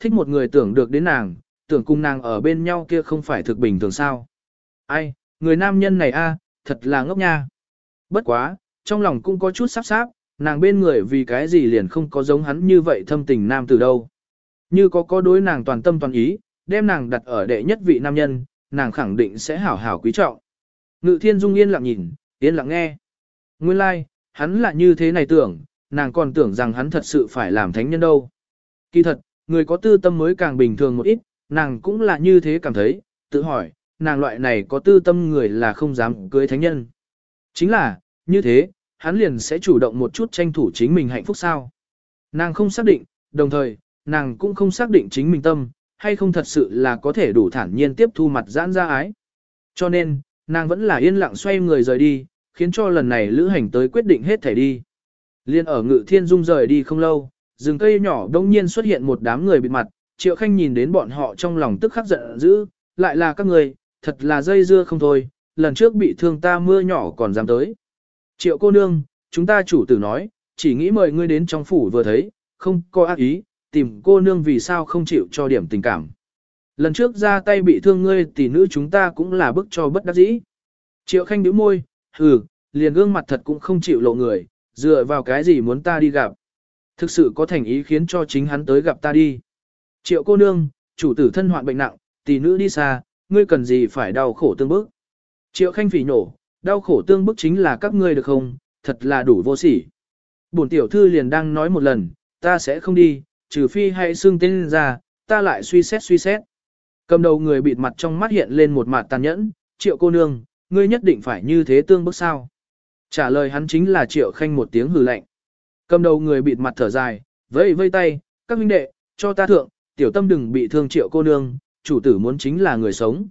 thích một người tưởng được đến nàng, tưởng cùng nàng ở bên nhau kia không phải thực bình thường sao. Ai, người nam nhân này a, thật là ngốc nha. Bất quá, trong lòng cũng có chút sắp sáp, nàng bên người vì cái gì liền không có giống hắn như vậy thâm tình nam từ đâu. Như có có đối nàng toàn tâm toàn ý, đem nàng đặt ở đệ nhất vị nam nhân, nàng khẳng định sẽ hảo hảo quý trọng. Ngự thiên dung yên lặng nhìn, yên lặng nghe. Nguyên lai, like, hắn là như thế này tưởng, nàng còn tưởng rằng hắn thật sự phải làm thánh nhân đâu. Kỳ thật, người có tư tâm mới càng bình thường một ít, nàng cũng là như thế cảm thấy, tự hỏi, nàng loại này có tư tâm người là không dám cưới thánh nhân. Chính là, như thế, hắn liền sẽ chủ động một chút tranh thủ chính mình hạnh phúc sao. Nàng không xác định, đồng thời, nàng cũng không xác định chính mình tâm, hay không thật sự là có thể đủ thản nhiên tiếp thu mặt giãn ra ái. Cho nên, nàng vẫn là yên lặng xoay người rời đi, khiến cho lần này lữ hành tới quyết định hết thể đi. Liên ở ngự thiên dung rời đi không lâu, rừng cây nhỏ đông nhiên xuất hiện một đám người bịt mặt, triệu khanh nhìn đến bọn họ trong lòng tức khắc giận dữ, lại là các người, thật là dây dưa không thôi, lần trước bị thương ta mưa nhỏ còn dám tới. Triệu cô nương, chúng ta chủ tử nói, chỉ nghĩ mời ngươi đến trong phủ vừa thấy, không có ác ý, tìm cô nương vì sao không chịu cho điểm tình cảm. Lần trước ra tay bị thương ngươi tỷ nữ chúng ta cũng là bức cho bất đắc dĩ. Triệu khanh nhíu môi, hừ, liền gương mặt thật cũng không chịu lộ người, dựa vào cái gì muốn ta đi gặp. Thực sự có thành ý khiến cho chính hắn tới gặp ta đi. Triệu cô nương, chủ tử thân hoạn bệnh nặng, tỷ nữ đi xa, ngươi cần gì phải đau khổ tương bức. Triệu khanh phỉ nổ, đau khổ tương bức chính là các ngươi được không, thật là đủ vô sỉ. Bổn tiểu thư liền đang nói một lần, ta sẽ không đi, trừ phi hay xương tên ra, ta lại suy xét suy xét. Cầm đầu người bịt mặt trong mắt hiện lên một mặt tàn nhẫn, triệu cô nương, ngươi nhất định phải như thế tương bức sao. Trả lời hắn chính là triệu khanh một tiếng hừ lạnh. Cầm đầu người bịt mặt thở dài, vẫy vây tay, các huynh đệ, cho ta thượng, tiểu tâm đừng bị thương triệu cô nương, chủ tử muốn chính là người sống.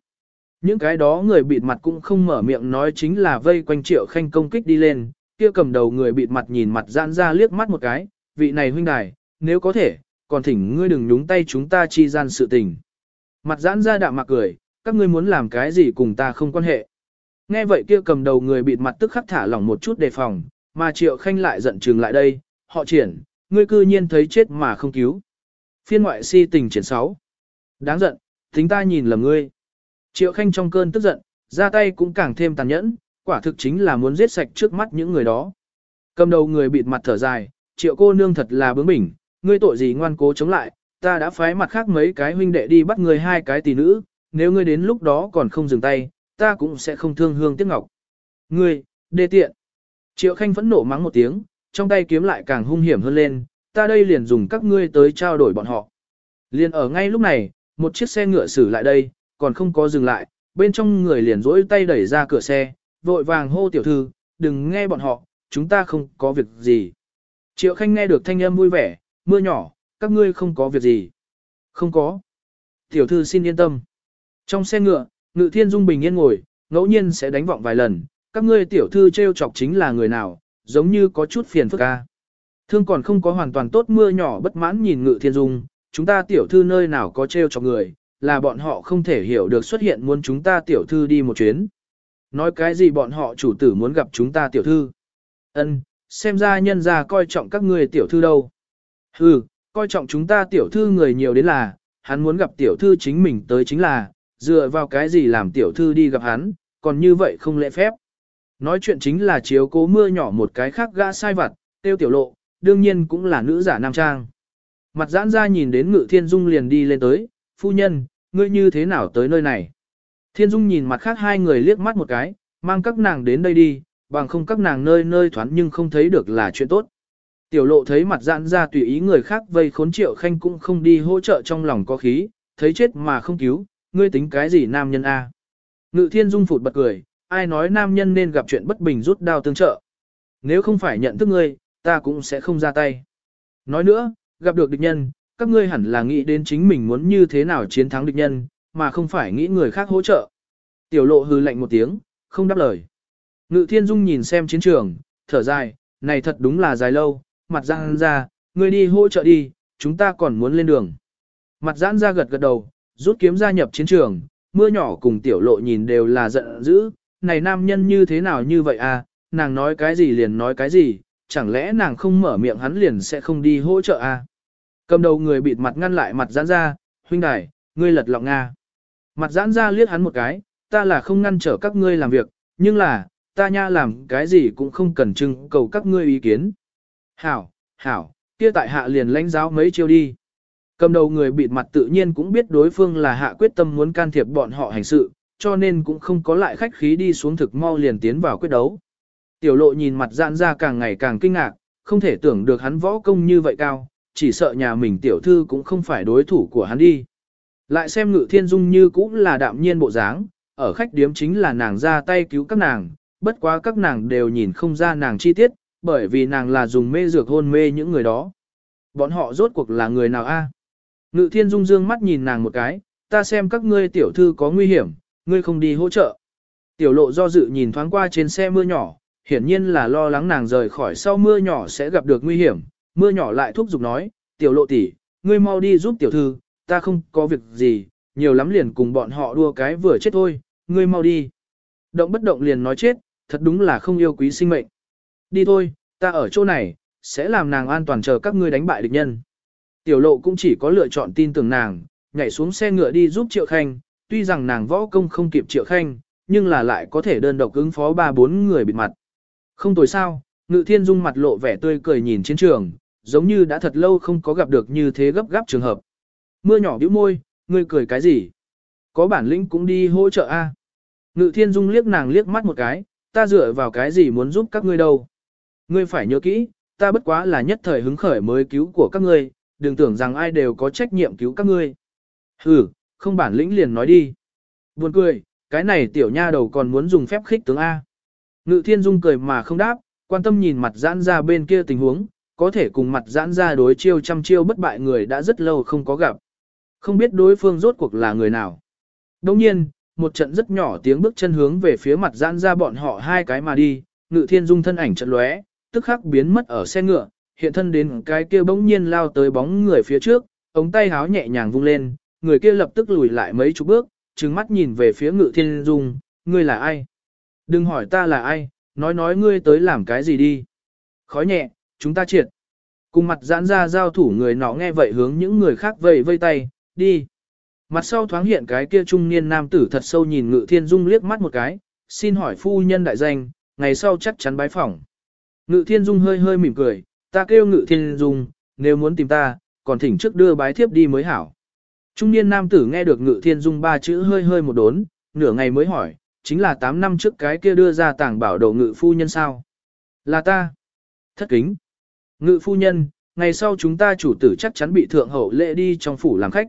Những cái đó người bịt mặt cũng không mở miệng nói chính là vây quanh triệu khanh công kích đi lên, kia cầm đầu người bịt mặt nhìn mặt giãn ra liếc mắt một cái, vị này huynh đài, nếu có thể, còn thỉnh ngươi đừng nhúng tay chúng ta chi gian sự tình. Mặt giãn ra đạm mạc cười, các ngươi muốn làm cái gì cùng ta không quan hệ. Nghe vậy kia cầm đầu người bịt mặt tức khắc thả lỏng một chút đề phòng, mà triệu khanh lại giận trừng lại đây, họ triển, ngươi cư nhiên thấy chết mà không cứu. Phiên ngoại si tình triển 6. Đáng giận, tính ta nhìn lầm ngươi. Triệu khanh trong cơn tức giận, ra tay cũng càng thêm tàn nhẫn, quả thực chính là muốn giết sạch trước mắt những người đó. Cầm đầu người bịt mặt thở dài, triệu cô nương thật là bướng bỉnh, ngươi tội gì ngoan cố chống lại, ta đã phái mặt khác mấy cái huynh đệ đi bắt người hai cái tỷ nữ, nếu ngươi đến lúc đó còn không dừng tay, ta cũng sẽ không thương hương tiếc ngọc. Ngươi, đê tiện. Triệu Khanh phẫn nộ mắng một tiếng, trong tay kiếm lại càng hung hiểm hơn lên, ta đây liền dùng các ngươi tới trao đổi bọn họ. Liền ở ngay lúc này, một chiếc xe ngựa xử lại đây, còn không có dừng lại, bên trong người liền rỗi tay đẩy ra cửa xe, vội vàng hô tiểu thư, đừng nghe bọn họ, chúng ta không có việc gì. Triệu Khanh nghe được thanh âm vui vẻ, mưa nhỏ, các ngươi không có việc gì. Không có. Tiểu thư xin yên tâm. Trong xe ngựa, Ngự Thiên Dung bình yên ngồi, ngẫu nhiên sẽ đánh vọng vài lần, các ngươi tiểu thư trêu chọc chính là người nào, giống như có chút phiền phức ca. Thương còn không có hoàn toàn tốt mưa nhỏ bất mãn nhìn Ngự Thiên Dung, chúng ta tiểu thư nơi nào có trêu cho người, là bọn họ không thể hiểu được xuất hiện muốn chúng ta tiểu thư đi một chuyến. Nói cái gì bọn họ chủ tử muốn gặp chúng ta tiểu thư. Ân, xem ra nhân ra coi trọng các ngươi tiểu thư đâu. Hừ, coi trọng chúng ta tiểu thư người nhiều đến là, hắn muốn gặp tiểu thư chính mình tới chính là, dựa vào cái gì làm tiểu thư đi gặp hắn, còn như vậy không lễ phép. Nói chuyện chính là chiếu cố mưa nhỏ một cái khác gã sai vặt, tiêu tiểu lộ, đương nhiên cũng là nữ giả nam trang. Mặt giãn ra nhìn đến ngự thiên dung liền đi lên tới, phu nhân, ngươi như thế nào tới nơi này? Thiên dung nhìn mặt khác hai người liếc mắt một cái, mang các nàng đến đây đi, bằng không các nàng nơi nơi thoán nhưng không thấy được là chuyện tốt. Tiểu lộ thấy mặt giãn ra tùy ý người khác vây khốn triệu khanh cũng không đi hỗ trợ trong lòng có khí, thấy chết mà không cứu, ngươi tính cái gì nam nhân a? Ngự thiên dung phụt bật cười, ai nói nam nhân nên gặp chuyện bất bình rút đao tương trợ. Nếu không phải nhận thức ngươi, ta cũng sẽ không ra tay. Nói nữa, gặp được địch nhân, các ngươi hẳn là nghĩ đến chính mình muốn như thế nào chiến thắng địch nhân, mà không phải nghĩ người khác hỗ trợ. Tiểu lộ hư lạnh một tiếng, không đáp lời. Ngự thiên dung nhìn xem chiến trường, thở dài, này thật đúng là dài lâu, mặt giãn ra, ngươi đi hỗ trợ đi, chúng ta còn muốn lên đường. Mặt giãn ra gật gật đầu, rút kiếm gia nhập chiến trường, mưa nhỏ cùng tiểu lộ nhìn đều là giận dữ, này nam nhân như thế nào như vậy à, nàng nói cái gì liền nói cái gì, chẳng lẽ nàng không mở miệng hắn liền sẽ không đi hỗ trợ à. Cầm đầu người bịt mặt ngăn lại mặt giãn ra, huynh đài, ngươi lật lọng Nga. Mặt giãn ra liếc hắn một cái, ta là không ngăn trở các ngươi làm việc, nhưng là, ta nha làm cái gì cũng không cần trưng cầu các ngươi ý kiến. Hảo, hảo, kia tại hạ liền lãnh giáo mấy chiêu đi. Cầm đầu người bịt mặt tự nhiên cũng biết đối phương là hạ quyết tâm muốn can thiệp bọn họ hành sự, cho nên cũng không có lại khách khí đi xuống thực mau liền tiến vào quyết đấu. Tiểu lộ nhìn mặt giãn ra càng ngày càng kinh ngạc, không thể tưởng được hắn võ công như vậy cao, chỉ sợ nhà mình tiểu thư cũng không phải đối thủ của hắn đi. Lại xem ngự thiên dung như cũng là đạm nhiên bộ dáng, ở khách điếm chính là nàng ra tay cứu các nàng, bất quá các nàng đều nhìn không ra nàng chi tiết, bởi vì nàng là dùng mê dược hôn mê những người đó. Bọn họ rốt cuộc là người nào a? Ngự thiên dung dương mắt nhìn nàng một cái, ta xem các ngươi tiểu thư có nguy hiểm, ngươi không đi hỗ trợ. Tiểu lộ do dự nhìn thoáng qua trên xe mưa nhỏ, hiển nhiên là lo lắng nàng rời khỏi sau mưa nhỏ sẽ gặp được nguy hiểm, mưa nhỏ lại thúc giục nói, tiểu lộ tỷ, ngươi mau đi giúp tiểu thư, ta không có việc gì, nhiều lắm liền cùng bọn họ đua cái vừa chết thôi, ngươi mau đi. Động bất động liền nói chết, thật đúng là không yêu quý sinh mệnh. Đi thôi, ta ở chỗ này, sẽ làm nàng an toàn chờ các ngươi đánh bại địch nhân. Tiểu lộ cũng chỉ có lựa chọn tin tưởng nàng, nhảy xuống xe ngựa đi giúp Triệu Khanh, tuy rằng nàng võ công không kịp Triệu Khanh, nhưng là lại có thể đơn độc ứng phó ba bốn người bịt mặt. Không tồi sao, Ngự Thiên Dung mặt lộ vẻ tươi cười nhìn chiến trường, giống như đã thật lâu không có gặp được như thế gấp gáp trường hợp. Mưa nhỏ bĩu môi, ngươi cười cái gì? Có bản lĩnh cũng đi hỗ trợ a. Ngự Thiên Dung liếc nàng liếc mắt một cái, ta dựa vào cái gì muốn giúp các ngươi đâu? Ngươi phải nhớ kỹ, ta bất quá là nhất thời hứng khởi mới cứu của các ngươi, đừng tưởng rằng ai đều có trách nhiệm cứu các ngươi. Hừ, không bản lĩnh liền nói đi. Buồn cười, cái này tiểu nha đầu còn muốn dùng phép khích tướng A. Ngự thiên dung cười mà không đáp, quan tâm nhìn mặt giãn ra bên kia tình huống, có thể cùng mặt giãn ra đối chiêu trăm chiêu bất bại người đã rất lâu không có gặp. Không biết đối phương rốt cuộc là người nào. Đồng nhiên, một trận rất nhỏ tiếng bước chân hướng về phía mặt giãn ra bọn họ hai cái mà đi, ngự thiên dung thân ảnh trận lóe, tức khắc biến mất ở xe ngựa, hiện thân đến cái kia bỗng nhiên lao tới bóng người phía trước, ống tay háo nhẹ nhàng vung lên, người kia lập tức lùi lại mấy chục bước, trừng mắt nhìn về phía ngự thiên dung, ngươi là ai? Đừng hỏi ta là ai, nói nói ngươi tới làm cái gì đi. Khói nhẹ, chúng ta triệt. Cùng mặt giãn ra giao thủ người nọ nghe vậy hướng những người khác vẫy vây tay, đi. Mặt sau thoáng hiện cái kia trung niên nam tử thật sâu nhìn ngự thiên dung liếc mắt một cái, xin hỏi phu nhân đại danh, ngày sau chắc chắn bái phỏng. Ngự thiên dung hơi hơi mỉm cười, ta kêu ngự thiên dung, nếu muốn tìm ta, còn thỉnh trước đưa bái thiếp đi mới hảo. Trung niên nam tử nghe được ngự thiên dung ba chữ hơi hơi một đốn, nửa ngày mới hỏi, chính là 8 năm trước cái kia đưa ra tảng bảo đồ ngự phu nhân sao? Là ta. Thất kính. Ngự phu nhân, ngày sau chúng ta chủ tử chắc chắn bị thượng hậu lễ đi trong phủ làm khách.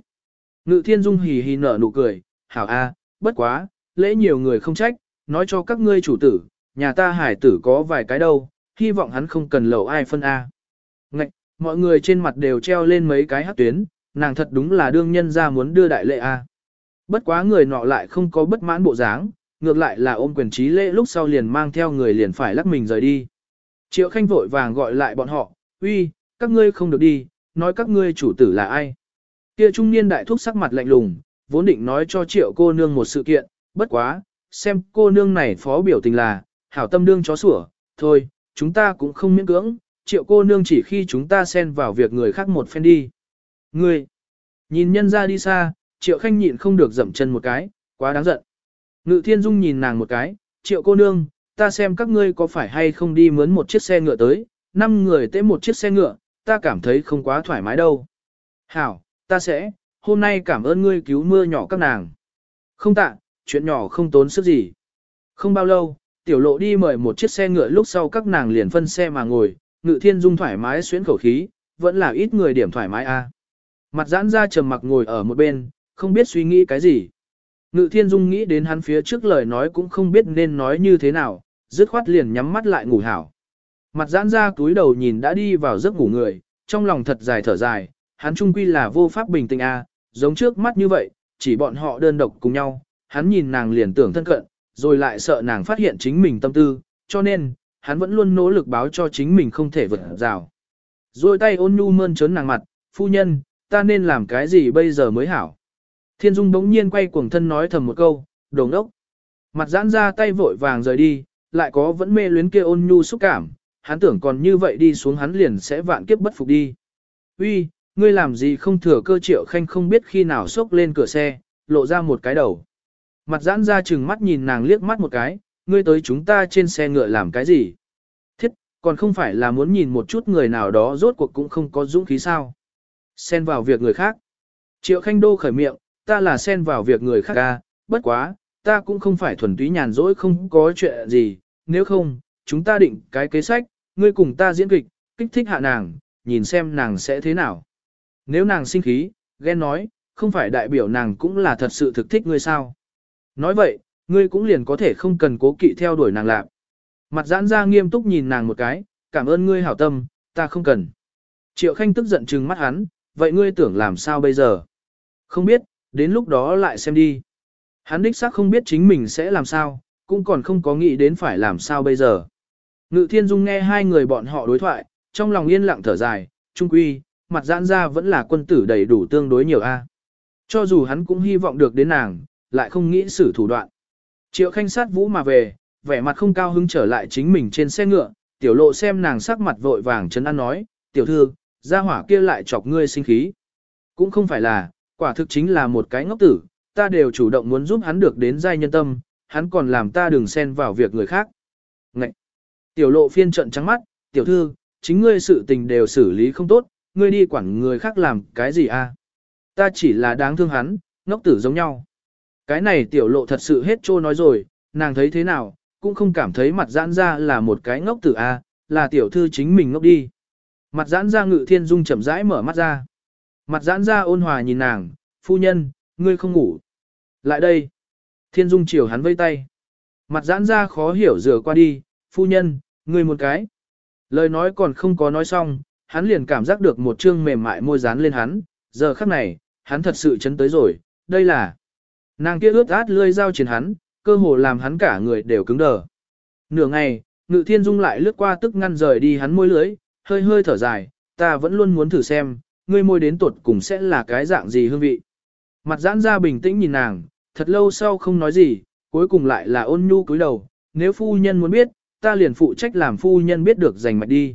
Ngự thiên dung hì hì nở nụ cười, hảo a, bất quá, lễ nhiều người không trách, nói cho các ngươi chủ tử, nhà ta hải tử có vài cái đâu, hy vọng hắn không cần lẩu ai phân A. Ngạch, mọi người trên mặt đều treo lên mấy cái hát tuyến, nàng thật đúng là đương nhân ra muốn đưa đại lệ A. Bất quá người nọ lại không có bất mãn bộ dáng, ngược lại là ôm quyền trí lễ lúc sau liền mang theo người liền phải lắc mình rời đi. Triệu Khanh vội vàng gọi lại bọn họ, uy, các ngươi không được đi, nói các ngươi chủ tử là ai. Kia trung niên đại thúc sắc mặt lạnh lùng, vốn định nói cho triệu cô nương một sự kiện, bất quá, xem cô nương này phó biểu tình là, hảo tâm đương chó sủa, thôi, chúng ta cũng không miễn cưỡng, triệu cô nương chỉ khi chúng ta xen vào việc người khác một phen đi. Ngươi, nhìn nhân ra đi xa, triệu khanh nhịn không được dậm chân một cái, quá đáng giận. Ngự thiên dung nhìn nàng một cái, triệu cô nương, ta xem các ngươi có phải hay không đi mướn một chiếc xe ngựa tới, năm người tế một chiếc xe ngựa, ta cảm thấy không quá thoải mái đâu. Hảo, ta sẽ, hôm nay cảm ơn ngươi cứu mưa nhỏ các nàng. Không tạ, chuyện nhỏ không tốn sức gì. Không bao lâu, tiểu lộ đi mời một chiếc xe ngựa lúc sau các nàng liền phân xe mà ngồi, ngự thiên dung thoải mái xuyến khẩu khí, vẫn là ít người điểm thoải mái a. Mặt giãn ra trầm mặc ngồi ở một bên, không biết suy nghĩ cái gì. Ngự thiên dung nghĩ đến hắn phía trước lời nói cũng không biết nên nói như thế nào, dứt khoát liền nhắm mắt lại ngủ hảo. Mặt giãn ra túi đầu nhìn đã đi vào giấc ngủ người, trong lòng thật dài thở dài, hắn trung quy là vô pháp bình tĩnh a, giống trước mắt như vậy, chỉ bọn họ đơn độc cùng nhau, hắn nhìn nàng liền tưởng thân cận, rồi lại sợ nàng phát hiện chính mình tâm tư, cho nên, hắn vẫn luôn nỗ lực báo cho chính mình không thể vượt rào. Rồi tay ôn nhu mơn trớn nàng mặt, phu nhân, ta nên làm cái gì bây giờ mới hảo. Thiên Dung bỗng nhiên quay cuồng thân nói thầm một câu, đồ ngốc. Mặt giãn ra tay vội vàng rời đi, lại có vẫn mê luyến kia ôn nhu xúc cảm, hắn tưởng còn như vậy đi xuống hắn liền sẽ vạn kiếp bất phục đi. Uy, ngươi làm gì không thừa cơ triệu khanh không biết khi nào xốc lên cửa xe, lộ ra một cái đầu. Mặt giãn ra chừng mắt nhìn nàng liếc mắt một cái, ngươi tới chúng ta trên xe ngựa làm cái gì? Thiết, còn không phải là muốn nhìn một chút người nào đó rốt cuộc cũng không có dũng khí sao. Xen vào việc người khác. Triệu Khanh Đô khởi miệng, ta là xen vào việc người khác ca, bất quá, ta cũng không phải thuần túy nhàn rỗi không có chuyện gì, nếu không, chúng ta định cái kế sách, ngươi cùng ta diễn kịch, kích thích hạ nàng, nhìn xem nàng sẽ thế nào. Nếu nàng sinh khí, ghen nói, không phải đại biểu nàng cũng là thật sự thực thích ngươi sao. Nói vậy, ngươi cũng liền có thể không cần cố kỵ theo đuổi nàng lạc. Mặt giãn ra nghiêm túc nhìn nàng một cái, cảm ơn ngươi hảo tâm, ta không cần. Triệu Khanh tức giận trừng mắt hắn, vậy ngươi tưởng làm sao bây giờ? Không biết, đến lúc đó lại xem đi. Hắn đích xác không biết chính mình sẽ làm sao, cũng còn không có nghĩ đến phải làm sao bây giờ. Ngự thiên dung nghe hai người bọn họ đối thoại, trong lòng yên lặng thở dài, trung quy, mặt giãn ra vẫn là quân tử đầy đủ tương đối nhiều a. Cho dù hắn cũng hy vọng được đến nàng, lại không nghĩ xử thủ đoạn. Triệu khanh sát vũ mà về, vẻ mặt không cao hứng trở lại chính mình trên xe ngựa, tiểu lộ xem nàng sắc mặt vội vàng chấn an nói, tiểu thư, gia hỏa kia lại chọc ngươi sinh khí. Cũng không phải là, quả thực chính là một cái ngốc tử, ta đều chủ động muốn giúp hắn được đến giai nhân tâm, hắn còn làm ta đừng xen vào việc người khác. Ngậy! Tiểu lộ phiên trận trắng mắt, tiểu thư, chính ngươi sự tình đều xử lý không tốt, ngươi đi quản người khác làm cái gì à? Ta chỉ là đáng thương hắn, ngốc tử giống nhau. Cái này tiểu lộ thật sự hết trô nói rồi, nàng thấy thế nào, cũng không cảm thấy mặt giãn ra là một cái ngốc tử a, à, là tiểu thư chính mình ngốc đi. Mặt giãn ra ngự thiên dung chậm rãi mở mắt ra. Mặt giãn ra ôn hòa nhìn nàng, phu nhân, ngươi không ngủ. Lại đây. Thiên dung chiều hắn vây tay. Mặt giãn ra khó hiểu rửa qua đi, phu nhân, ngươi một cái. Lời nói còn không có nói xong, hắn liền cảm giác được một chương mềm mại môi dán lên hắn, giờ khắc này, hắn thật sự chấn tới rồi, đây là. Nàng kia ướt át lươi dao chiến hắn, cơ hồ làm hắn cả người đều cứng đờ. Nửa ngày, ngự thiên dung lại lướt qua tức ngăn rời đi hắn môi lưới, hơi hơi thở dài, ta vẫn luôn muốn thử xem, ngươi môi đến tuột cùng sẽ là cái dạng gì hương vị. Mặt giãn ra bình tĩnh nhìn nàng, thật lâu sau không nói gì, cuối cùng lại là ôn nhu cúi đầu, nếu phu nhân muốn biết, ta liền phụ trách làm phu nhân biết được giành mạch đi.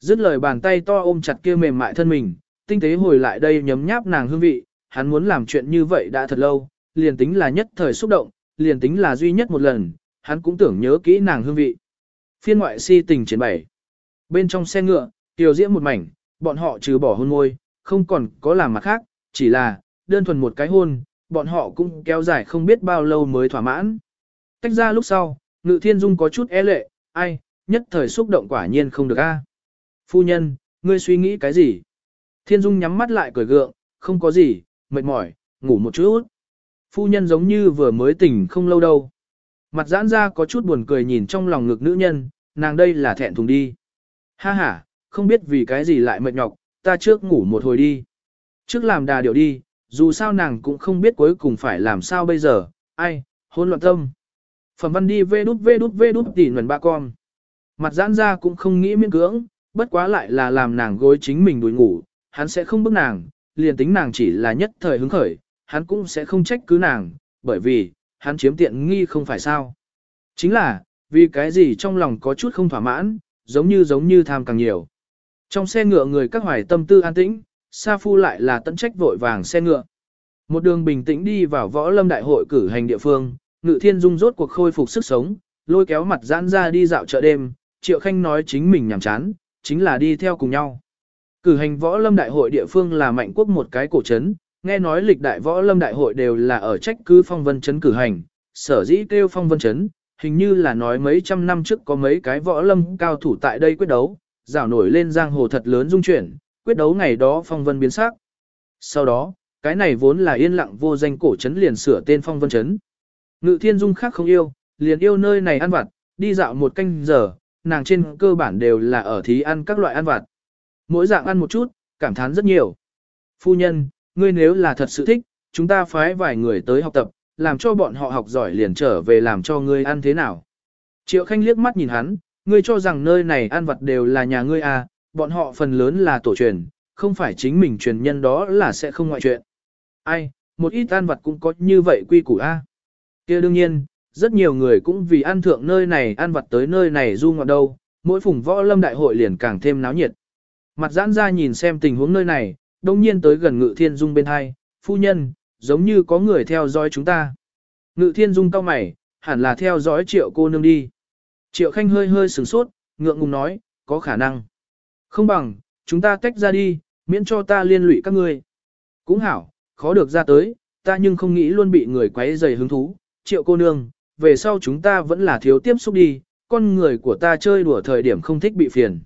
Dứt lời bàn tay to ôm chặt kia mềm mại thân mình, tinh tế hồi lại đây nhấm nháp nàng hương vị, hắn muốn làm chuyện như vậy đã thật lâu, liền tính là nhất thời xúc động, liền tính là duy nhất một lần, hắn cũng tưởng nhớ kỹ nàng hương vị. Phiên ngoại si tình chiến bảy. Bên trong xe ngựa, tiểu diễm một mảnh, bọn họ trừ bỏ hôn môi, không còn có làm mặt khác, chỉ là, đơn thuần một cái hôn, bọn họ cũng kéo dài không biết bao lâu mới thỏa mãn. Tách ra lúc sau, ngự thiên dung có chút e lệ, ai, nhất thời xúc động quả nhiên không được a. Phu nhân, ngươi suy nghĩ cái gì? Thiên dung nhắm mắt lại cười gượng, không có gì, mệt mỏi, ngủ một chút. Phu nhân giống như vừa mới tỉnh không lâu đâu. Mặt giãn ra có chút buồn cười nhìn trong lòng ngực nữ nhân, nàng đây là thẹn thùng đi. Ha ha, không biết vì cái gì lại mệt nhọc, ta trước ngủ một hồi đi. Trước làm đà điệu đi, dù sao nàng cũng không biết cuối cùng phải làm sao bây giờ, ai, hôn loạn tâm. Phẩm văn đi vê đút vê đút vê đút tỉ nguồn ba con. Mặt giãn ra cũng không nghĩ miễn cưỡng, bất quá lại là làm nàng gối chính mình đuổi ngủ, hắn sẽ không bức nàng, liền tính nàng chỉ là nhất thời hứng khởi, hắn cũng sẽ không trách cứ nàng, bởi vì, hắn chiếm tiện nghi không phải sao. Chính là, vì cái gì trong lòng có chút không thỏa mãn, giống như giống như tham càng nhiều. Trong xe ngựa người các hoài tâm tư an tĩnh, Sa Phu lại là tận trách vội vàng xe ngựa. Một đường bình tĩnh đi vào võ lâm đại hội cử hành địa phương, Ngự Thiên Dung rốt cuộc khôi phục sức sống, lôi kéo mặt giãn ra đi dạo chợ đêm, Triệu Khanh nói chính mình nhàm chán, chính là đi theo cùng nhau. Cử hành võ lâm đại hội địa phương là mạnh quốc một cái cổ trấn, nghe nói lịch đại võ lâm đại hội đều là ở trách cứ phong vân trấn cử hành, sở dĩ kêu phong vân trấn, hình như là nói mấy trăm năm trước có mấy cái võ lâm cao thủ tại đây quyết đấu, rảo nổi lên giang hồ thật lớn dung chuyển, quyết đấu ngày đó phong vân biến sắc. Sau đó, cái này vốn là yên lặng vô danh cổ trấn liền sửa tên phong vân trấn. Ngự thiên dung khác không yêu, liền yêu nơi này ăn vặt, đi dạo một canh giờ, nàng trên cơ bản đều là ở thí ăn các loại ăn vặt. Mỗi dạng ăn một chút, cảm thán rất nhiều. Phu nhân, ngươi nếu là thật sự thích, chúng ta phái vài người tới học tập, làm cho bọn họ học giỏi liền trở về làm cho ngươi ăn thế nào. Triệu Khanh liếc mắt nhìn hắn, ngươi cho rằng nơi này ăn vật đều là nhà ngươi à, bọn họ phần lớn là tổ truyền, không phải chính mình truyền nhân đó là sẽ không ngoại chuyện. Ai, một ít ăn vật cũng có như vậy quy củ a. À. kia đương nhiên, rất nhiều người cũng vì ăn thượng nơi này ăn vật tới nơi này du ngoạn đâu, mỗi phùng võ lâm đại hội liền càng thêm náo nhiệt. Mặt giãn ra nhìn xem tình huống nơi này, đông nhiên tới gần Ngự Thiên Dung bên hai, phu nhân, giống như có người theo dõi chúng ta. Ngự Thiên Dung cau mày, hẳn là theo dõi triệu cô nương đi. Triệu Khanh hơi hơi sửng sốt, ngượng ngùng nói, có khả năng. Không bằng, chúng ta tách ra đi, miễn cho ta liên lụy các ngươi. Cũng hảo, khó được ra tới, ta nhưng không nghĩ luôn bị người quấy dày hứng thú. Triệu cô nương, về sau chúng ta vẫn là thiếu tiếp xúc đi, con người của ta chơi đùa thời điểm không thích bị phiền.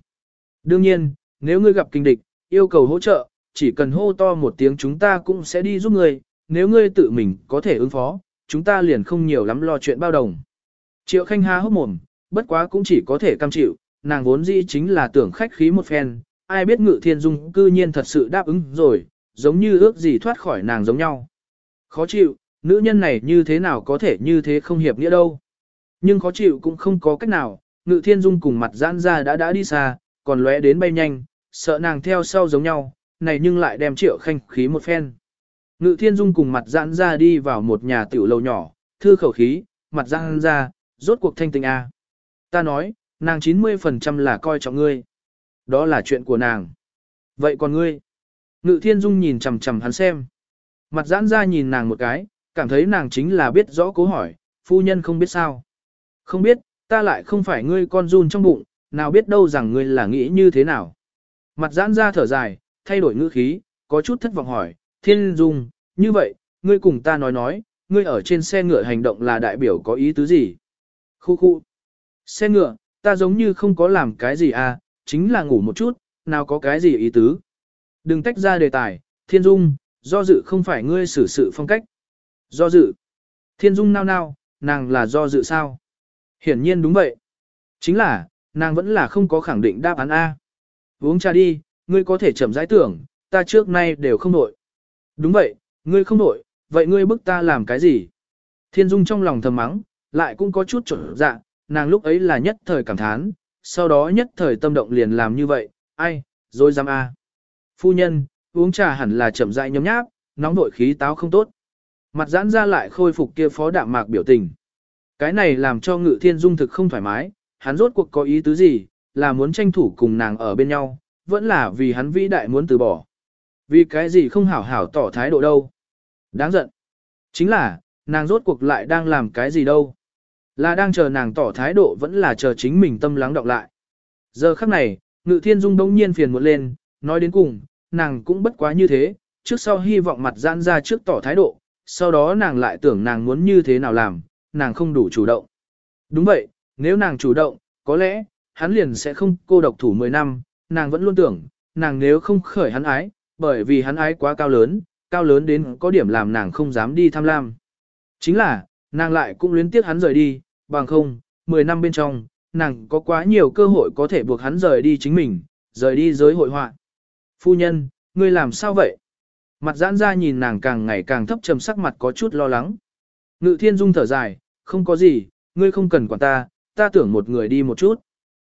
Đương nhiên, nếu ngươi gặp kinh địch, yêu cầu hỗ trợ, chỉ cần hô to một tiếng chúng ta cũng sẽ đi giúp ngươi, nếu ngươi tự mình có thể ứng phó, chúng ta liền không nhiều lắm lo chuyện bao đồng. Triệu Khanh há hốc mồm, bất quá cũng chỉ có thể cam chịu, nàng vốn dĩ chính là tưởng khách khí một phen, ai biết ngự thiên dung cư nhiên thật sự đáp ứng rồi, giống như ước gì thoát khỏi nàng giống nhau. Khó chịu, nữ nhân này như thế nào có thể như thế không hiệp nghĩa đâu. Nhưng khó chịu cũng không có cách nào, ngự thiên dung cùng mặt giãn ra đã đã đi xa, còn lóe đến bay nhanh, sợ nàng theo sau giống nhau, này nhưng lại đem triệu khanh khí một phen. Ngự thiên dung cùng mặt giãn ra đi vào một nhà tiểu lầu nhỏ, thư khẩu khí, mặt giãn ra, rốt cuộc thanh tình A. Ta nói, nàng 90% là coi trọng ngươi. Đó là chuyện của nàng. Vậy còn ngươi? Ngự thiên dung nhìn chằm chằm hắn xem. Mặt giãn ra nhìn nàng một cái, cảm thấy nàng chính là biết rõ cố hỏi, phu nhân không biết sao. Không biết, ta lại không phải ngươi con run trong bụng, nào biết đâu rằng ngươi là nghĩ như thế nào. Mặt giãn ra thở dài, thay đổi ngữ khí, có chút thất vọng hỏi, thiên dung, như vậy, ngươi cùng ta nói nói, ngươi ở trên xe ngựa hành động là đại biểu có ý tứ gì? Khu khu. Xe ngựa, ta giống như không có làm cái gì à, chính là ngủ một chút, nào có cái gì ý tứ. Đừng tách ra đề tài, thiên dung, do dự không phải ngươi xử sự phong cách. Do dự. Thiên dung nao nao, nàng là do dự sao? Hiển nhiên đúng vậy. Chính là, nàng vẫn là không có khẳng định đáp án A. Uống trà đi, ngươi có thể chậm rãi tưởng, ta trước nay đều không nội. Đúng vậy, ngươi không nổi, vậy ngươi bức ta làm cái gì? Thiên Dung trong lòng thầm mắng, lại cũng có chút trở dạ, nàng lúc ấy là nhất thời cảm thán, sau đó nhất thời tâm động liền làm như vậy, ai, rồi dám a. Phu nhân, uống trà hẳn là chậm rãi nhấm nháp, nóng nội khí táo không tốt. Mặt giãn ra lại khôi phục kia phó đạm mạc biểu tình. Cái này làm cho ngự thiên dung thực không thoải mái, hắn rốt cuộc có ý tứ gì, là muốn tranh thủ cùng nàng ở bên nhau, vẫn là vì hắn vĩ đại muốn từ bỏ. Vì cái gì không hảo hảo tỏ thái độ đâu. Đáng giận. Chính là, nàng rốt cuộc lại đang làm cái gì đâu. Là đang chờ nàng tỏ thái độ vẫn là chờ chính mình tâm lắng đọng lại. Giờ khắc này, ngự thiên dung đông nhiên phiền muộn lên, nói đến cùng, nàng cũng bất quá như thế, trước sau hy vọng mặt giãn ra trước tỏ thái độ, sau đó nàng lại tưởng nàng muốn như thế nào làm, nàng không đủ chủ động. Đúng vậy, nếu nàng chủ động, có lẽ, hắn liền sẽ không cô độc thủ 10 năm, nàng vẫn luôn tưởng, nàng nếu không khởi hắn ái, bởi vì hắn ái quá cao lớn, cao lớn đến có điểm làm nàng không dám đi tham lam. Chính là, nàng lại cũng luyến tiếc hắn rời đi, bằng không, 10 năm bên trong, nàng có quá nhiều cơ hội có thể buộc hắn rời đi chính mình, rời đi giới hội họa. Phu nhân, ngươi làm sao vậy? Mặt giãn ra nhìn nàng càng ngày càng thấp trầm sắc mặt có chút lo lắng. Ngự thiên dung thở dài, không có gì, ngươi không cần quản ta, ta tưởng một người đi một chút.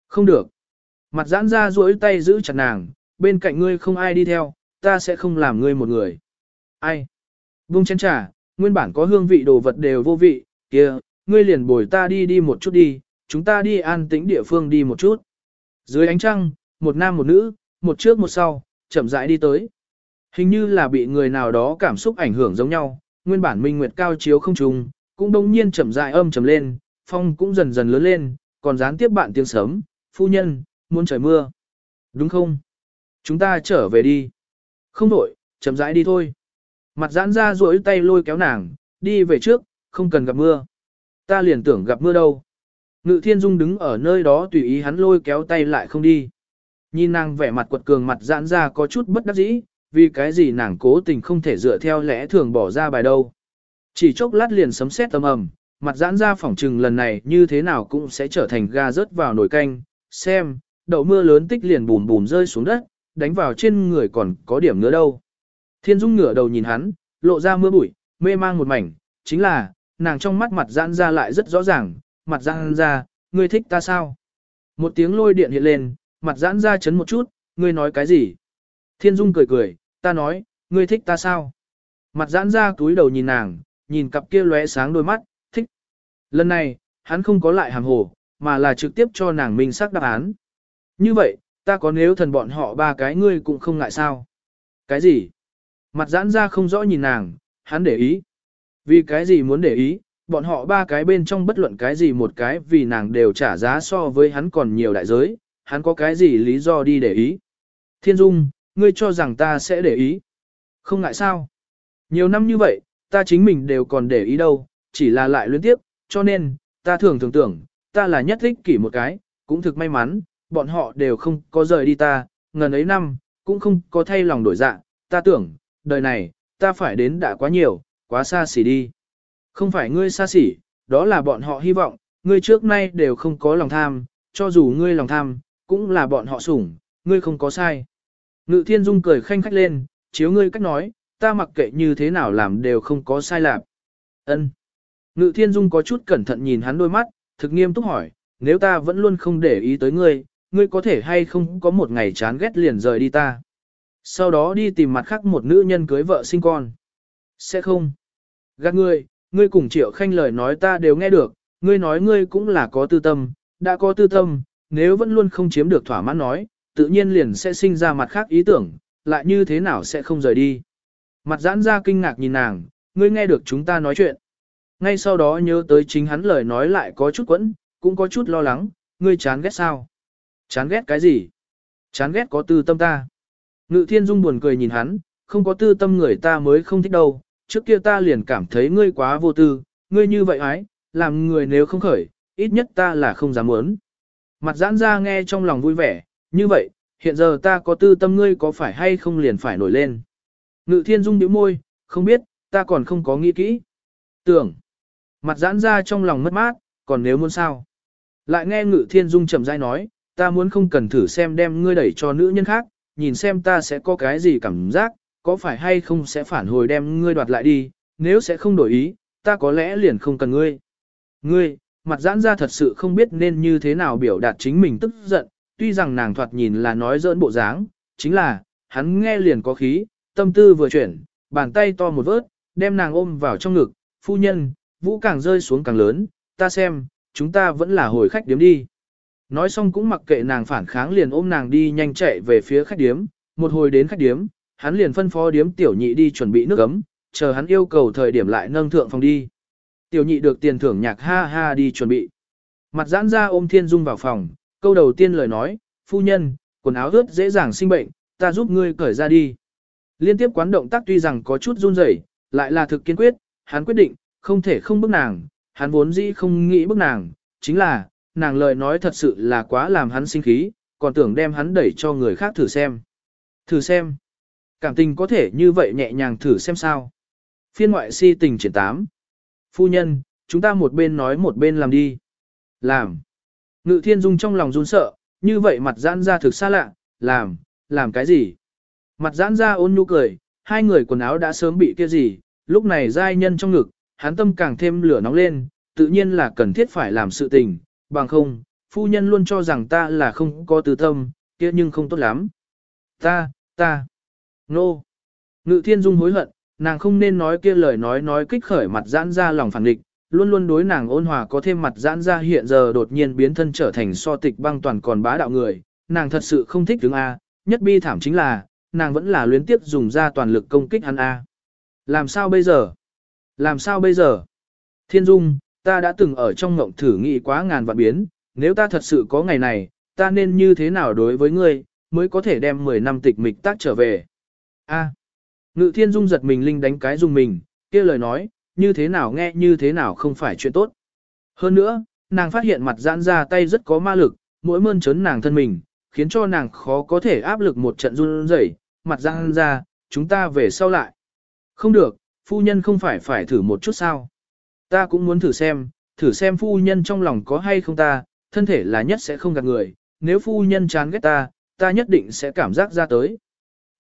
Không được. Mặt giãn ra duỗi tay giữ chặt nàng, bên cạnh ngươi không ai đi theo, ta sẽ không làm ngươi một người. Ai? Vung chén trà, nguyên bản có hương vị đồ vật đều vô vị, kia, ngươi liền bồi ta đi đi một chút đi, chúng ta đi an tĩnh địa phương đi một chút. Dưới ánh trăng, một nam một nữ, một trước một sau, chậm rãi đi tới. Hình như là bị người nào đó cảm xúc ảnh hưởng giống nhau, nguyên bản minh nguyệt cao chiếu không trùng, cũng đông nhiên chậm rãi âm trầm lên, phong cũng dần dần lớn lên, còn gián tiếp bạn tiếng sớm, phu nhân, muốn trời mưa. Đúng không? Chúng ta trở về đi. Không đổi, chậm rãi đi thôi. Mặt giãn ra duỗi tay lôi kéo nàng, đi về trước, không cần gặp mưa. Ta liền tưởng gặp mưa đâu. Ngự thiên dung đứng ở nơi đó tùy ý hắn lôi kéo tay lại không đi. Nhìn nàng vẻ mặt quật cường mặt giãn ra có chút bất đắc dĩ, vì cái gì nàng cố tình không thể dựa theo lẽ thường bỏ ra bài đâu. Chỉ chốc lát liền sấm sét tầm ầm, mặt giãn ra phỏng trừng lần này như thế nào cũng sẽ trở thành ga rớt vào nồi canh, xem, đậu mưa lớn tích liền bùm bùm rơi xuống đất, đánh vào trên người còn có điểm nữa đâu. Thiên Dung ngửa đầu nhìn hắn, lộ ra mưa bụi, mê mang một mảnh, chính là, nàng trong mắt mặt giãn ra lại rất rõ ràng, mặt giãn ra, ngươi thích ta sao? Một tiếng lôi điện hiện lên, mặt giãn ra chấn một chút, ngươi nói cái gì? Thiên Dung cười cười, ta nói, ngươi thích ta sao? Mặt giãn ra túi đầu nhìn nàng, nhìn cặp kia lóe sáng đôi mắt, thích. Lần này, hắn không có lại hàm hồ, mà là trực tiếp cho nàng minh xác đáp án. Như vậy, ta có nếu thần bọn họ ba cái ngươi cũng không ngại sao. Cái gì? Mặt giãn ra không rõ nhìn nàng, hắn để ý. Vì cái gì muốn để ý, bọn họ ba cái bên trong bất luận cái gì một cái vì nàng đều trả giá so với hắn còn nhiều đại giới, hắn có cái gì lý do đi để ý. Thiên Dung, ngươi cho rằng ta sẽ để ý. Không ngại sao. Nhiều năm như vậy, ta chính mình đều còn để ý đâu, chỉ là lại luyến tiếp, cho nên, ta thường thường tưởng, ta là nhất thích kỷ một cái, cũng thực may mắn, bọn họ đều không có rời đi ta, ngần ấy năm, cũng không có thay lòng đổi dạ, ta tưởng, đời này, ta phải đến đã quá nhiều, quá xa xỉ đi. Không phải ngươi xa xỉ, đó là bọn họ hy vọng, ngươi trước nay đều không có lòng tham, cho dù ngươi lòng tham, cũng là bọn họ sủng, ngươi không có sai. Ngự thiên dung cười khanh khách lên, chiếu ngươi cách nói, ta mặc kệ như thế nào làm đều không có sai lạc. Ân. Ngự thiên dung có chút cẩn thận nhìn hắn đôi mắt, thực nghiêm túc hỏi, nếu ta vẫn luôn không để ý tới ngươi, ngươi có thể hay không có một ngày chán ghét liền rời đi ta. Sau đó đi tìm mặt khác một nữ nhân cưới vợ sinh con. Sẽ không. Gạt ngươi, ngươi cùng triệu khanh lời nói ta đều nghe được, ngươi nói ngươi cũng là có tư tâm, đã có tư tâm, nếu vẫn luôn không chiếm được thỏa mãn nói, tự nhiên liền sẽ sinh ra mặt khác ý tưởng, lại như thế nào sẽ không rời đi. Mặt giãn ra kinh ngạc nhìn nàng, ngươi nghe được chúng ta nói chuyện. Ngay sau đó nhớ tới chính hắn lời nói lại có chút quẫn, cũng có chút lo lắng, ngươi chán ghét sao? Chán ghét cái gì? Chán ghét có tư tâm ta. Ngự thiên dung buồn cười nhìn hắn, không có tư tâm người ta mới không thích đâu, trước kia ta liền cảm thấy ngươi quá vô tư, ngươi như vậy ái, làm người nếu không khởi, ít nhất ta là không dám muốn. Mặt giãn ra nghe trong lòng vui vẻ, như vậy, hiện giờ ta có tư tâm ngươi có phải hay không liền phải nổi lên. Ngự thiên dung nhíu môi, không biết, ta còn không có nghĩ kỹ. Tưởng, mặt giãn ra trong lòng mất mát, còn nếu muốn sao? Lại nghe ngự thiên dung chậm rãi nói, ta muốn không cần thử xem đem ngươi đẩy cho nữ nhân khác, nhìn xem ta sẽ có cái gì cảm giác, có phải hay không sẽ phản hồi đem ngươi đoạt lại đi, nếu sẽ không đổi ý, ta có lẽ liền không cần ngươi. Ngươi, mặt giãn ra thật sự không biết nên như thế nào biểu đạt chính mình tức giận, tuy rằng nàng thoạt nhìn là nói dỡn bộ dáng, chính là, hắn nghe liền có khí, tâm tư vừa chuyển, bàn tay to một vớt, đem nàng ôm vào trong ngực, phu nhân, vũ càng rơi xuống càng lớn, ta xem, chúng ta vẫn là hồi khách điếm đi. Nói xong cũng mặc kệ nàng phản kháng liền ôm nàng đi nhanh chạy về phía khách điếm, một hồi đến khách điếm, hắn liền phân phó điếm tiểu nhị đi chuẩn bị nước ấm, chờ hắn yêu cầu thời điểm lại nâng thượng phòng đi. Tiểu nhị được tiền thưởng nhạc ha ha đi chuẩn bị. Mặt giãn ra ôm thiên dung vào phòng, câu đầu tiên lời nói, phu nhân, quần áo ướt dễ dàng sinh bệnh, ta giúp ngươi cởi ra đi. Liên tiếp quán động tác tuy rằng có chút run rẩy, lại là thực kiên quyết, hắn quyết định, không thể không bức nàng, hắn vốn dĩ không nghĩ bức nàng, chính là, nàng lời nói thật sự là quá làm hắn sinh khí, còn tưởng đem hắn đẩy cho người khác thử xem. Thử xem. Cảm tình có thể như vậy nhẹ nhàng thử xem sao. Phiên ngoại si tình triển tám. Phu nhân, chúng ta một bên nói một bên làm đi. Làm. Ngự thiên dung trong lòng run sợ, như vậy mặt giãn ra thực xa lạ, làm, làm cái gì? Mặt giãn ra ôn nhu cười, hai người quần áo đã sớm bị kia gì, lúc này giai nhân trong ngực, hắn tâm càng thêm lửa nóng lên, tự nhiên là cần thiết phải làm sự tình, bằng không, phu nhân luôn cho rằng ta là không có tư tâm, kia nhưng không tốt lắm. Ta, ta, nô. No. Ngự thiên dung hối hận, nàng không nên nói kia lời nói nói kích khởi mặt giãn ra lòng phản địch, luôn luôn đối nàng ôn hòa có thêm mặt giãn ra hiện giờ đột nhiên biến thân trở thành so tịch băng toàn còn bá đạo người, nàng thật sự không thích đứng A, nhất bi thảm chính là, nàng vẫn là luyến tiếp dùng ra toàn lực công kích hắn A. Làm sao bây giờ? Làm sao bây giờ? Thiên Dung, ta đã từng ở trong ngộng thử nghĩ quá ngàn vạn biến, nếu ta thật sự có ngày này, ta nên như thế nào đối với ngươi, mới có thể đem 10 năm tịch mịch tác trở về. A. À. Ngự Thiên Dung giật mình linh đánh cái dùng mình, kia lời nói, như thế nào nghe như thế nào không phải chuyện tốt. Hơn nữa, nàng phát hiện mặt giãn ra tay rất có ma lực, mỗi mơn trớn nàng thân mình, khiến cho nàng khó có thể áp lực một trận run rẩy, mặt giãn ra, chúng ta về sau lại. Không được, phu nhân không phải phải thử một chút sao. Ta cũng muốn thử xem, thử xem phu nhân trong lòng có hay không ta, thân thể là nhất sẽ không gạt người, nếu phu nhân chán ghét ta, ta nhất định sẽ cảm giác ra tới.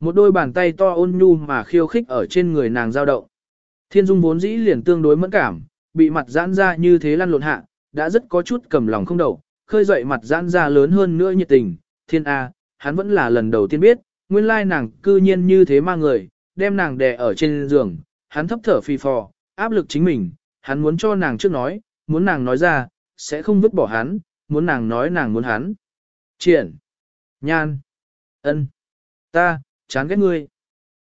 Một đôi bàn tay to ôn nhu mà khiêu khích ở trên người nàng dao động. Thiên Dung vốn dĩ liền tương đối mẫn cảm, bị mặt giãn ra như thế lăn lộn hạ, đã rất có chút cầm lòng không đậu, khơi dậy mặt giãn ra lớn hơn nữa nhiệt tình. Thiên A, hắn vẫn là lần đầu tiên biết, nguyên lai nàng cư nhiên như thế ma người, đem nàng đè ở trên giường, hắn thấp thở phì phò, áp lực chính mình, hắn muốn cho nàng trước nói, muốn nàng nói ra, sẽ không vứt bỏ hắn, muốn nàng nói nàng muốn hắn. Triển, nhan, ân, ta, chán ghét ngươi.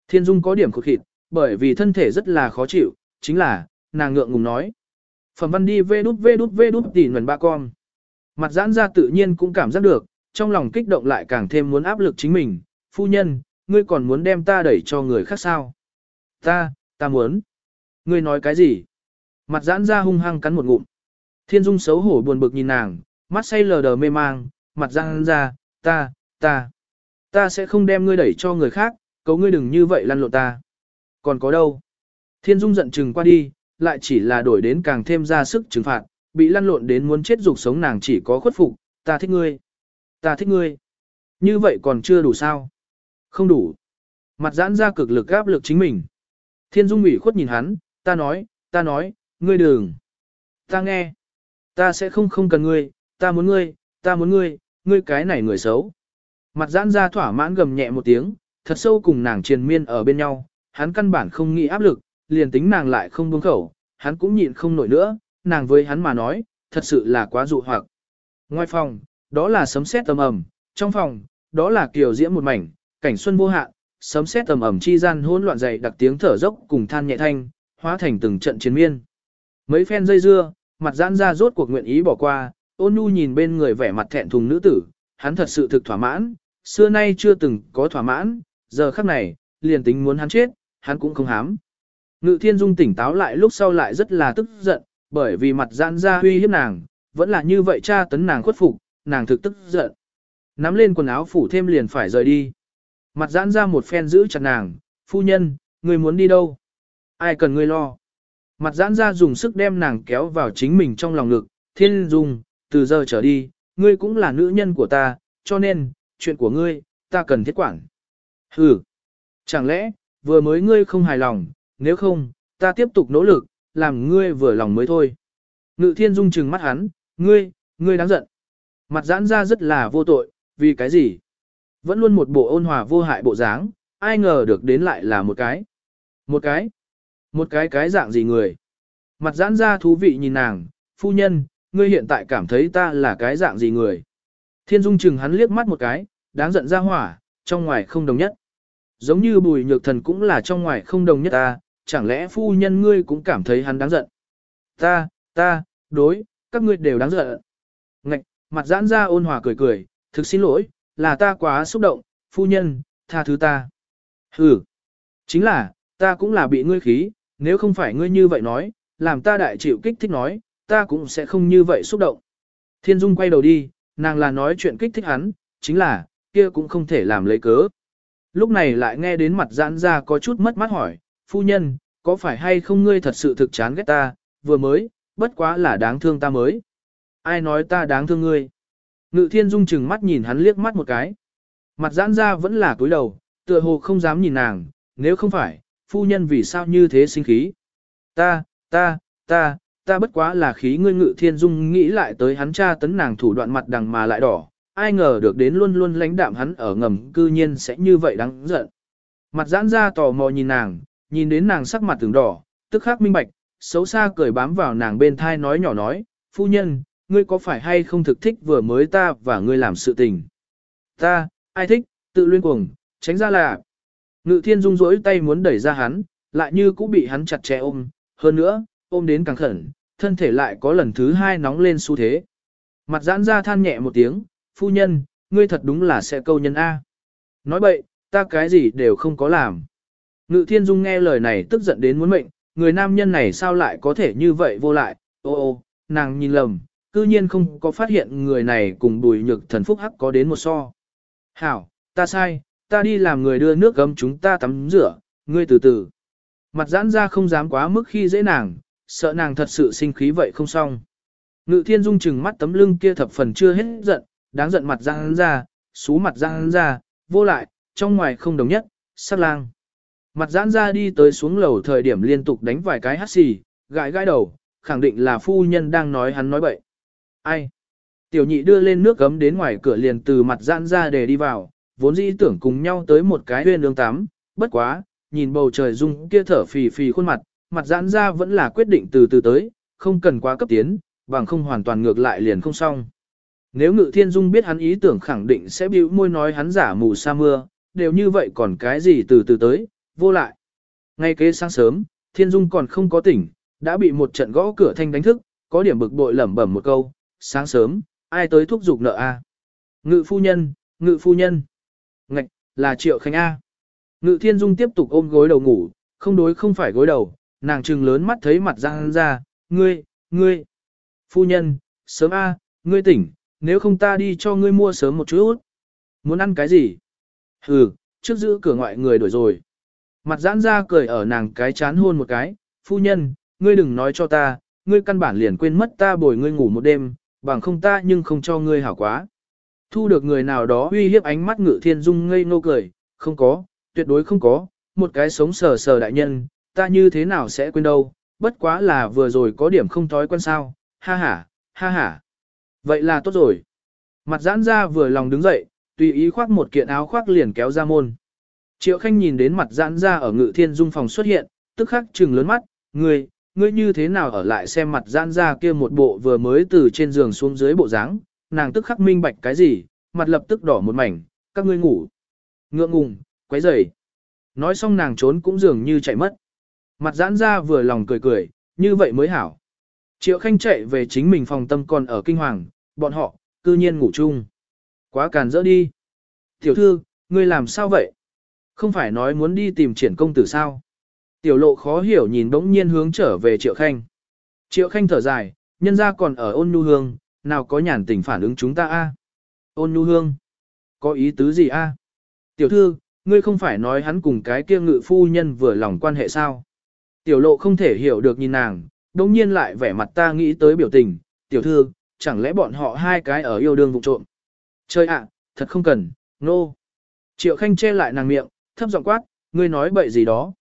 Thiên Dung có điểm khụt khịt, bởi vì thân thể rất là khó chịu, chính là, nàng ngượng ngùng nói. Phẩm văn đi vê đút vê đút vê đút tỉ nguồn ba con. Mặt giãn ra tự nhiên cũng cảm giác được, trong lòng kích động lại càng thêm muốn áp lực chính mình. Phu nhân, ngươi còn muốn đem ta đẩy cho người khác sao? Ta, ta muốn. Ngươi nói cái gì? Mặt giãn ra hung hăng cắn một ngụm. Thiên Dung xấu hổ buồn bực nhìn nàng, mắt say lờ đờ mê mang, mặt giãn ra, ta, ta. Ta sẽ không đem ngươi đẩy cho người khác, cầu ngươi đừng như vậy lăn lộn ta. Còn có đâu? Thiên Dung giận chừng qua đi, lại chỉ là đổi đến càng thêm ra sức trừng phạt, bị lăn lộn đến muốn chết dục sống nàng chỉ có khuất phục, ta thích ngươi. Ta thích ngươi. Như vậy còn chưa đủ sao? Không đủ. Mặt giãn ra cực lực áp lực chính mình. Thiên Dung ủy khuất nhìn hắn, ta nói, ta nói, ngươi đừng. Ta nghe. Ta sẽ không không cần ngươi, ta muốn ngươi, ta muốn ngươi, ngươi cái này người xấu. Mặt giãn ra thỏa mãn gầm nhẹ một tiếng, thật sâu cùng nàng triền miên ở bên nhau, hắn căn bản không nghĩ áp lực, liền tính nàng lại không buông khẩu, hắn cũng nhịn không nổi nữa, nàng với hắn mà nói, thật sự là quá dụ hoặc. Ngoài phòng, đó là sấm sét tầm ầm, trong phòng, đó là kiều diễm một mảnh, cảnh xuân vô hạn, sấm sét tầm ầm chi gian hỗn loạn dày đặc tiếng thở dốc cùng than nhẹ thanh, hóa thành từng trận chiến miên. Mấy phen dây dưa, mặt giãn ra rốt cuộc nguyện ý bỏ qua, ôn nhu nhìn bên người vẻ mặt thẹn thùng nữ tử, hắn thật sự thực thỏa mãn, xưa nay chưa từng có thỏa mãn, giờ khắc này, liền tính muốn hắn chết, hắn cũng không hám. Ngự thiên dung tỉnh táo lại lúc sau lại rất là tức giận, bởi vì mặt giãn ra huy hiếp nàng, vẫn là như vậy cha tấn nàng khuất phục, nàng thực tức giận. Nắm lên quần áo phủ thêm liền phải rời đi. Mặt giãn ra một phen giữ chặt nàng, phu nhân, người muốn đi đâu? Ai cần ngươi lo? Mặt giãn ra dùng sức đem nàng kéo vào chính mình trong lòng ngực, thiên dung, từ giờ trở đi, ngươi cũng là nữ nhân của ta, cho nên, chuyện của ngươi, ta cần thiết quản. Hừ, chẳng lẽ, vừa mới ngươi không hài lòng, nếu không, ta tiếp tục nỗ lực, làm ngươi vừa lòng mới thôi. Ngự thiên dung trừng mắt hắn, ngươi, ngươi đáng giận. Mặt giãn ra rất là vô tội, vì cái gì? Vẫn luôn một bộ ôn hòa vô hại bộ dáng, ai ngờ được đến lại là một cái. Một cái? Một cái cái dạng gì người? Mặt giãn ra thú vị nhìn nàng, phu nhân, ngươi hiện tại cảm thấy ta là cái dạng gì người? Thiên dung chừng hắn liếc mắt một cái, đáng giận ra hỏa, trong ngoài không đồng nhất. Giống như bùi nhược thần cũng là trong ngoài không đồng nhất ta, chẳng lẽ phu nhân ngươi cũng cảm thấy hắn đáng giận? Ta, ta, đối, các ngươi đều đáng giận. Ngạch, mặt giãn ra ôn hòa cười cười, thực xin lỗi, là ta quá xúc động, phu nhân, tha thứ ta. Ừ, chính là, ta cũng là bị ngươi khí, nếu không phải ngươi như vậy nói, làm ta đại chịu kích thích nói, ta cũng sẽ không như vậy xúc động. Thiên Dung quay đầu đi, nàng là nói chuyện kích thích hắn, chính là, kia cũng không thể làm lấy cớ. Lúc này lại nghe đến mặt giãn ra có chút mất mắt hỏi, phu nhân, có phải hay không ngươi thật sự thực chán ghét ta, vừa mới, bất quá là đáng thương ta mới. Ai nói ta đáng thương ngươi? Ngự thiên dung chừng mắt nhìn hắn liếc mắt một cái. Mặt giãn ra vẫn là cúi đầu, tựa hồ không dám nhìn nàng, nếu không phải, phu nhân vì sao như thế sinh khí. Ta, ta, ta, ta bất quá là khí ngươi ngự thiên dung nghĩ lại tới hắn cha tấn nàng thủ đoạn mặt đằng mà lại đỏ, ai ngờ được đến luôn luôn lãnh đạm hắn ở ngầm cư nhiên sẽ như vậy đáng giận. Mặt giãn ra tò mò nhìn nàng, nhìn đến nàng sắc mặt từng đỏ, tức khắc minh bạch, xấu xa cười bám vào nàng bên thai nói nhỏ nói, phu nhân, ngươi có phải hay không thực thích vừa mới ta và ngươi làm sự tình. Ta, ai thích, tự luyên cuồng, tránh ra là. Ngự thiên dung rỗi tay muốn đẩy ra hắn, lại như cũng bị hắn chặt chẽ ôm, hơn nữa, ôm đến càng khẩn, thân thể lại có lần thứ hai nóng lên xu thế. Mặt giãn ra than nhẹ một tiếng, phu nhân, ngươi thật đúng là sẽ câu nhân A. Nói bậy, ta cái gì đều không có làm. Ngự thiên dung nghe lời này tức giận đến muốn mệnh, người nam nhân này sao lại có thể như vậy vô lại, ô ô, nàng nhìn lầm, cư nhiên không có phát hiện người này cùng bùi nhược thần phúc hắc có đến một so. Hảo, ta sai, ta đi làm người đưa nước gấm chúng ta tắm rửa, ngươi từ từ. Mặt giãn ra không dám quá mức khi dễ nàng, sợ nàng thật sự sinh khí vậy không xong. Ngự thiên dung chừng mắt tấm lưng kia thập phần chưa hết giận, đáng giận mặt giãn ra, xú mặt giãn ra, vô lại, trong ngoài không đồng nhất, sát lang. Mặt giãn ra đi tới xuống lầu thời điểm liên tục đánh vài cái hát xì, gãi gãi đầu, khẳng định là phu nhân đang nói hắn nói bậy. Ai? Tiểu nhị đưa lên nước gấm đến ngoài cửa liền từ mặt giãn ra để đi vào, vốn dĩ tưởng cùng nhau tới một cái huyên ương tắm, bất quá, nhìn bầu trời Dung kia thở phì phì khuôn mặt, mặt giãn ra vẫn là quyết định từ từ tới, không cần quá cấp tiến, bằng không hoàn toàn ngược lại liền không xong. Nếu ngự thiên dung biết hắn ý tưởng khẳng định sẽ bĩu môi nói hắn giả mù sa mưa, đều như vậy còn cái gì từ từ tới, vô lại. Ngay kế sáng sớm, Thiên Dung còn không có tỉnh, đã bị một trận gõ cửa thanh đánh thức, có điểm bực bội lẩm bẩm một câu, sáng sớm, ai tới thúc giục nợ a? Ngự phu nhân, ngự phu nhân. Là Triệu Khánh A. Ngự Thiên Dung tiếp tục ôm gối đầu ngủ, không đối không phải gối đầu, nàng trừng lớn mắt thấy mặt Giang ra, ngươi, ngươi. Phu nhân, sớm A, ngươi tỉnh, nếu không ta đi cho ngươi mua sớm một chút. Muốn ăn cái gì? Hừ, trước giữ cửa ngoại người đổi rồi. Mặt giãn ra cười ở nàng cái chán hôn một cái, phu nhân, ngươi đừng nói cho ta, ngươi căn bản liền quên mất ta bồi ngươi ngủ một đêm, bằng không ta nhưng không cho ngươi hảo quá. Thu được người nào đó uy hiếp ánh mắt ngự thiên dung ngây ngô cười, không có, tuyệt đối không có, một cái sống sờ sờ đại nhân, ta như thế nào sẽ quên đâu, bất quá là vừa rồi có điểm không thói quen sao, ha ha, ha ha. Vậy là tốt rồi. Mặt giãn ra vừa lòng đứng dậy, tùy ý khoác một kiện áo khoác liền kéo ra môn. Triệu Khanh nhìn đến mặt giãn ra ở ngự thiên dung phòng xuất hiện, tức khắc trừng lớn mắt, ngươi, ngươi như thế nào ở lại xem mặt giãn ra kia một bộ vừa mới từ trên giường xuống dưới bộ dáng, nàng tức khắc minh bạch cái gì, mặt lập tức đỏ một mảnh, các ngươi ngủ. Ngượng ngùng, quấy rầy. Nói xong nàng trốn cũng dường như chạy mất. Mặt giãn ra vừa lòng cười cười, như vậy mới hảo. Triệu Khanh chạy về chính mình phòng tâm còn ở kinh hoàng, bọn họ, cư nhiên ngủ chung. Quá càn rỡ đi. Tiểu thư, ngươi làm sao vậy? Không phải nói muốn đi tìm triển công tử sao? Tiểu lộ khó hiểu nhìn bỗng nhiên hướng trở về Triệu Khanh. Triệu Khanh thở dài, nhân ra còn ở ôn nhu hương, nào có nhàn tình phản ứng chúng ta a? Ôn nhu hương. Có ý tứ gì a? Tiểu thư, ngươi không phải nói hắn cùng cái kia ngự phu nhân vừa lòng quan hệ sao? Tiểu lộ không thể hiểu được nhìn nàng, đồng nhiên lại vẻ mặt ta nghĩ tới biểu tình, tiểu thư, chẳng lẽ bọn họ hai cái ở yêu đương vụ trộm? Chơi ạ, thật không cần, nô. No. Triệu Khanh che lại nàng miệng, thấp giọng quát, ngươi nói bậy gì đó.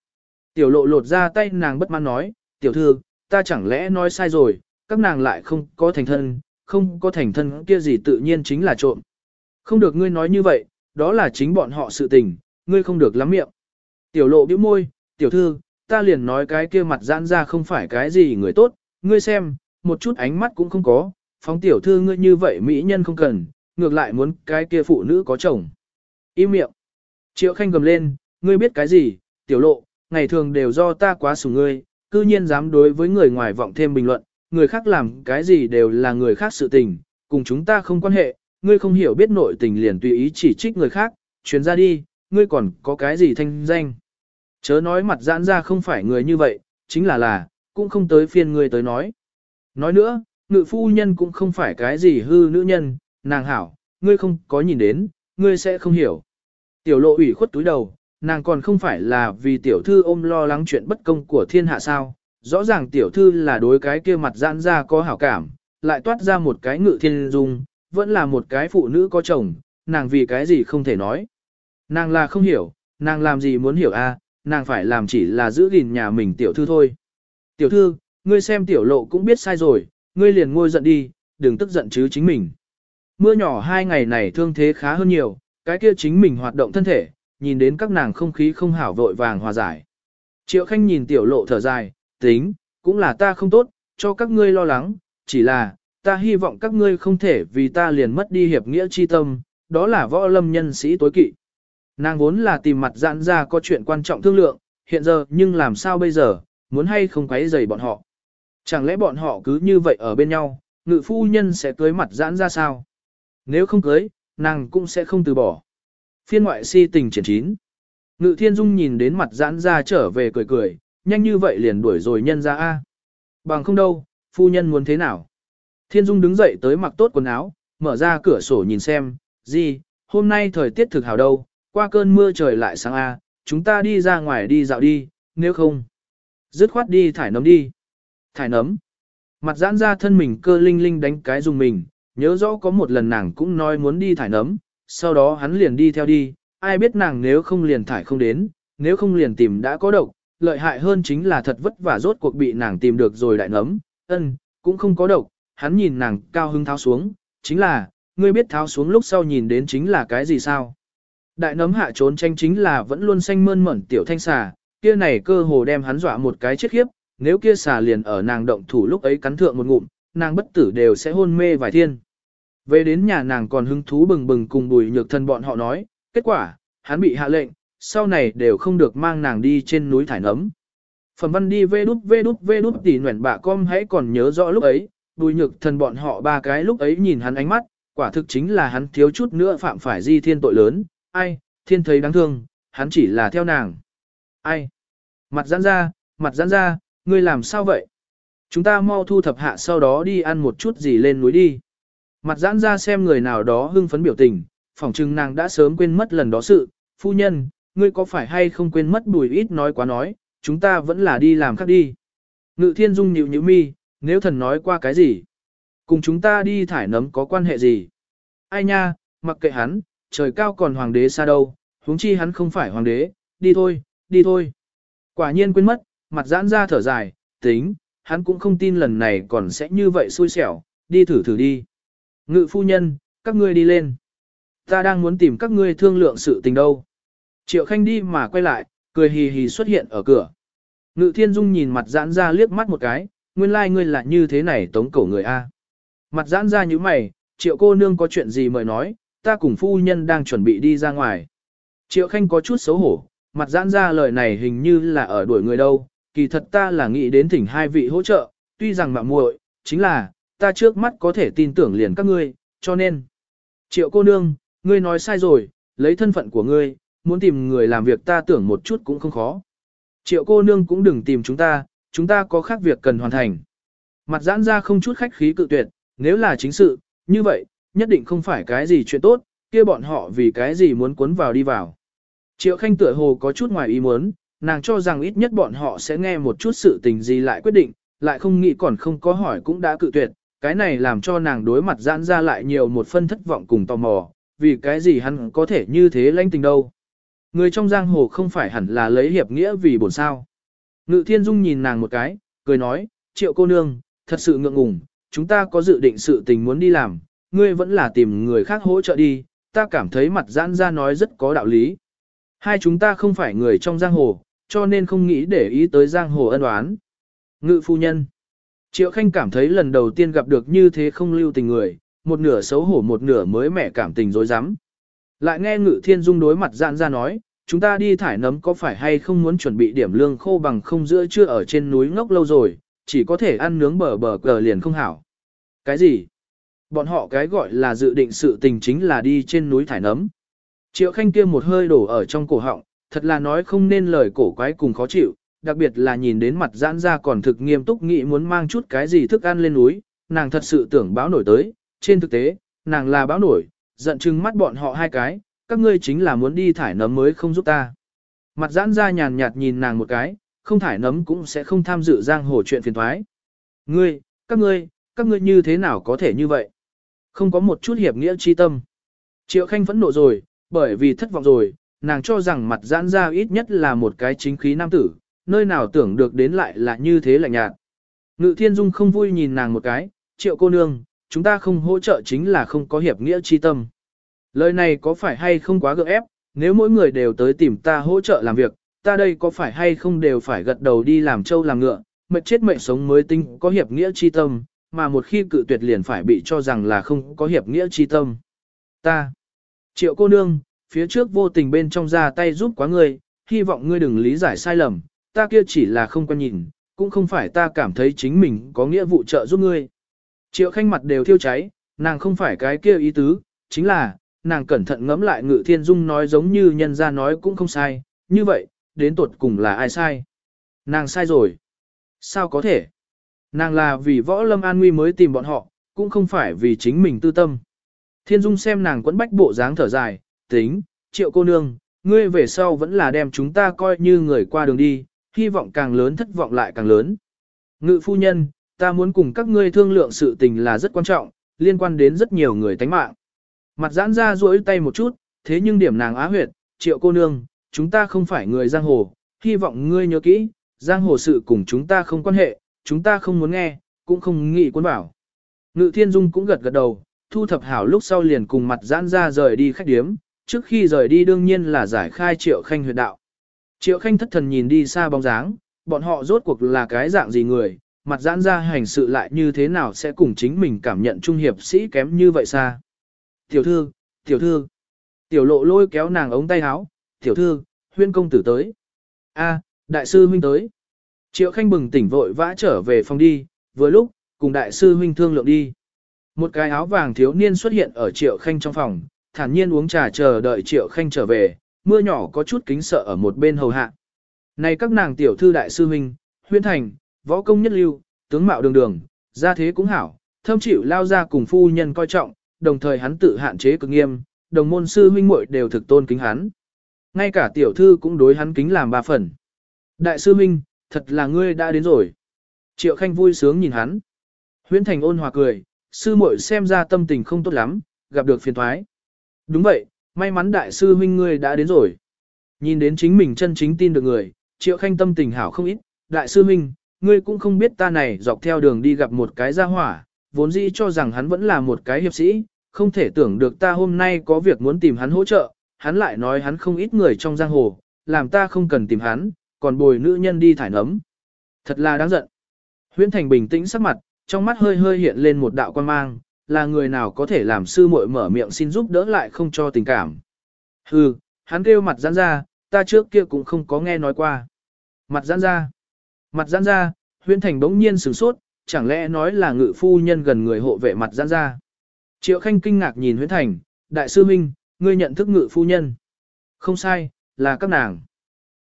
Tiểu lộ lột ra tay nàng bất mãn nói, tiểu thư, ta chẳng lẽ nói sai rồi, các nàng lại không có thành thân, không có thành thân kia gì tự nhiên chính là trộm. Không được ngươi nói như vậy, đó là chính bọn họ sự tình, ngươi không được lắm miệng. Tiểu lộ bĩu môi, tiểu thư, ta liền nói cái kia mặt giãn ra không phải cái gì người tốt, ngươi xem, một chút ánh mắt cũng không có, phóng tiểu thư ngươi như vậy mỹ nhân không cần, ngược lại muốn cái kia phụ nữ có chồng. Im miệng. Triệu Khanh gầm lên, ngươi biết cái gì, tiểu lộ, ngày thường đều do ta quá sủng ngươi, cư nhiên dám đối với người ngoài vọng thêm bình luận, người khác làm cái gì đều là người khác sự tình, cùng chúng ta không quan hệ, ngươi không hiểu biết nội tình liền tùy ý chỉ trích người khác, chuyến ra đi, ngươi còn có cái gì thanh danh. Chớ nói mặt giãn ra không phải người như vậy, chính là là, cũng không tới phiên ngươi tới nói. Nói nữa, ngự phu nhân cũng không phải cái gì hư nữ nhân, nàng hảo, ngươi không có nhìn đến, ngươi sẽ không hiểu. Tiểu lộ ủy khuất túi đầu, nàng còn không phải là vì tiểu thư ôm lo lắng chuyện bất công của thiên hạ sao. Rõ ràng tiểu thư là đối cái kia mặt giãn ra có hảo cảm, lại toát ra một cái ngự thiên dung, vẫn là một cái phụ nữ có chồng, nàng vì cái gì không thể nói. Nàng là không hiểu, nàng làm gì muốn hiểu a? À, nàng phải làm chỉ là giữ gìn nhà mình tiểu thư thôi. Tiểu thư, ngươi xem tiểu lộ cũng biết sai rồi, ngươi liền ngôi giận đi, đừng tức giận chứ chính mình. Mưa nhỏ hai ngày này thương thế khá hơn nhiều, cái kia chính mình hoạt động thân thể, nhìn đến các nàng không khí không hảo vội vàng hòa giải. Triệu Khanh nhìn tiểu lộ thở dài, tính, cũng là ta không tốt, cho các ngươi lo lắng, chỉ là, ta hy vọng các ngươi không thể vì ta liền mất đi hiệp nghĩa chi tâm, đó là võ lâm nhân sĩ tối kỵ. Nàng vốn là tìm mặt giãn ra có chuyện quan trọng thương lượng, hiện giờ nhưng làm sao bây giờ, muốn hay không quấy rầy bọn họ. Chẳng lẽ bọn họ cứ như vậy ở bên nhau, ngự phu nhân sẽ cưới mặt giãn ra sao? Nếu không cưới, nàng cũng sẽ không từ bỏ. Phiên ngoại si tình triển chín. Ngự thiên dung nhìn đến mặt giãn ra trở về cười cười, nhanh như vậy liền đuổi rồi nhân ra A. Bằng không đâu, phu nhân muốn thế nào? Thiên dung đứng dậy tới mặc tốt quần áo, mở ra cửa sổ nhìn xem, gì, hôm nay thời tiết thực hảo đâu, qua cơn mưa trời lại sáng A, chúng ta đi ra ngoài đi dạo đi, nếu không. Dứt khoát đi thải nấm đi. Thải nấm. Mặt giãn ra thân mình cơ linh linh đánh cái dùng mình, nhớ rõ có một lần nàng cũng nói muốn đi thải nấm, sau đó hắn liền đi theo đi, ai biết nàng nếu không liền thải không đến, nếu không liền tìm đã có độc, lợi hại hơn chính là thật vất vả rốt cuộc bị nàng tìm được rồi đại nấm, ân, cũng không có độc, hắn nhìn nàng cao hưng tháo xuống, chính là, ngươi biết tháo xuống lúc sau nhìn đến chính là cái gì sao? Đại nấm hạ trốn tranh chính là vẫn luôn xanh mơn mởn tiểu thanh xà, kia này cơ hồ đem hắn dọa một cái chết khiếp, nếu kia xà liền ở nàng động thủ lúc ấy cắn thượng một ngụm, nàng bất tử đều sẽ hôn mê vài thiên. Về đến nhà nàng còn hứng thú bừng bừng cùng bùi nhược thân bọn họ nói, kết quả, hắn bị hạ lệnh, sau này đều không được mang nàng đi trên núi thải nấm. Phẩm văn đi vê đút vê đút vê đút tỉ nguyện bạ com hãy còn nhớ rõ lúc ấy, đùi nhược thần bọn họ ba cái lúc ấy nhìn hắn ánh mắt, quả thực chính là hắn thiếu chút nữa phạm phải di thiên tội lớn, ai, thiên thấy đáng thương, hắn chỉ là theo nàng. Ai? Mặt giãn ra, mặt giãn ra, ngươi làm sao vậy? Chúng ta mau thu thập hạ sau đó đi ăn một chút gì lên núi đi. Mặt giãn ra xem người nào đó hưng phấn biểu tình, phỏng chừng nàng đã sớm quên mất lần đó sự. Phu nhân, ngươi có phải hay không quên mất bùi ít nói quá nói, chúng ta vẫn là đi làm khác đi. Ngự thiên dung nhịu nhịu mi, nếu thần nói qua cái gì? Cùng chúng ta đi thải nấm có quan hệ gì? Ai nha, mặc kệ hắn, trời cao còn hoàng đế xa đâu, huống chi hắn không phải hoàng đế, đi thôi, đi thôi. Quả nhiên quên mất, mặt giãn ra thở dài, tính, hắn cũng không tin lần này còn sẽ như vậy xui xẻo, đi thử thử đi. Ngự phu nhân, các ngươi đi lên. Ta đang muốn tìm các ngươi thương lượng sự tình đâu. Triệu Khanh đi mà quay lại, cười hì hì xuất hiện ở cửa. Ngự thiên dung nhìn mặt giãn ra liếc mắt một cái, nguyên lai like ngươi là như thế này tống cổ người A. Mặt giãn ra như mày, triệu cô nương có chuyện gì mời nói, ta cùng phu nhân đang chuẩn bị đi ra ngoài. Triệu Khanh có chút xấu hổ, mặt giãn ra lời này hình như là ở đuổi người đâu, kỳ thật ta là nghĩ đến thỉnh hai vị hỗ trợ, tuy rằng mạng muội, chính là, ta trước mắt có thể tin tưởng liền các ngươi, cho nên. Triệu cô nương, ngươi nói sai rồi, lấy thân phận của ngươi, muốn tìm người làm việc ta tưởng một chút cũng không khó. Triệu cô nương cũng đừng tìm chúng ta, chúng ta có khác việc cần hoàn thành. Mặt giãn ra không chút khách khí cự tuyệt, nếu là chính sự, như vậy, nhất định không phải cái gì chuyện tốt, kia bọn họ vì cái gì muốn cuốn vào đi vào. Triệu Khanh tựa hồ có chút ngoài ý muốn, nàng cho rằng ít nhất bọn họ sẽ nghe một chút sự tình gì lại quyết định, lại không nghĩ còn không có hỏi cũng đã cự tuyệt, cái này làm cho nàng đối mặt giãn ra lại nhiều một phân thất vọng cùng tò mò, vì cái gì hắn có thể như thế lanh tình đâu. Người trong giang hồ không phải hẳn là lấy hiệp nghĩa vì bổn sao. Ngự thiên dung nhìn nàng một cái, cười nói, triệu cô nương, thật sự ngượng ngùng, chúng ta có dự định sự tình muốn đi làm, ngươi vẫn là tìm người khác hỗ trợ đi, ta cảm thấy mặt giãn ra nói rất có đạo lý. Hai chúng ta không phải người trong giang hồ, cho nên không nghĩ để ý tới giang hồ ân oán. Ngự phu nhân. Triệu Khanh cảm thấy lần đầu tiên gặp được như thế không lưu tình người, một nửa xấu hổ một nửa mới mẻ cảm tình dối rắm lại nghe Ngự Thiên Dung đối mặt dạn ra nói, chúng ta đi thải nấm có phải hay không muốn chuẩn bị điểm lương khô bằng không giữa chưa ở trên núi ngốc lâu rồi, chỉ có thể ăn nướng bờ bờ cờ liền không hảo. Cái gì? Bọn họ cái gọi là dự định sự tình chính là đi trên núi thải nấm. Triệu Khanh kia một hơi đổ ở trong cổ họng, thật là nói không nên lời cổ quái cùng khó chịu, đặc biệt là nhìn đến mặt giãn ra còn thực nghiêm túc nghĩ muốn mang chút cái gì thức ăn lên núi, nàng thật sự tưởng báo nổi tới, trên thực tế, nàng là báo nổi, giận chừng mắt bọn họ hai cái, các ngươi chính là muốn đi thải nấm mới không giúp ta. Mặt giãn ra nhàn nhạt nhìn nàng một cái, không thải nấm cũng sẽ không tham dự giang hồ chuyện phiền thoái. Ngươi, các ngươi, các ngươi như thế nào có thể như vậy? Không có một chút hiệp nghĩa chi tâm. Triệu Khanh phẫn nộ rồi, bởi vì thất vọng rồi, nàng cho rằng mặt giãn ra ít nhất là một cái chính khí nam tử, nơi nào tưởng được đến lại là như thế lạnh nhạt. Ngự thiên dung không vui nhìn nàng một cái, triệu cô nương, chúng ta không hỗ trợ chính là không có hiệp nghĩa chi tâm. Lời này có phải hay không quá gượng ép, nếu mỗi người đều tới tìm ta hỗ trợ làm việc, ta đây có phải hay không đều phải gật đầu đi làm trâu làm ngựa, mệt chết mệnh sống mới tinh có hiệp nghĩa chi tâm, mà một khi cự tuyệt liền phải bị cho rằng là không có hiệp nghĩa chi tâm. Ta, triệu cô nương, phía trước vô tình bên trong ra tay giúp quá ngươi, hy vọng ngươi đừng lý giải sai lầm, ta kia chỉ là không quan nhìn, cũng không phải ta cảm thấy chính mình có nghĩa vụ trợ giúp ngươi. Triệu khanh mặt đều thiêu cháy, nàng không phải cái kia ý tứ, chính là, nàng cẩn thận ngẫm lại ngự thiên dung nói giống như nhân ra nói cũng không sai, như vậy, đến tột cùng là ai sai? Nàng sai rồi. Sao có thể? Nàng là vì võ lâm an nguy mới tìm bọn họ, cũng không phải vì chính mình tư tâm. Thiên dung xem nàng quấn bách bộ dáng thở dài, tính, triệu cô nương, ngươi về sau vẫn là đem chúng ta coi như người qua đường đi, hy vọng càng lớn thất vọng lại càng lớn. Ngự phu nhân, ta muốn cùng các ngươi thương lượng sự tình là rất quan trọng, liên quan đến rất nhiều người tánh mạng. Mặt giãn ra duỗi tay một chút, thế nhưng điểm nàng á huyệt, triệu cô nương, chúng ta không phải người giang hồ, hy vọng ngươi nhớ kỹ, giang hồ sự cùng chúng ta không quan hệ, chúng ta không muốn nghe, cũng không nghĩ quân bảo. Ngự thiên dung cũng gật gật đầu, thu thập hảo lúc sau liền cùng mặt giãn ra rời đi khách điếm, trước khi rời đi đương nhiên là giải khai triệu khanh huyệt đạo. Triệu khanh thất thần nhìn đi xa bóng dáng, bọn họ rốt cuộc là cái dạng gì người, mặt giãn ra hành sự lại như thế nào sẽ cùng chính mình cảm nhận trung hiệp sĩ kém như vậy xa. Tiểu thư, tiểu thư, tiểu lộ lôi kéo nàng ống tay áo, tiểu thư, huyên công tử tới. a đại sư huynh tới. Triệu Khanh bừng tỉnh vội vã trở về phòng đi, vừa lúc, cùng đại sư huynh thương lượng đi. Một cái áo vàng thiếu niên xuất hiện ở Triệu Khanh trong phòng, thản nhiên uống trà chờ đợi Triệu Khanh trở về, mưa nhỏ có chút kính sợ ở một bên hầu hạ. Này các nàng tiểu thư đại sư huynh, huyên thành, võ công nhất lưu, tướng mạo đường đường, gia thế cũng hảo, thâm chịu lao ra cùng phu nhân coi trọng, đồng thời hắn tự hạn chế cực nghiêm, đồng môn sư huynh muội đều thực tôn kính hắn. Ngay cả tiểu thư cũng đối hắn kính làm ba phần. Đại sư huynh, thật là ngươi đã đến rồi. Triệu Khanh vui sướng nhìn hắn. Huyễn Thành ôn hòa cười, sư muội xem ra tâm tình không tốt lắm, gặp được phiền thoái. Đúng vậy, may mắn đại sư huynh ngươi đã đến rồi. Nhìn đến chính mình chân chính tin được người, Triệu Khanh tâm tình hảo không ít. Đại sư huynh, ngươi cũng không biết ta này dọc theo đường đi gặp một cái gia hỏa, vốn dĩ cho rằng hắn vẫn là một cái hiệp sĩ, không thể tưởng được ta hôm nay có việc muốn tìm hắn hỗ trợ, hắn lại nói hắn không ít người trong giang hồ, làm ta không cần tìm hắn, còn bồi nữ nhân đi thải nấm. Thật là đáng giận. Huyễn Thành bình tĩnh sắc mặt, trong mắt hơi hơi hiện lên một đạo quan mang, là người nào có thể làm sư muội mở miệng xin giúp đỡ lại không cho tình cảm. Hừ, hắn kêu mặt giãn ra, ta trước kia cũng không có nghe nói qua. Mặt giãn ra. Mặt giãn ra, Huyễn Thành bỗng nhiên sửng sốt, chẳng lẽ nói là ngự phu nhân gần người hộ vệ mặt giãn ra. Triệu Khanh kinh ngạc nhìn Huyễn Thành, đại sư minh, ngươi nhận thức ngự phu nhân. Không sai, là các nàng.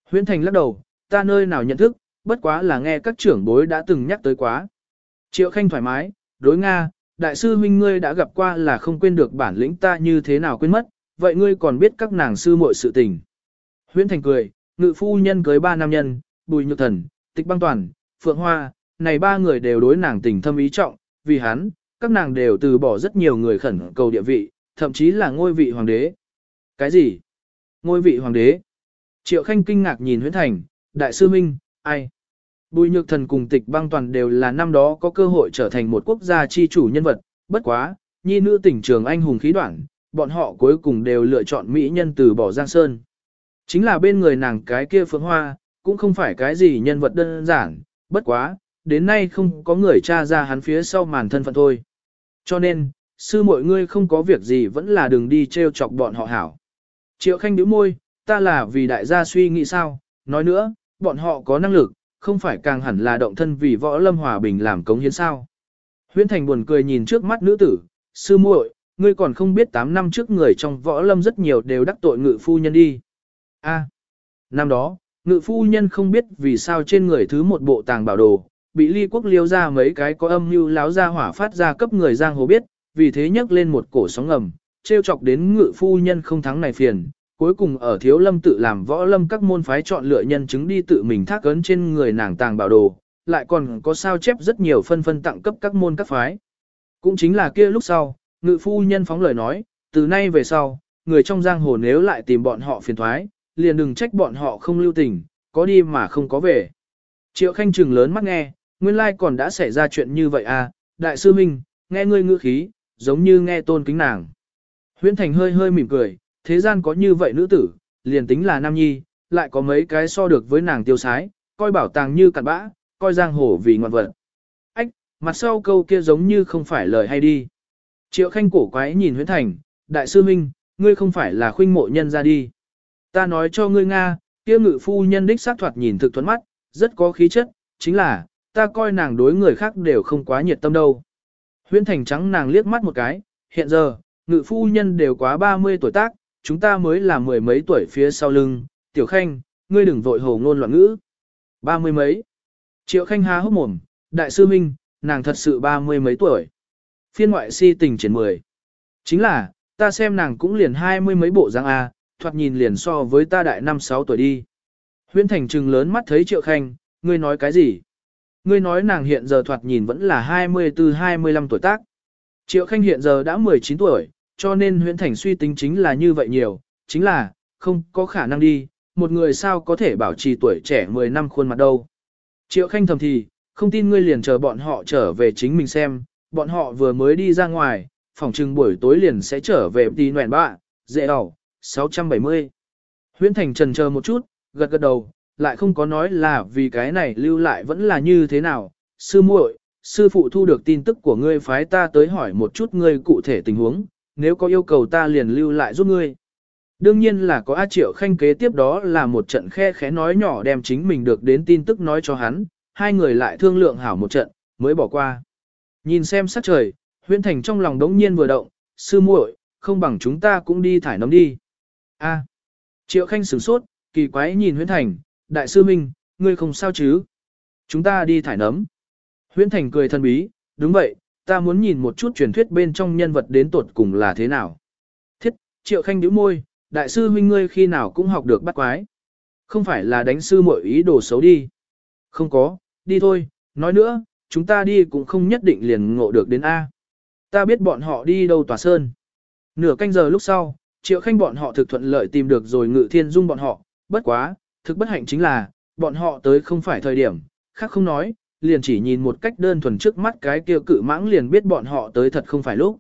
Huyễn Thành lắc đầu, ta nơi nào nhận thức, bất quá là nghe các trưởng bối đã từng nhắc tới quá. Triệu Khanh thoải mái, đối Nga, đại sư huynh ngươi đã gặp qua là không quên được bản lĩnh ta như thế nào quên mất, vậy ngươi còn biết các nàng sư muội sự tình. Huyễn Thành cười, ngự phu nhân cưới ba nam nhân, bùi nhược thần, tịch băng toàn, phượng hoa, này ba người đều đối nàng tình thâm ý trọng, vì hắn, các nàng đều từ bỏ rất nhiều người khẩn cầu địa vị, thậm chí là ngôi vị hoàng đế. Cái gì? Ngôi vị hoàng đế? Triệu Khanh kinh ngạc nhìn Huyễn Thành, đại sư minh, ai? Bùi nhược thần cùng tịch băng toàn đều là năm đó có cơ hội trở thành một quốc gia chi chủ nhân vật, bất quá, nhi nữ tỉnh trường anh hùng khí đoạn, bọn họ cuối cùng đều lựa chọn mỹ nhân từ bỏ Giang Sơn. Chính là bên người nàng cái kia phượng hoa, cũng không phải cái gì nhân vật đơn giản, bất quá, đến nay không có người tra ra hắn phía sau màn thân phận thôi. Cho nên, sư mọi ngươi không có việc gì vẫn là đừng đi treo chọc bọn họ hảo. Triệu Khanh nhíu môi, ta là vì đại gia suy nghĩ sao, nói nữa, bọn họ có năng lực, không phải càng hẳn là động thân vì võ lâm hòa bình làm cống hiến sao. Huyễn Thành buồn cười nhìn trước mắt nữ tử, sư muội, ngươi còn không biết 8 năm trước người trong võ lâm rất nhiều đều đắc tội ngự phu nhân đi. A, năm đó, ngự phu nhân không biết vì sao trên người thứ một bộ tàng bảo đồ, bị ly quốc liêu ra mấy cái có âm mưu láo ra hỏa phát ra cấp người giang hồ biết, vì thế nhấc lên một cổ sóng ngầm, trêu chọc đến ngự phu nhân không thắng này phiền, cuối cùng ở thiếu lâm tự làm võ lâm các môn phái chọn lựa nhân chứng đi tự mình thác ấn trên người nàng tàng bảo đồ, lại còn có sao chép rất nhiều phân phân tặng cấp các môn các phái. Cũng chính là kia lúc sau, ngự phu nhân phóng lời nói, từ nay về sau, người trong giang hồ nếu lại tìm bọn họ phiền thoái, liền đừng trách bọn họ không lưu tình, có đi mà không có về. Triệu Khanh trừng lớn mắt nghe, nguyên lai còn đã xảy ra chuyện như vậy à, đại sư Minh, nghe ngươi ngữ khí, giống như nghe tôn kính nàng. Huyễn Thành hơi hơi mỉm cười, thế gian có như vậy nữ tử, liền tính là nam nhi, lại có mấy cái so được với nàng tiêu sái, coi bảo tàng như cặn bã, coi giang hồ vì ngoạn vật. Ách, mặt sau câu kia giống như không phải lời hay đi. Triệu Khanh cổ quái nhìn Huyễn Thành, đại sư Minh, ngươi không phải là khuynh mộ nhân ra đi. Ta nói cho ngươi Nga, kia ngự phu nhân đích sát thoạt nhìn thực thuẫn mắt, rất có khí chất, chính là, ta coi nàng đối người khác đều không quá nhiệt tâm đâu. Huyễn Thành trắng nàng liếc mắt một cái, hiện giờ, ngự phu nhân đều quá 30 tuổi tác, chúng ta mới là mười mấy tuổi phía sau lưng, tiểu khanh, ngươi đừng vội hồ ngôn loạn ngữ. Ba mươi mấy. Triệu khanh há hốc mồm, đại sư minh, nàng thật sự ba mươi mấy tuổi. Phiên ngoại si tình triển mười. Chính là, ta xem nàng cũng liền hai mươi mấy bộ dáng A, thoạt nhìn liền so với ta đại năm sáu tuổi đi. Huyễn thành trừng lớn mắt thấy triệu khanh, ngươi nói cái gì? Ngươi nói nàng hiện giờ thoạt nhìn vẫn là 24-25 tuổi tác. Triệu Khanh hiện giờ đã 19 tuổi, cho nên Huyễn thành suy tính chính là như vậy nhiều, chính là, không có khả năng đi, một người sao có thể bảo trì tuổi trẻ 10 năm khuôn mặt đâu. Triệu Khanh thầm thì, không tin ngươi liền chờ bọn họ trở về chính mình xem, bọn họ vừa mới đi ra ngoài, phòng trừng buổi tối liền sẽ trở về đi nguyện bạ, dễ đầu, 670. Huyễn Thành trần chờ một chút, gật gật đầu, lại không có nói là vì cái này lưu lại vẫn là như thế nào. Sư muội, sư phụ thu được tin tức của ngươi phái ta tới hỏi một chút ngươi cụ thể tình huống, nếu có yêu cầu ta liền lưu lại giúp ngươi. Đương nhiên là có A Triệu Khanh kế tiếp đó là một trận khe khẽ nói nhỏ đem chính mình được đến tin tức nói cho hắn, hai người lại thương lượng hảo một trận, mới bỏ qua. Nhìn xem sắc trời, huyễn thành trong lòng đống nhiên vừa động, sư muội, không bằng chúng ta cũng đi thải nấm đi. A. Triệu Khanh sửng sốt, kỳ quái nhìn huyễn thành, đại sư Minh, ngươi không sao chứ? Chúng ta đi thải nấm. Huyễn thành cười thân bí, đúng vậy, ta muốn nhìn một chút truyền thuyết bên trong nhân vật đến tột cùng là thế nào. Thiết, Triệu Khanh nhíu môi, đại sư huynh ngươi khi nào cũng học được bắt quái. Không phải là đánh sư mọi ý đồ xấu đi. Không có, đi thôi, nói nữa, chúng ta đi cũng không nhất định liền ngộ được đến A. Ta biết bọn họ đi đâu tòa sơn. Nửa canh giờ lúc sau, triệu khanh bọn họ thực thuận lợi tìm được rồi ngự thiên dung bọn họ, bất quá, thực bất hạnh chính là, bọn họ tới không phải thời điểm, khác không nói, liền chỉ nhìn một cách đơn thuần trước mắt cái kia cự mãng liền biết bọn họ tới thật không phải lúc.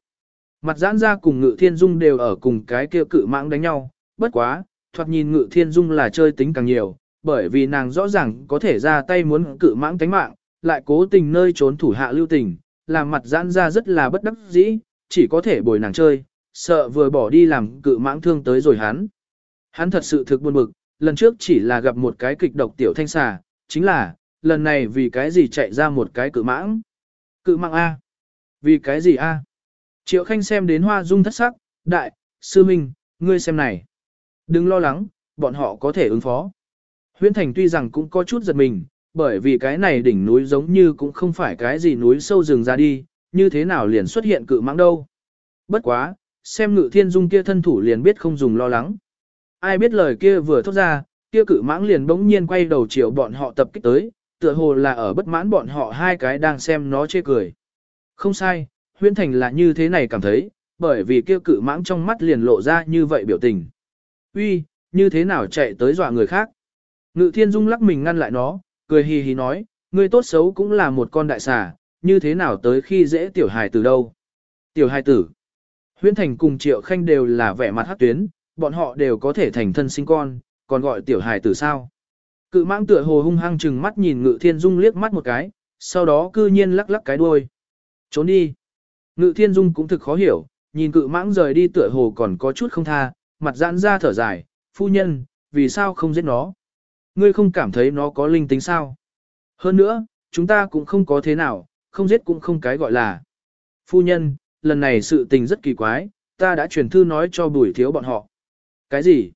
Mặt giãn ra cùng ngự thiên dung đều ở cùng cái kia cự mãng đánh nhau, bất quá, thoạt nhìn ngự thiên dung là chơi tính càng nhiều, bởi vì nàng rõ ràng có thể ra tay muốn cự mãng tánh mạng, lại cố tình nơi trốn thủ hạ lưu tình, làm mặt giãn ra rất là bất đắc dĩ, chỉ có thể bồi nàng chơi, sợ vừa bỏ đi làm cự mãng thương tới rồi hắn. Hắn thật sự thực buồn bực, lần trước chỉ là gặp một cái kịch độc tiểu thanh xà, chính là, lần này vì cái gì chạy ra một cái cự mãng. Cự mãng A. Vì cái gì A? Triệu Khanh xem đến hoa dung thất sắc, đại, sư minh, ngươi xem này. Đừng lo lắng, bọn họ có thể ứng phó. Huyễn Thành tuy rằng cũng có chút giật mình, bởi vì cái này đỉnh núi giống như cũng không phải cái gì núi sâu rừng ra đi, như thế nào liền xuất hiện cự mãng đâu. Bất quá, xem ngự thiên dung kia thân thủ liền biết không dùng lo lắng. Ai biết lời kia vừa thốt ra, kia cự mãng liền bỗng nhiên quay đầu chiều bọn họ tập kích tới, tựa hồ là ở bất mãn bọn họ hai cái đang xem nó chê cười. Không sai, huyễn thành là như thế này cảm thấy, bởi vì kia cự mãng trong mắt liền lộ ra như vậy biểu tình. Uy, như thế nào chạy tới dọa người khác? Ngự thiên dung lắc mình ngăn lại nó, cười hì hì nói, ngươi tốt xấu cũng là một con đại xà, như thế nào tới khi dễ tiểu hài từ đâu? Tiểu hài tử. Huyễn thành cùng triệu khanh đều là vẻ mặt hát tuyến, bọn họ đều có thể thành thân sinh con, còn gọi tiểu hài tử sao? Cự mãng tựa hồ hung hăng chừng mắt nhìn ngự thiên dung liếc mắt một cái, sau đó cư nhiên lắc lắc cái đuôi. Trốn đi. Ngự thiên dung cũng thực khó hiểu, nhìn cự mãng rời đi tựa hồ còn có chút không tha, mặt giãn ra thở dài, phu nhân, vì sao không giết nó? Ngươi không cảm thấy nó có linh tính sao? Hơn nữa, chúng ta cũng không có thế nào, không giết cũng không cái gọi là. Phu nhân, lần này sự tình rất kỳ quái, ta đã truyền thư nói cho bùi thiếu bọn họ. Cái gì?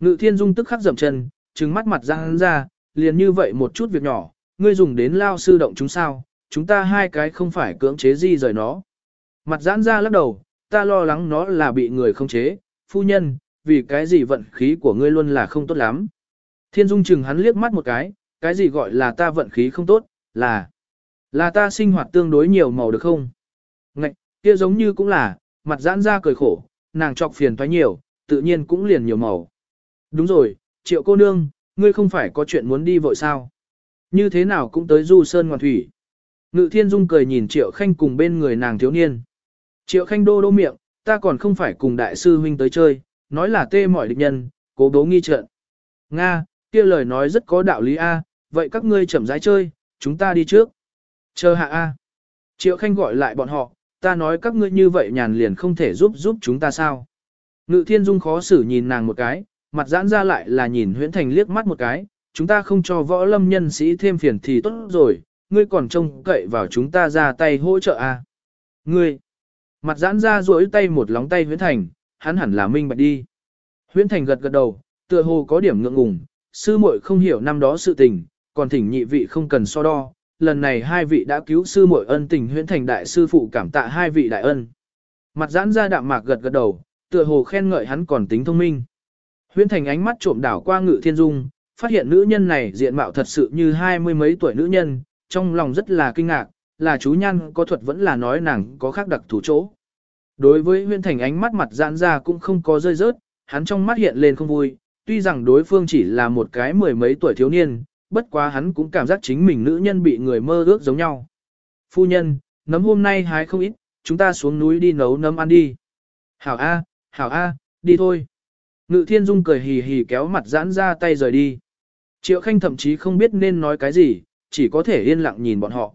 Ngự thiên dung tức khắc dậm chân, trừng mắt mặt giãn ra, liền như vậy một chút việc nhỏ, ngươi dùng đến lao sư động chúng sao, chúng ta hai cái không phải cưỡng chế gì rời nó. Mặt giãn ra lắc đầu, ta lo lắng nó là bị người không chế, phu nhân, vì cái gì vận khí của ngươi luôn là không tốt lắm. Thiên Dung chừng hắn liếc mắt một cái, cái gì gọi là ta vận khí không tốt, là, là ta sinh hoạt tương đối nhiều màu được không? Ngạch, kia giống như cũng là, mặt giãn ra cười khổ, nàng chọc phiền thoái nhiều, tự nhiên cũng liền nhiều màu. Đúng rồi, triệu cô nương, ngươi không phải có chuyện muốn đi vội sao? Như thế nào cũng tới du sơn ngoan thủy. Ngự thiên dung cười nhìn triệu khanh cùng bên người nàng thiếu niên. Triệu khanh đô đô miệng, ta còn không phải cùng đại sư huynh tới chơi, nói là tê mỏi địch nhân, cố bố nghi trận. Nga, kia lời nói rất có đạo lý A, vậy các ngươi chậm rãi chơi, chúng ta đi trước. Chờ hạ A. Triệu Khanh gọi lại bọn họ, ta nói các ngươi như vậy nhàn liền không thể giúp giúp chúng ta sao. Ngự thiên dung khó xử nhìn nàng một cái, mặt giãn ra lại là nhìn huyễn thành liếc mắt một cái, chúng ta không cho võ lâm nhân sĩ thêm phiền thì tốt rồi, ngươi còn trông cậy vào chúng ta ra tay hỗ trợ à? Ngươi, mặt giãn ra duỗi tay một lóng tay huyễn thành, hắn hẳn là minh bạch đi. Huyễn thành gật gật đầu, tựa hồ có điểm ngượng ngùng, sư muội không hiểu năm đó sự tình, còn thỉnh nhị vị không cần so đo, lần này hai vị đã cứu sư muội ân tình huyễn thành đại sư phụ cảm tạ hai vị đại ân. Mặt giãn ra đạm mạc gật gật đầu, tựa hồ khen ngợi hắn còn tính thông minh. Huyễn thành ánh mắt trộm đảo qua ngự thiên dung, phát hiện nữ nhân này diện mạo thật sự như hai mươi mấy tuổi nữ nhân, trong lòng rất là kinh ngạc, là chú nhan có thuật vẫn là nói nàng có khác đặc thủ chỗ. Đối với huyễn thành ánh mắt mặt giãn ra cũng không có rơi rớt, hắn trong mắt hiện lên không vui, tuy rằng đối phương chỉ là một cái mười mấy tuổi thiếu niên, bất quá hắn cũng cảm giác chính mình nữ nhân bị người mơ ước giống nhau. Phu nhân, nấm hôm nay hái không ít, chúng ta xuống núi đi nấu nấm ăn đi. Hảo A, hảo A, đi thôi. Ngự thiên dung cười hì hì kéo mặt giãn ra tay rời đi. Triệu khanh thậm chí không biết nên nói cái gì, chỉ có thể yên lặng nhìn bọn họ.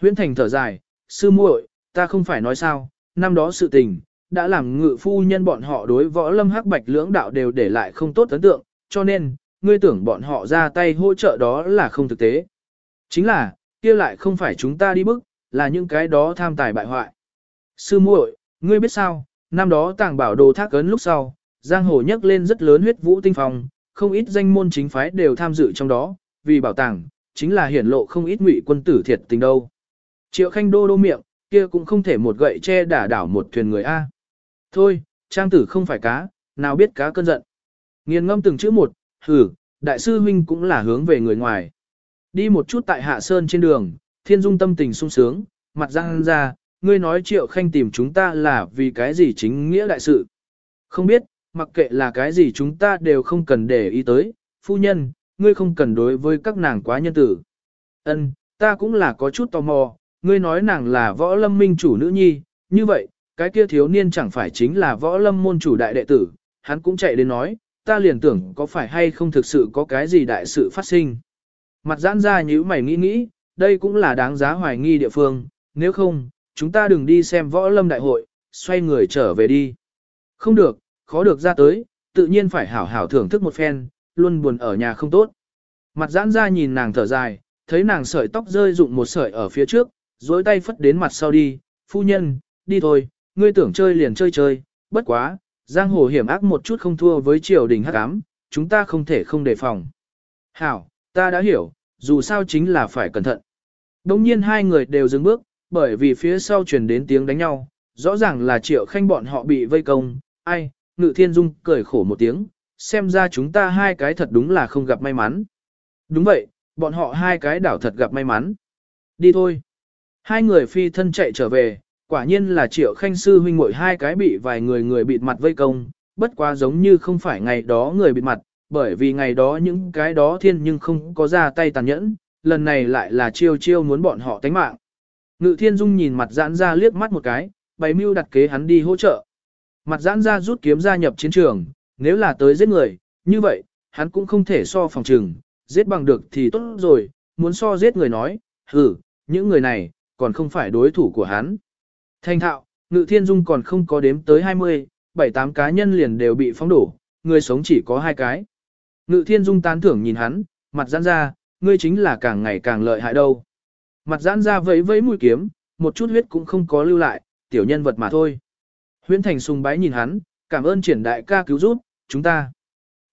Huyễn thành thở dài, sư muội, ta không phải nói sao, năm đó sự tình, đã làm ngự phu nhân bọn họ đối võ lâm hắc bạch lưỡng đạo đều để lại không tốt ấn tượng, cho nên, ngươi tưởng bọn họ ra tay hỗ trợ đó là không thực tế. Chính là, kia lại không phải chúng ta đi bức, là những cái đó tham tài bại hoại. Sư muội, ngươi biết sao, năm đó tàng bảo đồ thác ấn lúc sau, giang hồ nhấc lên rất lớn huyết vũ tinh phong, không ít danh môn chính phái đều tham dự trong đó, vì bảo tàng, chính là hiển lộ không ít ngụy quân tử thiệt tình đâu. Triệu khanh đô đô miệng, kia cũng không thể một gậy che đả đảo một thuyền người A. Thôi, trang tử không phải cá, nào biết cá cơn giận. Nghiền ngâm từng chữ một, hừ, đại sư huynh cũng là hướng về người ngoài. Đi một chút tại hạ sơn trên đường, thiên dung tâm tình sung sướng, mặt răng ra, ngươi nói triệu khanh tìm chúng ta là vì cái gì chính nghĩa đại sự. Không biết, mặc kệ là cái gì chúng ta đều không cần để ý tới, phu nhân, ngươi không cần đối với các nàng quá nhân tử. Ân, ta cũng là có chút tò mò, ngươi nói nàng là võ lâm minh chủ nữ nhi, như vậy, cái kia thiếu niên chẳng phải chính là võ lâm môn chủ đại đệ tử, hắn cũng chạy đến nói, ta liền tưởng có phải hay không thực sự có cái gì đại sự phát sinh. Mặt giãn ra như mày nghĩ nghĩ, đây cũng là đáng giá hoài nghi địa phương, nếu không, chúng ta đừng đi xem võ lâm đại hội, xoay người trở về đi. Không được, khó được ra tới, tự nhiên phải hảo hảo thưởng thức một phen, luôn buồn ở nhà không tốt. Mặt giãn ra nhìn nàng thở dài, thấy nàng sợi tóc rơi rụng một sợi ở phía trước, dối tay phất đến mặt sau đi, phu nhân, đi thôi, ngươi tưởng chơi liền chơi chơi, bất quá, giang hồ hiểm ác một chút không thua với triều đình hắc ám, chúng ta không thể không đề phòng. Hảo, ta đã hiểu, dù sao chính là phải cẩn thận. Đồng nhiên hai người đều dừng bước, bởi vì phía sau truyền đến tiếng đánh nhau, rõ ràng là triệu khanh bọn họ bị vây công, ai, ngự thiên dung cười khổ một tiếng, xem ra chúng ta hai cái thật đúng là không gặp may mắn. Đúng vậy, bọn họ hai cái đảo thật gặp may mắn. Đi thôi. Hai người phi thân chạy trở về, quả nhiên là triệu khanh sư huynh muội hai cái bị vài người người bịt mặt vây công, bất quá giống như không phải ngày đó người bịt mặt, bởi vì ngày đó những cái đó thiên nhưng không có ra tay tàn nhẫn, lần này lại là chiêu chiêu muốn bọn họ tánh mạng. Ngự thiên dung nhìn mặt giãn ra liếc mắt một cái, bày mưu đặt kế hắn đi hỗ trợ. Mặt giãn ra rút kiếm gia nhập chiến trường, nếu là tới giết người, như vậy, hắn cũng không thể so phòng trừng, giết bằng được thì tốt rồi, muốn so giết người nói, hừ, những người này, còn không phải đối thủ của hắn. Thanh thạo, ngự thiên dung còn không có đếm tới 20, 7-8 cá nhân liền đều bị phóng đổ, người sống chỉ có hai cái. Ngự thiên dung tán thưởng nhìn hắn, mặt giãn ra, ngươi chính là càng ngày càng lợi hại đâu. Mặt giãn ra vẫy vẫy mũi kiếm, một chút huyết cũng không có lưu lại, tiểu nhân vật mà thôi. Huyễn Thành sùng bái nhìn hắn, cảm ơn triển đại ca cứu giúp, chúng ta.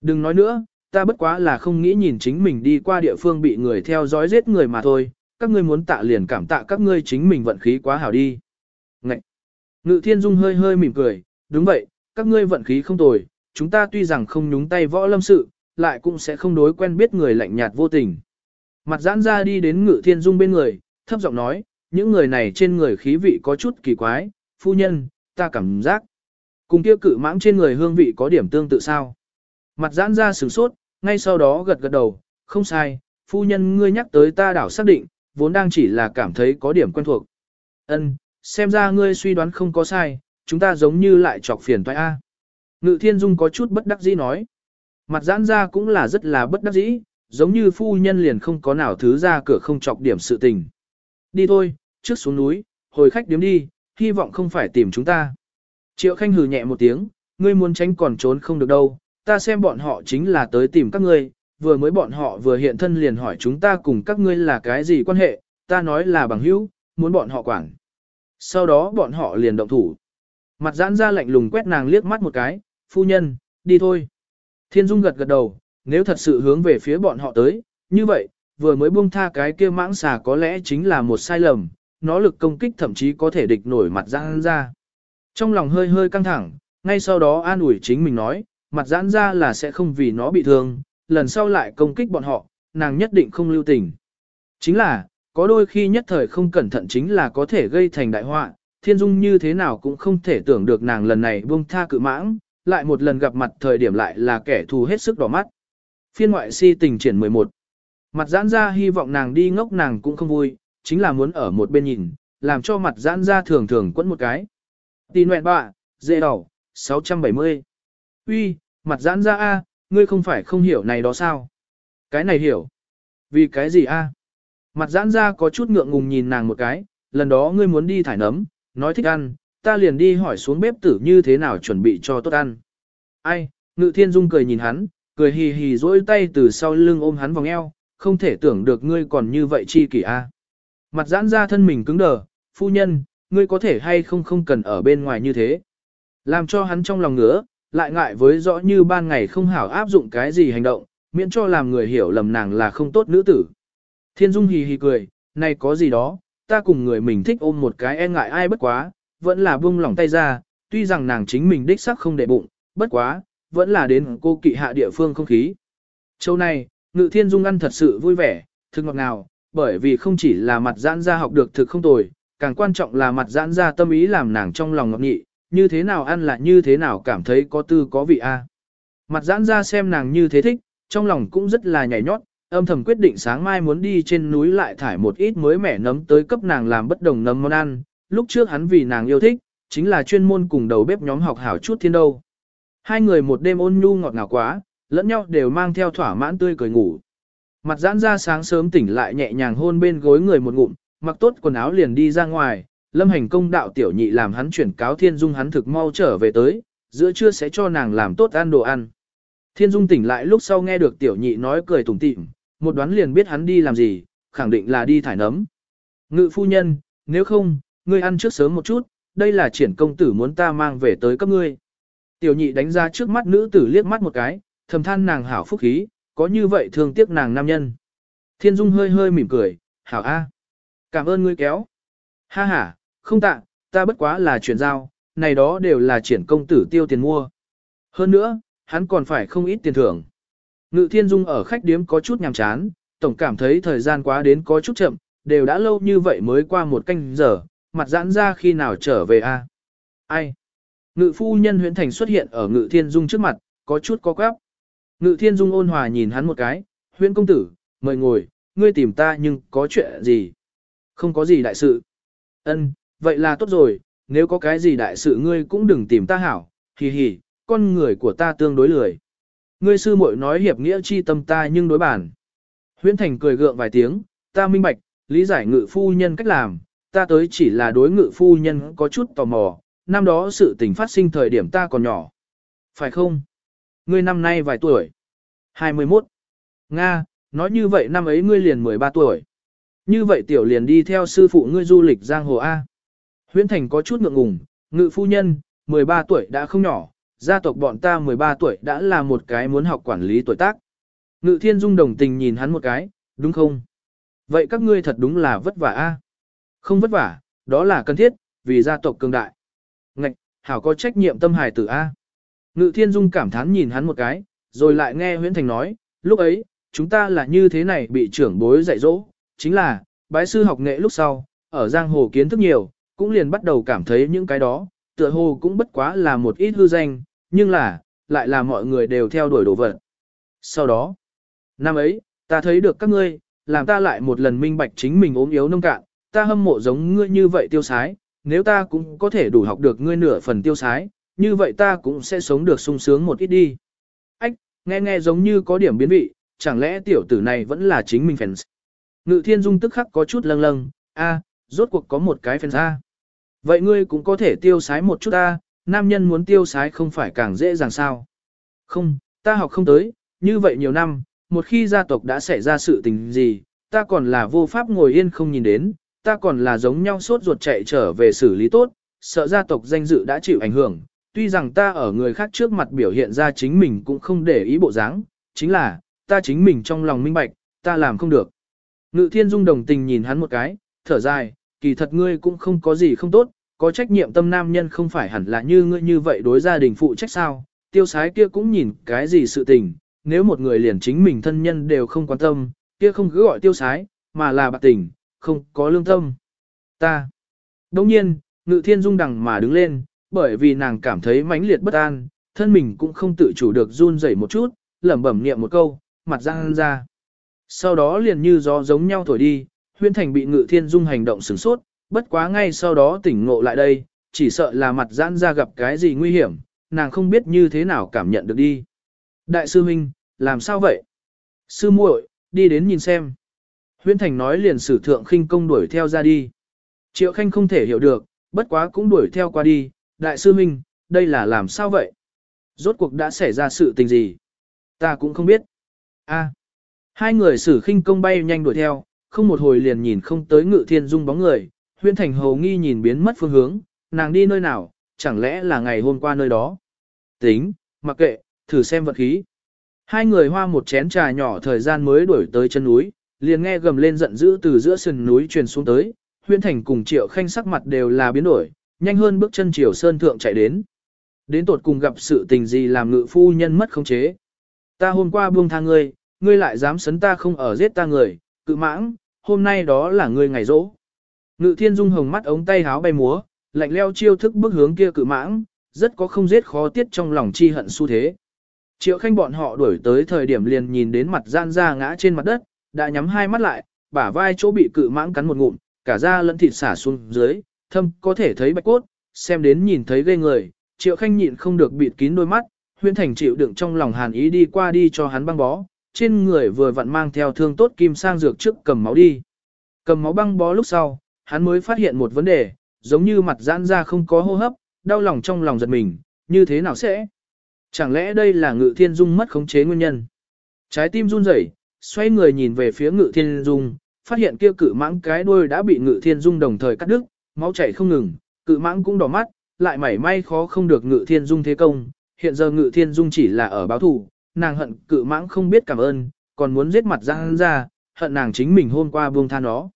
Đừng nói nữa, ta bất quá là không nghĩ nhìn chính mình đi qua địa phương bị người theo dõi giết người mà thôi, các ngươi muốn tạ liền cảm tạ các ngươi chính mình vận khí quá hảo đi. Ngự thiên dung hơi hơi mỉm cười, đúng vậy, các ngươi vận khí không tồi, chúng ta tuy rằng không nhúng tay võ lâm sự, lại cũng sẽ không đối quen biết người lạnh nhạt vô tình. Mặt giãn ra đi đến ngự thiên dung bên người, thấp giọng nói, những người này trên người khí vị có chút kỳ quái, phu nhân, ta cảm giác. Cùng kia cự mãng trên người hương vị có điểm tương tự sao. Mặt giãn ra sửng sốt, ngay sau đó gật gật đầu, không sai, phu nhân ngươi nhắc tới ta đảo xác định, vốn đang chỉ là cảm thấy có điểm quen thuộc. Ân, xem ra ngươi suy đoán không có sai, chúng ta giống như lại chọc phiền toái A. Ngự thiên dung có chút bất đắc dĩ nói. Mặt giãn ra cũng là rất là bất đắc dĩ, giống như phu nhân liền không có nào thứ ra cửa không chọc điểm sự tình. Đi thôi, trước xuống núi, hồi khách điếm đi, hy vọng không phải tìm chúng ta. Triệu Khanh hừ nhẹ một tiếng, ngươi muốn tránh còn trốn không được đâu, ta xem bọn họ chính là tới tìm các ngươi, vừa mới bọn họ vừa hiện thân liền hỏi chúng ta cùng các ngươi là cái gì quan hệ, ta nói là bằng hữu, muốn bọn họ quản. Sau đó bọn họ liền động thủ. Mặt giãn ra lạnh lùng quét nàng liếc mắt một cái, phu nhân, đi thôi. Thiên Dung gật gật đầu, nếu thật sự hướng về phía bọn họ tới, như vậy, vừa mới buông tha cái kia mãng xà có lẽ chính là một sai lầm, nó lực công kích thậm chí có thể địch nổi mặt giãn ra. Trong lòng hơi hơi căng thẳng, ngay sau đó an ủi chính mình nói, mặt giãn ra là sẽ không vì nó bị thương, lần sau lại công kích bọn họ, nàng nhất định không lưu tình. Chính là, có đôi khi nhất thời không cẩn thận chính là có thể gây thành đại họa, thiên dung như thế nào cũng không thể tưởng được nàng lần này buông tha cự mãng, lại một lần gặp mặt thời điểm lại là kẻ thù hết sức đỏ mắt. Phiên ngoại si tình triển 11. Mặt giãn ra hy vọng nàng đi ngốc nàng cũng không vui, chính là muốn ở một bên nhìn, làm cho mặt giãn ra thường thường quẫn một cái. Tì nguyện bạ, dễ đỏ, 670. Uy, mặt giãn ra a, ngươi không phải không hiểu này đó sao? Cái này hiểu. Vì cái gì a? Mặt giãn ra có chút ngượng ngùng nhìn nàng một cái, lần đó ngươi muốn đi thải nấm, nói thích ăn, ta liền đi hỏi xuống bếp tử như thế nào chuẩn bị cho tốt ăn. Ai, ngự thiên dung cười nhìn hắn, cười hì hì dỗi tay từ sau lưng ôm hắn vòng eo, không thể tưởng được ngươi còn như vậy chi kỷ a. Mặt giãn ra thân mình cứng đờ, phu nhân, ngươi có thể hay không không cần ở bên ngoài như thế. Làm cho hắn trong lòng ngứa, lại ngại với rõ như ban ngày không hảo áp dụng cái gì hành động, miễn cho làm người hiểu lầm nàng là không tốt nữ tử. Thiên Dung hì hì cười, này có gì đó, ta cùng người mình thích ôm một cái e ngại ai bất quá, vẫn là buông lỏng tay ra, tuy rằng nàng chính mình đích sắc không để bụng, bất quá, vẫn là đến cô kỵ hạ địa phương không khí. Châu này, Ngự Thiên Dung ăn thật sự vui vẻ, thực ngọt nào, bởi vì không chỉ là mặt giãn ra học được thực không tồi, càng quan trọng là mặt giãn ra tâm ý làm nàng trong lòng ngọt nghị, như thế nào ăn là như thế nào cảm thấy có tư có vị a. Mặt giãn ra xem nàng như thế thích, trong lòng cũng rất là nhảy nhót, âm thầm quyết định sáng mai muốn đi trên núi lại thải một ít mới mẻ nấm tới cấp nàng làm bất đồng nấm món ăn, lúc trước hắn vì nàng yêu thích, chính là chuyên môn cùng đầu bếp nhóm học hảo chút thiên đâu. Hai người một đêm ôn nhu ngọt ngào quá, lẫn nhau đều mang theo thỏa mãn tươi cười ngủ. Mặt giãn ra sáng sớm tỉnh lại nhẹ nhàng hôn bên gối người một ngụm, mặc tốt quần áo liền đi ra ngoài, lâm hành công đạo tiểu nhị làm hắn chuyển cáo thiên dung hắn thực mau trở về tới, giữa trưa sẽ cho nàng làm tốt ăn đồ ăn. Thiên dung tỉnh lại lúc sau nghe được tiểu nhị nói cười tủm tỉm, một đoán liền biết hắn đi làm gì, khẳng định là đi thải nấm. Ngự phu nhân, nếu không, ngươi ăn trước sớm một chút, đây là triển công tử muốn ta mang về tới cấp ngươi. Tiểu nhị đánh ra trước mắt nữ tử liếc mắt một cái, thầm than nàng hảo phúc khí, có như vậy thương tiếc nàng nam nhân. Thiên Dung hơi hơi mỉm cười, hảo a, cảm ơn ngươi kéo. Ha ha, không tạ, ta bất quá là chuyển giao, này đó đều là triển công tử tiêu tiền mua. Hơn nữa, hắn còn phải không ít tiền thưởng. Ngự Thiên Dung ở khách điếm có chút nhàm chán, tổng cảm thấy thời gian quá đến có chút chậm, đều đã lâu như vậy mới qua một canh giờ, mặt giãn ra khi nào trở về a? Ai? Ngự phu nhân huyện thành xuất hiện ở Ngự Thiên Dung trước mặt, có chút có quáp. Ngự Thiên Dung ôn hòa nhìn hắn một cái, huyện công tử, mời ngồi, ngươi tìm ta nhưng có chuyện gì? Không có gì đại sự. Ân, vậy là tốt rồi, nếu có cái gì đại sự ngươi cũng đừng tìm ta hảo, hì hì, con người của ta tương đối lười. Ngươi sư muội nói hiệp nghĩa chi tâm ta nhưng đối bản. Huyễn Thành cười gượng vài tiếng, ta minh bạch, lý giải ngự phu nhân cách làm, ta tới chỉ là đối ngự phu nhân có chút tò mò, năm đó sự tình phát sinh thời điểm ta còn nhỏ. Phải không? Ngươi năm nay vài tuổi? 21. Nga, nói như vậy năm ấy ngươi liền 13 tuổi. Như vậy tiểu liền đi theo sư phụ ngươi du lịch giang hồ A. Huyễn Thành có chút ngượng ngùng, ngự phu nhân, 13 tuổi đã không nhỏ, gia tộc bọn ta 13 tuổi đã là một cái muốn học quản lý tuổi tác. Ngự thiên dung đồng tình nhìn hắn một cái, đúng không? Vậy các ngươi thật đúng là vất vả a. Không vất vả, đó là cần thiết, vì gia tộc cường đại. Ngạch, hảo có trách nhiệm tâm hài tử a. Ngự thiên dung cảm thán nhìn hắn một cái, rồi lại nghe Huyễn Thành nói, lúc ấy, chúng ta là như thế này bị trưởng bối dạy dỗ, chính là, bái sư học nghệ lúc sau, ở giang hồ kiến thức nhiều, cũng liền bắt đầu cảm thấy những cái đó, tựa hồ cũng bất quá là một ít hư danh, nhưng là, lại là mọi người đều theo đuổi đồ vật. Sau đó, năm ấy, ta thấy được các ngươi, làm ta lại một lần minh bạch chính mình ốm yếu nông cạn, ta hâm mộ giống ngươi như vậy tiêu sái, nếu ta cũng có thể đủ học được ngươi nửa phần tiêu sái, như vậy ta cũng sẽ sống được sung sướng một ít đi. Ách, nghe nghe giống như có điểm biến vị, chẳng lẽ tiểu tử này vẫn là chính mình fans. Ngự thiên dung tức khắc có chút lâng lâng, a, rốt cuộc có một cái fans a. Vậy ngươi cũng có thể tiêu sái một chút ta, nam nhân muốn tiêu sái không phải càng dễ dàng sao. Không, ta học không tới, như vậy nhiều năm, một khi gia tộc đã xảy ra sự tình gì, ta còn là vô pháp ngồi yên không nhìn đến, ta còn là giống nhau sốt ruột chạy trở về xử lý tốt, sợ gia tộc danh dự đã chịu ảnh hưởng, tuy rằng ta ở người khác trước mặt biểu hiện ra chính mình cũng không để ý bộ dáng, chính là, ta chính mình trong lòng minh bạch, ta làm không được. Ngự thiên dung đồng tình nhìn hắn một cái, thở dài, kỳ thật ngươi cũng không có gì không tốt, có trách nhiệm tâm nam nhân không phải hẳn là như ngươi như vậy đối gia đình phụ trách sao, tiêu sái kia cũng nhìn cái gì sự tình, nếu một người liền chính mình thân nhân đều không quan tâm, kia không cứ gọi tiêu sái, mà là bạc tình, không có lương tâm. Ta. Đồng nhiên, ngự thiên dung đằng mà đứng lên, bởi vì nàng cảm thấy mãnh liệt bất an, thân mình cũng không tự chủ được run rẩy một chút, lẩm bẩm niệm một câu, mặt răng ra. Sau đó liền như gió giống nhau thổi đi, huyên thành bị ngự thiên dung hành động sửng sốt, bất quá ngay sau đó tỉnh ngộ lại đây, chỉ sợ là mặt giãn ra gặp cái gì nguy hiểm, nàng không biết như thế nào cảm nhận được đi. Đại sư huynh, làm sao vậy? Sư muội, đi đến nhìn xem. Huyễn Thành nói liền sử thượng khinh công đuổi theo ra đi. Triệu Khanh không thể hiểu được, bất quá cũng đuổi theo qua đi, đại sư minh, đây là làm sao vậy? Rốt cuộc đã xảy ra sự tình gì? Ta cũng không biết. A. Hai người sử khinh công bay nhanh đuổi theo, không một hồi liền nhìn không tới ngự thiên dung bóng người, huyên thành hầu nghi nhìn biến mất phương hướng, nàng đi nơi nào, chẳng lẽ là ngày hôm qua nơi đó. Tính, mặc kệ, thử xem vật khí. Hai người hoa một chén trà nhỏ thời gian mới đuổi tới chân núi, liền nghe gầm lên giận dữ từ giữa sườn núi truyền xuống tới, huyên thành cùng triệu khanh sắc mặt đều là biến đổi, nhanh hơn bước chân triều sơn thượng chạy đến. Đến tột cùng gặp sự tình gì làm ngự phu nhân mất khống chế. Ta hôm qua buông tha ngươi, ngươi lại dám sấn ta không ở giết ta người, cự mãng, hôm nay đó là ngươi ngày rỗ. Ngự thiên dung hồng mắt ống tay háo bay múa, lạnh leo chiêu thức bước hướng kia cự mãng, rất có không giết khó tiết trong lòng chi hận xu thế. Triệu khanh bọn họ đuổi tới thời điểm liền nhìn đến mặt gian ra ngã trên mặt đất, đã nhắm hai mắt lại, bả vai chỗ bị cự mãng cắn một ngụm, cả da lẫn thịt xả xuống dưới, thâm có thể thấy bạch cốt, xem đến nhìn thấy ghê người, triệu khanh nhịn không được bịt kín đôi mắt, huyên thành chịu đựng trong lòng hàn ý đi qua đi cho hắn băng bó, trên người vừa vặn mang theo thương tốt kim sang dược trước cầm máu đi. Cầm máu băng bó lúc sau, hắn mới phát hiện một vấn đề, giống như mặt giãn ra không có hô hấp, đau lòng trong lòng giật mình, như thế nào sẽ? Chẳng lẽ đây là ngự thiên dung mất khống chế nguyên nhân? Trái tim run rẩy, xoay người nhìn về phía ngự thiên dung, phát hiện kia cự mãng cái đuôi đã bị ngự thiên dung đồng thời cắt đứt, máu chảy không ngừng, cự mãng cũng đỏ mắt, lại mảy may khó không được ngự thiên dung thế công, hiện giờ ngự thiên dung chỉ là ở báo thù nàng hận cự mãng không biết cảm ơn, còn muốn giết mặt giãn ra, hận nàng chính mình hôm qua buông tha nó.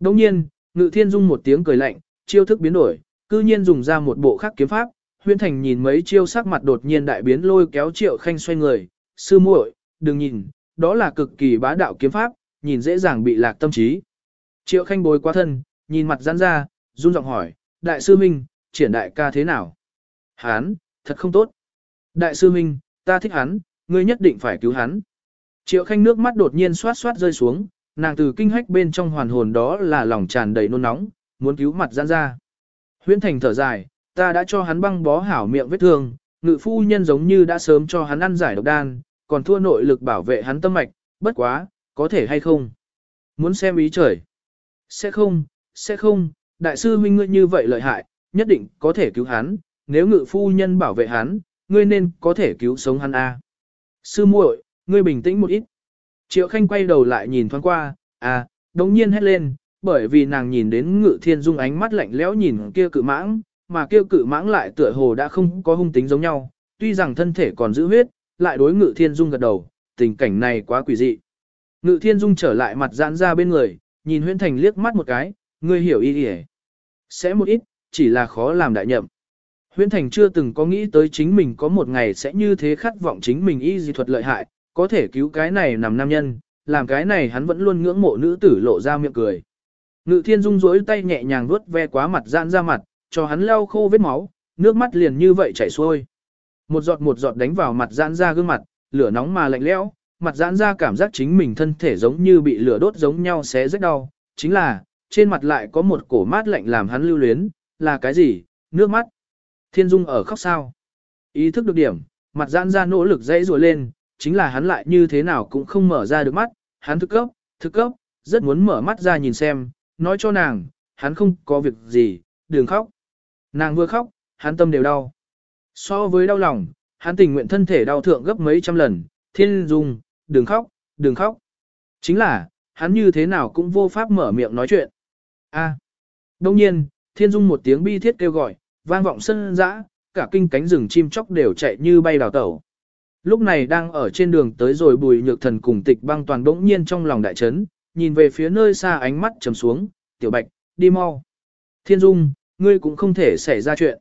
Đồng nhiên, ngự thiên dung một tiếng cười lạnh, chiêu thức biến đổi, cư nhiên dùng ra một bộ khác kiếm pháp, huyên thành nhìn mấy chiêu sắc mặt đột nhiên đại biến lôi kéo triệu khanh xoay người, sư muội, đừng nhìn, đó là cực kỳ bá đạo kiếm pháp, nhìn dễ dàng bị lạc tâm trí. Triệu khanh bồi quá thân, nhìn mặt giãn ra, run giọng hỏi, đại sư minh, triển đại ca thế nào? Hán, thật không tốt. Đại sư minh, ta thích hắn, ngươi nhất định phải cứu hắn. Triệu khanh nước mắt đột nhiên xoát xoát rơi xuống, nàng từ kinh hách bên trong hoàn hồn đó là lòng tràn đầy nôn nóng, muốn cứu mặt giãn ra. Huyễn thành thở dài, ta đã cho hắn băng bó hảo miệng vết thương, ngự phu nhân giống như đã sớm cho hắn ăn giải độc đan, còn thua nội lực bảo vệ hắn tâm mạch, bất quá, có thể hay không? Muốn xem ý trời. Sẽ không, sẽ không, đại sư huynh ngươi như vậy lợi hại, nhất định có thể cứu hắn, nếu ngự phu nhân bảo vệ hắn, ngươi nên có thể cứu sống hắn a. Sư muội, ngươi bình tĩnh một ít. Triệu Khanh quay đầu lại nhìn thoáng qua, à, đống nhiên hét lên, bởi vì nàng nhìn đến ngự thiên dung ánh mắt lạnh lẽo nhìn kia cự mãng, mà kia cự mãng lại tựa hồ đã không có hung tính giống nhau, tuy rằng thân thể còn giữ huyết, lại đối ngự thiên dung gật đầu, tình cảnh này quá quỷ dị. Ngự thiên dung trở lại mặt giãn ra bên người, nhìn huyễn thành liếc mắt một cái, ngươi hiểu ý ỉa. Sẽ một ít, chỉ là khó làm đại nhậm. Huyễn thành chưa từng có nghĩ tới chính mình có một ngày sẽ như thế khát vọng chính mình y dị thuật lợi hại, có thể cứu cái này nằm nam nhân, làm cái này hắn vẫn luôn ngưỡng mộ nữ tử lộ ra miệng cười. Ngự thiên dung rối tay nhẹ nhàng vuốt ve quá mặt giãn ra mặt, cho hắn lau khô vết máu, nước mắt liền như vậy chảy xuôi. Một giọt một giọt đánh vào mặt giãn ra gương mặt, lửa nóng mà lạnh lẽo, mặt giãn ra cảm giác chính mình thân thể giống như bị lửa đốt giống nhau xé rách đau, chính là, trên mặt lại có một cổ mát lạnh làm hắn lưu luyến, là cái gì, nước mắt. Thiên Dung ở khóc sao. Ý thức được điểm, mặt giãn ra nỗ lực dãy rùa lên, chính là hắn lại như thế nào cũng không mở ra được mắt, hắn thức cấp, thức cấp, rất muốn mở mắt ra nhìn xem, nói cho nàng, hắn không có việc gì, đừng khóc. Nàng vừa khóc, hắn tâm đều đau. So với đau lòng, hắn tình nguyện thân thể đau thượng gấp mấy trăm lần, thiên dung, đừng khóc, đừng khóc. Chính là, hắn như thế nào cũng vô pháp mở miệng nói chuyện. A. À. Đông nhiên, thiên dung một tiếng bi thiết kêu gọi, vang vọng sân dã, cả kinh cánh rừng chim chóc đều chạy như bay đào tẩu. Lúc này đang ở trên đường tới rồi bùi nhược thần cùng tịch băng toàn đống nhiên trong lòng đại chấn, nhìn về phía nơi xa ánh mắt trầm xuống, tiểu bạch, đi mau. Thiên dung, ngươi cũng không thể xảy ra chuyện.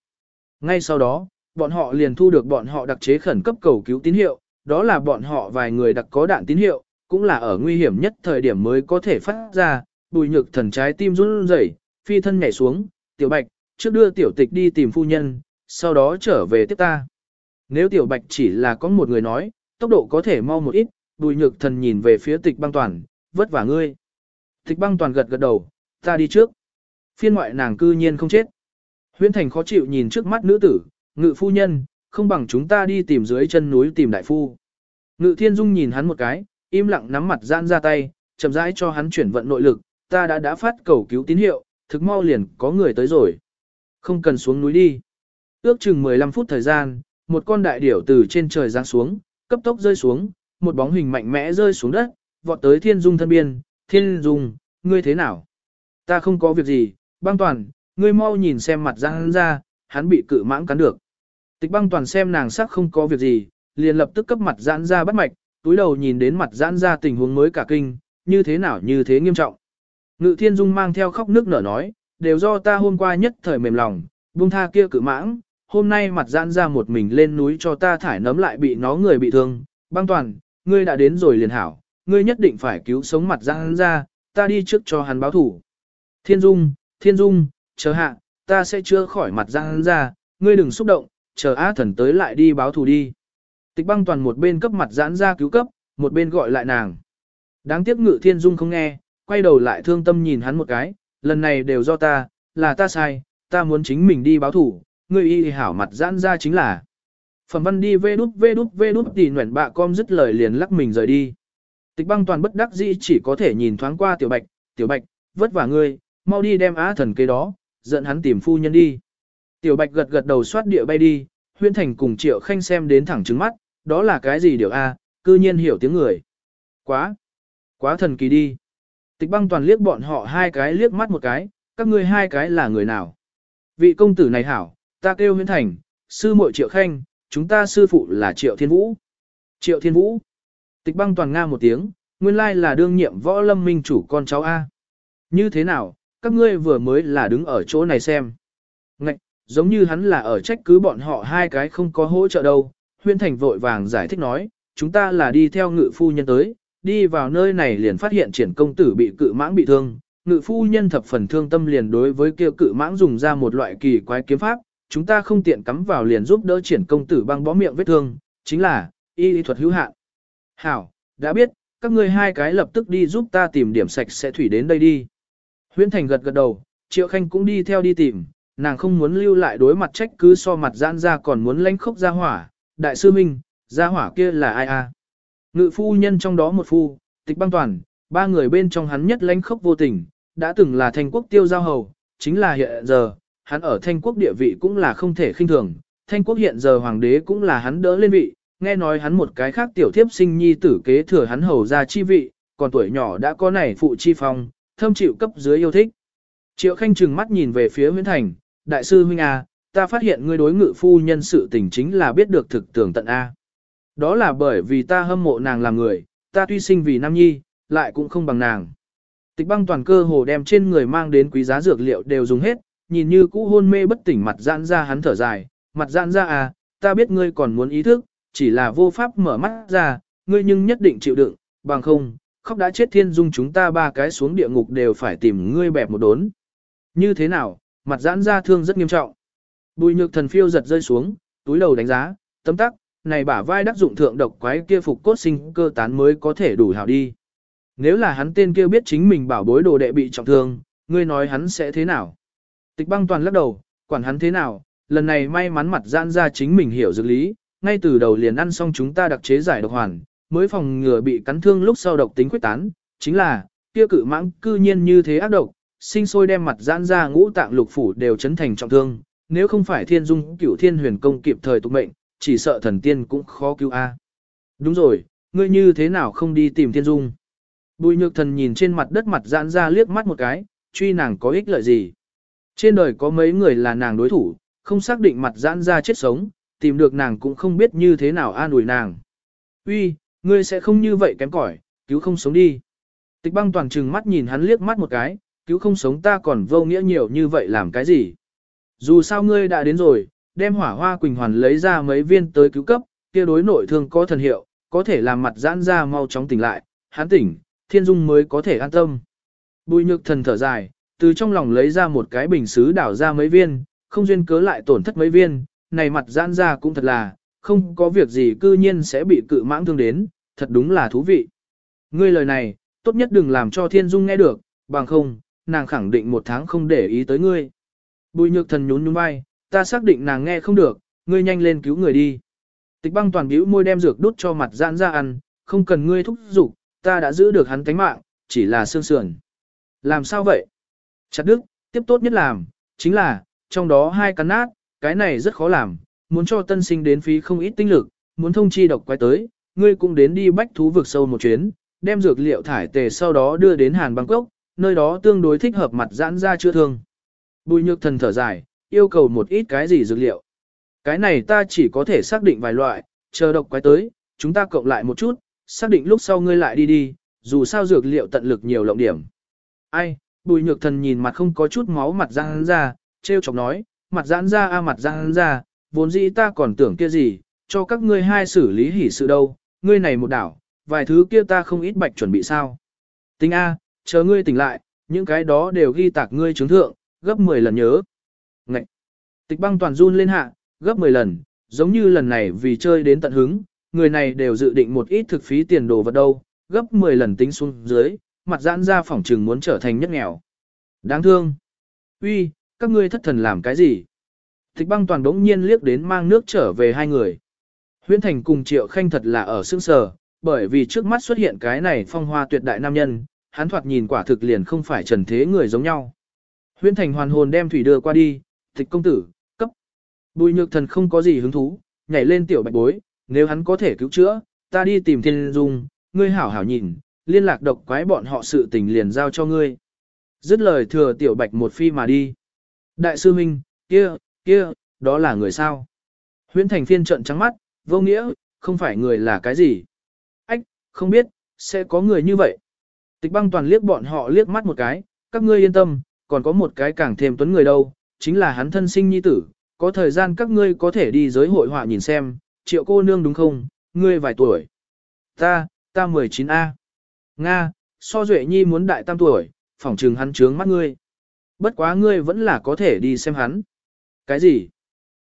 Ngay sau đó, bọn họ liền thu được bọn họ đặc chế khẩn cấp cầu cứu tín hiệu, đó là bọn họ vài người đặc có đạn tín hiệu, cũng là ở nguy hiểm nhất thời điểm mới có thể phát ra, bùi nhược thần trái tim run rẩy, phi thân nhảy xuống, tiểu bạch, trước đưa tiểu tịch đi tìm phu nhân, sau đó trở về tiếp ta. Nếu tiểu bạch chỉ là có một người nói, tốc độ có thể mau một ít, bùi nhược thần nhìn về phía tịch băng toàn, vất vả ngươi. Tịch băng toàn gật gật đầu, ta đi trước. Phiên ngoại nàng cư nhiên không chết. Huyễn thành khó chịu nhìn trước mắt nữ tử, ngự phu nhân, không bằng chúng ta đi tìm dưới chân núi tìm đại phu. Ngự thiên dung nhìn hắn một cái, im lặng nắm mặt giãn ra tay, chậm rãi cho hắn chuyển vận nội lực, ta đã đã phát cầu cứu tín hiệu, thực mau liền có người tới rồi. Không cần xuống núi đi. Ước chừng 15 phút thời gian, một con đại điểu từ trên trời giáng xuống, cấp tốc rơi xuống, một bóng hình mạnh mẽ rơi xuống đất, vọt tới Thiên Dung thân biên. Thiên Dung, ngươi thế nào? Ta không có việc gì, băng toàn, ngươi mau nhìn xem mặt Giang ra, hắn bị cự mãng cắn được. Tịch băng toàn xem nàng sắc không có việc gì, liền lập tức cấp mặt giãn ra bắt mạch, túi đầu nhìn đến mặt giãn ra tình huống mới cả kinh, như thế nào như thế nghiêm trọng. Ngự thiên dung mang theo khóc nước nở nói, đều do ta hôm qua nhất thời mềm lòng, buông tha kia cự mãng, hôm nay mặt giãn ra một mình lên núi cho ta thải nấm lại bị nó người bị thương, băng toàn, ngươi đã đến rồi liền hảo, ngươi nhất định phải cứu sống mặt giãn ra, ta đi trước cho hắn báo thủ. Thiên dung, thiên dung, chờ hạ, ta sẽ chữa khỏi mặt giãn ra, ngươi đừng xúc động, chờ á thần tới lại đi báo thù đi. Tịch băng toàn một bên cấp mặt giãn ra cứu cấp, một bên gọi lại nàng. Đáng tiếc ngự thiên dung không nghe, quay đầu lại thương tâm nhìn hắn một cái, lần này đều do ta, là ta sai, ta muốn chính mình đi báo thủ, người y hảo mặt giãn ra chính là. Phẩm văn đi vê đút vê đút vê đút thì nguyện bạ com dứt lời liền lắc mình rời đi. Tịch băng toàn bất đắc dĩ chỉ có thể nhìn thoáng qua tiểu bạch, tiểu bạch, vất vả ngươi, mau đi đem á thần kế đó, giận hắn tìm phu nhân đi. Tiểu bạch gật gật đầu xoát địa bay đi, huyên thành cùng triệu khanh xem đến thẳng trứng mắt, đó là cái gì điều A, cư nhiên hiểu tiếng người. Quá, quá thần kỳ đi. Tịch băng toàn liếc bọn họ hai cái liếc mắt một cái, các ngươi hai cái là người nào. Vị công tử này hảo, ta kêu huyên thành, sư muội triệu khanh, chúng ta sư phụ là triệu thiên vũ. Triệu thiên vũ. Tịch băng toàn nga một tiếng, nguyên lai là đương nhiệm võ lâm minh chủ con cháu A. Như thế nào, các ngươi vừa mới là đứng ở chỗ này xem. Ngạch, giống như hắn là ở trách cứ bọn họ hai cái không có hỗ trợ đâu. Huyên Thành vội vàng giải thích nói, chúng ta là đi theo ngự phu nhân tới, đi vào nơi này liền phát hiện triển công tử bị cự mãng bị thương. Ngự phu nhân thập phần thương tâm liền đối với kia cự mãng dùng ra một loại kỳ quái kiếm pháp, chúng ta không tiện cắm vào liền giúp đỡ triển công tử băng bó miệng vết thương, chính là y lý thuật hữu hạn. Hảo, đã biết, các ngươi hai cái lập tức đi giúp ta tìm điểm sạch sẽ thủy đến đây đi. Huyễn Thành gật gật đầu, Triệu Khanh cũng đi theo đi tìm, nàng không muốn lưu lại đối mặt trách cứ so mặt giãn ra còn muốn lánh khốc ra hỏa. Đại sư Minh, ra hỏa kia là ai a? Ngự phu nhân trong đó một phu, tịch băng toàn, ba người bên trong hắn nhất lánh khốc vô tình, đã từng là thanh quốc tiêu giao hầu, chính là hiện giờ, hắn ở thanh quốc địa vị cũng là không thể khinh thường. Thanh quốc hiện giờ hoàng đế cũng là hắn đỡ lên vị, nghe nói hắn một cái khác tiểu thiếp sinh nhi tử kế thừa hắn hầu ra chi vị, còn tuổi nhỏ đã có này phụ chi phong, thâm chịu cấp dưới yêu thích. Triệu Khanh trừng mắt nhìn về phía Nguyễn Thành, đại sư huynh A, ta phát hiện ngươi đối ngự phu nhân sự tình chính là biết được thực tưởng tận A. Đó là bởi vì ta hâm mộ nàng làm người, ta tuy sinh vì nam nhi, lại cũng không bằng nàng. Tịch băng toàn cơ hồ đem trên người mang đến quý giá dược liệu đều dùng hết, nhìn như cũ hôn mê bất tỉnh mặt giãn ra hắn thở dài, mặt giãn ra à, ta biết ngươi còn muốn ý thức, chỉ là vô pháp mở mắt ra, ngươi nhưng nhất định chịu đựng, bằng không, khóc đã chết thiên dung chúng ta ba cái xuống địa ngục đều phải tìm ngươi bẹp một đốn. Như thế nào, mặt giãn ra thương rất nghiêm trọng. Bùi nhược thần phiêu giật rơi xuống, túi đầu đánh giá, tấm tắc, này bả vai đắc dụng thượng độc quái kia phục cốt sinh cơ tán mới có thể đủ hảo đi. Nếu là hắn tên kia biết chính mình bảo bối đồ đệ bị trọng thương, ngươi nói hắn sẽ thế nào? Tịch băng toàn lắc đầu, quản hắn thế nào, lần này may mắn mặt giãn ra chính mình hiểu dược lý, ngay từ đầu liền ăn xong chúng ta đặc chế giải độc hoàn, mới phòng ngừa bị cắn thương lúc sau độc tính quyết tán, chính là, kia cự mãng cư nhiên như thế ác độc, sinh sôi đem mặt giãn ra ngũ tạng lục phủ đều chấn thành trọng thương, nếu không phải thiên dung cửu thiên huyền công kịp thời tục mệnh, chỉ sợ thần tiên cũng khó cứu a. Đúng rồi, ngươi như thế nào không đi tìm thiên dung? Bùi nhược thần nhìn trên mặt đất mặt giãn ra liếc mắt một cái, truy nàng có ích lợi gì? Trên đời có mấy người là nàng đối thủ, không xác định mặt giãn ra chết sống, tìm được nàng cũng không biết như thế nào an ủi nàng. Uy, Ngươi sẽ không như vậy kém cỏi, cứu không sống đi. Tịch băng toàn trừng mắt nhìn hắn liếc mắt một cái, cứu không sống ta còn vô nghĩa nhiều như vậy làm cái gì. Dù sao ngươi đã đến rồi, đem hỏa hoa quỳnh hoàn lấy ra mấy viên tới cứu cấp, kia đối nội thương có thần hiệu, có thể làm mặt giãn ra mau chóng tỉnh lại, hắn tỉnh, thiên dung mới có thể an tâm. Bùi nhược thần thở dài, từ trong lòng lấy ra một cái bình xứ đảo ra mấy viên, không duyên cớ lại tổn thất mấy viên, này mặt giãn ra cũng thật là, không có việc gì cư nhiên sẽ bị cự mãng thương đến, thật đúng là thú vị. Ngươi lời này, tốt nhất đừng làm cho Thiên Dung nghe được, bằng không, nàng khẳng định một tháng không để ý tới ngươi. Bùi nhược thần nhún nhún vai, ta xác định nàng nghe không được, ngươi nhanh lên cứu người đi. Tịch băng toàn bĩu môi đem dược đút cho mặt giãn ra ăn, không cần ngươi thúc giục, ta đã giữ được hắn tánh mạng, chỉ là xương sườn. Làm sao vậy? Chặt đứt, tiếp tốt nhất làm, chính là, trong đó hai cắn nát, cái này rất khó làm, muốn cho tân sinh đến phí không ít tinh lực, muốn thông chi độc quái tới, ngươi cũng đến đi bách thú vực sâu một chuyến, đem dược liệu thải tề sau đó đưa đến Hàn Bangkok, nơi đó tương đối thích hợp mặt giãn ra chữa thương. Bùi nhược thần thở dài, yêu cầu một ít cái gì dược liệu. Cái này ta chỉ có thể xác định vài loại, chờ độc quái tới, chúng ta cộng lại một chút, xác định lúc sau ngươi lại đi đi, dù sao dược liệu tận lực nhiều lộng điểm. Ai, bùi nhược thần nhìn mặt không có chút máu mặt giãn ra, treo chọc nói, mặt giãn ra a mặt giãn ra, vốn dĩ ta còn tưởng kia gì, cho các ngươi hai xử lý hỉ sự đâu, ngươi này một đảo, vài thứ kia ta không ít bạch chuẩn bị sao. Tính A, chờ ngươi tỉnh lại, những cái đó đều ghi tạc ngươi chứng thượng, gấp 10 lần nhớ. Ngậy! Tịch băng toàn run lên hạ, gấp 10 lần, giống như lần này vì chơi đến tận hứng, người này đều dự định một ít thực phí tiền đồ vật đâu, gấp 10 lần tính xuống dưới, mặt giãn ra phỏng trừng muốn trở thành nhất nghèo. Đáng thương! Uy, các ngươi thất thần làm cái gì? Tịch băng toàn đống nhiên liếc đến mang nước trở về hai người. Huyễn Thành cùng Triệu Khanh thật là ở sương sờ, bởi vì trước mắt xuất hiện cái này phong hoa tuyệt đại nam nhân, hắn thoạt nhìn quả thực liền không phải trần thế người giống nhau. Huyễn Thành hoàn hồn đem thủy đưa qua đi, tịch công tử, cấp. Bùi nhược thần không có gì hứng thú, nhảy lên tiểu bạch bối, nếu hắn có thể cứu chữa, ta đi tìm thiên dung, ngươi hảo hảo nhìn, liên lạc độc quái bọn họ sự tình liền giao cho ngươi. Dứt lời thừa tiểu bạch một phi mà đi. Đại sư Minh, kia, kia, đó là người sao? Huyễn Thành phiên trận trắng mắt, vô nghĩa, không phải người là cái gì. Ách, không biết, sẽ có người như vậy. Tịch băng toàn liếc bọn họ liếc mắt một cái, các ngươi yên tâm, còn có một cái càng thêm tuấn người đâu, chính là hắn thân sinh nhi tử, có thời gian các ngươi có thể đi giới hội họa nhìn xem, triệu cô nương đúng không, ngươi vài tuổi. Ta, ta 19A. Nga, so duệ nhi muốn đại tam tuổi, phỏng trừng hắn trướng mắt ngươi. Bất quá ngươi vẫn là có thể đi xem hắn. Cái gì?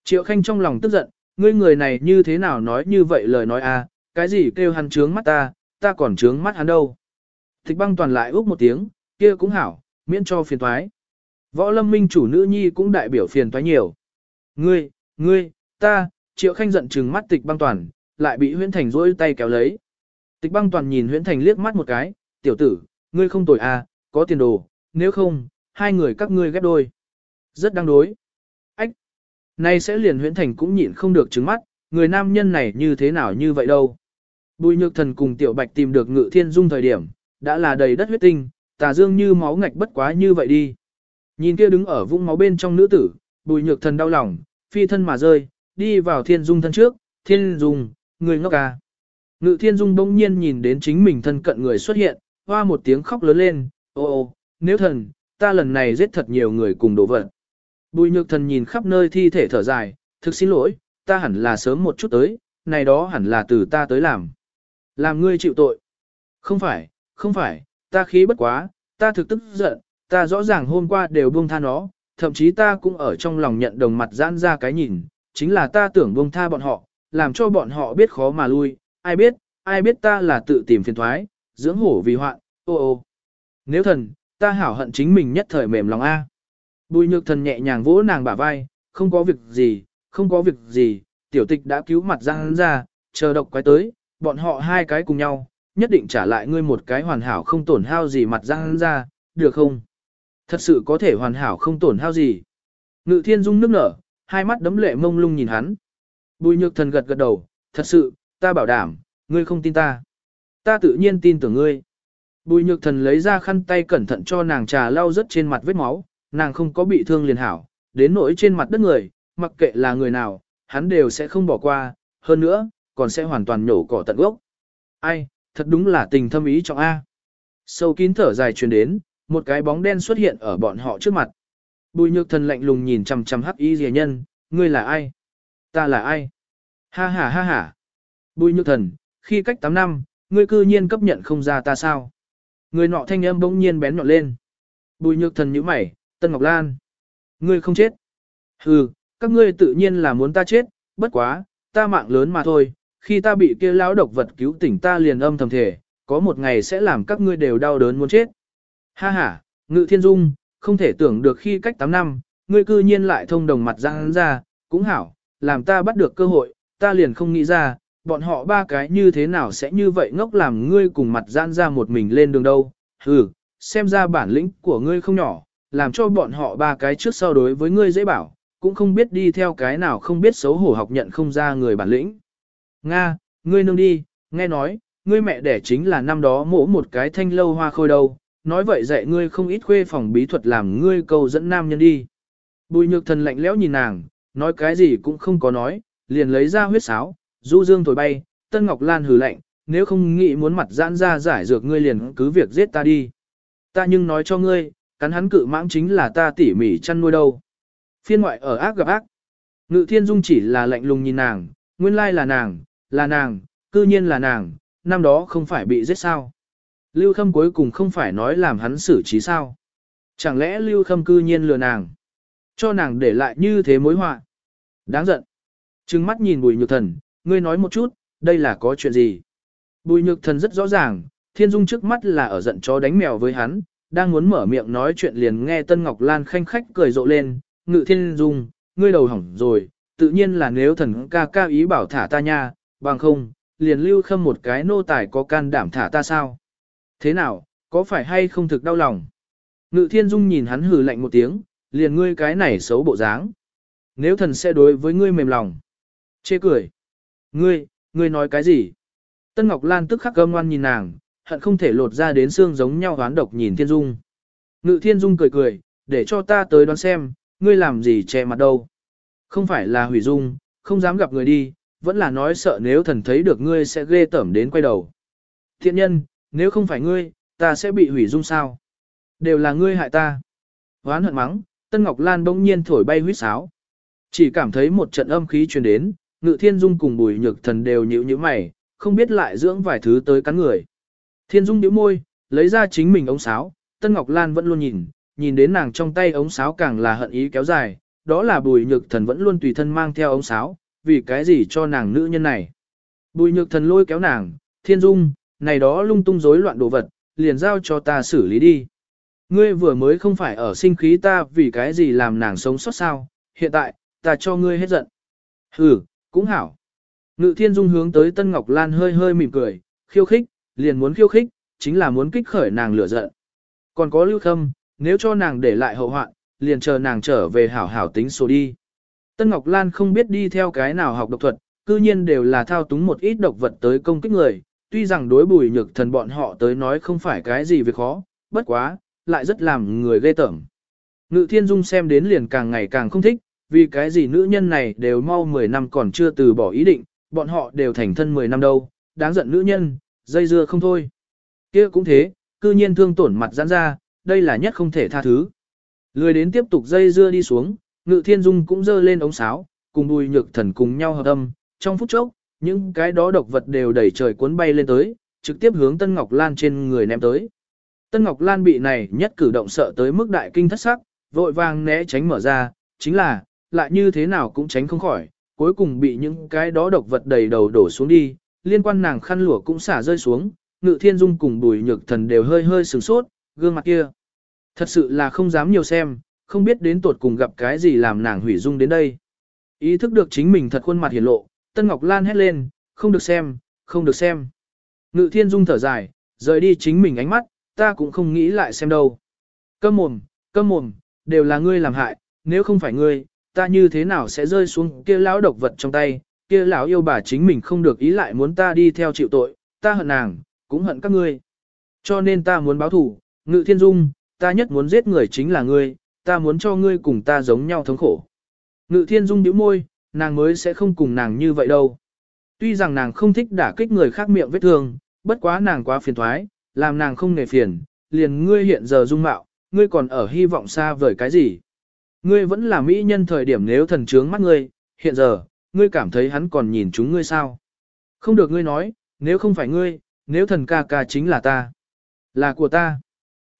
Triệu Khanh trong lòng tức giận, ngươi người này như thế nào nói như vậy lời nói a? À, cái gì kêu hắn trướng mắt ta, ta còn trướng mắt hắn đâu. thịch băng toàn lại úc một tiếng, kia cũng hảo, miễn cho phiền toái. Võ lâm minh chủ nữ nhi cũng đại biểu phiền toái nhiều. Ngươi, ngươi, ta, triệu khanh giận trừng mắt tịch băng toàn, lại bị huyễn thành rỗi tay kéo lấy. Tịch băng toàn nhìn huyễn thành liếc mắt một cái, tiểu tử, ngươi không tội à, có tiền đồ, nếu không, hai người các ngươi ghép đôi. Rất đang đối. Ách, Nay sẽ liền huyễn thành cũng nhịn không được trứng mắt, người nam nhân này như thế nào như vậy đâu. Bùi nhược thần cùng tiểu bạch tìm được ngự thiên dung thời điểm, đã là đầy đất huyết tinh, tà dương như máu ngạch bất quá như vậy đi. Nhìn kia đứng ở vũng máu bên trong nữ tử, bùi nhược thần đau lòng, phi thân mà rơi, đi vào thiên dung thân trước, thiên dung, người ngốc à. Ngự thiên dung bỗng nhiên nhìn đến chính mình thân cận người xuất hiện, hoa một tiếng khóc lớn lên, ô ô, nếu thần, ta lần này giết thật nhiều người cùng đổ vật. Bùi nhược thần nhìn khắp nơi thi thể thở dài, thực xin lỗi, ta hẳn là sớm một chút tới, này đó hẳn là từ ta tới làm. Làm ngươi chịu tội. Không phải, không phải, ta khí bất quá, ta thực tức giận, ta rõ ràng hôm qua đều buông tha nó, thậm chí ta cũng ở trong lòng nhận đồng mặt giãn ra cái nhìn, chính là ta tưởng buông tha bọn họ, làm cho bọn họ biết khó mà lui, ai biết, ai biết ta là tự tìm phiền thoái, dưỡng hổ vì hoạn, ô ô. Nếu thần, ta hảo hận chính mình nhất thời mềm lòng A. Bùi nhược thần nhẹ nhàng vỗ nàng bả vai, không có việc gì, không có việc gì, tiểu tịch đã cứu mặt Giang ra, chờ độc quái tới, bọn họ hai cái cùng nhau, nhất định trả lại ngươi một cái hoàn hảo không tổn hao gì mặt Giang ra, được không? Thật sự có thể hoàn hảo không tổn hao gì. Ngự thiên dung nước nở, hai mắt đấm lệ mông lung nhìn hắn. Bùi nhược thần gật gật đầu, thật sự, ta bảo đảm, ngươi không tin ta. Ta tự nhiên tin tưởng ngươi. Bùi nhược thần lấy ra khăn tay cẩn thận cho nàng trà lau rất trên mặt vết máu, nàng không có bị thương liền hảo, đến nỗi trên mặt đất người, mặc kệ là người nào, hắn đều sẽ không bỏ qua, hơn nữa, còn sẽ hoàn toàn nhổ cỏ tận gốc. Ai, thật đúng là tình thâm ý trọng A. Sâu kín thở dài truyền đến, một cái bóng đen xuất hiện ở bọn họ trước mặt. Bùi nhược thần lạnh lùng nhìn chằm chằm hắc y rìa nhân, ngươi là ai? Ta là ai? Ha ha ha ha. Bùi nhược thần, khi cách 8 năm, ngươi cư nhiên cấp nhận không ra ta sao? Người nọ thanh âm bỗng nhiên bén nhọn lên. Bùi nhược thần nhíu mày, Tân Ngọc Lan. Ngươi không chết. Hừ, các ngươi tự nhiên là muốn ta chết, bất quá, ta mạng lớn mà thôi, khi ta bị kia lão độc vật cứu tỉnh ta liền âm thầm thể, có một ngày sẽ làm các ngươi đều đau đớn muốn chết. Ha ha, Ngự Thiên Dung, không thể tưởng được khi cách 8 năm, ngươi cư nhiên lại thông đồng mặt ra hắn ra, cũng hảo, làm ta bắt được cơ hội, ta liền không nghĩ ra, bọn họ ba cái như thế nào sẽ như vậy ngốc làm ngươi cùng mặt gian ra một mình lên đường đâu. Hừ, xem ra bản lĩnh của ngươi không nhỏ, làm cho bọn họ ba cái trước sau đối với ngươi dễ bảo, cũng không biết đi theo cái nào không biết xấu hổ học nhận không ra người bản lĩnh. Nga, ngươi nương đi, nghe nói, ngươi mẹ đẻ chính là năm đó mổ một cái thanh lâu hoa khôi đâu, nói vậy dạy ngươi không ít khuê phòng bí thuật làm ngươi cầu dẫn nam nhân đi. Bùi nhược thần lạnh lẽo nhìn nàng, nói cái gì cũng không có nói, liền lấy ra huyết sáo, du dương thổi bay, Tân Ngọc Lan hừ lạnh, nếu không nghĩ muốn mặt giãn ra giải dược ngươi liền cứ việc giết ta đi. Ta nhưng nói cho ngươi, cắn hắn cự mãng chính là ta tỉ mỉ chăn nuôi đâu. Phiên ngoại ở ác gặp ác. Ngự thiên dung chỉ là lạnh lùng nhìn nàng, nguyên lai là nàng, là nàng, cư nhiên là nàng, năm đó không phải bị giết sao. Lưu Khâm cuối cùng không phải nói làm hắn xử trí sao. Chẳng lẽ Lưu Khâm cư nhiên lừa nàng, cho nàng để lại như thế mối họa. Đáng giận. Trừng mắt nhìn bùi nhược thần, ngươi nói một chút, đây là có chuyện gì? Bùi nhược thần rất rõ ràng, thiên dung trước mắt là ở giận chó đánh mèo với hắn, đang muốn mở miệng nói chuyện liền nghe Tân Ngọc Lan khanh khách cười rộ lên, ngự thiên dung, ngươi đầu hỏng rồi, tự nhiên là nếu thần ca ca ý bảo thả ta nha, bằng không, liền lưu khâm một cái nô tài có can đảm thả ta sao? Thế nào, có phải hay không thực đau lòng? Ngự thiên dung nhìn hắn hừ lạnh một tiếng, liền ngươi cái này xấu bộ dáng. Nếu thần sẽ đối với ngươi mềm lòng. Chê cười. Ngươi, ngươi nói cái gì? Tân Ngọc Lan tức khắc gâm ngoan nhìn nàng, hận không thể lột ra đến xương giống nhau hoán độc nhìn Thiên Dung. Ngự Thiên Dung cười cười, để cho ta tới đoán xem, ngươi làm gì che mặt đâu. Không phải là hủy dung, không dám gặp người đi, vẫn là nói sợ nếu thần thấy được ngươi sẽ ghê tởm đến quay đầu. Thiện nhân, nếu không phải ngươi, ta sẽ bị hủy dung sao? Đều là ngươi hại ta. Hoán hận mắng, Tân Ngọc Lan bỗng nhiên thổi bay huýt sáo. Chỉ cảm thấy một trận âm khí truyền đến, Ngự Thiên Dung cùng Bùi Nhược Thần đều nhíu nhíu mày, không biết lại dưỡng vài thứ tới cắn người. Thiên Dung nhíu môi, lấy ra chính mình ống sáo, Tân Ngọc Lan vẫn luôn nhìn, nhìn đến nàng trong tay ống sáo càng là hận ý kéo dài, đó là Bùi Nhược Thần vẫn luôn tùy thân mang theo ống sáo, vì cái gì cho nàng nữ nhân này. Bùi Nhược Thần lôi kéo nàng, Thiên Dung, này đó lung tung rối loạn đồ vật, liền giao cho ta xử lý đi. Ngươi vừa mới không phải ở sinh khí ta vì cái gì làm nàng sống sót sao, hiện tại, ta cho ngươi hết giận. Ừ, cũng hảo. Ngự thiên dung hướng tới Tân Ngọc Lan hơi hơi mỉm cười, khiêu khích, liền muốn khiêu khích, chính là muốn kích khởi nàng lửa giận. Còn có lưu khâm, nếu cho nàng để lại hậu hoạn, liền chờ nàng trở về hảo hảo tính số đi. Tân Ngọc Lan không biết đi theo cái nào học độc thuật, cư nhiên đều là thao túng một ít độc vật tới công kích người, tuy rằng đối bùi nhược thần bọn họ tới nói không phải cái gì việc khó, bất quá, lại rất làm người ghê tởm. Ngự thiên dung xem đến liền càng ngày càng không thích, vì cái gì nữ nhân này đều mau 10 năm còn chưa từ bỏ ý định, bọn họ đều thành thân 10 năm đâu, đáng giận nữ nhân, dây dưa không thôi. kia cũng thế, cư nhiên thương tổn mặt giãn ra, đây là nhất không thể tha thứ. Lười đến tiếp tục dây dưa đi xuống, ngự thiên dung cũng dơ lên ống sáo, cùng bùi nhược thần cùng nhau hợp âm, trong phút chốc, những cái đó độc vật đều đẩy trời cuốn bay lên tới, trực tiếp hướng Tân Ngọc Lan trên người ném tới. Tân Ngọc Lan bị này nhất cử động sợ tới mức đại kinh thất sắc, vội vàng né tránh mở ra, chính là, lại như thế nào cũng tránh không khỏi, cuối cùng bị những cái đó độc vật đầy đầu đổ xuống đi, liên quan nàng khăn lụa cũng xả rơi xuống, ngự thiên dung cùng bùi nhược thần đều hơi hơi sửng sốt, gương mặt kia. Thật sự là không dám nhiều xem, không biết đến tột cùng gặp cái gì làm nàng hủy dung đến đây. Ý thức được chính mình thật khuôn mặt hiển lộ, Tân Ngọc Lan hét lên, không được xem, không được xem. Ngự thiên dung thở dài, rời đi chính mình ánh mắt, ta cũng không nghĩ lại xem đâu. Câm mồm, câm mồm, đều là ngươi làm hại, nếu không phải ngươi, ta như thế nào sẽ rơi xuống kia lão độc vật trong tay, kia lão yêu bà chính mình không được ý lại muốn ta đi theo chịu tội, ta hận nàng, cũng hận các ngươi. Cho nên ta muốn báo thủ, ngự thiên dung, ta nhất muốn giết người chính là ngươi, ta muốn cho ngươi cùng ta giống nhau thống khổ. Ngự thiên dung bĩu môi, nàng mới sẽ không cùng nàng như vậy đâu. Tuy rằng nàng không thích đả kích người khác miệng vết thương, bất quá nàng quá phiền thoái, làm nàng không nề phiền, liền ngươi hiện giờ dung mạo, ngươi còn ở hy vọng xa vời cái gì. Ngươi vẫn là mỹ nhân thời điểm nếu thần trướng mắt ngươi, hiện giờ, ngươi cảm thấy hắn còn nhìn chúng ngươi sao. Không được ngươi nói, nếu không phải ngươi, nếu thần ca ca chính là ta. Là của ta.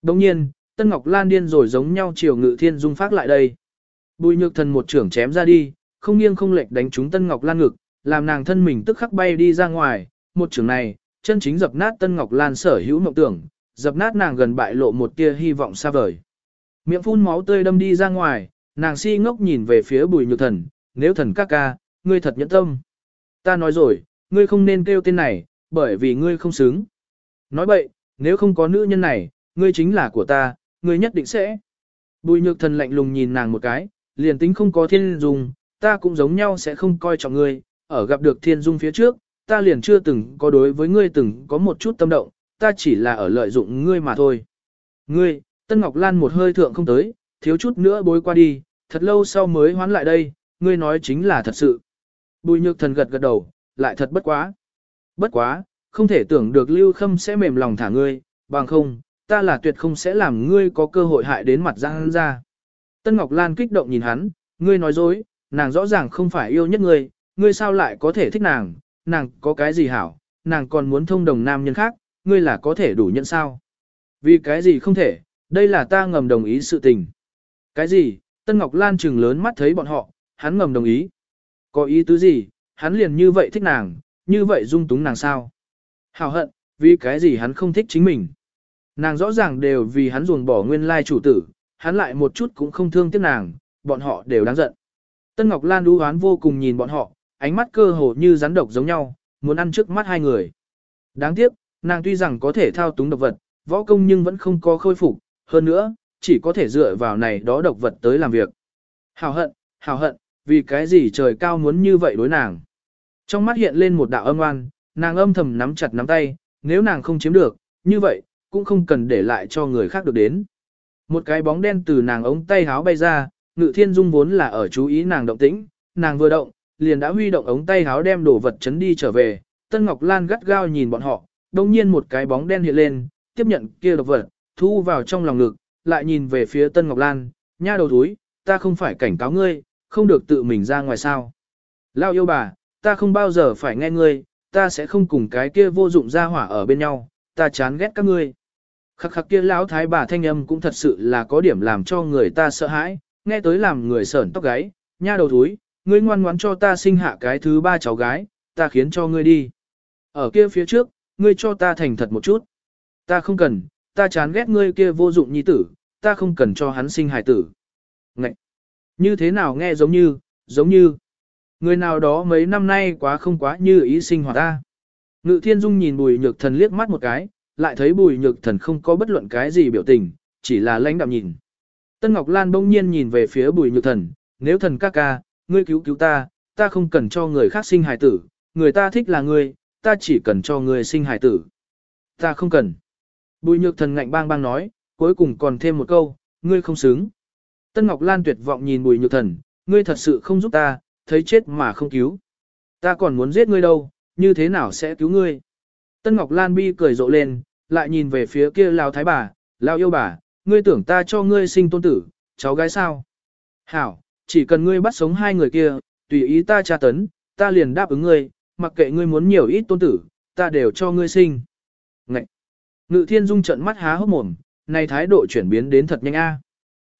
Đồng nhiên, Tân Ngọc Lan điên rồi giống nhau chiều ngự thiên dung phát lại đây. Bùi nhược thần một trưởng chém ra đi, không nghiêng không lệch đánh trúng Tân Ngọc Lan ngực, làm nàng thân mình tức khắc bay đi ra ngoài. Một trưởng này, chân chính dập nát Tân Ngọc Lan sở hữu mộng tưởng, dập nát nàng gần bại lộ một tia hy vọng xa vời. Miệng phun máu tươi đâm đi ra ngoài, nàng si ngốc nhìn về phía bùi nhược thần, nếu thần ca ca, ngươi thật nhẫn tâm. Ta nói rồi, ngươi không nên kêu tên này, bởi vì ngươi không xứng. Nói bậy, nếu không có nữ nhân này, ngươi chính là của ta, ngươi nhất định sẽ. Bùi nhược thần lạnh lùng nhìn nàng một cái, liền tính không có thiên dung, ta cũng giống nhau sẽ không coi trọng ngươi, ở gặp được thiên dung phía trước, ta liền chưa từng có đối với ngươi từng có một chút tâm động, ta chỉ là ở lợi dụng ngươi mà thôi. Ngươi, Tân Ngọc Lan một hơi thượng không tới, thiếu chút nữa bối qua đi, thật lâu sau mới hoán lại đây, ngươi nói chính là thật sự. Bùi nhược thần gật gật đầu, lại thật bất quá. Bất quá, không thể tưởng được Lưu Khâm sẽ mềm lòng thả ngươi, bằng không, ta là tuyệt không sẽ làm ngươi có cơ hội hại đến mặt Giang ra. Tân Ngọc Lan kích động nhìn hắn, ngươi nói dối, nàng rõ ràng không phải yêu nhất ngươi, ngươi sao lại có thể thích nàng, nàng có cái gì hảo, nàng còn muốn thông đồng nam nhân khác, ngươi là có thể đủ nhận sao. Vì cái gì không thể, đây là ta ngầm đồng ý sự tình. Cái gì, Tân Ngọc Lan trừng lớn mắt thấy bọn họ, hắn ngầm đồng ý. Có ý tứ gì, hắn liền như vậy thích nàng, như vậy dung túng nàng sao. Hào hận, vì cái gì hắn không thích chính mình. Nàng rõ ràng đều vì hắn ruồng bỏ nguyên lai chủ tử, hắn lại một chút cũng không thương tiếc nàng, bọn họ đều đáng giận. Tân Ngọc Lan đu hoán vô cùng nhìn bọn họ, ánh mắt cơ hồ như rắn độc giống nhau, muốn ăn trước mắt hai người. Đáng tiếc, nàng tuy rằng có thể thao túng độc vật, võ công nhưng vẫn không có khôi phục, hơn nữa, chỉ có thể dựa vào này đó độc vật tới làm việc. Hào hận, hào hận, vì cái gì trời cao muốn như vậy đối nàng. Trong mắt hiện lên một đạo âm oan, nàng âm thầm nắm chặt nắm tay, nếu nàng không chiếm được, như vậy, cũng không cần để lại cho người khác được đến. Một cái bóng đen từ nàng ống tay háo bay ra, ngự thiên dung vốn là ở chú ý nàng động tĩnh, nàng vừa động, liền đã huy động ống tay háo đem đồ vật chấn đi trở về, Tân Ngọc Lan gắt gao nhìn bọn họ, đồng nhiên một cái bóng đen hiện lên, tiếp nhận kia độc vật, thu vào trong lòng ngực, lại nhìn về phía Tân Ngọc Lan, nha đầu túi, ta không phải cảnh cáo ngươi, không được tự mình ra ngoài sao. Lao yêu bà, ta không bao giờ phải nghe ngươi, ta sẽ không cùng cái kia vô dụng ra hỏa ở bên nhau, ta chán ghét các ngươi. Khắc khắc kia lão thái bà thanh âm cũng thật sự là có điểm làm cho người ta sợ hãi, nghe tới làm người sởn tóc gáy, nha đầu túi, ngươi ngoan ngoãn cho ta sinh hạ cái thứ ba cháu gái, ta khiến cho ngươi đi. Ở kia phía trước, ngươi cho ta thành thật một chút. Ta không cần, ta chán ghét ngươi kia vô dụng nhi tử, ta không cần cho hắn sinh hài tử. Ngậy! Như thế nào nghe giống như, giống như, người nào đó mấy năm nay quá không quá như ý sinh hoạt ta. Ngự thiên dung nhìn bùi nhược thần liếc mắt một cái, lại thấy bùi nhược thần không có bất luận cái gì biểu tình, chỉ là lãnh đạm nhìn. Tân Ngọc Lan bỗng nhiên nhìn về phía bùi nhược thần, nếu thần ca ca, ngươi cứu cứu ta, ta không cần cho người khác sinh hài tử, người ta thích là ngươi, ta chỉ cần cho ngươi sinh hài tử. Ta không cần. Bùi nhược thần ngạnh bang bang nói, cuối cùng còn thêm một câu, ngươi không xứng. Tân Ngọc Lan tuyệt vọng nhìn bùi nhược thần, ngươi thật sự không giúp ta, thấy chết mà không cứu. Ta còn muốn giết ngươi đâu, như thế nào sẽ cứu ngươi? Tân Ngọc Lan bi cười rộ lên, lại nhìn về phía kia lao thái bà, lao yêu bà, ngươi tưởng ta cho ngươi sinh tôn tử, cháu gái sao? Hảo, chỉ cần ngươi bắt sống hai người kia, tùy ý ta tra tấn, ta liền đáp ứng ngươi, mặc kệ ngươi muốn nhiều ít tôn tử, ta đều cho ngươi sinh. Ngậy! Ngự thiên dung trận mắt há hốc mồm, này thái độ chuyển biến đến thật nhanh a.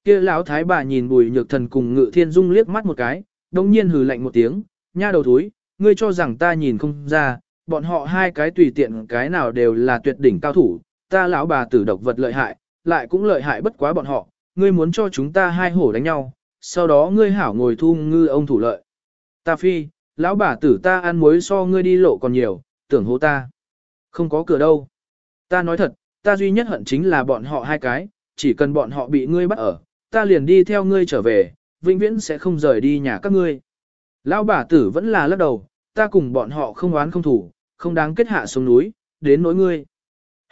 Kia lão thái bà nhìn bùi nhược thần cùng ngự thiên dung liếc mắt một cái, đồng nhiên hừ lạnh một tiếng, nha đầu thúi, ngươi cho rằng ta nhìn không ra, bọn họ hai cái tùy tiện cái nào đều là tuyệt đỉnh cao thủ, ta lão bà tử độc vật lợi hại, lại cũng lợi hại bất quá bọn họ, ngươi muốn cho chúng ta hai hổ đánh nhau, sau đó ngươi hảo ngồi thu ngư ông thủ lợi. Ta phi, lão bà tử ta ăn muối so ngươi đi lộ còn nhiều, tưởng hố ta. Không có cửa đâu. Ta nói thật, ta duy nhất hận chính là bọn họ hai cái, chỉ cần bọn họ bị ngươi bắt ở, ta liền đi theo ngươi trở về, vĩnh viễn sẽ không rời đi nhà các ngươi. Lão bà tử vẫn là lắc đầu, ta cùng bọn họ không oán không thủ, không đáng kết hạ xuống núi, đến nỗi ngươi.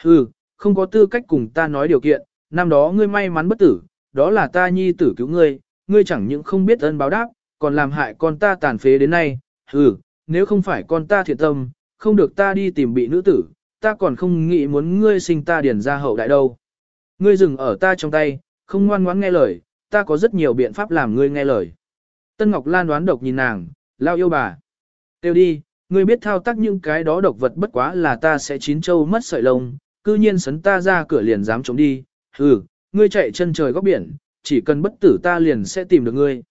Hừ, không có tư cách cùng ta nói điều kiện, năm đó ngươi may mắn bất tử, đó là ta nhi tử cứu ngươi, ngươi chẳng những không biết ơn báo đáp, còn làm hại con ta tàn phế đến nay, hừ, nếu không phải con ta thiện tâm, không được ta đi tìm bị nữ tử, ta còn không nghĩ muốn ngươi sinh ta điền ra hậu đại đâu. Ngươi dừng ở ta trong tay, không ngoan ngoãn nghe lời, ta có rất nhiều biện pháp làm ngươi nghe lời. Tân Ngọc Lan đoán độc nhìn nàng, lao yêu bà. Tiêu đi, ngươi biết thao tác những cái đó độc vật bất quá là ta sẽ chín châu mất sợi lông, cư nhiên sấn ta ra cửa liền dám chống đi, hừ, ngươi chạy chân trời góc biển, chỉ cần bất tử ta liền sẽ tìm được ngươi.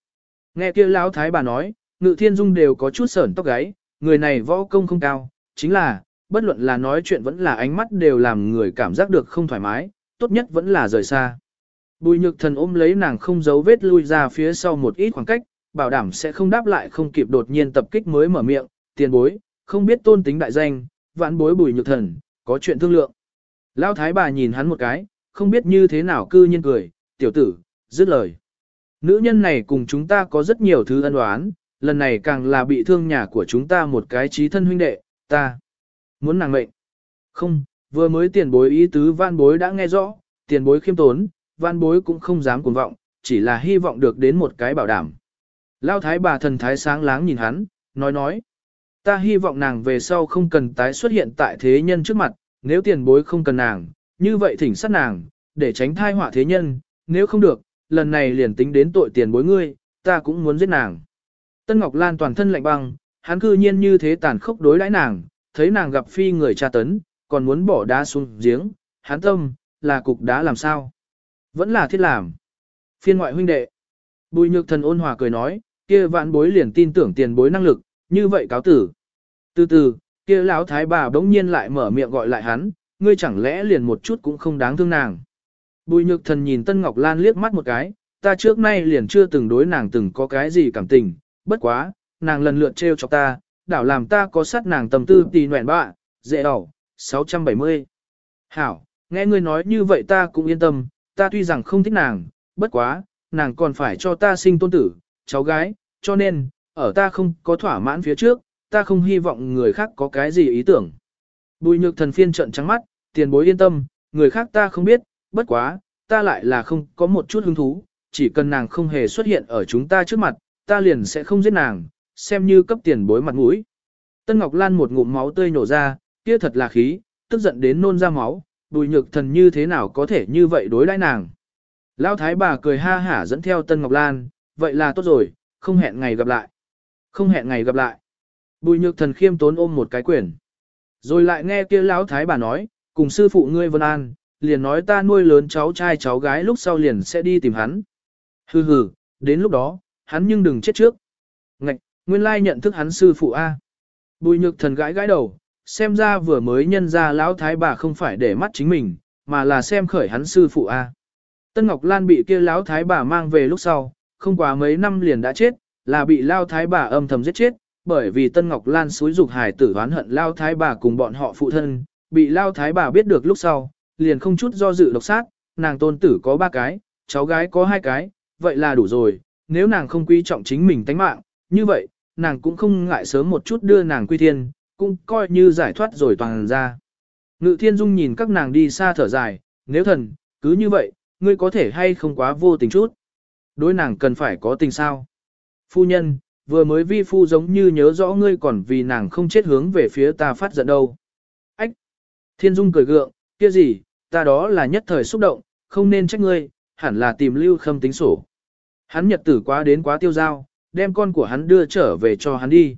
Nghe kia lão thái bà nói, ngự thiên dung đều có chút sởn tóc gáy, người này võ công không cao, chính là, bất luận là nói chuyện vẫn là ánh mắt đều làm người cảm giác được không thoải mái, tốt nhất vẫn là rời xa. Bùi nhược thần ôm lấy nàng không giấu vết lui ra phía sau một ít khoảng cách, bảo đảm sẽ không đáp lại không kịp đột nhiên tập kích mới mở miệng, tiền bối, không biết tôn tính đại danh, vãn bối bùi nhược thần, có chuyện thương lượng. Lão thái bà nhìn hắn một cái, không biết như thế nào cư nhiên cười, tiểu tử, dứt lời. Nữ nhân này cùng chúng ta có rất nhiều thứ ân oán, lần này càng là bị thương nhà của chúng ta một cái trí thân huynh đệ, ta muốn nàng mệnh. Không, vừa mới tiền bối ý tứ văn bối đã nghe rõ, tiền bối khiêm tốn, văn bối cũng không dám cuồng vọng, chỉ là hy vọng được đến một cái bảo đảm. Lao thái bà thần thái sáng láng nhìn hắn, nói nói. Ta hy vọng nàng về sau không cần tái xuất hiện tại thế nhân trước mặt, nếu tiền bối không cần nàng, như vậy thỉnh sát nàng, để tránh thai họa thế nhân, nếu không được, lần này liền tính đến tội tiền bối ngươi, ta cũng muốn giết nàng. Tân Ngọc Lan toàn thân lạnh băng, hắn cư nhiên như thế tàn khốc đối đãi nàng, thấy nàng gặp phi người tra tấn, còn muốn bỏ đá xuống giếng, hắn tâm, là cục đá làm sao? Vẫn là thiết làm. Phiên ngoại huynh đệ. Bùi nhược thần ôn hòa cười nói, kia vạn bối liền tin tưởng tiền bối năng lực, như vậy cáo tử. Từ từ, kia lão thái bà bỗng nhiên lại mở miệng gọi lại hắn, ngươi chẳng lẽ liền một chút cũng không đáng thương nàng. Bùi nhược thần nhìn Tân Ngọc Lan liếc mắt một cái, ta trước nay liền chưa từng đối nàng từng có cái gì cảm tình, bất quá, nàng lần lượt trêu chọc ta, đảo làm ta có sát nàng tầm tư tì nguyện bạ, dễ đỏ, 670. Hảo, nghe ngươi nói như vậy ta cũng yên tâm, ta tuy rằng không thích nàng, bất quá, nàng còn phải cho ta sinh tôn tử, cháu gái, cho nên, ở ta không có thỏa mãn phía trước, ta không hy vọng người khác có cái gì ý tưởng. Bùi nhược thần phiên trận trắng mắt, tiền bối yên tâm, người khác ta không biết, bất quá, ta lại là không có một chút hứng thú, chỉ cần nàng không hề xuất hiện ở chúng ta trước mặt, ta liền sẽ không giết nàng, xem như cấp tiền bối mặt mũi. Tân Ngọc Lan một ngụm máu tươi nổ ra, kia thật là khí, tức giận đến nôn ra máu, bùi nhược thần như thế nào có thể như vậy đối đãi nàng. Lão thái bà cười ha hả dẫn theo Tân Ngọc Lan, vậy là tốt rồi, không hẹn ngày gặp lại. Không hẹn ngày gặp lại. Bùi nhược thần khiêm tốn ôm một cái quyển. Rồi lại nghe kia lão thái bà nói, cùng sư phụ ngươi Vân An, liền nói ta nuôi lớn cháu trai cháu gái lúc sau liền sẽ đi tìm hắn. Hừ hừ, đến lúc đó, hắn nhưng đừng chết trước. Ngạch, nguyên lai nhận thức hắn sư phụ A. Bùi nhược thần gãi gãi đầu, xem ra vừa mới nhân ra lão thái bà không phải để mắt chính mình, mà là xem khởi hắn sư phụ A. Tân Ngọc Lan bị kia lão thái bà mang về lúc sau, không quá mấy năm liền đã chết, là bị lao thái bà âm thầm giết chết, bởi vì Tân Ngọc Lan xúi dục hải tử oán hận lao thái bà cùng bọn họ phụ thân, bị lao thái bà biết được lúc sau, liền không chút do dự độc sát, nàng tôn tử có ba cái, cháu gái có hai cái, vậy là đủ rồi, nếu nàng không quý trọng chính mình tánh mạng, như vậy, nàng cũng không ngại sớm một chút đưa nàng quy thiên, cũng coi như giải thoát rồi toàn ra. Ngự thiên dung nhìn các nàng đi xa thở dài, nếu thần, cứ như vậy, ngươi có thể hay không quá vô tình chút. Đối nàng cần phải có tình sao. Phu nhân, vừa mới vi phu giống như nhớ rõ ngươi còn vì nàng không chết hướng về phía ta phát giận đâu. Ách! Thiên dung cười gượng, kia gì, ta đó là nhất thời xúc động, không nên trách ngươi, hẳn là tìm lưu khâm tính sổ. Hắn nhật tử quá đến quá tiêu dao đem con của hắn đưa trở về cho hắn đi.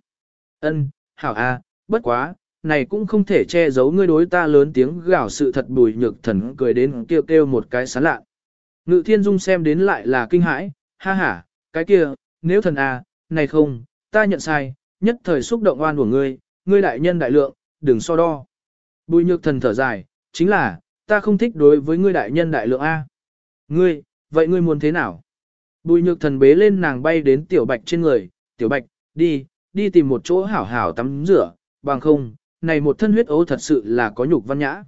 Ân, hảo a, bất quá, này cũng không thể che giấu ngươi đối ta lớn tiếng gào sự thật bùi nhược thần cười đến kêu kêu một cái sán lạ. Ngự thiên dung xem đến lại là kinh hãi, ha ha, cái kia, nếu thần a, này không, ta nhận sai, nhất thời xúc động oan của ngươi, ngươi đại nhân đại lượng, đừng so đo. Bùi nhược thần thở dài, chính là, ta không thích đối với ngươi đại nhân đại lượng A. Ngươi, vậy ngươi muốn thế nào? Bùi nhược thần bế lên nàng bay đến tiểu bạch trên người, tiểu bạch, đi, đi tìm một chỗ hảo hảo tắm rửa, bằng không, này một thân huyết ấu thật sự là có nhục văn nhã.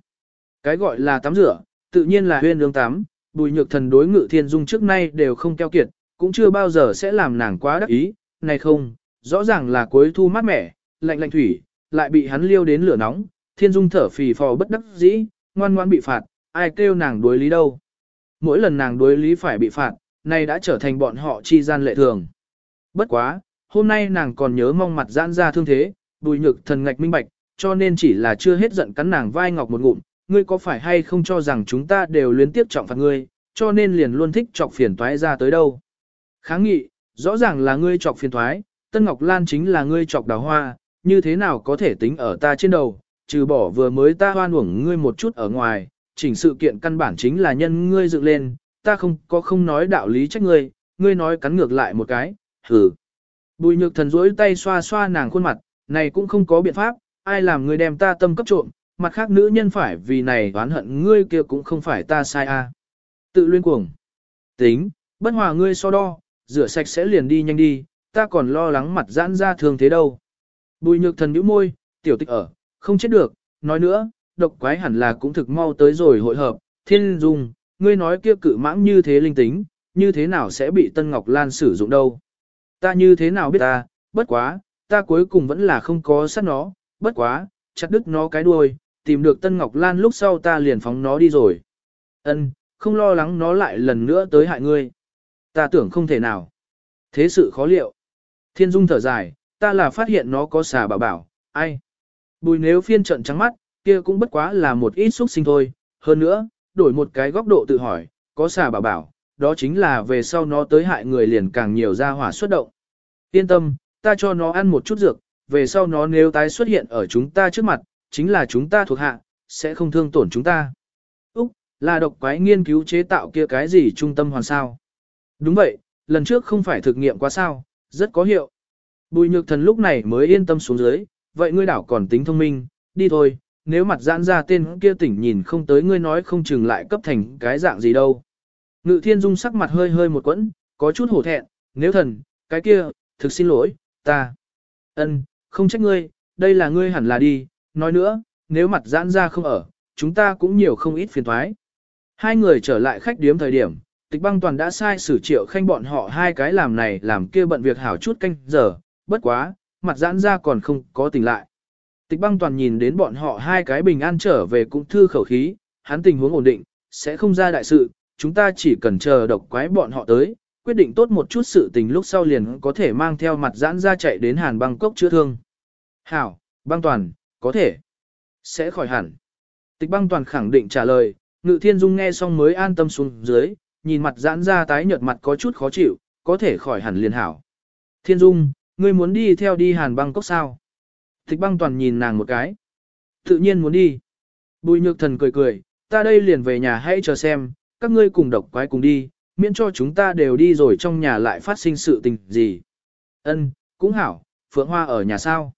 Cái gọi là tắm rửa, tự nhiên là huyên lương tắm, bùi nhược thần đối ngự thiên dung trước nay đều không keo kiệt, cũng chưa bao giờ sẽ làm nàng quá đắc ý, này không, rõ ràng là cuối thu mát mẻ, lạnh lạnh thủy, lại bị hắn liêu đến lửa nóng, thiên dung thở phì phò bất đắc dĩ, ngoan ngoan bị phạt, ai kêu nàng đối lý đâu. Mỗi lần nàng đối lý phải bị phạt, này đã trở thành bọn họ chi gian lệ thường. Bất quá, hôm nay nàng còn nhớ mong mặt giãn ra thương thế, bùi nhược thần ngạch minh bạch, cho nên chỉ là chưa hết giận cắn nàng vai ngọc một ngụm, ngươi có phải hay không cho rằng chúng ta đều luyến tiếp trọng phạt ngươi, cho nên liền luôn thích chọc phiền toái ra tới đâu. Kháng nghị, rõ ràng là ngươi chọc phiền toái, Tân Ngọc Lan chính là ngươi chọc đào hoa, như thế nào có thể tính ở ta trên đầu, trừ bỏ vừa mới ta hoan uổng ngươi một chút ở ngoài, chỉnh sự kiện căn bản chính là nhân ngươi dựng lên, ta không có không nói đạo lý trách ngươi, ngươi nói cắn ngược lại một cái, hừ. Bùi nhược thần rỗi tay xoa xoa nàng khuôn mặt, này cũng không có biện pháp, ai làm ngươi đem ta tâm cấp trộm, mặt khác nữ nhân phải vì này oán hận ngươi kia cũng không phải ta sai a. Tự luyên cuồng. Tính, bất hòa ngươi so đo, rửa sạch sẽ liền đi nhanh đi, ta còn lo lắng mặt giãn ra thường thế đâu. Bùi nhược thần nhíu môi, tiểu tịch ở, không chết được, nói nữa, độc quái hẳn là cũng thực mau tới rồi hội hợp, thiên dung, ngươi nói kia cự mãng như thế linh tính, như thế nào sẽ bị Tân Ngọc Lan sử dụng đâu. Ta như thế nào biết ta, bất quá, ta cuối cùng vẫn là không có sát nó, bất quá, chặt đứt nó cái đuôi, tìm được Tân Ngọc Lan lúc sau ta liền phóng nó đi rồi. Ân, không lo lắng nó lại lần nữa tới hại ngươi. Ta tưởng không thể nào. Thế sự khó liệu. Thiên Dung thở dài, ta là phát hiện nó có xà bảo bảo, ai. Bùi nếu phiên trận trắng mắt, kia cũng bất quá là một ít xúc sinh thôi. Hơn nữa, đổi một cái góc độ tự hỏi, có xà bảo bảo, đó chính là về sau nó tới hại người liền càng nhiều ra hỏa xuất động. Yên tâm, ta cho nó ăn một chút dược, về sau nó nếu tái xuất hiện ở chúng ta trước mặt, chính là chúng ta thuộc hạ, sẽ không thương tổn chúng ta. Úc, là độc quái nghiên cứu chế tạo kia cái gì trung tâm hoàn sao? Đúng vậy, lần trước không phải thực nghiệm quá sao, rất có hiệu. Bùi nhược thần lúc này mới yên tâm xuống dưới, vậy ngươi đảo còn tính thông minh, đi thôi, nếu mặt giãn ra tên kia tỉnh nhìn không tới ngươi nói không chừng lại cấp thành cái dạng gì đâu. Ngự thiên dung sắc mặt hơi hơi một quẫn, có chút hổ thẹn, nếu thần, cái kia, thực xin lỗi, ta. ân, không trách ngươi, đây là ngươi hẳn là đi, nói nữa, nếu mặt giãn ra không ở, chúng ta cũng nhiều không ít phiền thoái. Hai người trở lại khách điếm thời điểm, tịch băng toàn đã sai sử triệu khanh bọn họ hai cái làm này làm kia bận việc hảo chút canh giờ, bất quá, mặt giãn ra còn không có tỉnh lại. Tịch băng toàn nhìn đến bọn họ hai cái bình an trở về cũng thư khẩu khí, hắn tình huống ổn định, sẽ không ra đại sự, chúng ta chỉ cần chờ độc quái bọn họ tới, quyết định tốt một chút sự tình lúc sau liền có thể mang theo mặt giãn ra chạy đến Hàn băng cốc chữa thương. Hảo, băng toàn, có thể, sẽ khỏi hẳn. Tịch băng toàn khẳng định trả lời, ngự thiên dung nghe xong mới an tâm xuống dưới, nhìn mặt giãn ra tái nhợt mặt có chút khó chịu, có thể khỏi hẳn liền hảo. Thiên dung, ngươi muốn đi theo đi Hàn băng cốc sao? Tịch băng toàn nhìn nàng một cái. Tự nhiên muốn đi. Bùi nhược thần cười cười, ta đây liền về nhà hãy chờ xem, các ngươi cùng độc quái cùng đi, miễn cho chúng ta đều đi rồi trong nhà lại phát sinh sự tình gì. Ân, cũng hảo, Phượng Hoa ở nhà sao?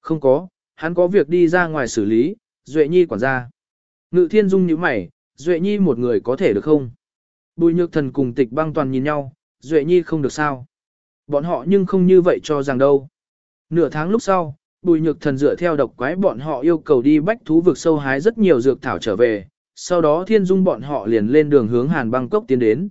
Không có, hắn có việc đi ra ngoài xử lý, Duệ Nhi quản gia. Ngự thiên dung như mày, Duệ Nhi một người có thể được không? Bùi nhược thần cùng tịch băng toàn nhìn nhau, Duệ Nhi không được sao? Bọn họ nhưng không như vậy cho rằng đâu. Nửa tháng lúc sau, bùi nhược thần dựa theo độc quái bọn họ yêu cầu đi bách thú vực sâu hái rất nhiều dược thảo trở về, sau đó thiên dung bọn họ liền lên đường hướng hàn băng cốc tiến đến.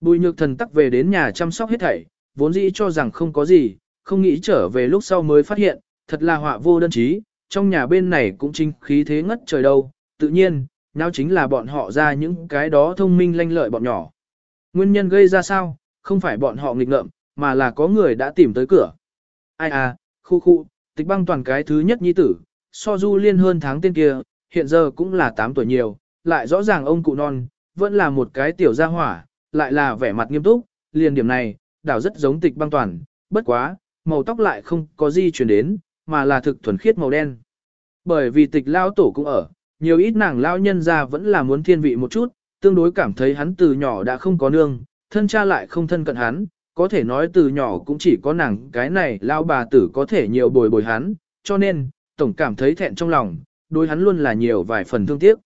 Bùi nhược thần tắc về đến nhà chăm sóc hết thảy, vốn dĩ cho rằng không có gì, không nghĩ trở về lúc sau mới phát hiện, thật là họa vô đơn chí, trong nhà bên này cũng chính khí thế ngất trời đâu, tự nhiên, nào chính là bọn họ ra những cái đó thông minh lanh lợi bọn nhỏ. Nguyên nhân gây ra sao, không phải bọn họ nghịch ngợm, mà là có người đã tìm tới cửa. Ai à, khu khu, tịch băng toàn cái thứ nhất nhi tử, so du liên hơn tháng tên kia, hiện giờ cũng là 8 tuổi nhiều, lại rõ ràng ông cụ non, vẫn là một cái tiểu gia hỏa, lại là vẻ mặt nghiêm túc, liền điểm này, đảo rất giống tịch băng toàn, bất quá, màu tóc lại không có gì chuyển đến, mà là thực thuần khiết màu đen. Bởi vì tịch lao tổ cũng ở, nhiều ít nàng lao nhân ra vẫn là muốn thiên vị một chút, tương đối cảm thấy hắn từ nhỏ đã không có nương, thân cha lại không thân cận hắn, có thể nói từ nhỏ cũng chỉ có nàng cái này lao bà tử có thể nhiều bồi bồi hắn, cho nên, tổng cảm thấy thẹn trong lòng, đối hắn luôn là nhiều vài phần thương tiếc.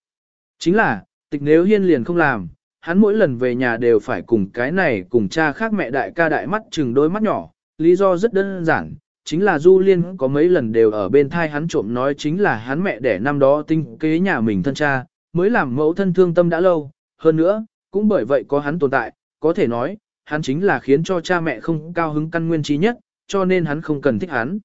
Chính là, tịch nếu hiên liền không làm, hắn mỗi lần về nhà đều phải cùng cái này cùng cha khác mẹ đại ca đại mắt chừng đôi mắt nhỏ, lý do rất đơn giản, chính là Du Liên có mấy lần đều ở bên thai hắn trộm nói chính là hắn mẹ đẻ năm đó tinh kế nhà mình thân cha, mới làm mẫu thân thương tâm đã lâu, hơn nữa, cũng bởi vậy có hắn tồn tại, có thể nói, hắn chính là khiến cho cha mẹ không cao hứng căn nguyên trí nhất, cho nên hắn không cần thích hắn.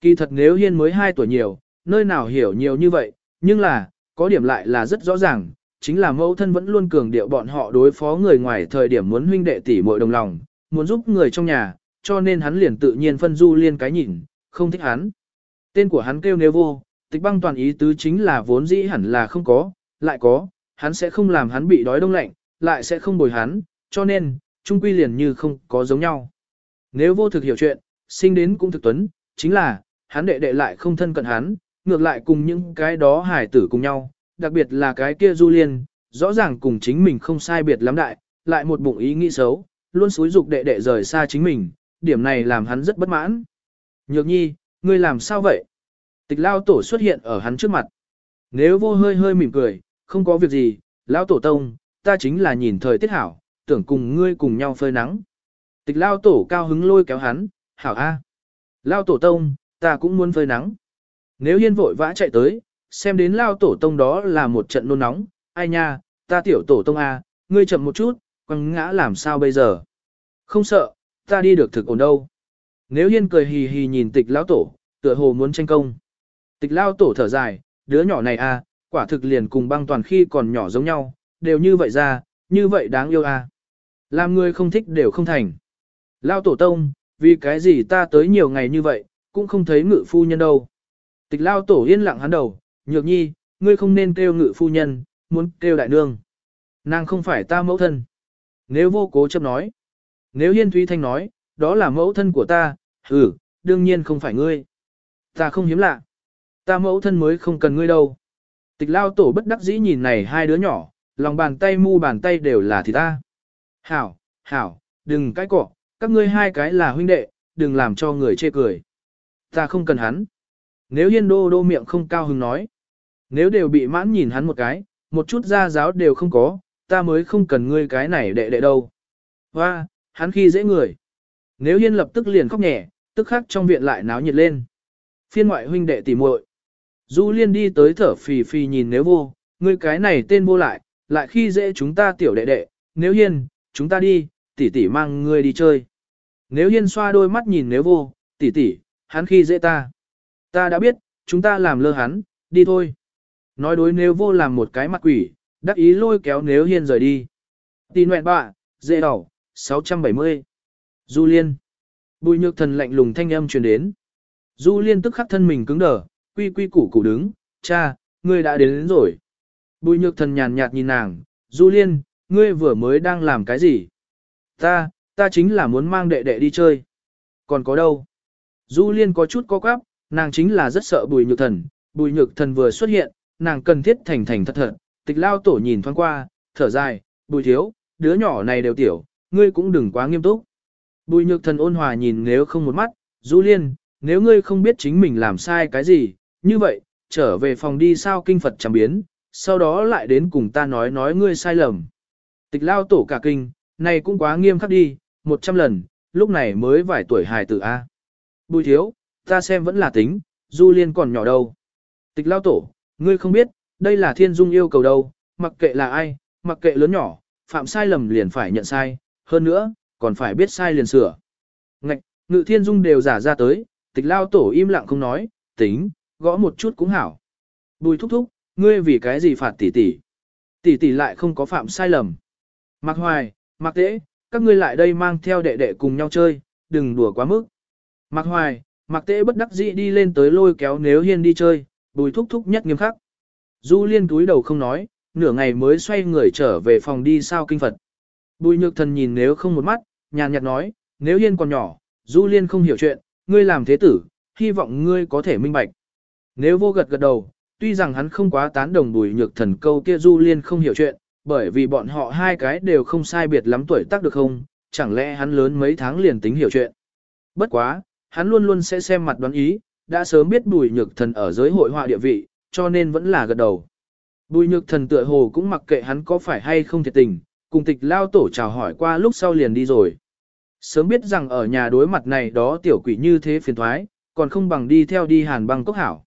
Kỳ thật nếu Hiên mới 2 tuổi nhiều, nơi nào hiểu nhiều như vậy, nhưng là, có điểm lại là rất rõ ràng, chính là mẫu thân vẫn luôn cường điệu bọn họ đối phó người ngoài thời điểm muốn huynh đệ tỷ muội đồng lòng, muốn giúp người trong nhà, cho nên hắn liền tự nhiên phân du liên cái nhìn, không thích hắn. Tên của hắn kêu nếu vô, tịch băng toàn ý tứ chính là vốn dĩ hẳn là không có, lại có, hắn sẽ không làm hắn bị đói đông lạnh, lại sẽ không bồi hắn, cho nên, trung quy liền như không có giống nhau. Nếu vô thực hiểu chuyện, sinh đến cũng thực tuấn, chính là, hắn đệ đệ lại không thân cận hắn, ngược lại cùng những cái đó hải tử cùng nhau, đặc biệt là cái kia du liên, rõ ràng cùng chính mình không sai biệt lắm đại, lại một bụng ý nghĩ xấu, luôn xúi dục đệ đệ rời xa chính mình, điểm này làm hắn rất bất mãn. Nhược nhi, ngươi làm sao vậy? Tịch lao tổ xuất hiện ở hắn trước mặt. Nếu vô hơi hơi mỉm cười, không có việc gì, lao tổ tông, ta chính là nhìn thời tiết hảo, tưởng cùng ngươi cùng nhau phơi nắng. Tịch lao tổ cao hứng lôi kéo hắn, hảo a. Lao tổ tông, ta cũng muốn phơi nắng. Nếu hiên vội vã chạy tới, xem đến lao tổ tông đó là một trận nôn nóng, ai nha, ta tiểu tổ tông a, ngươi chậm một chút, quăng ngã làm sao bây giờ? Không sợ, ta đi được thực ổn đâu. Nếu hiên cười hì hì nhìn tịch lao tổ, tựa hồ muốn tranh công. Tịch lao tổ thở dài, đứa nhỏ này à, quả thực liền cùng băng toàn khi còn nhỏ giống nhau, đều như vậy ra, như vậy đáng yêu a. Làm người không thích đều không thành. Lao tổ tông, vì cái gì ta tới nhiều ngày như vậy, cũng không thấy ngự phu nhân đâu. Tịch Lao tổ yên lặng hắn đầu, nhược nhi, ngươi không nên kêu ngự phu nhân, muốn kêu đại nương. Nàng không phải ta mẫu thân. Nếu vô cố chấp nói. Nếu hiên thúy thanh nói, đó là mẫu thân của ta, ừ, đương nhiên không phải ngươi. Ta không hiếm lạ. Ta mẫu thân mới không cần ngươi đâu. Tịch lao tổ bất đắc dĩ nhìn này hai đứa nhỏ, lòng bàn tay mu bàn tay đều là thì ta. Hảo, hảo, đừng cái cọ, các ngươi hai cái là huynh đệ, đừng làm cho người chê cười. Ta không cần hắn. Nếu hiên đô đô miệng không cao hứng nói. Nếu đều bị mãn nhìn hắn một cái, một chút ra giáo đều không có, ta mới không cần ngươi cái này đệ đệ đâu. Hoa, hắn khi dễ người. Nếu hiên lập tức liền khóc nhẹ, tức khắc trong viện lại náo nhiệt lên. Phiên ngoại huynh đệ tỉ muội. Du liên đi tới thở phì phì nhìn nếu vô, ngươi cái này tên vô lại, lại khi dễ chúng ta tiểu đệ đệ, nếu hiên, chúng ta đi, tỷ tỷ mang ngươi đi chơi. Nếu hiên xoa đôi mắt nhìn nếu vô, tỷ tỷ, hắn khi dễ ta. Ta đã biết, chúng ta làm lơ hắn, đi thôi. Nói đối nếu vô làm một cái mặt quỷ, đắc ý lôi kéo nếu hiên rời đi. Tì nguyện bạ, dễ đỏ, 670. Du Liên. Bùi nhược thần lạnh lùng thanh âm truyền đến. Du Liên tức khắc thân mình cứng đờ, quy quy củ củ đứng, cha, ngươi đã đến, đến rồi. Bùi nhược thần nhàn nhạt nhìn nàng, Du Liên, ngươi vừa mới đang làm cái gì? Ta, ta chính là muốn mang đệ đệ đi chơi. Còn có đâu? Du Liên có chút co quáp, nàng chính là rất sợ bùi nhược thần, bùi nhược thần vừa xuất hiện, nàng cần thiết thành thành thật thật, tịch lao tổ nhìn thoáng qua, thở dài, bùi thiếu, đứa nhỏ này đều tiểu, ngươi cũng đừng quá nghiêm túc. Bùi nhược thần ôn hòa nhìn nếu không một mắt, Du Liên, nếu ngươi không biết chính mình làm sai cái gì, như vậy, trở về phòng đi sao kinh Phật chẳng biến, sau đó lại đến cùng ta nói nói ngươi sai lầm. Tịch lao tổ cả kinh, này cũng quá nghiêm khắc đi, một trăm lần, lúc này mới vài tuổi hài tử A. Bùi thiếu, ta xem vẫn là tính, Du Liên còn nhỏ đâu. Tịch lao tổ, ngươi không biết, đây là thiên dung yêu cầu đâu, mặc kệ là ai, mặc kệ lớn nhỏ, phạm sai lầm liền phải nhận sai, hơn nữa, còn phải biết sai liền sửa. Ngạch, ngự thiên dung đều giả ra tới, tịch lao tổ im lặng không nói, tính, gõ một chút cũng hảo. Bùi thúc thúc, ngươi vì cái gì phạt tỷ tỷ? Tỷ tỷ lại không có phạm sai lầm. Mạc hoài, mạc Tế, các ngươi lại đây mang theo đệ đệ cùng nhau chơi, đừng đùa quá mức. Mạc hoài, mạc Tế bất đắc dĩ đi lên tới lôi kéo nếu hiên đi chơi, bùi thúc thúc nhất nghiêm khắc. Du liên túi đầu không nói, nửa ngày mới xoay người trở về phòng đi sao kinh Phật. Bùi nhược thần nhìn nếu không một mắt, nhàn nhạt nói, nếu hiên còn nhỏ, du liên không hiểu chuyện, ngươi làm thế tử, hy vọng ngươi có thể minh bạch. Nếu vô gật gật đầu, tuy rằng hắn không quá tán đồng bùi nhược thần câu kia du liên không hiểu chuyện, bởi vì bọn họ hai cái đều không sai biệt lắm tuổi tác được không, chẳng lẽ hắn lớn mấy tháng liền tính hiểu chuyện. Bất quá, hắn luôn luôn sẽ xem mặt đoán ý, đã sớm biết bùi nhược thần ở giới hội họa địa vị, cho nên vẫn là gật đầu. Bùi nhược thần tựa hồ cũng mặc kệ hắn có phải hay không thiệt tình, cùng tịch lao tổ chào hỏi qua lúc sau liền đi rồi. Sớm biết rằng ở nhà đối mặt này đó tiểu quỷ như thế phiền thoái, còn không bằng đi theo đi hàn băng cốc hảo.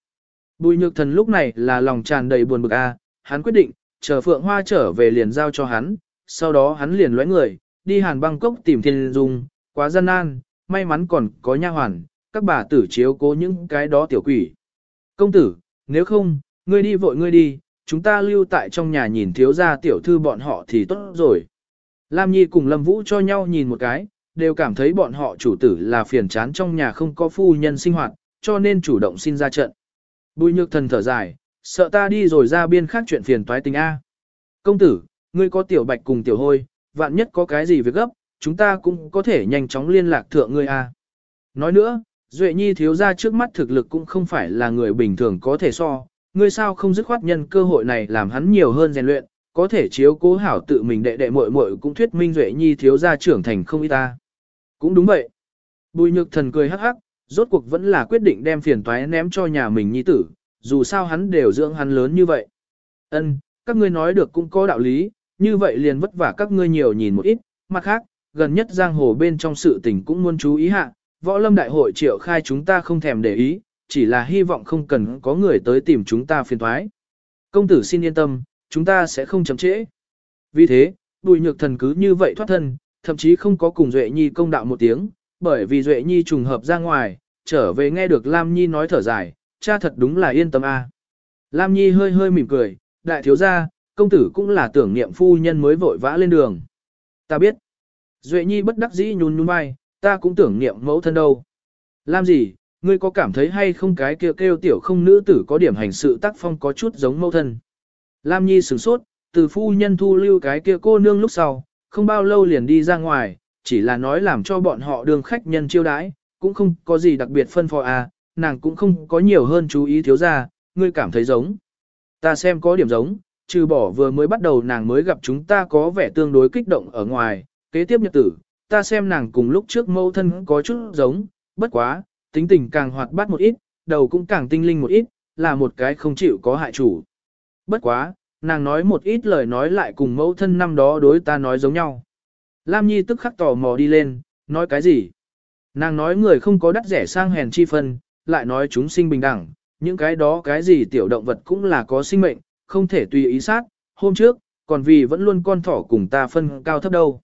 Bùi nhược thần lúc này là lòng tràn đầy buồn bực a, hắn quyết định, chờ phượng hoa trở về liền giao cho hắn, sau đó hắn liền lóe người, đi hàn Bangkok cốc tìm thiên dung, quá gian nan, may mắn còn có nha hoàn, các bà tử chiếu cố những cái đó tiểu quỷ. Công tử, nếu không, ngươi đi vội ngươi đi, chúng ta lưu tại trong nhà nhìn thiếu gia tiểu thư bọn họ thì tốt rồi. Lam Nhi cùng Lâm Vũ cho nhau nhìn một cái, đều cảm thấy bọn họ chủ tử là phiền chán trong nhà không có phu nhân sinh hoạt, cho nên chủ động xin ra trận. Bùi nhược thần thở dài, sợ ta đi rồi ra biên khác chuyện phiền toái tình A. Công tử, ngươi có tiểu bạch cùng tiểu hôi, vạn nhất có cái gì việc gấp, chúng ta cũng có thể nhanh chóng liên lạc thượng ngươi A. Nói nữa, Duệ Nhi thiếu ra trước mắt thực lực cũng không phải là người bình thường có thể so, ngươi sao không dứt khoát nhân cơ hội này làm hắn nhiều hơn rèn luyện, có thể chiếu cố hảo tự mình đệ đệ muội muội cũng thuyết minh Duệ Nhi thiếu ra trưởng thành không ít ta. Cũng đúng vậy. Bùi nhược thần cười hắc hắc, rốt cuộc vẫn là quyết định đem phiền toái ném cho nhà mình nhi tử, dù sao hắn đều dưỡng hắn lớn như vậy. Ân, các ngươi nói được cũng có đạo lý, như vậy liền vất vả các ngươi nhiều nhìn một ít, mặt khác, gần nhất giang hồ bên trong sự tình cũng muốn chú ý hạ, võ lâm đại hội triệu khai chúng ta không thèm để ý, chỉ là hy vọng không cần có người tới tìm chúng ta phiền thoái. Công tử xin yên tâm, chúng ta sẽ không chậm trễ. Vì thế, bùi nhược thần cứ như vậy thoát thân, thậm chí không có cùng Duệ Nhi công đạo một tiếng, bởi vì Duệ Nhi trùng hợp ra ngoài, trở về nghe được Lam Nhi nói thở dài, cha thật đúng là yên tâm a. Lam Nhi hơi hơi mỉm cười, đại thiếu gia, công tử cũng là tưởng niệm phu nhân mới vội vã lên đường. Ta biết. Duệ Nhi bất đắc dĩ nhún nhún vai, ta cũng tưởng niệm mẫu thân đâu. Lam gì, ngươi có cảm thấy hay không cái kêu kêu tiểu không nữ tử có điểm hành sự tác phong có chút giống mẫu thân. Lam Nhi sửng sốt, từ phu nhân thu lưu cái kia cô nương lúc sau, không bao lâu liền đi ra ngoài, chỉ là nói làm cho bọn họ đường khách nhân chiêu đãi, cũng không có gì đặc biệt phân phò à, nàng cũng không có nhiều hơn chú ý thiếu gia, ngươi cảm thấy giống. Ta xem có điểm giống, trừ bỏ vừa mới bắt đầu nàng mới gặp chúng ta có vẻ tương đối kích động ở ngoài, kế tiếp nhật tử, ta xem nàng cùng lúc trước mâu thân có chút giống, bất quá, tính tình càng hoạt bát một ít, đầu cũng càng tinh linh một ít, là một cái không chịu có hại chủ. Bất quá, nàng nói một ít lời nói lại cùng mẫu thân năm đó đối ta nói giống nhau. Lam Nhi tức khắc tò mò đi lên, nói cái gì? Nàng nói người không có đắt rẻ sang hèn chi phân, lại nói chúng sinh bình đẳng, những cái đó cái gì tiểu động vật cũng là có sinh mệnh, không thể tùy ý sát, hôm trước, còn vì vẫn luôn con thỏ cùng ta phân cao thấp đâu.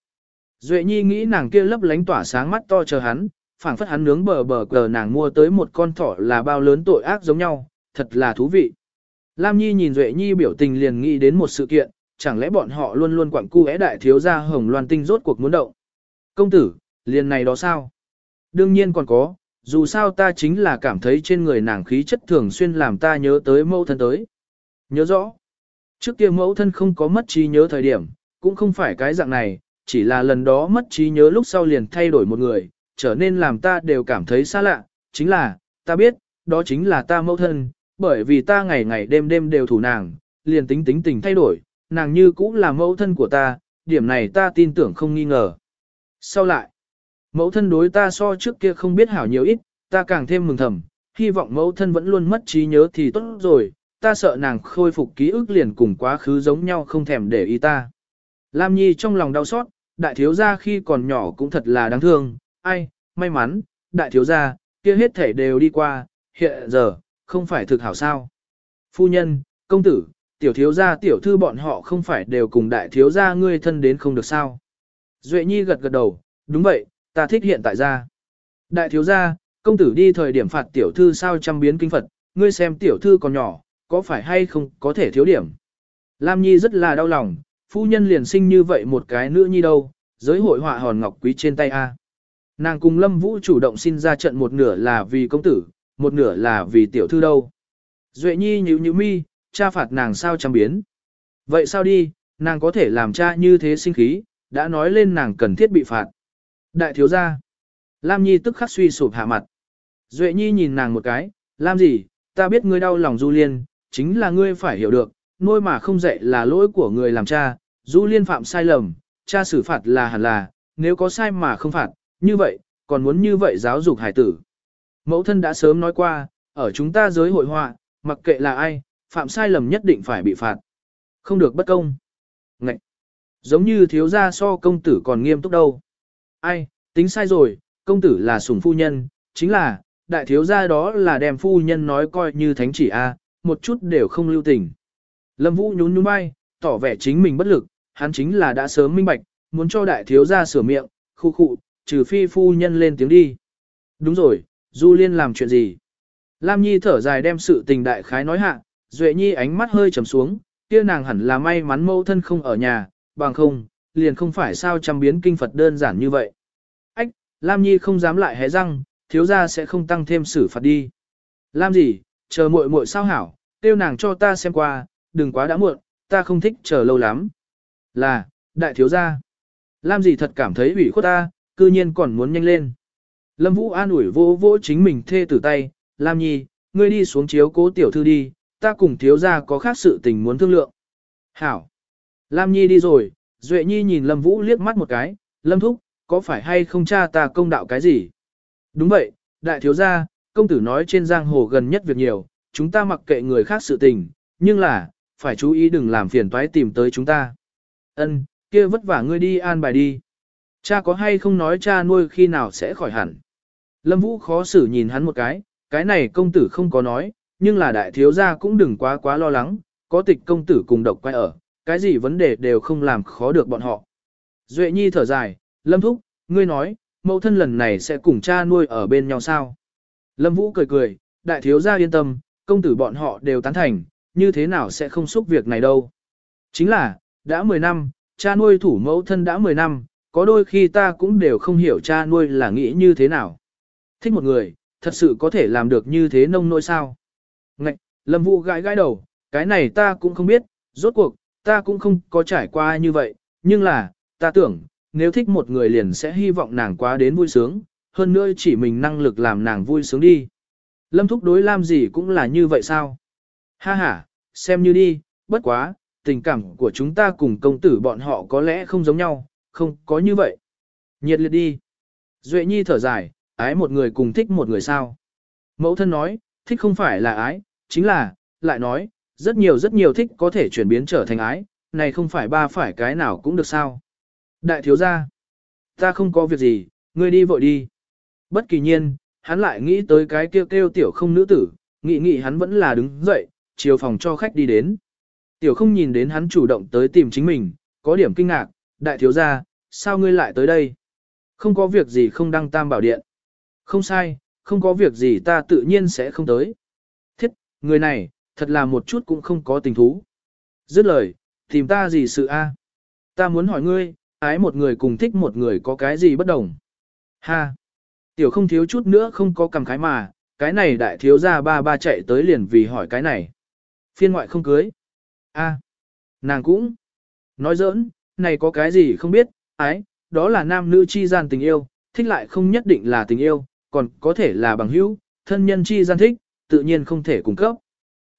Duệ Nhi nghĩ nàng kia lấp lánh tỏa sáng mắt to chờ hắn, phảng phất hắn nướng bờ bờ cờ nàng mua tới một con thỏ là bao lớn tội ác giống nhau, thật là thú vị. Lam Nhi nhìn Duệ Nhi biểu tình liền nghĩ đến một sự kiện, chẳng lẽ bọn họ luôn luôn quặng cu é đại thiếu gia hồng loan tinh rốt cuộc muốn động. Công tử, liền này đó sao? Đương nhiên còn có, dù sao ta chính là cảm thấy trên người nàng khí chất thường xuyên làm ta nhớ tới mẫu thân tới. Nhớ rõ, trước kia mẫu thân không có mất trí nhớ thời điểm, cũng không phải cái dạng này, chỉ là lần đó mất trí nhớ lúc sau liền thay đổi một người, trở nên làm ta đều cảm thấy xa lạ, chính là, ta biết, đó chính là ta mẫu thân, bởi vì ta ngày ngày đêm đêm đều thủ nàng, liền tính tính tình thay đổi, nàng như cũng là mẫu thân của ta, điểm này ta tin tưởng không nghi ngờ. Sau lại, mẫu thân đối ta so trước kia không biết hảo nhiều ít, ta càng thêm mừng thầm, hy vọng mẫu thân vẫn luôn mất trí nhớ thì tốt rồi, ta sợ nàng khôi phục ký ức liền cùng quá khứ giống nhau không thèm để ý ta. Lam Nhi trong lòng đau xót, đại thiếu gia khi còn nhỏ cũng thật là đáng thương, ai, may mắn, đại thiếu gia, kia hết thể đều đi qua, hiện giờ, không phải thực hảo sao. Phu nhân, công tử, tiểu thiếu gia tiểu thư bọn họ không phải đều cùng đại thiếu gia ngươi thân đến không được sao. Duệ Nhi gật gật đầu, đúng vậy, ta thích hiện tại gia. Đại thiếu gia, công tử đi thời điểm phạt tiểu thư sao trăm biến kinh Phật, ngươi xem tiểu thư còn nhỏ, có phải hay không có thể thiếu điểm. Lam Nhi rất là đau lòng, phu nhân liền sinh như vậy một cái nữ nhi đâu, giới hội họa hòn ngọc quý trên tay A. Nàng cùng Lâm Vũ chủ động xin ra trận một nửa là vì công tử, một nửa là vì tiểu thư đâu. Duệ Nhi nhíu nhíu mi, cha phạt nàng sao trăm biến. Vậy sao đi, nàng có thể làm cha như thế sinh khí, đã nói lên nàng cần thiết bị phạt. Đại thiếu gia. Lam Nhi tức khắc suy sụp hạ mặt. Duệ Nhi nhìn nàng một cái, Lam gì, ta biết ngươi đau lòng Du Liên, chính là ngươi phải hiểu được, nuôi mà không dạy là lỗi của người làm cha, Du Liên phạm sai lầm, cha xử phạt là hẳn là, nếu có sai mà không phạt, như vậy, còn muốn như vậy giáo dục hải tử. Mẫu thân đã sớm nói qua, ở chúng ta giới hội họa, mặc kệ là ai, phạm sai lầm nhất định phải bị phạt. Không được bất công. Ngậy! Giống như thiếu gia so công tử còn nghiêm túc đâu. Ai, tính sai rồi, công tử là sủng phu nhân, chính là, đại thiếu gia đó là đem phu nhân nói coi như thánh chỉ a, một chút đều không lưu tình. Lâm Vũ nhún nhún vai, tỏ vẻ chính mình bất lực, hắn chính là đã sớm minh bạch, muốn cho đại thiếu gia sửa miệng, khu khụ, trừ phi phu nhân lên tiếng đi. Đúng rồi, Du Liên làm chuyện gì? Lam Nhi thở dài đem sự tình đại khái nói hạ, Duệ Nhi ánh mắt hơi trầm xuống, kia nàng hẳn là may mắn mâu thân không ở nhà, bằng không, liền không phải sao trăm biến kinh Phật đơn giản như vậy. Ách, Lam Nhi không dám lại hé răng, thiếu gia sẽ không tăng thêm xử phạt đi. Lam gì, chờ muội muội sao hảo, tiêu nàng cho ta xem qua, đừng quá đã muộn, ta không thích chờ lâu lắm. Là, đại thiếu gia. Lam gì thật cảm thấy ủy khuất ta, cư nhiên còn muốn nhanh lên. Lâm Vũ an ủi vô vô chính mình thê tử tay, Lam Nhi, ngươi đi xuống chiếu cố tiểu thư đi, ta cùng thiếu gia có khác sự tình muốn thương lượng. Hảo. Lam Nhi đi rồi, Duệ Nhi nhìn Lâm Vũ liếc mắt một cái, Lâm Thúc, có phải hay không cha ta công đạo cái gì? Đúng vậy, đại thiếu gia, công tử nói trên giang hồ gần nhất việc nhiều, chúng ta mặc kệ người khác sự tình, nhưng là, phải chú ý đừng làm phiền toái tìm tới chúng ta. Ân, kia vất vả ngươi đi an bài đi. Cha có hay không nói cha nuôi khi nào sẽ khỏi hẳn. Lâm Vũ khó xử nhìn hắn một cái, cái này công tử không có nói, nhưng là đại thiếu gia cũng đừng quá quá lo lắng, có tịch công tử cùng độc quay ở, cái gì vấn đề đều không làm khó được bọn họ. Duệ Nhi thở dài, Lâm Thúc, ngươi nói, mẫu thân lần này sẽ cùng cha nuôi ở bên nhau sao? Lâm Vũ cười cười, đại thiếu gia yên tâm, công tử bọn họ đều tán thành, như thế nào sẽ không xúc việc này đâu. Chính là, đã 10 năm, cha nuôi thủ mẫu thân đã 10 năm, có đôi khi ta cũng đều không hiểu cha nuôi là nghĩ như thế nào. Thích một người, thật sự có thể làm được như thế nông nỗi sao? Ngạch, Lâm Vũ gãi gãi đầu, cái này ta cũng không biết, rốt cuộc, ta cũng không có trải qua như vậy, nhưng là, ta tưởng, nếu thích một người liền sẽ hy vọng nàng quá đến vui sướng, hơn nữa chỉ mình năng lực làm nàng vui sướng đi. Lâm Thúc đối Lam gì cũng là như vậy sao? Ha ha, xem như đi, bất quá, tình cảm của chúng ta cùng công tử bọn họ có lẽ không giống nhau, không có như vậy. Nhiệt liệt đi. Duệ Nhi thở dài, ái một người cùng thích một người sao. Mẫu thân nói, thích không phải là ái, chính là, lại nói, rất nhiều rất nhiều thích có thể chuyển biến trở thành ái, này không phải ba phải cái nào cũng được sao. Đại thiếu gia, ta không có việc gì, ngươi đi vội đi. Bất kỳ nhiên, hắn lại nghĩ tới cái kêu kêu tiểu không nữ tử, nghĩ nghĩ hắn vẫn là đứng dậy, chiều phòng cho khách đi đến. Tiểu không nhìn đến hắn chủ động tới tìm chính mình, có điểm kinh ngạc, đại thiếu gia, sao ngươi lại tới đây? Không có việc gì không đăng tam bảo điện. Không sai, không có việc gì ta tự nhiên sẽ không tới. Thiết, người này, thật là một chút cũng không có tình thú. Dứt lời, tìm ta gì sự a? Ta muốn hỏi ngươi, ái một người cùng thích một người có cái gì bất đồng? Ha! Tiểu không thiếu chút nữa không có cầm khái mà, cái này đại thiếu gia ba ba chạy tới liền vì hỏi cái này. Phiên ngoại không cưới. A, nàng cũng. Nói giỡn, này có cái gì không biết, ái, đó là nam nữ chi gian tình yêu, thích lại không nhất định là tình yêu, còn có thể là bằng hữu, thân nhân chi gian thích, tự nhiên không thể cung cấp.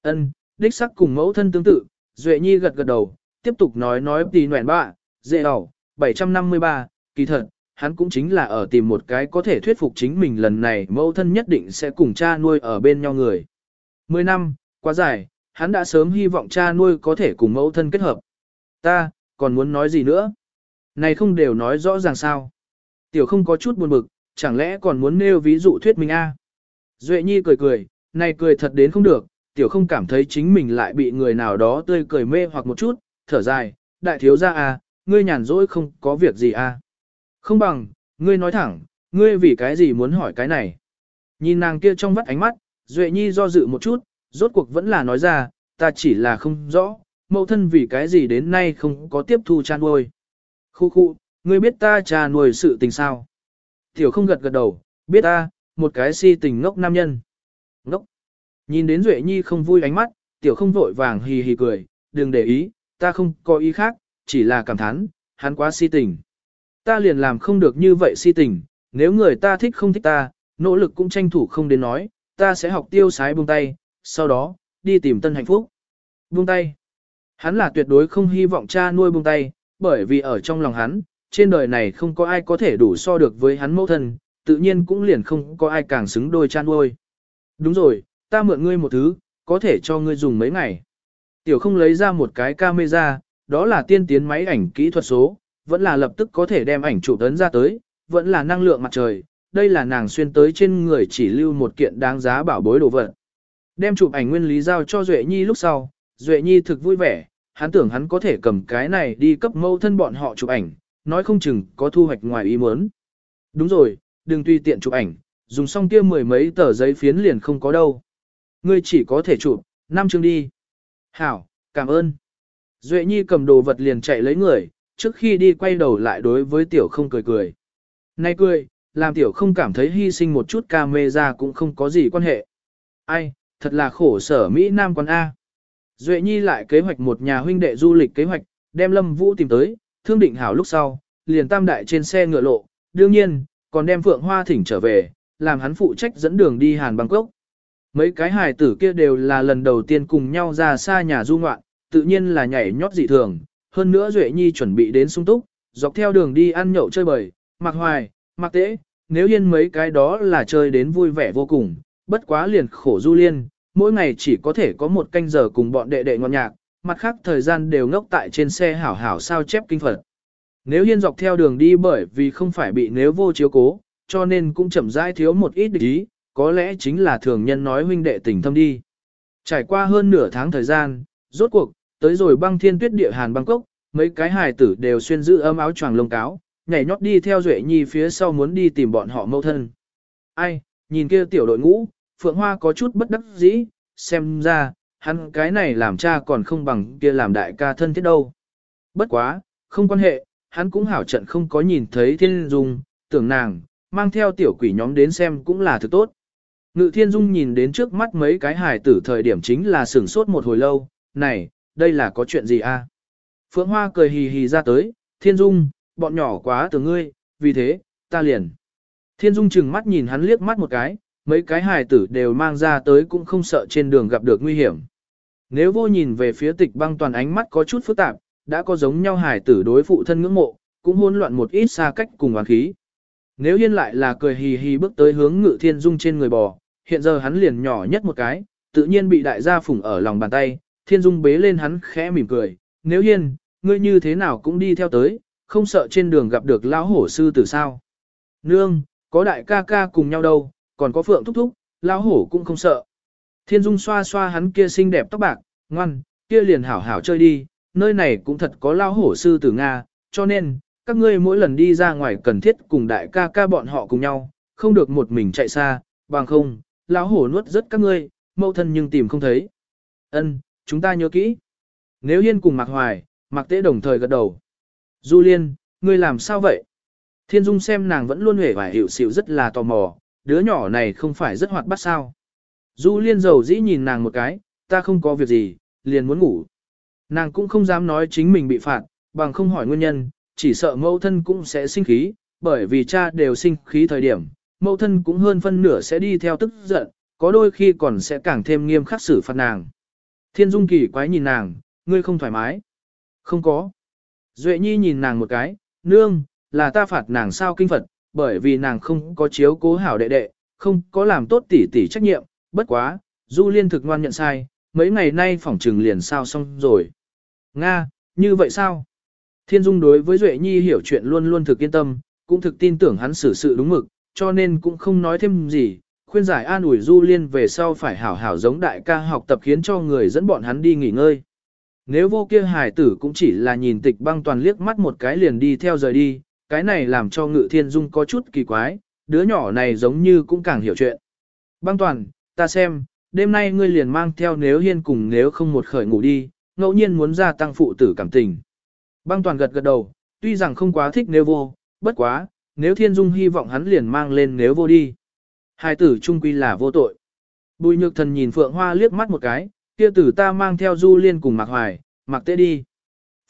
Ân, đích sắc cùng mẫu thân tương tự, Duệ Nhi gật gật đầu, tiếp tục nói nói tì nguyện bạ, dễ đỏ, 753, kỳ thật, hắn cũng chính là ở tìm một cái có thể thuyết phục chính mình lần này mẫu thân nhất định sẽ cùng cha nuôi ở bên nhau người. Mười năm, quá dài, hắn đã sớm hy vọng cha nuôi có thể cùng mẫu thân kết hợp. Ta, còn muốn nói gì nữa? Này không đều nói rõ ràng sao? Tiểu không có chút buồn bực, chẳng lẽ còn muốn nêu ví dụ thuyết mình a? Duệ Nhi cười cười, này cười thật đến không được, tiểu không cảm thấy chính mình lại bị người nào đó tươi cười mê hoặc một chút, thở dài, đại thiếu gia à, ngươi nhàn rỗi không có việc gì à? Không bằng, ngươi nói thẳng, ngươi vì cái gì muốn hỏi cái này? Nhìn nàng kia trong vắt ánh mắt, Duệ Nhi do dự một chút, rốt cuộc vẫn là nói ra, ta chỉ là không rõ, mẫu thân vì cái gì đến nay không có tiếp thu cha nuôi. Khu khu, ngươi biết ta cha nuôi sự tình sao? Tiểu không gật gật đầu, biết ta, một cái si tình ngốc nam nhân. Ngốc. Nhìn đến Duệ Nhi không vui ánh mắt, tiểu không vội vàng hì hì cười, đừng để ý, ta không có ý khác, chỉ là cảm thán, hắn quá si tình. Ta liền làm không được như vậy si tình, nếu người ta thích không thích ta, nỗ lực cũng tranh thủ không đến nói, ta sẽ học tiêu sái buông tay, sau đó, đi tìm tân hạnh phúc. Buông tay. Hắn là tuyệt đối không hy vọng cha nuôi buông tay, bởi vì ở trong lòng hắn, trên đời này không có ai có thể đủ so được với hắn mẫu thân, tự nhiên cũng liền không có ai càng xứng đôi cha nuôi. Đúng rồi, ta mượn ngươi một thứ, có thể cho ngươi dùng mấy ngày. Tiểu không lấy ra một cái camera, đó là tiên tiến máy ảnh kỹ thuật số, vẫn là lập tức có thể đem ảnh chụp ấn ra tới, vẫn là năng lượng mặt trời. Đây là nàng xuyên tới trên người chỉ lưu một kiện đáng giá bảo bối đồ vật. Đem chụp ảnh nguyên lý giao cho Duệ Nhi lúc sau, Duệ Nhi thực vui vẻ, hắn tưởng hắn có thể cầm cái này đi cấp mâu thân bọn họ chụp ảnh, nói không chừng có thu hoạch ngoài ý muốn. Đúng rồi, đừng tùy tiện chụp ảnh, dùng xong kia mười mấy tờ giấy phiến liền không có đâu. Ngươi chỉ có thể chụp, năm chương đi. Hảo, cảm ơn. Duệ Nhi cầm đồ vật liền chạy lấy người, trước khi đi quay đầu lại đối với tiểu không cười cười. Nay cười, làm tiểu không cảm thấy hy sinh một chút ca mê ra cũng không có gì quan hệ. Ai, thật là khổ sở Mỹ Nam quán A. Duệ Nhi lại kế hoạch một nhà huynh đệ du lịch kế hoạch, đem Lâm Vũ tìm tới, thương định hảo lúc sau, liền tam đại trên xe ngựa lộ, đương nhiên, còn đem Phượng Hoa thỉnh trở về, làm hắn phụ trách dẫn đường đi Hàn Bangkok. Mấy cái hài tử kia đều là lần đầu tiên cùng nhau ra xa nhà du ngoạn, tự nhiên là nhảy nhót dị thường, hơn nữa Duệ Nhi chuẩn bị đến sung túc, dọc theo đường đi ăn nhậu chơi bời, mặc hoài, mặc tễ, nếu yên mấy cái đó là chơi đến vui vẻ vô cùng, bất quá liền khổ du liên, mỗi ngày chỉ có thể có một canh giờ cùng bọn đệ đệ ngọn nhạc, mặt khác thời gian đều ngốc tại trên xe hảo hảo sao chép kinh Phật. Nếu yên dọc theo đường đi bởi vì không phải bị nếu vô chiếu cố, cho nên cũng chậm rãi thiếu một ít địch ý, có lẽ chính là thường nhân nói huynh đệ tình thâm đi. Trải qua hơn nửa tháng thời gian, rốt cuộc, tới rồi băng thiên tuyết địa Hàn Bangkok, mấy cái hài tử đều xuyên giữ ấm áo choàng lông cáo, nhảy nhót đi theo Duệ Nhi phía sau muốn đi tìm bọn họ mâu thân. Ai, nhìn kia tiểu đội ngũ, Phượng Hoa có chút bất đắc dĩ, xem ra, hắn cái này làm cha còn không bằng kia làm đại ca thân thiết đâu. Bất quá, không quan hệ, hắn cũng hảo trận không có nhìn thấy thiên dung, tưởng nàng, mang theo tiểu quỷ nhóm đến xem cũng là thứ tốt. Ngự thiên dung nhìn đến trước mắt mấy cái hài tử thời điểm chính là sửng sốt một hồi lâu, này, đây là có chuyện gì a? Phượng Hoa cười hì hì ra tới, thiên dung, bọn nhỏ quá từ ngươi, vì thế, ta liền. Thiên dung chừng mắt nhìn hắn liếc mắt một cái, mấy cái hài tử đều mang ra tới cũng không sợ trên đường gặp được nguy hiểm. Nếu vô nhìn về phía tịch băng toàn ánh mắt có chút phức tạp, đã có giống nhau hài tử đối phụ thân ngưỡng mộ, cũng hỗn loạn một ít xa cách cùng oán khí. Nếu hiên lại là cười hì hì bước tới hướng ngự thiên dung trên người bò, hiện giờ hắn liền nhỏ nhất một cái, tự nhiên bị đại gia phủng ở lòng bàn tay, thiên dung bế lên hắn khẽ mỉm cười, nếu hiên, ngươi như thế nào cũng đi theo tới, không sợ trên đường gặp được lão hổ sư tử sao. Nương, có đại ca ca cùng nhau đâu, còn có phượng thúc thúc, lão hổ cũng không sợ. Thiên dung xoa xoa hắn kia xinh đẹp tóc bạc, ngoan, kia liền hảo hảo chơi đi, nơi này cũng thật có lão hổ sư tử Nga, cho nên, các ngươi mỗi lần đi ra ngoài cần thiết cùng đại ca ca bọn họ cùng nhau, không được một mình chạy xa, bằng không, lão hổ nuốt rất các ngươi, mẫu thân nhưng tìm không thấy. Ân, chúng ta nhớ kỹ. Nếu Hiên cùng Mạc Hoài, Mạc Tế đồng thời gật đầu. Du Liên, ngươi làm sao vậy? Thiên Dung xem nàng vẫn luôn hề và hiểu xịu rất là tò mò, đứa nhỏ này không phải rất hoạt bát sao. Du Liên dầu dĩ nhìn nàng một cái, ta không có việc gì, liền muốn ngủ. Nàng cũng không dám nói chính mình bị phạt, bằng không hỏi nguyên nhân, chỉ sợ mẫu thân cũng sẽ sinh khí, bởi vì cha đều sinh khí thời điểm, mẫu thân cũng hơn phân nửa sẽ đi theo tức giận, có đôi khi còn sẽ càng thêm nghiêm khắc xử phạt nàng. Thiên Dung kỳ quái nhìn nàng, ngươi không thoải mái. Không có. Duệ Nhi nhìn nàng một cái, nương, là ta phạt nàng sao kinh Phật, bởi vì nàng không có chiếu cố hảo đệ đệ, không có làm tốt tỉ tỉ trách nhiệm, bất quá, Du Liên thực ngoan nhận sai, mấy ngày nay phỏng trừng liền sao xong rồi. Nga, như vậy sao? Thiên Dung đối với Duệ Nhi hiểu chuyện luôn luôn thực yên tâm, cũng thực tin tưởng hắn xử sự đúng mực, cho nên cũng không nói thêm gì, khuyên giải an ủi Du Liên về sau phải hảo hảo giống đại ca học tập khiến cho người dẫn bọn hắn đi nghỉ ngơi. Nếu vô kia hài tử cũng chỉ là nhìn tịch băng toàn liếc mắt một cái liền đi theo rời đi, cái này làm cho ngự thiên dung có chút kỳ quái, đứa nhỏ này giống như cũng càng hiểu chuyện. Băng toàn, ta xem, đêm nay ngươi liền mang theo nếu hiên cùng nếu không một khởi ngủ đi, ngẫu nhiên muốn gia tăng phụ tử cảm tình. Băng toàn gật gật đầu, tuy rằng không quá thích nếu vô, bất quá, nếu thiên dung hy vọng hắn liền mang lên nếu vô đi. Hai tử trung quy là vô tội. Bùi nhược thần nhìn Phượng Hoa liếc mắt một cái, kia tử ta mang theo du liên cùng Mạc Hoài, Mạc Tế đi.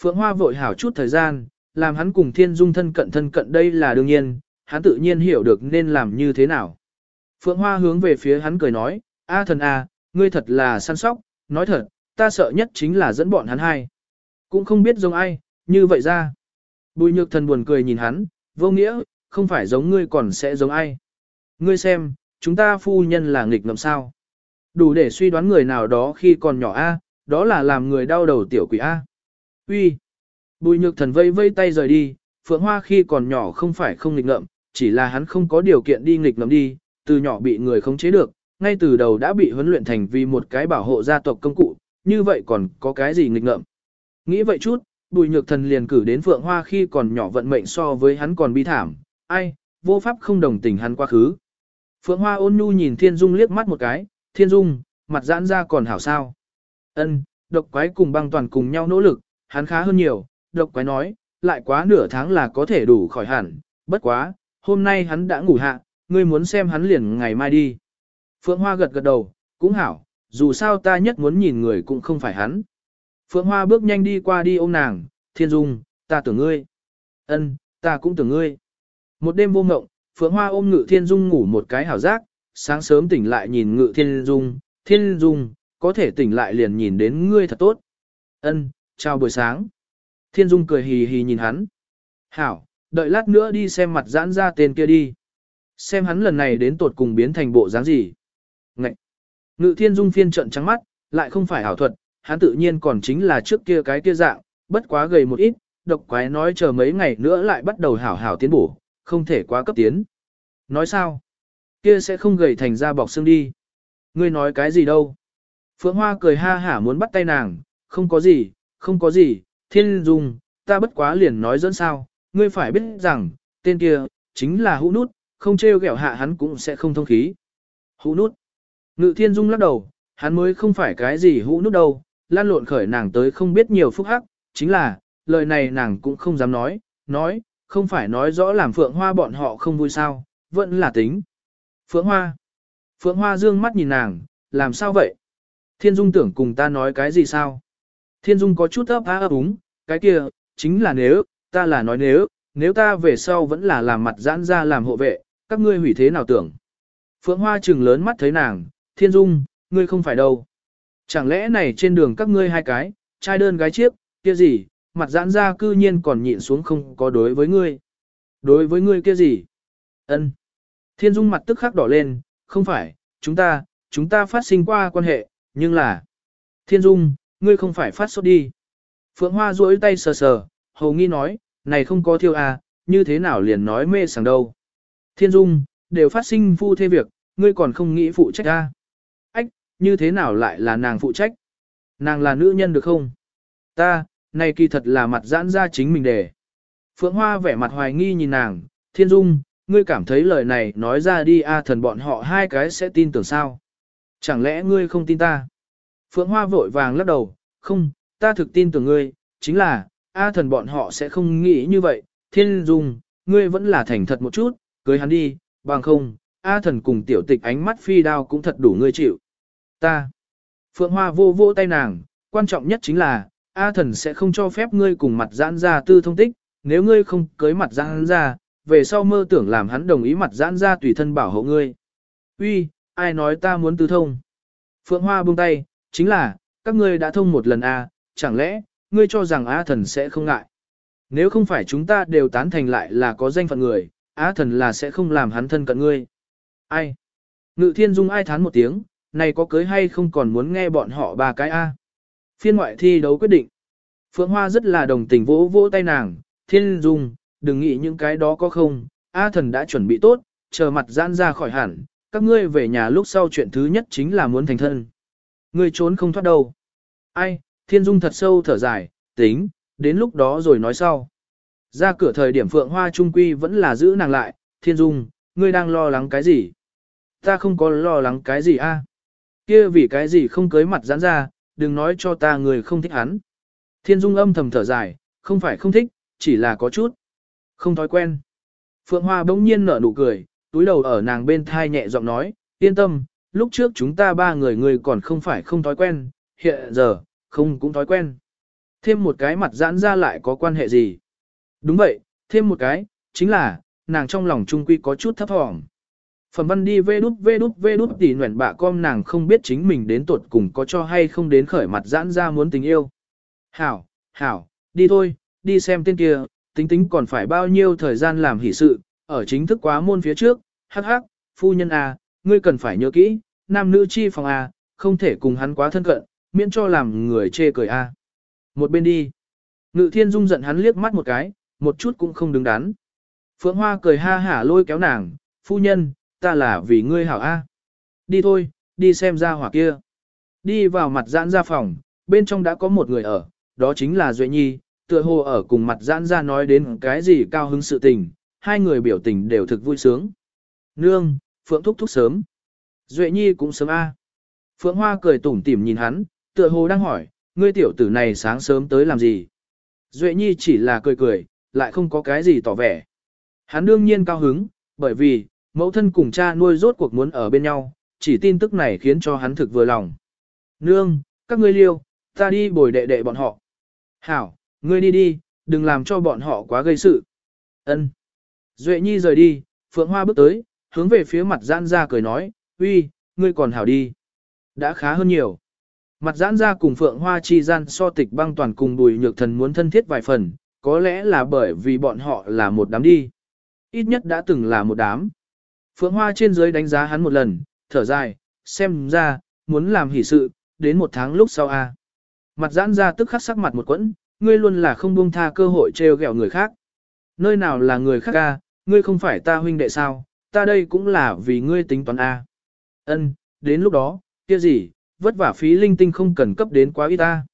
Phượng Hoa vội hảo chút thời gian, làm hắn cùng thiên dung thân cận thân cận đây là đương nhiên, hắn tự nhiên hiểu được nên làm như thế nào. Phượng Hoa hướng về phía hắn cười nói, A thần A, ngươi thật là săn sóc, nói thật, ta sợ nhất chính là dẫn bọn hắn hai. Cũng không biết giống ai, như vậy ra. Bùi nhược thần buồn cười nhìn hắn, vô nghĩa, không phải giống ngươi còn sẽ giống ai. Ngươi xem, chúng ta phu nhân là nghịch ngầm sao. Đủ để suy đoán người nào đó khi còn nhỏ A, đó là làm người đau đầu tiểu quỷ A. Uy, Bùi nhược thần vây vây tay rời đi, phượng hoa khi còn nhỏ không phải không nghịch ngợm, chỉ là hắn không có điều kiện đi nghịch ngợm đi, từ nhỏ bị người khống chế được, ngay từ đầu đã bị huấn luyện thành vì một cái bảo hộ gia tộc công cụ, như vậy còn có cái gì nghịch ngợm. Nghĩ vậy chút, bùi nhược thần liền cử đến phượng hoa khi còn nhỏ vận mệnh so với hắn còn bi thảm, ai, vô pháp không đồng tình hắn quá khứ. Phượng hoa ôn nhu nhìn thiên dung liếc mắt một cái, thiên dung, mặt giãn ra còn hảo sao. Ân, độc quái cùng băng toàn cùng nhau nỗ lực, hắn khá hơn nhiều, độc quái nói, lại quá nửa tháng là có thể đủ khỏi hẳn, bất quá, hôm nay hắn đã ngủ hạ, ngươi muốn xem hắn liền ngày mai đi. Phượng Hoa gật gật đầu, cũng hảo, dù sao ta nhất muốn nhìn người cũng không phải hắn. Phượng Hoa bước nhanh đi qua đi ôm nàng, thiên dung, ta tưởng ngươi. ân, ta cũng tưởng ngươi. Một đêm vô ngộng, Phượng Hoa ôm ngự thiên dung ngủ một cái hảo giác, sáng sớm tỉnh lại nhìn ngự thiên dung, thiên dung, có thể tỉnh lại liền nhìn đến ngươi thật tốt. Ân, chào buổi sáng. Thiên dung cười hì hì nhìn hắn. Hảo, đợi lát nữa đi xem mặt giãn ra tên kia đi. Xem hắn lần này đến tột cùng biến thành bộ dáng gì. Ngậy! Ngự thiên dung phiên trận trắng mắt, lại không phải ảo thuật, hắn tự nhiên còn chính là trước kia cái kia dạng, bất quá gầy một ít, độc quái nói chờ mấy ngày nữa lại bắt đầu hảo hảo tiến bổ, không thể quá cấp tiến. Nói sao? Kia sẽ không gầy thành ra bọc xương đi. Ngươi nói cái gì đâu? Phượng Hoa cười ha hả muốn bắt tay nàng, không có gì, không có gì, thiên dung, ta bất quá liền nói dẫn sao, ngươi phải biết rằng, tên kia, chính là hũ nút, không trêu ghẹo hạ hắn cũng sẽ không thông khí. Hũ nút. Ngự thiên dung lắc đầu, hắn mới không phải cái gì hũ nút đâu, lan lộn khởi nàng tới không biết nhiều phúc hắc, chính là, lời này nàng cũng không dám nói, nói, không phải nói rõ làm phượng hoa bọn họ không vui sao, vẫn là tính. Phượng hoa. Phượng hoa dương mắt nhìn nàng, làm sao vậy? Thiên dung tưởng cùng ta nói cái gì sao? Thiên dung có chút ấp á ấp úng, cái kia, chính là nếu, ta là nói nếu, nếu ta về sau vẫn là làm mặt giãn ra làm hộ vệ, các ngươi hủy thế nào tưởng? Phượng Hoa trừng lớn mắt thấy nàng, Thiên Dung, ngươi không phải đâu. Chẳng lẽ này trên đường các ngươi hai cái, trai đơn gái chiếc, kia gì, mặt giãn ra cư nhiên còn nhịn xuống không có đối với ngươi. Đối với ngươi kia gì? Ân. Thiên Dung mặt tức khắc đỏ lên, không phải, chúng ta, chúng ta phát sinh qua quan hệ, nhưng là... Thiên Dung, ngươi không phải phát sốt đi. Phượng Hoa duỗi tay sờ sờ, hầu nghi nói, này không có thiêu à, như thế nào liền nói mê sảng đâu. Thiên Dung, đều phát sinh phu thê việc, ngươi còn không nghĩ phụ trách à. Ách, như thế nào lại là nàng phụ trách? Nàng là nữ nhân được không? Ta, này kỳ thật là mặt giãn ra chính mình để. Phượng Hoa vẻ mặt hoài nghi nhìn nàng, Thiên Dung, ngươi cảm thấy lời này nói ra đi a thần bọn họ hai cái sẽ tin tưởng sao? Chẳng lẽ ngươi không tin ta? Phượng Hoa vội vàng lắc đầu, không, ta thực tin tưởng ngươi, chính là, A thần bọn họ sẽ không nghĩ như vậy, thiên dung, ngươi vẫn là thành thật một chút, cưới hắn đi, bằng không, A thần cùng tiểu tịch ánh mắt phi đao cũng thật đủ ngươi chịu. Ta, Phượng Hoa vô vô tay nàng, quan trọng nhất chính là, A thần sẽ không cho phép ngươi cùng mặt giãn ra tư thông tích, nếu ngươi không cưới mặt giãn ra, về sau mơ tưởng làm hắn đồng ý mặt giãn ra tùy thân bảo hộ ngươi. Uy, ai nói ta muốn tư thông? Phượng Hoa buông tay, chính là, các ngươi đã thông một lần A, chẳng lẽ, ngươi cho rằng Á thần sẽ không ngại. Nếu không phải chúng ta đều tán thành lại là có danh phận người, Á thần là sẽ không làm hắn thân cận ngươi. Ai? Ngự thiên dung ai thán một tiếng, này có cưới hay không còn muốn nghe bọn họ ba cái A. Phiên ngoại thi đấu quyết định. Phượng Hoa rất là đồng tình vỗ vỗ tay nàng, thiên dung, đừng nghĩ những cái đó có không, A thần đã chuẩn bị tốt, chờ mặt giãn ra khỏi hẳn, các ngươi về nhà lúc sau chuyện thứ nhất chính là muốn thành thân. Ngươi trốn không thoát đâu. Ai, Thiên Dung thật sâu thở dài, tính, đến lúc đó rồi nói sau. Ra cửa thời điểm Phượng Hoa Trung Quy vẫn là giữ nàng lại, Thiên Dung, ngươi đang lo lắng cái gì? Ta không có lo lắng cái gì a? Kia vì cái gì không cưới mặt giãn ra, đừng nói cho ta người không thích hắn. Thiên Dung âm thầm thở dài, không phải không thích, chỉ là có chút. Không thói quen. Phượng Hoa bỗng nhiên nở nụ cười, túi đầu ở nàng bên thai nhẹ giọng nói, yên tâm, lúc trước chúng ta ba người người còn không phải không thói quen, hiện giờ, không cũng thói quen. Thêm một cái mặt giãn ra lại có quan hệ gì? Đúng vậy, thêm một cái, chính là, nàng trong lòng trung quy có chút thấp thỏm. Phẩm văn đi vê đút vê đút vê đút tỉ nguyện bạ com nàng không biết chính mình đến tuột cùng có cho hay không đến khởi mặt giãn ra muốn tình yêu. Hảo, hảo, đi thôi, đi xem tên kia, tính tính còn phải bao nhiêu thời gian làm hỷ sự, ở chính thức quá môn phía trước, hắc hắc, phu nhân à, ngươi cần phải nhớ kỹ, nam nữ chi phòng à, không thể cùng hắn quá thân cận, miễn cho làm người chê cười à. Một bên đi. Ngự thiên dung giận hắn liếc mắt một cái, một chút cũng không đứng đắn. Phượng Hoa cười ha hả lôi kéo nàng, phu nhân, ta là vì ngươi hảo a. Đi thôi, đi xem ra hỏa kia. Đi vào mặt giãn ra phòng, bên trong đã có một người ở, đó chính là Duệ Nhi, tựa hồ ở cùng mặt giãn ra nói đến cái gì cao hứng sự tình, hai người biểu tình đều thực vui sướng. Nương, Phượng thúc thúc sớm. Duệ Nhi cũng sớm a. Phượng Hoa cười tủm tỉm nhìn hắn, tựa hồ đang hỏi, ngươi tiểu tử này sáng sớm tới làm gì? Duệ Nhi chỉ là cười cười, lại không có cái gì tỏ vẻ. Hắn đương nhiên cao hứng, bởi vì, mẫu thân cùng cha nuôi rốt cuộc muốn ở bên nhau, chỉ tin tức này khiến cho hắn thực vừa lòng. Nương, các ngươi liêu, ta đi bồi đệ đệ bọn họ. Hảo, ngươi đi đi, đừng làm cho bọn họ quá gây sự. Ân. Duệ Nhi rời đi, Phượng Hoa bước tới, hướng về phía mặt giãn ra cười nói, uy, ngươi còn hảo đi. Đã khá hơn nhiều. Mặt giãn ra cùng Phượng Hoa chi gian so tịch băng toàn cùng bùi nhược thần muốn thân thiết vài phần, có lẽ là bởi vì bọn họ là một đám đi. Ít nhất đã từng là một đám. Phượng Hoa trên dưới đánh giá hắn một lần, thở dài, xem ra, muốn làm hỷ sự, đến một tháng lúc sau a. Mặt giãn ra tức khắc sắc mặt một quẫn, ngươi luôn là không buông tha cơ hội trêu ghẹo người khác. Nơi nào là người khác a, ngươi không phải ta huynh đệ sao, ta đây cũng là vì ngươi tính toán a. Ân, đến lúc đó, kia gì, vất vả phí linh tinh không cần cấp đến quá ít ta.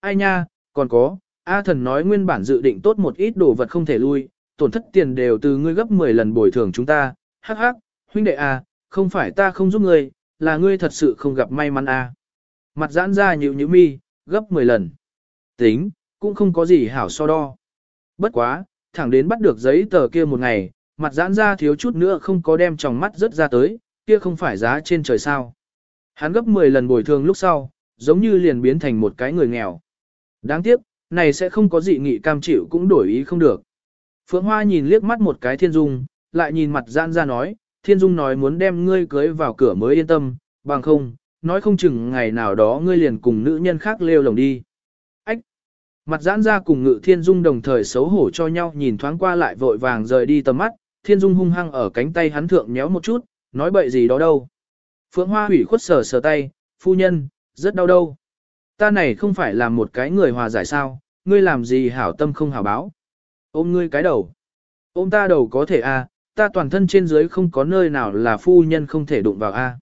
Ai nha, còn có, A thần nói nguyên bản dự định tốt một ít đồ vật không thể lui, tổn thất tiền đều từ ngươi gấp 10 lần bồi thường chúng ta, hắc hắc, huynh đệ à, không phải ta không giúp ngươi, là ngươi thật sự không gặp may mắn à? Mặt giãn ra nhịu nhịu mi, gấp 10 lần. Tính, cũng không có gì hảo so đo. Bất quá, thẳng đến bắt được giấy tờ kia một ngày, mặt giãn ra thiếu chút nữa không có đem tròng mắt rớt ra tới, kia không phải giá trên trời sao. Hắn gấp 10 lần bồi thường lúc sau, giống như liền biến thành một cái người nghèo. Đáng tiếc, này sẽ không có gì nghị cam chịu cũng đổi ý không được. Phượng Hoa nhìn liếc mắt một cái Thiên Dung, lại nhìn mặt giãn ra nói, Thiên Dung nói muốn đem ngươi cưới vào cửa mới yên tâm, bằng không, nói không chừng ngày nào đó ngươi liền cùng nữ nhân khác lêu lồng đi. Ách! Mặt giãn ra cùng ngự Thiên Dung đồng thời xấu hổ cho nhau nhìn thoáng qua lại vội vàng rời đi tầm mắt, Thiên Dung hung hăng ở cánh tay hắn thượng nhéo một chút, nói bậy gì đó đâu. Phượng Hoa hủy khuất sờ sờ tay, phu nhân, rất đau đâu. Ta này không phải là một cái người hòa giải sao, ngươi làm gì hảo tâm không hảo báo. Ôm ngươi cái đầu. Ôm ta đầu có thể à, ta toàn thân trên dưới không có nơi nào là phu nhân không thể đụng vào a. À.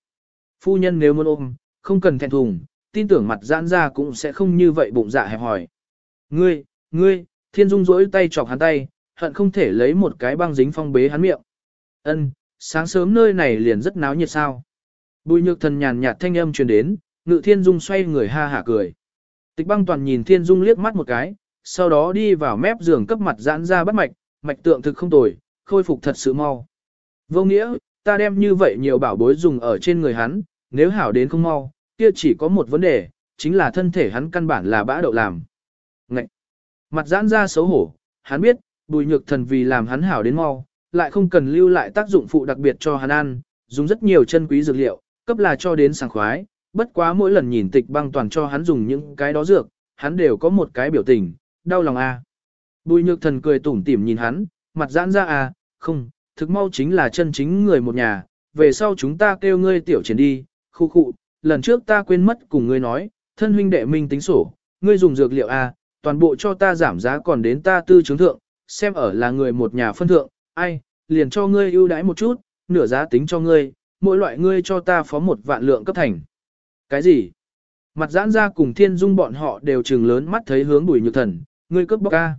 Phu nhân nếu muốn ôm, không cần thẹn thùng, tin tưởng mặt giãn ra cũng sẽ không như vậy bụng dạ hẹp hỏi. Ngươi, ngươi, thiên dung rỗi tay chọc hắn tay, hận không thể lấy một cái băng dính phong bế hắn miệng. Ân, sáng sớm nơi này liền rất náo nhiệt sao. Bùi nhược thần nhàn nhạt thanh âm truyền đến, ngự thiên dung xoay người ha hả cười. Tịch băng toàn nhìn thiên dung liếc mắt một cái, sau đó đi vào mép giường cấp mặt giãn ra bắt mạch, mạch tượng thực không tồi, khôi phục thật sự mau. Vô nghĩa, ta đem như vậy nhiều bảo bối dùng ở trên người hắn, nếu hảo đến không mau, kia chỉ có một vấn đề, chính là thân thể hắn căn bản là bã đậu làm. Ngậy! Mặt giãn ra xấu hổ, hắn biết, bùi nhược thần vì làm hắn hảo đến mau, lại không cần lưu lại tác dụng phụ đặc biệt cho hắn ăn, dùng rất nhiều chân quý dược liệu, cấp là cho đến sảng khoái, bất quá mỗi lần nhìn tịch băng toàn cho hắn dùng những cái đó dược, hắn đều có một cái biểu tình, đau lòng a. À. Bùi nhược thần cười tủm tỉm nhìn hắn, mặt giãn ra à, không, thực mau chính là chân chính người một nhà, về sau chúng ta kêu ngươi tiểu triển đi, khu khu, lần trước ta quên mất cùng ngươi nói, thân huynh đệ minh tính sổ, ngươi dùng dược liệu à, toàn bộ cho ta giảm giá còn đến ta tư chứng thượng, xem ở là người một nhà phân thượng, ai, liền cho ngươi ưu đãi một chút, nửa giá tính cho ngươi, mỗi loại ngươi cho ta phó một vạn lượng cấp thành. Cái gì? Mặt giãn ra cùng thiên dung bọn họ đều trừng lớn mắt thấy hướng bùi nhược thần, ngươi cướp bóc ca.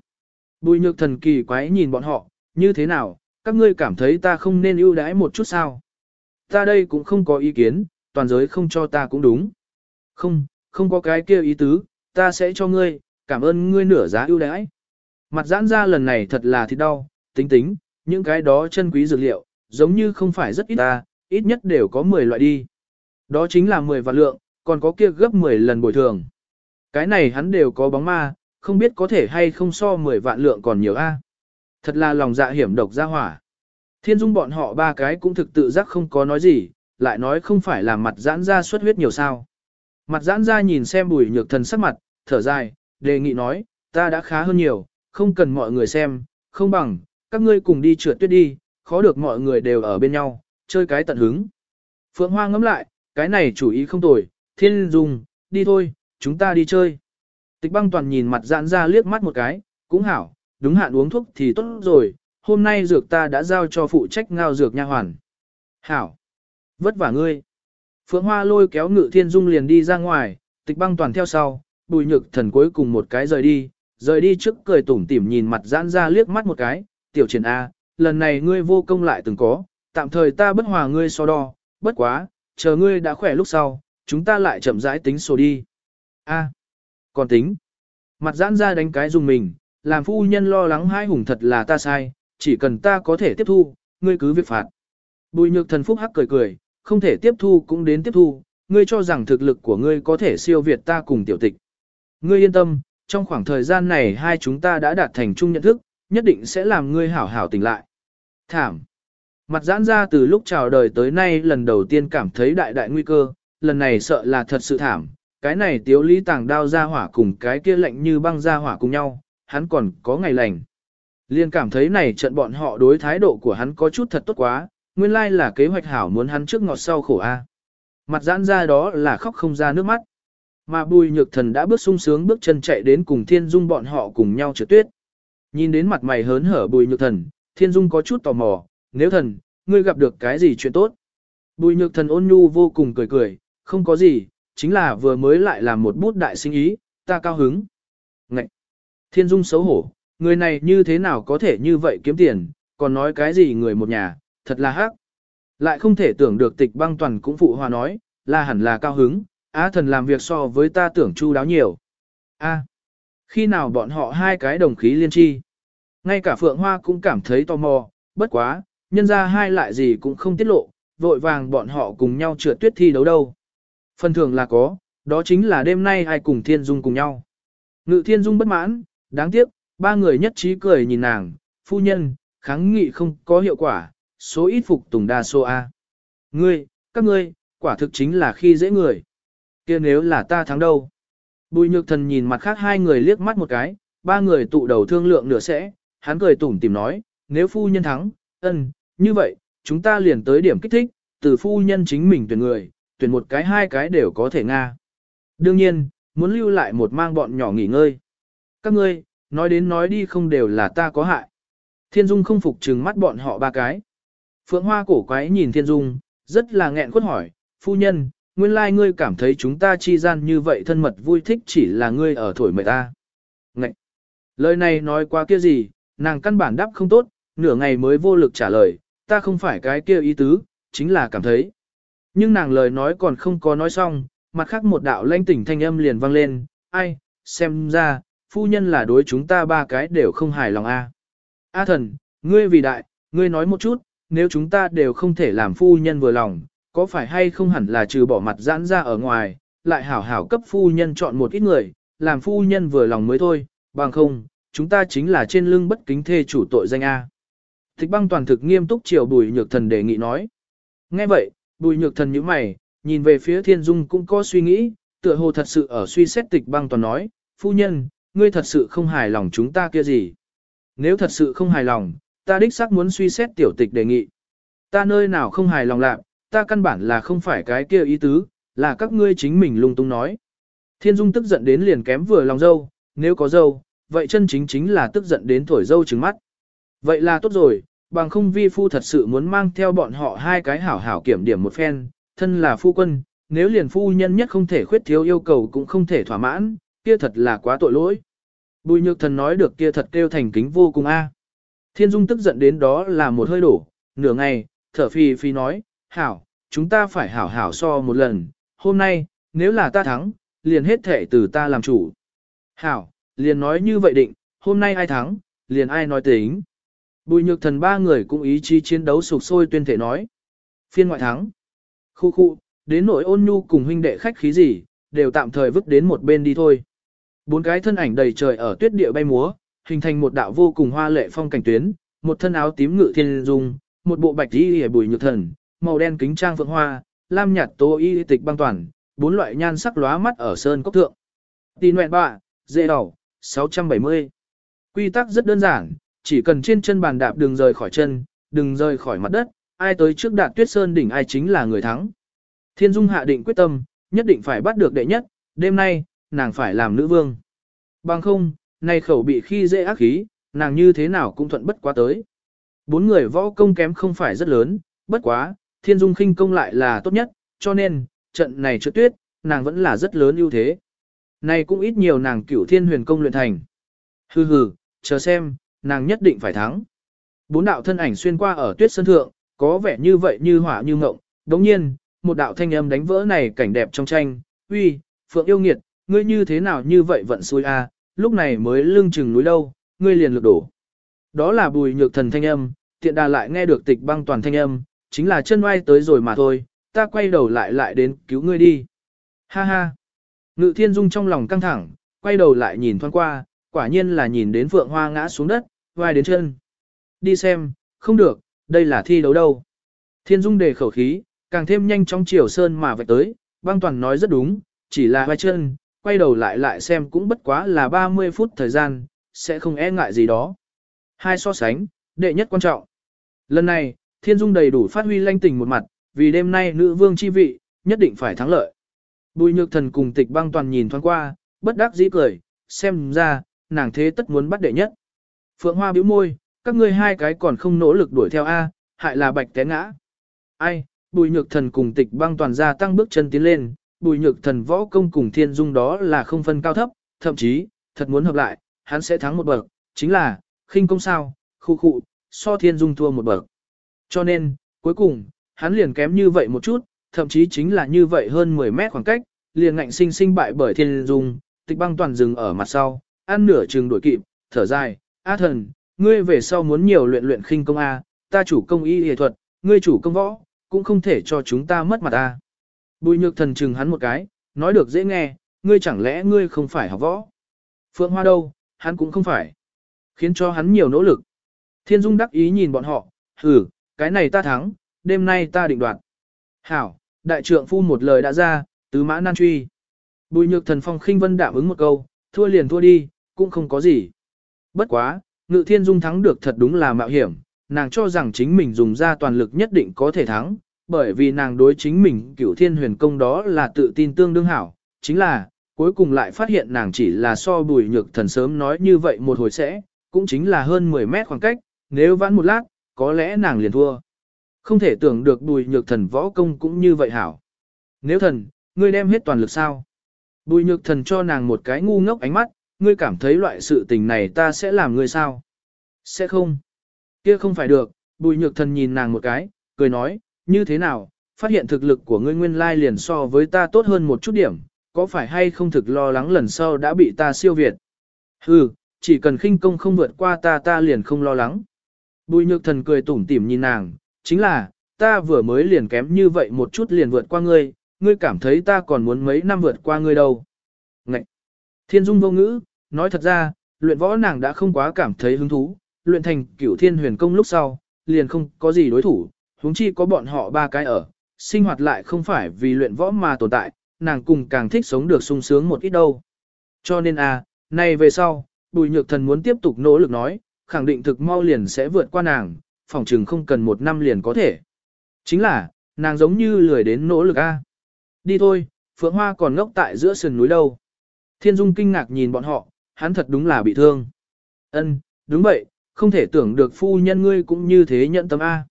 Bùi nhược thần kỳ quái nhìn bọn họ, như thế nào, các ngươi cảm thấy ta không nên ưu đãi một chút sao? Ta đây cũng không có ý kiến, toàn giới không cho ta cũng đúng. Không, không có cái kia ý tứ, ta sẽ cho ngươi, cảm ơn ngươi nửa giá ưu đãi. Mặt giãn ra lần này thật là thịt đau, tính tính, những cái đó chân quý dược liệu, giống như không phải rất ít ta, ít nhất đều có 10 loại đi. Đó chính là 10 vạn lượng, còn có kia gấp 10 lần bồi thường. Cái này hắn đều có bóng ma, không biết có thể hay không so 10 vạn lượng còn nhiều a. Thật là lòng dạ hiểm độc ra hỏa. Thiên dung bọn họ ba cái cũng thực tự giác không có nói gì, lại nói không phải là mặt giãn ra xuất huyết nhiều sao. Mặt giãn ra nhìn xem bùi nhược thần sắc mặt, thở dài, đề nghị nói, ta đã khá hơn nhiều, không cần mọi người xem, không bằng, các ngươi cùng đi trượt tuyết đi, khó được mọi người đều ở bên nhau, chơi cái tận hứng. Phượng Hoa ngẫm lại, cái này chủ ý không tồi, thiên dung, đi thôi, chúng ta đi chơi. Tịch băng toàn nhìn mặt giãn ra liếc mắt một cái, cũng hảo, đúng hạn uống thuốc thì tốt rồi, hôm nay dược ta đã giao cho phụ trách ngao dược nha hoàn. Hảo, vất vả ngươi. Phượng Hoa lôi kéo ngự thiên dung liền đi ra ngoài, tịch băng toàn theo sau, bùi nhược thần cuối cùng một cái rời đi, rời đi trước cười tủm tỉm nhìn mặt giãn ra liếc mắt một cái, tiểu triển A, lần này ngươi vô công lại từng có, tạm thời ta bất hòa ngươi so đo, bất quá, chờ ngươi đã khỏe lúc sau, chúng ta lại chậm rãi tính sổ đi. A, còn tính. Mặt giãn ra đánh cái dùng mình, làm phu nhân lo lắng hai hùng thật là ta sai, chỉ cần ta có thể tiếp thu, ngươi cứ việc phạt. Bùi nhược thần phúc hắc cười cười, không thể tiếp thu cũng đến tiếp thu, ngươi cho rằng thực lực của ngươi có thể siêu việt ta cùng tiểu tịch. Ngươi yên tâm, trong khoảng thời gian này hai chúng ta đã đạt thành chung nhận thức, nhất định sẽ làm ngươi hảo hảo tỉnh lại. Thảm. Mặt giãn ra từ lúc chào đời tới nay lần đầu tiên cảm thấy đại đại nguy cơ, lần này sợ là thật sự thảm. Cái này tiếu lý tàng đao ra hỏa cùng cái kia lạnh như băng ra hỏa cùng nhau, hắn còn có ngày lành. Liên cảm thấy này trận bọn họ đối thái độ của hắn có chút thật tốt quá, nguyên lai là kế hoạch hảo muốn hắn trước ngọt sau khổ a. Mặt giãn ra đó là khóc không ra nước mắt. Mà bùi nhược thần đã bước sung sướng bước chân chạy đến cùng thiên dung bọn họ cùng nhau trượt tuyết. Nhìn đến mặt mày hớn hở bùi nhược thần, thiên dung có chút tò mò, nếu thần, ngươi gặp được cái gì chuyện tốt. Bùi nhược thần ôn nhu vô cùng cười cười, không có gì, chính là vừa mới lại làm một bút đại sinh ý, ta cao hứng. Ngậy! Thiên Dung xấu hổ, người này như thế nào có thể như vậy kiếm tiền, còn nói cái gì người một nhà, thật là hắc. Lại không thể tưởng được tịch băng toàn cũng phụ hòa nói, là hẳn là cao hứng, á thần làm việc so với ta tưởng chu đáo nhiều. a khi nào bọn họ hai cái đồng khí liên chi? Ngay cả Phượng Hoa cũng cảm thấy tò mò, bất quá, nhân ra hai lại gì cũng không tiết lộ, vội vàng bọn họ cùng nhau trượt tuyết thi đấu đâu. Phần thưởng là có, đó chính là đêm nay ai cùng Thiên Dung cùng nhau. Ngự Thiên Dung bất mãn, đáng tiếc, ba người nhất trí cười nhìn nàng, phu nhân, kháng nghị không có hiệu quả, số ít phục tùng đa số A. Ngươi, các ngươi, quả thực chính là khi dễ người. kia nếu là ta thắng đâu? Bùi nhược thần nhìn mặt khác hai người liếc mắt một cái, ba người tụ đầu thương lượng nửa sẽ, hắn cười tủm tìm nói, nếu phu nhân thắng, ân, như vậy, chúng ta liền tới điểm kích thích, từ phu nhân chính mình tuyển người, tuyển một cái hai cái đều có thể nga. Đương nhiên, muốn lưu lại một mang bọn nhỏ nghỉ ngơi. Các ngươi, nói đến nói đi không đều là ta có hại. Thiên Dung không phục trừng mắt bọn họ ba cái. Phượng Hoa cổ quái nhìn Thiên Dung, rất là nghẹn quất hỏi, phu nhân, nguyên lai ngươi cảm thấy chúng ta chi gian như vậy thân mật vui thích chỉ là ngươi ở thổi mời ta. Ngậy! Lời này nói qua kia gì, nàng căn bản đáp không tốt, nửa ngày mới vô lực trả lời, ta không phải cái kia ý tứ, chính là cảm thấy. Nhưng nàng lời nói còn không có nói xong, mặt khác một đạo lanh tỉnh thanh âm liền vang lên, ai, xem ra, phu nhân là đối chúng ta ba cái đều không hài lòng a. A thần, ngươi vì đại, ngươi nói một chút, nếu chúng ta đều không thể làm phu nhân vừa lòng, có phải hay không hẳn là trừ bỏ mặt giãn ra ở ngoài, lại hảo hảo cấp phu nhân chọn một ít người, làm phu nhân vừa lòng mới thôi, bằng không, chúng ta chính là trên lưng bất kính thê chủ tội danh A. Thích băng toàn thực nghiêm túc chiều bùi nhược thần đề nghị nói. Nghe vậy, bùi nhược thần như mày, nhìn về phía thiên dung cũng có suy nghĩ, tựa hồ thật sự ở suy xét tịch băng toàn nói, phu nhân, ngươi thật sự không hài lòng chúng ta kia gì. Nếu thật sự không hài lòng, ta đích xác muốn suy xét tiểu tịch đề nghị. Ta nơi nào không hài lòng lạc, ta căn bản là không phải cái kia ý tứ, là các ngươi chính mình lung tung nói. Thiên Dung tức giận đến liền kém vừa lòng dâu, nếu có dâu, vậy chân chính chính là tức giận đến thổi dâu trứng mắt. Vậy là tốt rồi, bằng không vi phu thật sự muốn mang theo bọn họ hai cái hảo hảo kiểm điểm một phen, thân là phu quân, nếu liền phu nhân nhất không thể khuyết thiếu yêu cầu cũng không thể thỏa mãn, kia thật là quá tội lỗi. Bùi nhược thần nói được kia thật kêu thành kính vô cùng a. Thiên Dung tức giận đến đó là một hơi đổ, nửa ngày, thở phì phì nói, hảo, chúng ta phải hảo hảo so một lần, hôm nay, nếu là ta thắng, liền hết thể từ ta làm chủ. Hảo, liền nói như vậy định, hôm nay ai thắng, liền ai nói tính. Bùi nhược thần ba người cũng ý chí chiến đấu sục sôi tuyên thể nói. Phiên ngoại thắng. Khu khu, đến nội ôn nhu cùng huynh đệ khách khí gì, đều tạm thời vứt đến một bên đi thôi. Bốn cái thân ảnh đầy trời ở tuyết địa bay múa, hình thành một đạo vô cùng hoa lệ phong cảnh tuyến, một thân áo tím ngự thiên dung, một bộ bạch y hề bùi nhược thần, màu đen kính trang phượng hoa, lam nhạt tố y tịch băng toàn, bốn loại nhan sắc lóa mắt ở sơn cốc thượng. Tì nguyện bạ, dễ đỏ, 670. Quy tắc rất đơn giản, chỉ cần trên chân bàn đạp đừng rời khỏi chân, đừng rời khỏi mặt đất, ai tới trước đạt tuyết sơn đỉnh ai chính là người thắng. Thiên Dung hạ định quyết tâm, nhất định phải bắt được đệ nhất, đêm nay, nàng phải làm nữ vương. Bằng không, nay khẩu bị khi dễ ác khí, nàng như thế nào cũng thuận bất quá tới. Bốn người võ công kém không phải rất lớn, bất quá, thiên dung khinh công lại là tốt nhất, cho nên, trận này trượt tuyết, nàng vẫn là rất lớn ưu thế. Này cũng ít nhiều nàng cửu thiên huyền công luyện thành. Hừ hừ, chờ xem, nàng nhất định phải thắng. Bốn đạo thân ảnh xuyên qua ở tuyết sơn thượng, có vẻ như vậy như hỏa như ngộng. Đồng nhiên, một đạo thanh âm đánh vỡ này cảnh đẹp trong tranh. Uy, Phượng yêu nghiệt, ngươi như thế nào như vậy vận xui a? lúc này mới lưng chừng núi đâu, ngươi liền lược đổ. Đó là bùi nhược thần thanh âm, tiện đà lại nghe được tịch băng toàn thanh âm, chính là chân oai tới rồi mà thôi, ta quay đầu lại lại đến cứu ngươi đi. Ha ha. Ngự thiên dung trong lòng căng thẳng, quay đầu lại nhìn thoáng qua, quả nhiên là nhìn đến phượng hoa ngã xuống đất, vai đến chân. Đi xem, không được, đây là thi đấu đâu. Thiên dung đề khẩu khí, càng thêm nhanh trong chiều sơn mà vạch tới, băng toàn nói rất đúng, chỉ là vai chân, quay đầu lại lại xem cũng bất quá là 30 phút thời gian, sẽ không e ngại gì đó. Hai so sánh, đệ nhất quan trọng. Lần này, Thiên Dung đầy đủ phát huy lanh tình một mặt, vì đêm nay nữ vương chi vị, nhất định phải thắng lợi. Bùi nhược thần cùng tịch băng toàn nhìn thoáng qua, bất đắc dĩ cười, xem ra, nàng thế tất muốn bắt đệ nhất. Phượng Hoa bĩu môi, các ngươi hai cái còn không nỗ lực đuổi theo A, hại là bạch té ngã. Ai, bùi nhược thần cùng tịch băng toàn gia tăng bước chân tiến lên, bùi nhược thần võ công cùng thiên dung đó là không phân cao thấp, thậm chí, thật muốn hợp lại, hắn sẽ thắng một bậc, chính là, khinh công sao, khu khu, so thiên dung thua một bậc. Cho nên, cuối cùng, hắn liền kém như vậy một chút, thậm chí chính là như vậy hơn 10 mét khoảng cách, liền ngạnh sinh sinh bại bởi thiên dung, tịch băng toàn dừng ở mặt sau, ăn nửa chừng đuổi kịp, thở dài, A thần, ngươi về sau muốn nhiều luyện luyện khinh công A, ta chủ công y y thuật, ngươi chủ công võ, cũng không thể cho chúng ta mất mặt A. Bùi nhược thần chừng hắn một cái, nói được dễ nghe, ngươi chẳng lẽ ngươi không phải học võ. Phượng Hoa đâu, hắn cũng không phải. Khiến cho hắn nhiều nỗ lực. Thiên Dung đắc ý nhìn bọn họ, hử, cái này ta thắng, đêm nay ta định đoạt. Hảo, đại trượng phu một lời đã ra, tứ mã nan truy. Bùi nhược thần phong khinh vân đạm ứng một câu, thua liền thua đi, cũng không có gì. Bất quá, ngự thiên dung thắng được thật đúng là mạo hiểm, nàng cho rằng chính mình dùng ra toàn lực nhất định có thể thắng, bởi vì nàng đối chính mình cửu thiên huyền công đó là tự tin tương đương hảo, chính là, cuối cùng lại phát hiện nàng chỉ là so bùi nhược thần sớm nói như vậy một hồi sẽ, cũng chính là hơn 10 mét khoảng cách, nếu vãn một lát, có lẽ nàng liền thua. Không thể tưởng được bùi nhược thần võ công cũng như vậy hảo. Nếu thần, ngươi đem hết toàn lực sao? Bùi nhược thần cho nàng một cái ngu ngốc ánh mắt, ngươi cảm thấy loại sự tình này ta sẽ làm ngươi sao? Sẽ không. Kia không phải được, bùi nhược thần nhìn nàng một cái, cười nói, như thế nào, phát hiện thực lực của ngươi nguyên lai liền so với ta tốt hơn một chút điểm, có phải hay không thực lo lắng lần sau đã bị ta siêu việt? Hừ, chỉ cần khinh công không vượt qua ta ta liền không lo lắng. Bùi nhược thần cười tủm tỉm nhìn nàng, chính là, ta vừa mới liền kém như vậy một chút liền vượt qua ngươi, ngươi cảm thấy ta còn muốn mấy năm vượt qua ngươi đâu. Ngậy! Thiên dung vô ngữ, nói thật ra, luyện võ nàng đã không quá cảm thấy hứng thú, luyện thành cửu thiên huyền công lúc sau, liền không có gì đối thủ, huống chi có bọn họ ba cái ở, sinh hoạt lại không phải vì luyện võ mà tồn tại, nàng cùng càng thích sống được sung sướng một ít đâu. Cho nên a, à, nay về sau, bùi nhược thần muốn tiếp tục nỗ lực nói, khẳng định thực mau liền sẽ vượt qua nàng, phòng chừng không cần một năm liền có thể. Chính là, nàng giống như lười đến nỗ lực a. Đi thôi, Phượng Hoa còn ngốc tại giữa sườn núi đâu. Thiên Dung kinh ngạc nhìn bọn họ, hắn thật đúng là bị thương. Ân, đúng vậy, không thể tưởng được phu nhân ngươi cũng như thế nhận tâm A.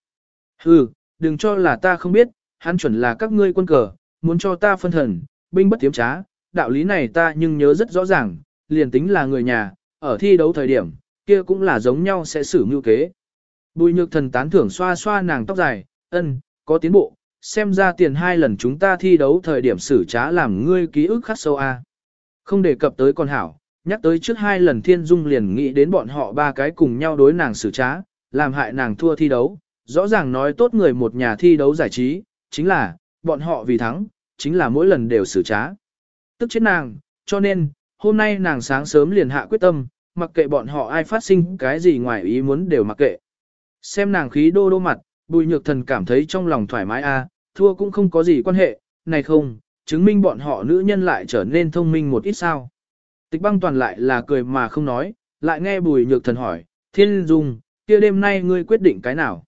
Hừ, đừng cho là ta không biết, hắn chuẩn là các ngươi quân cờ, muốn cho ta phân thần, binh bất tiếm trá, đạo lý này ta nhưng nhớ rất rõ ràng, liền tính là người nhà, ở thi đấu thời điểm, kia cũng là giống nhau sẽ xử mưu kế. Bùi nhược thần tán thưởng xoa xoa nàng tóc dài, ân, có tiến bộ, xem ra tiền hai lần chúng ta thi đấu thời điểm xử trá làm ngươi ký ức khắc sâu a. Không đề cập tới con hảo, nhắc tới trước hai lần thiên dung liền nghĩ đến bọn họ ba cái cùng nhau đối nàng xử trá, làm hại nàng thua thi đấu, rõ ràng nói tốt người một nhà thi đấu giải trí, chính là, bọn họ vì thắng, chính là mỗi lần đều xử trá. Tức chết nàng, cho nên, hôm nay nàng sáng sớm liền hạ quyết tâm, mặc kệ bọn họ ai phát sinh cái gì ngoài ý muốn đều mặc kệ. Xem nàng khí đô đô mặt, bùi nhược thần cảm thấy trong lòng thoải mái a, thua cũng không có gì quan hệ, này không, chứng minh bọn họ nữ nhân lại trở nên thông minh một ít sao. Tịch băng toàn lại là cười mà không nói, lại nghe bùi nhược thần hỏi, thiên dung, kia đêm nay ngươi quyết định cái nào?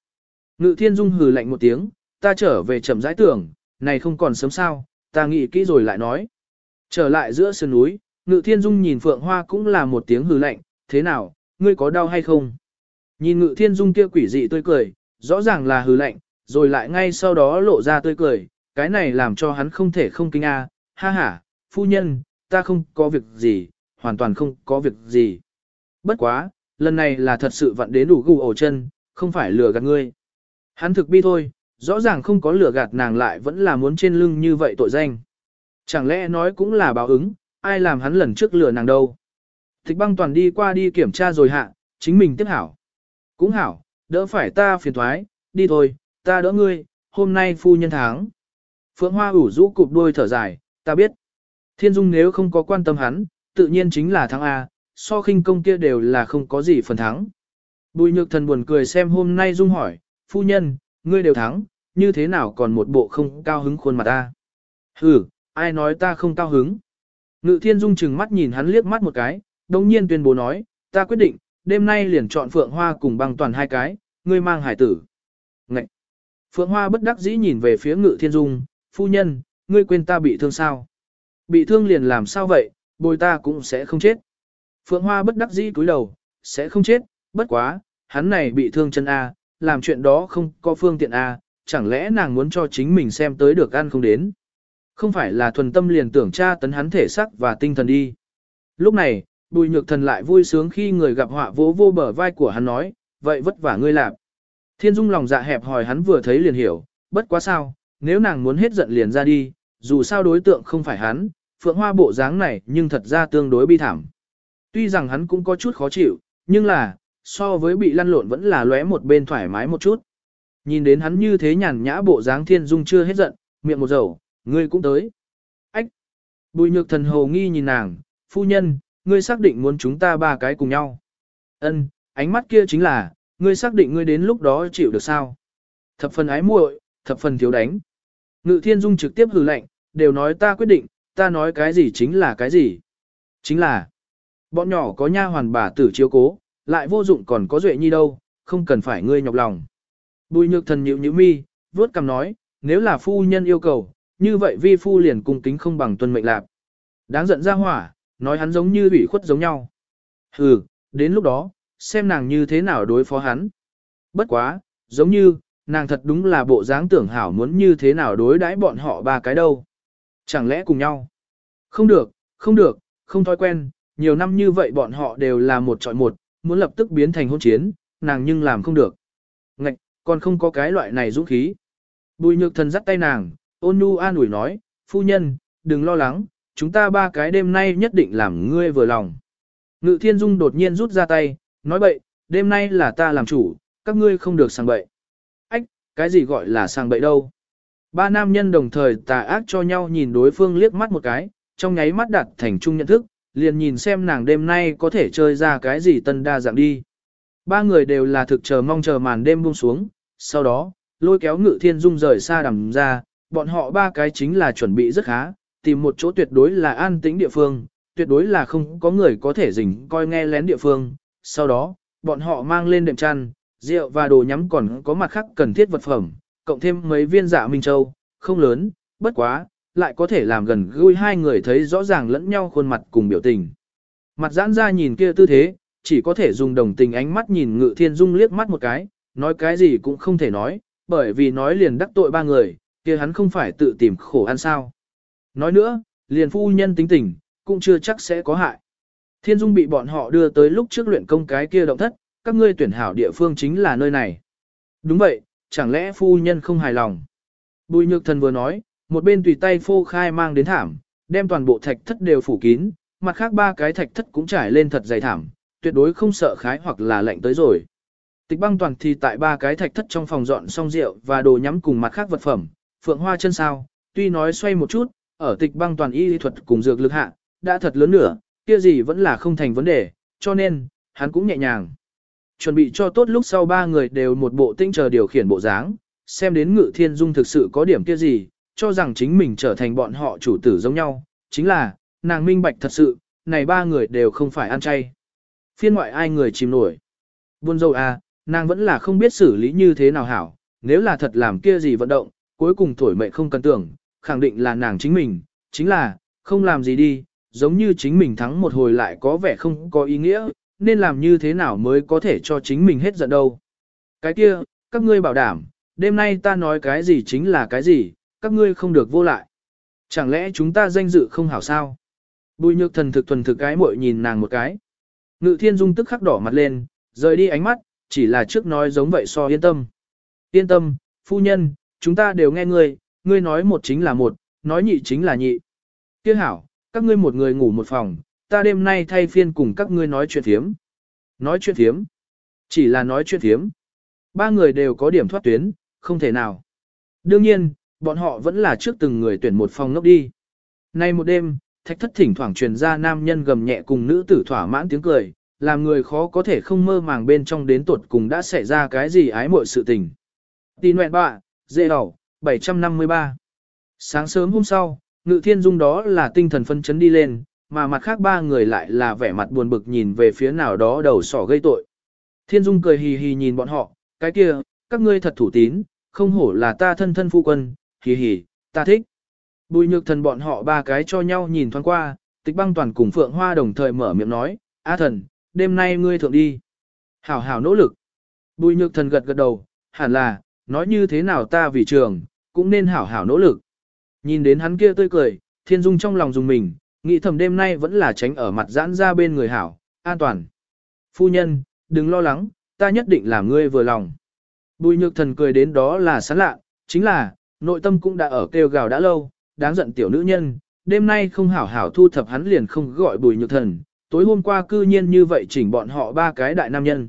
Ngự thiên dung hừ lạnh một tiếng, ta trở về chậm rãi tưởng, này không còn sớm sao, ta nghĩ kỹ rồi lại nói. Trở lại giữa sườn núi, ngự thiên dung nhìn phượng hoa cũng là một tiếng hừ lạnh, thế nào, ngươi có đau hay không? Nhìn ngự thiên dung kia quỷ dị tươi cười, rõ ràng là hừ lạnh, rồi lại ngay sau đó lộ ra tươi cười, cái này làm cho hắn không thể không kinh a, ha ha, phu nhân, ta không có việc gì, hoàn toàn không có việc gì. Bất quá, lần này là thật sự vặn đến đủ gù ổ chân, không phải lừa gạt ngươi. Hắn thực bi thôi, rõ ràng không có lừa gạt nàng lại vẫn là muốn trên lưng như vậy tội danh. Chẳng lẽ nói cũng là báo ứng, ai làm hắn lần trước lừa nàng đâu. Thích băng toàn đi qua đi kiểm tra rồi hạ, chính mình tiếp hảo. Cũng hảo, đỡ phải ta phiền thoái, đi thôi, ta đỡ ngươi, hôm nay phu nhân tháng. Phượng Hoa ủ rũ cụp đôi thở dài, ta biết. Thiên Dung nếu không có quan tâm hắn, tự nhiên chính là thắng A, so khinh công kia đều là không có gì phần thắng. Bùi nhược thần buồn cười xem hôm nay Dung hỏi, phu nhân, ngươi đều thắng, như thế nào còn một bộ không cao hứng khuôn mặt ta? Hừ, ai nói ta không cao hứng? Ngự thiên dung chừng mắt nhìn hắn liếc mắt một cái, đồng nhiên tuyên bố nói, ta quyết định, đêm nay liền chọn Phượng Hoa cùng băng toàn hai cái, ngươi mang hải tử. Ngậy! Phượng Hoa bất đắc dĩ nhìn về phía ngự thiên dung, phu nhân, ngươi quên ta bị thương sao? Bị thương liền làm sao vậy, bồi ta cũng sẽ không chết. Phượng Hoa bất đắc dĩ cúi đầu, sẽ không chết, bất quá, hắn này bị thương chân A, làm chuyện đó không có phương tiện A, chẳng lẽ nàng muốn cho chính mình xem tới được ăn không đến. Không phải là thuần tâm liền tưởng tra tấn hắn thể sắc và tinh thần đi. Lúc này, Bùi nhược thần lại vui sướng khi người gặp họa vỗ vô bờ vai của hắn nói, vậy vất vả ngươi làm. Thiên dung lòng dạ hẹp hỏi hắn vừa thấy liền hiểu, bất quá sao, nếu nàng muốn hết giận liền ra đi, dù sao đối tượng không phải hắn, phượng hoa bộ dáng này nhưng thật ra tương đối bi thảm. Tuy rằng hắn cũng có chút khó chịu, nhưng là, so với bị lăn lộn vẫn là lóe một bên thoải mái một chút. Nhìn đến hắn như thế nhàn nhã bộ dáng thiên dung chưa hết giận, miệng một dầu, ngươi cũng tới. Ách! Bùi nhược thần hồ nghi nhìn nàng, phu nhân, ngươi xác định muốn chúng ta ba cái cùng nhau. Ân, ánh mắt kia chính là, ngươi xác định ngươi đến lúc đó chịu được sao. Thập phần ái muội, thập phần thiếu đánh. Ngự thiên dung trực tiếp hừ lệnh, đều nói ta quyết định, ta nói cái gì chính là cái gì. Chính là, bọn nhỏ có nha hoàn bà tử chiếu cố, lại vô dụng còn có duệ nhi đâu, không cần phải ngươi nhọc lòng. Bùi nhược thần nhịu nhịu mi, vuốt cằm nói, nếu là phu nhân yêu cầu, như vậy vi phu liền cung kính không bằng tuân mệnh lạc. Đáng giận ra hỏa, nói hắn giống như ủy khuất giống nhau. Hừ, đến lúc đó, xem nàng như thế nào đối phó hắn. Bất quá, giống như, nàng thật đúng là bộ dáng tưởng hảo muốn như thế nào đối đãi bọn họ ba cái đâu. Chẳng lẽ cùng nhau? Không được, không được, không thói quen, nhiều năm như vậy bọn họ đều là một trọi một, muốn lập tức biến thành hôn chiến, nàng nhưng làm không được. Ngạch, còn không có cái loại này dũng khí. Bùi nhược thần dắt tay nàng, ôn nhu an ủi nói, phu nhân, đừng lo lắng, chúng ta ba cái đêm nay nhất định làm ngươi vừa lòng. Ngự thiên dung đột nhiên rút ra tay, nói bậy, đêm nay là ta làm chủ, các ngươi không được sang bậy. Cái gì gọi là sang bậy đâu? Ba nam nhân đồng thời tà ác cho nhau nhìn đối phương liếc mắt một cái, trong nháy mắt đặt thành chung nhận thức, liền nhìn xem nàng đêm nay có thể chơi ra cái gì tân đa dạng đi. Ba người đều là thực chờ mong chờ màn đêm buông xuống, sau đó, lôi kéo ngự thiên dung rời xa đằng ra, bọn họ ba cái chính là chuẩn bị rất khá, tìm một chỗ tuyệt đối là an tĩnh địa phương, tuyệt đối là không có người có thể rình coi nghe lén địa phương. Sau đó, bọn họ mang lên đệm chăn, rượu và đồ nhắm còn có mặt khác cần thiết vật phẩm, cộng thêm mấy viên dạ Minh Châu, không lớn, bất quá, lại có thể làm gần gũi hai người thấy rõ ràng lẫn nhau khuôn mặt cùng biểu tình. Mặt giãn ra nhìn kia tư thế, chỉ có thể dùng đồng tình ánh mắt nhìn ngự thiên dung liếc mắt một cái, nói cái gì cũng không thể nói, bởi vì nói liền đắc tội ba người, kia hắn không phải tự tìm khổ ăn sao. Nói nữa, liền phu nhân tính tình, cũng chưa chắc sẽ có hại. Thiên dung bị bọn họ đưa tới lúc trước luyện công cái kia động thất, các ngươi tuyển hảo địa phương chính là nơi này. Đúng vậy, chẳng lẽ phu nhân không hài lòng. Bùi nhược thần vừa nói, một bên tùy tay phô khai mang đến thảm, đem toàn bộ thạch thất đều phủ kín, mặt khác ba cái thạch thất cũng trải lên thật dày thảm, tuyệt đối không sợ khái hoặc là lạnh tới rồi. Tịch băng toàn thì tại ba cái thạch thất trong phòng dọn xong rượu và đồ nhắm cùng mặt khác vật phẩm, phượng hoa chân sao, tuy nói xoay một chút, ở tịch băng toàn y lý thuật cùng dược lực hạ, đã thật lớn nữa, kia gì vẫn là không thành vấn đề, cho nên, hắn cũng nhẹ nhàng. Chuẩn bị cho tốt lúc sau ba người đều một bộ tinh chờ điều khiển bộ dáng, xem đến ngự thiên dung thực sự có điểm kia gì, cho rằng chính mình trở thành bọn họ chủ tử giống nhau, chính là, nàng minh bạch thật sự, này ba người đều không phải ăn chay. Phiên ngoại ai người chìm nổi. Buôn dâu à, nàng vẫn là không biết xử lý như thế nào hảo, nếu là thật làm kia gì vận động, cuối cùng thổi mệnh không cần tưởng, khẳng định là nàng chính mình, chính là, không làm gì đi, giống như chính mình thắng một hồi lại có vẻ không có ý nghĩa, nên làm như thế nào mới có thể cho chính mình hết giận đâu. Cái kia, các ngươi bảo đảm, đêm nay ta nói cái gì chính là cái gì, các ngươi không được vô lại. Chẳng lẽ chúng ta danh dự không hảo sao? Bùi nhược thần thực thuần thực cái muội nhìn nàng một cái. Ngự thiên dung tức khắc đỏ mặt lên, rời đi ánh mắt, chỉ là trước nói giống vậy so yên tâm. Yên tâm, phu nhân, chúng ta đều nghe ngươi, ngươi nói một chính là một, nói nhị chính là nhị. Tiếc hảo, các ngươi một người ngủ một phòng, ta đêm nay thay phiên cùng các ngươi nói chuyện thiếm. Nói chuyện thiếm. Chỉ là nói chuyện thiếm. Ba người đều có điểm thoát tuyến, không thể nào. Đương nhiên, bọn họ vẫn là trước từng người tuyển một phòng ngốc đi. Nay một đêm, thạch thất thỉnh thoảng truyền ra nam nhân gầm nhẹ cùng nữ tử thỏa mãn tiếng cười, làm người khó có thể không mơ màng bên trong đến tuột cùng đã xảy ra cái gì ái muội sự tình. Tì nguyện bạ, dễ đỏ, 753. Sáng sớm hôm sau, ngự thiên dung đó là tinh thần phân chấn đi lên, mà mặt khác ba người lại là vẻ mặt buồn bực nhìn về phía nào đó đầu sỏ gây tội. Thiên dung cười hì hì nhìn bọn họ, cái kia, các ngươi thật thủ tín, không hổ là ta thân thân phu quân, hì hì, ta thích. Bùi nhược thần bọn họ ba cái cho nhau nhìn thoáng qua, tịch băng toàn cùng phượng hoa đồng thời mở miệng nói, A thần, đêm nay ngươi thượng đi. Hảo hảo nỗ lực. Bùi nhược thần gật gật đầu, hẳn là, nói như thế nào ta vì trường, cũng nên hảo hảo nỗ lực. Nhìn đến hắn kia tươi cười, thiên dung trong lòng dùng mình, Nghĩ thầm đêm nay vẫn là tránh ở mặt giãn ra bên người hảo, an toàn. Phu nhân, đừng lo lắng, ta nhất định làm ngươi vừa lòng. Bùi nhược thần cười đến đó là sán lạ, chính là, nội tâm cũng đã ở kêu gào đã lâu, đáng giận tiểu nữ nhân, đêm nay không hảo hảo thu thập hắn liền không gọi bùi nhược thần, tối hôm qua cư nhiên như vậy chỉnh bọn họ ba cái đại nam nhân.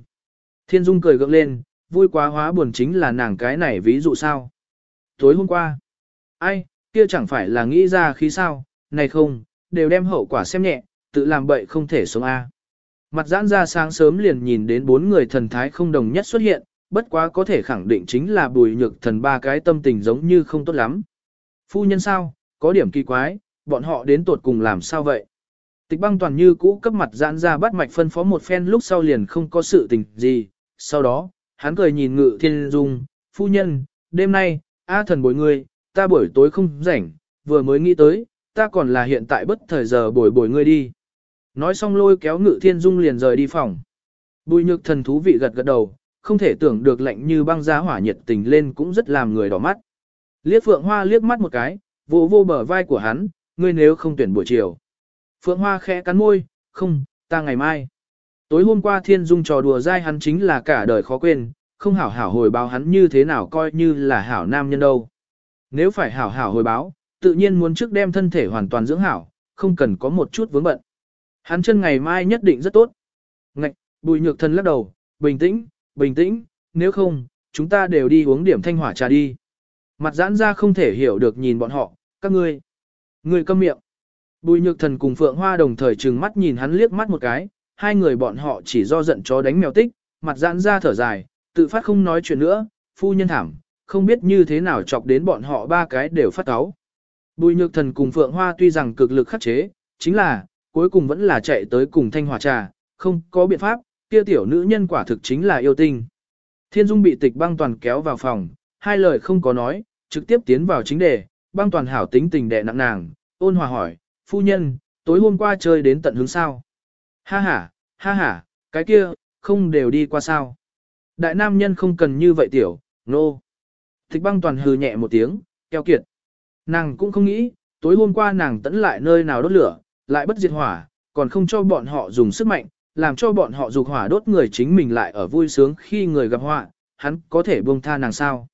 Thiên Dung cười gượng lên, vui quá hóa buồn chính là nàng cái này ví dụ sao. Tối hôm qua, ai, kia chẳng phải là nghĩ ra khí sao, này không, đều đem hậu quả xem nhẹ, tự làm bậy không thể sống A. Mặt giãn ra sáng sớm liền nhìn đến bốn người thần thái không đồng nhất xuất hiện, bất quá có thể khẳng định chính là bùi nhược thần ba cái tâm tình giống như không tốt lắm. Phu nhân sao, có điểm kỳ quái, bọn họ đến tột cùng làm sao vậy? Tịch băng toàn như cũ cấp mặt giãn ra bắt mạch phân phó một phen lúc sau liền không có sự tình gì, sau đó, hắn cười nhìn ngự thiên dung, phu nhân, đêm nay, A thần bồi ngươi, ta buổi tối không rảnh, vừa mới nghĩ tới, ta còn là hiện tại bất thời giờ bồi bồi ngươi đi. Nói xong lôi kéo ngự thiên dung liền rời đi phòng. Bùi nhược thần thú vị gật gật đầu, không thể tưởng được lạnh như băng giá hỏa nhiệt tình lên cũng rất làm người đỏ mắt. Liếc Phượng Hoa liếc mắt một cái, vô vô bờ vai của hắn, ngươi nếu không tuyển buổi chiều. Phượng Hoa khẽ cắn môi, không, ta ngày mai. Tối hôm qua thiên dung trò đùa dai hắn chính là cả đời khó quên, không hảo hảo hồi báo hắn như thế nào coi như là hảo nam nhân đâu. Nếu phải hảo hảo hồi báo, tự nhiên muốn trước đem thân thể hoàn toàn dưỡng hảo, không cần có một chút vướng bận. Hắn chân ngày mai nhất định rất tốt. Ngạch, bùi nhược thần lắc đầu, bình tĩnh, bình tĩnh, nếu không, chúng ta đều đi uống điểm thanh hỏa trà đi. Mặt giãn ra không thể hiểu được nhìn bọn họ, các ngươi. Ngươi câm miệng. Bùi nhược thần cùng Phượng Hoa đồng thời trừng mắt nhìn hắn liếc mắt một cái, hai người bọn họ chỉ do giận chó đánh mèo tích, mặt giãn ra thở dài, tự phát không nói chuyện nữa, phu nhân thảm, không biết như thế nào chọc đến bọn họ ba cái đều phát cáu. Bùi nhược thần cùng Phượng Hoa tuy rằng cực lực khắc chế, chính là, cuối cùng vẫn là chạy tới cùng thanh hỏa trà, không có biện pháp, kia tiểu nữ nhân quả thực chính là yêu tinh. Thiên Dung bị tịch băng toàn kéo vào phòng, hai lời không có nói, trực tiếp tiến vào chính đề, băng toàn hảo tính tình đè nặng nàng, ôn hòa hỏi, phu nhân, tối hôm qua chơi đến tận hướng sao? Ha ha, ha ha, cái kia, không đều đi qua sao? Đại nam nhân không cần như vậy tiểu, nô. No. Tịch băng toàn hừ nhẹ một tiếng, keo kiệt. Nàng cũng không nghĩ, tối hôm qua nàng tẫn lại nơi nào đốt lửa, lại bất diệt hỏa, còn không cho bọn họ dùng sức mạnh, làm cho bọn họ dục hỏa đốt người chính mình lại ở vui sướng khi người gặp họa, hắn có thể buông tha nàng sao?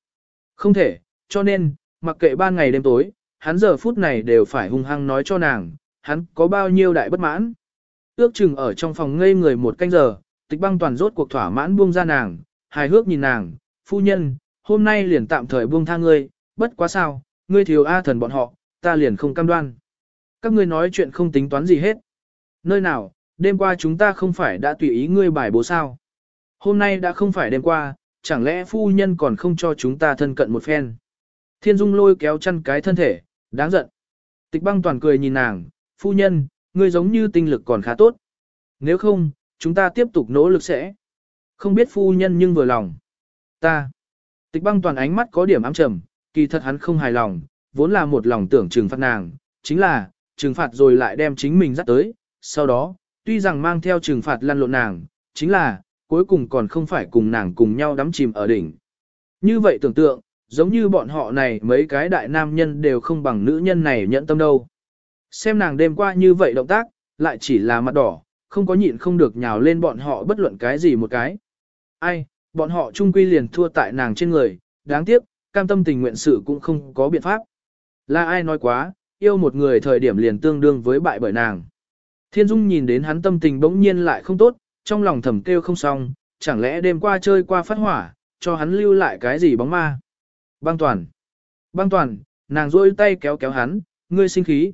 Không thể, cho nên, mặc kệ ban ngày đêm tối, hắn giờ phút này đều phải hung hăng nói cho nàng, hắn có bao nhiêu đại bất mãn. Ước chừng ở trong phòng ngây người một canh giờ, tịch băng toàn rốt cuộc thỏa mãn buông ra nàng, hài hước nhìn nàng, phu nhân, hôm nay liền tạm thời buông tha ngươi, bất quá sao, ngươi thiếu A thần bọn họ, ta liền không cam đoan. Các ngươi nói chuyện không tính toán gì hết. Nơi nào, đêm qua chúng ta không phải đã tùy ý ngươi bài bố sao. Hôm nay đã không phải đêm qua, chẳng lẽ phu nhân còn không cho chúng ta thân cận một phen. Thiên Dung lôi kéo chăn cái thân thể, đáng giận. Tịch băng toàn cười nhìn nàng, phu nhân, ngươi giống như tinh lực còn khá tốt. Nếu không, chúng ta tiếp tục nỗ lực sẽ. Không biết phu nhân nhưng vừa lòng. Ta. Tịch băng toàn ánh mắt có điểm ám trầm, kỳ thật hắn không hài lòng, vốn là một lòng tưởng trừng phạt nàng, chính là, trừng phạt rồi lại đem chính mình dắt tới, sau đó, tuy rằng mang theo trừng phạt lăn lộn nàng, chính là, cuối cùng còn không phải cùng nàng cùng nhau đắm chìm ở đỉnh. Như vậy tưởng tượng, giống như bọn họ này mấy cái đại nam nhân đều không bằng nữ nhân này nhận tâm đâu. Xem nàng đêm qua như vậy động tác, lại chỉ là mặt đỏ, không có nhịn không được nhào lên bọn họ bất luận cái gì một cái. Ai, bọn họ chung quy liền thua tại nàng trên người, đáng tiếc, cam tâm tình nguyện sự cũng không có biện pháp. Là ai nói quá, yêu một người thời điểm liền tương đương với bại bởi nàng. Thiên Dung nhìn đến hắn tâm tình bỗng nhiên lại không tốt, trong lòng thầm kêu không xong, chẳng lẽ đêm qua chơi qua phát hỏa, cho hắn lưu lại cái gì bóng ma. Băng toàn. Băng toàn, nàng rôi tay kéo kéo hắn, ngươi sinh khí.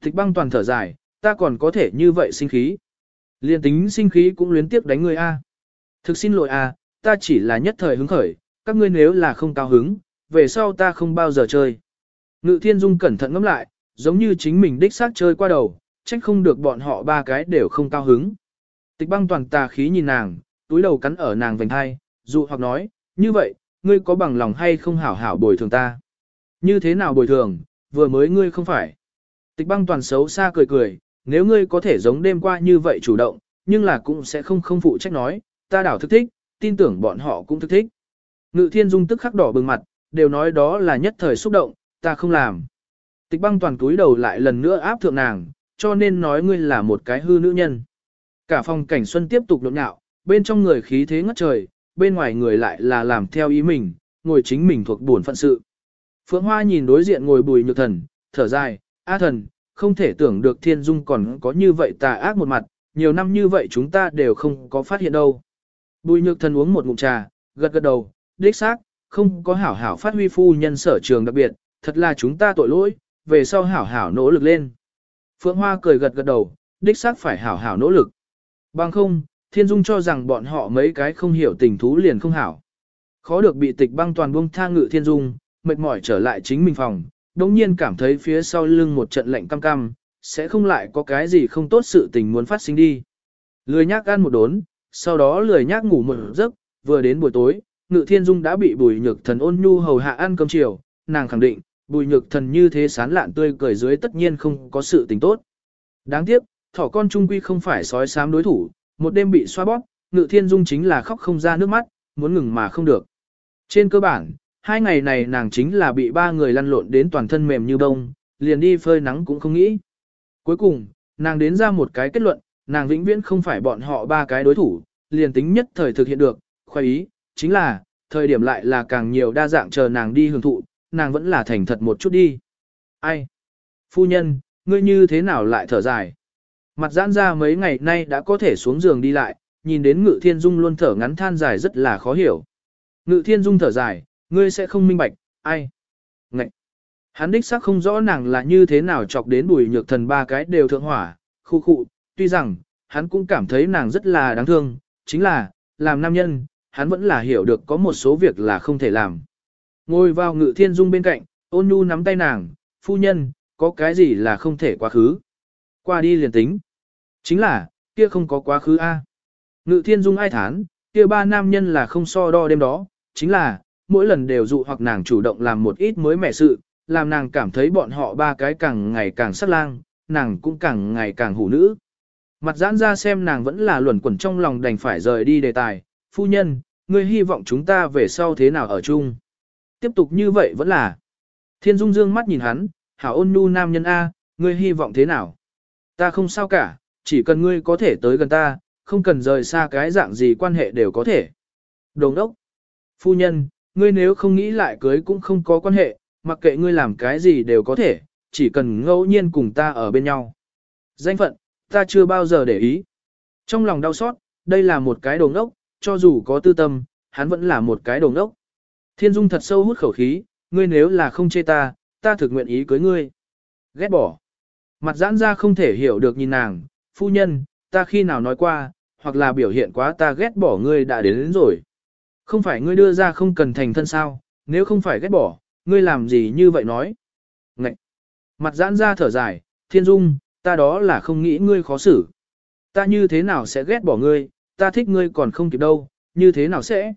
Thích băng toàn thở dài, ta còn có thể như vậy sinh khí. Liên tính sinh khí cũng luyến tiếp đánh ngươi a. Thực xin lỗi a, ta chỉ là nhất thời hứng khởi, các ngươi nếu là không cao hứng, về sau ta không bao giờ chơi. Ngự thiên dung cẩn thận ngẫm lại, giống như chính mình đích xác chơi qua đầu, trách không được bọn họ ba cái đều không cao hứng. Tịch băng toàn tà khí nhìn nàng, túi đầu cắn ở nàng vành hai, dụ hoặc nói, như vậy, ngươi có bằng lòng hay không hảo hảo bồi thường ta? Như thế nào bồi thường, vừa mới ngươi không phải. Tịch băng toàn xấu xa cười cười, nếu ngươi có thể giống đêm qua như vậy chủ động, nhưng là cũng sẽ không không phụ trách nói, ta đảo thức thích, tin tưởng bọn họ cũng thức thích. Ngự thiên dung tức khắc đỏ bừng mặt, đều nói đó là nhất thời xúc động, ta không làm. Tịch băng toàn túi đầu lại lần nữa áp thượng nàng, cho nên nói ngươi là một cái hư nữ nhân. Cả phòng cảnh xuân tiếp tục nhộn nhạo, bên trong người khí thế ngất trời, bên ngoài người lại là làm theo ý mình, ngồi chính mình thuộc buồn phận sự. Phượng Hoa nhìn đối diện ngồi bùi nhược thần, thở dài, A thần, không thể tưởng được thiên dung còn có như vậy tà ác một mặt, nhiều năm như vậy chúng ta đều không có phát hiện đâu. Bùi nhược thần uống một ngụm trà, gật gật đầu, đích xác, không có hảo hảo phát huy phu nhân sở trường đặc biệt, thật là chúng ta tội lỗi, về sau hảo hảo nỗ lực lên. Phượng Hoa cười gật gật đầu, đích xác phải hảo hảo nỗ lực. Bằng không, Thiên Dung cho rằng bọn họ mấy cái không hiểu tình thú liền không hảo. Khó được bị tịch băng toàn buông tha ngự Thiên Dung, mệt mỏi trở lại chính mình phòng, đồng nhiên cảm thấy phía sau lưng một trận lạnh cam cam, sẽ không lại có cái gì không tốt sự tình muốn phát sinh đi. Lười nhác ăn một đốn, sau đó lười nhác ngủ một giấc, vừa đến buổi tối, Ngự Thiên Dung đã bị Bùi Nhược Thần ôn nhu hầu hạ ăn cơm chiều, nàng khẳng định, Bùi Nhược Thần như thế sán lạn tươi cười dưới tất nhiên không có sự tình tốt. Đáng tiếc, thỏ con trung quy không phải sói xám đối thủ, một đêm bị xoa bóp, Ngự Thiên Dung chính là khóc không ra nước mắt, muốn ngừng mà không được. Trên cơ bản, hai ngày này nàng chính là bị ba người lăn lộn đến toàn thân mềm như bông, liền đi phơi nắng cũng không nghĩ. Cuối cùng, nàng đến ra một cái kết luận, nàng vĩnh viễn không phải bọn họ ba cái đối thủ, liền tính nhất thời thực hiện được, khoái ý, chính là, thời điểm lại là càng nhiều đa dạng chờ nàng đi hưởng thụ, nàng vẫn là thành thật một chút đi. Ai? Phu nhân, ngươi như thế nào lại thở dài? Mặt giãn ra mấy ngày nay đã có thể xuống giường đi lại, nhìn đến ngự thiên dung luôn thở ngắn than dài rất là khó hiểu. Ngự thiên dung thở dài, ngươi sẽ không minh bạch, ai? Ngậy! Hắn đích xác không rõ nàng là như thế nào chọc đến bùi nhược thần ba cái đều thượng hỏa, khu khu, tuy rằng, hắn cũng cảm thấy nàng rất là đáng thương, chính là, làm nam nhân, hắn vẫn là hiểu được có một số việc là không thể làm. Ngồi vào ngự thiên dung bên cạnh, ôn nhu nắm tay nàng, phu nhân, có cái gì là không thể quá khứ. Qua đi liền tính. Chính là, kia không có quá khứ a. Ngự thiên dung ai thán, kia ba nam nhân là không so đo đêm đó, chính là, mỗi lần đều dụ hoặc nàng chủ động làm một ít mới mẻ sự, làm nàng cảm thấy bọn họ ba cái càng ngày càng sắc lang, nàng cũng càng ngày càng hủ nữ. Mặt giãn ra xem nàng vẫn là luẩn quẩn trong lòng đành phải rời đi đề tài, phu nhân, ngươi hy vọng chúng ta về sau thế nào ở chung. Tiếp tục như vậy vẫn là. Thiên Dung dương mắt nhìn hắn, hảo ôn nhu nam nhân A, ngươi hy vọng thế nào. Ta không sao cả, chỉ cần ngươi có thể tới gần ta, không cần rời xa cái dạng gì quan hệ đều có thể. Đồng đốc. Phu nhân, ngươi nếu không nghĩ lại cưới cũng không có quan hệ, mặc kệ ngươi làm cái gì đều có thể, chỉ cần ngẫu nhiên cùng ta ở bên nhau. Danh phận, ta chưa bao giờ để ý. Trong lòng đau xót, đây là một cái đồ ngốc, cho dù có tư tâm, hắn vẫn là một cái đồng ốc. Thiên Dung thật sâu hút khẩu khí, ngươi nếu là không chê ta, ta thực nguyện ý cưới ngươi. Ghét bỏ. Mặt giãn ra không thể hiểu được nhìn nàng, phu nhân, ta khi nào nói qua, hoặc là biểu hiện quá ta ghét bỏ ngươi đã đến, đến rồi. Không phải ngươi đưa ra không cần thành thân sao, nếu không phải ghét bỏ, ngươi làm gì như vậy nói. Ngậy. Mặt giãn ra thở dài, thiên dung, ta đó là không nghĩ ngươi khó xử. Ta như thế nào sẽ ghét bỏ ngươi, ta thích ngươi còn không kịp đâu, như thế nào sẽ?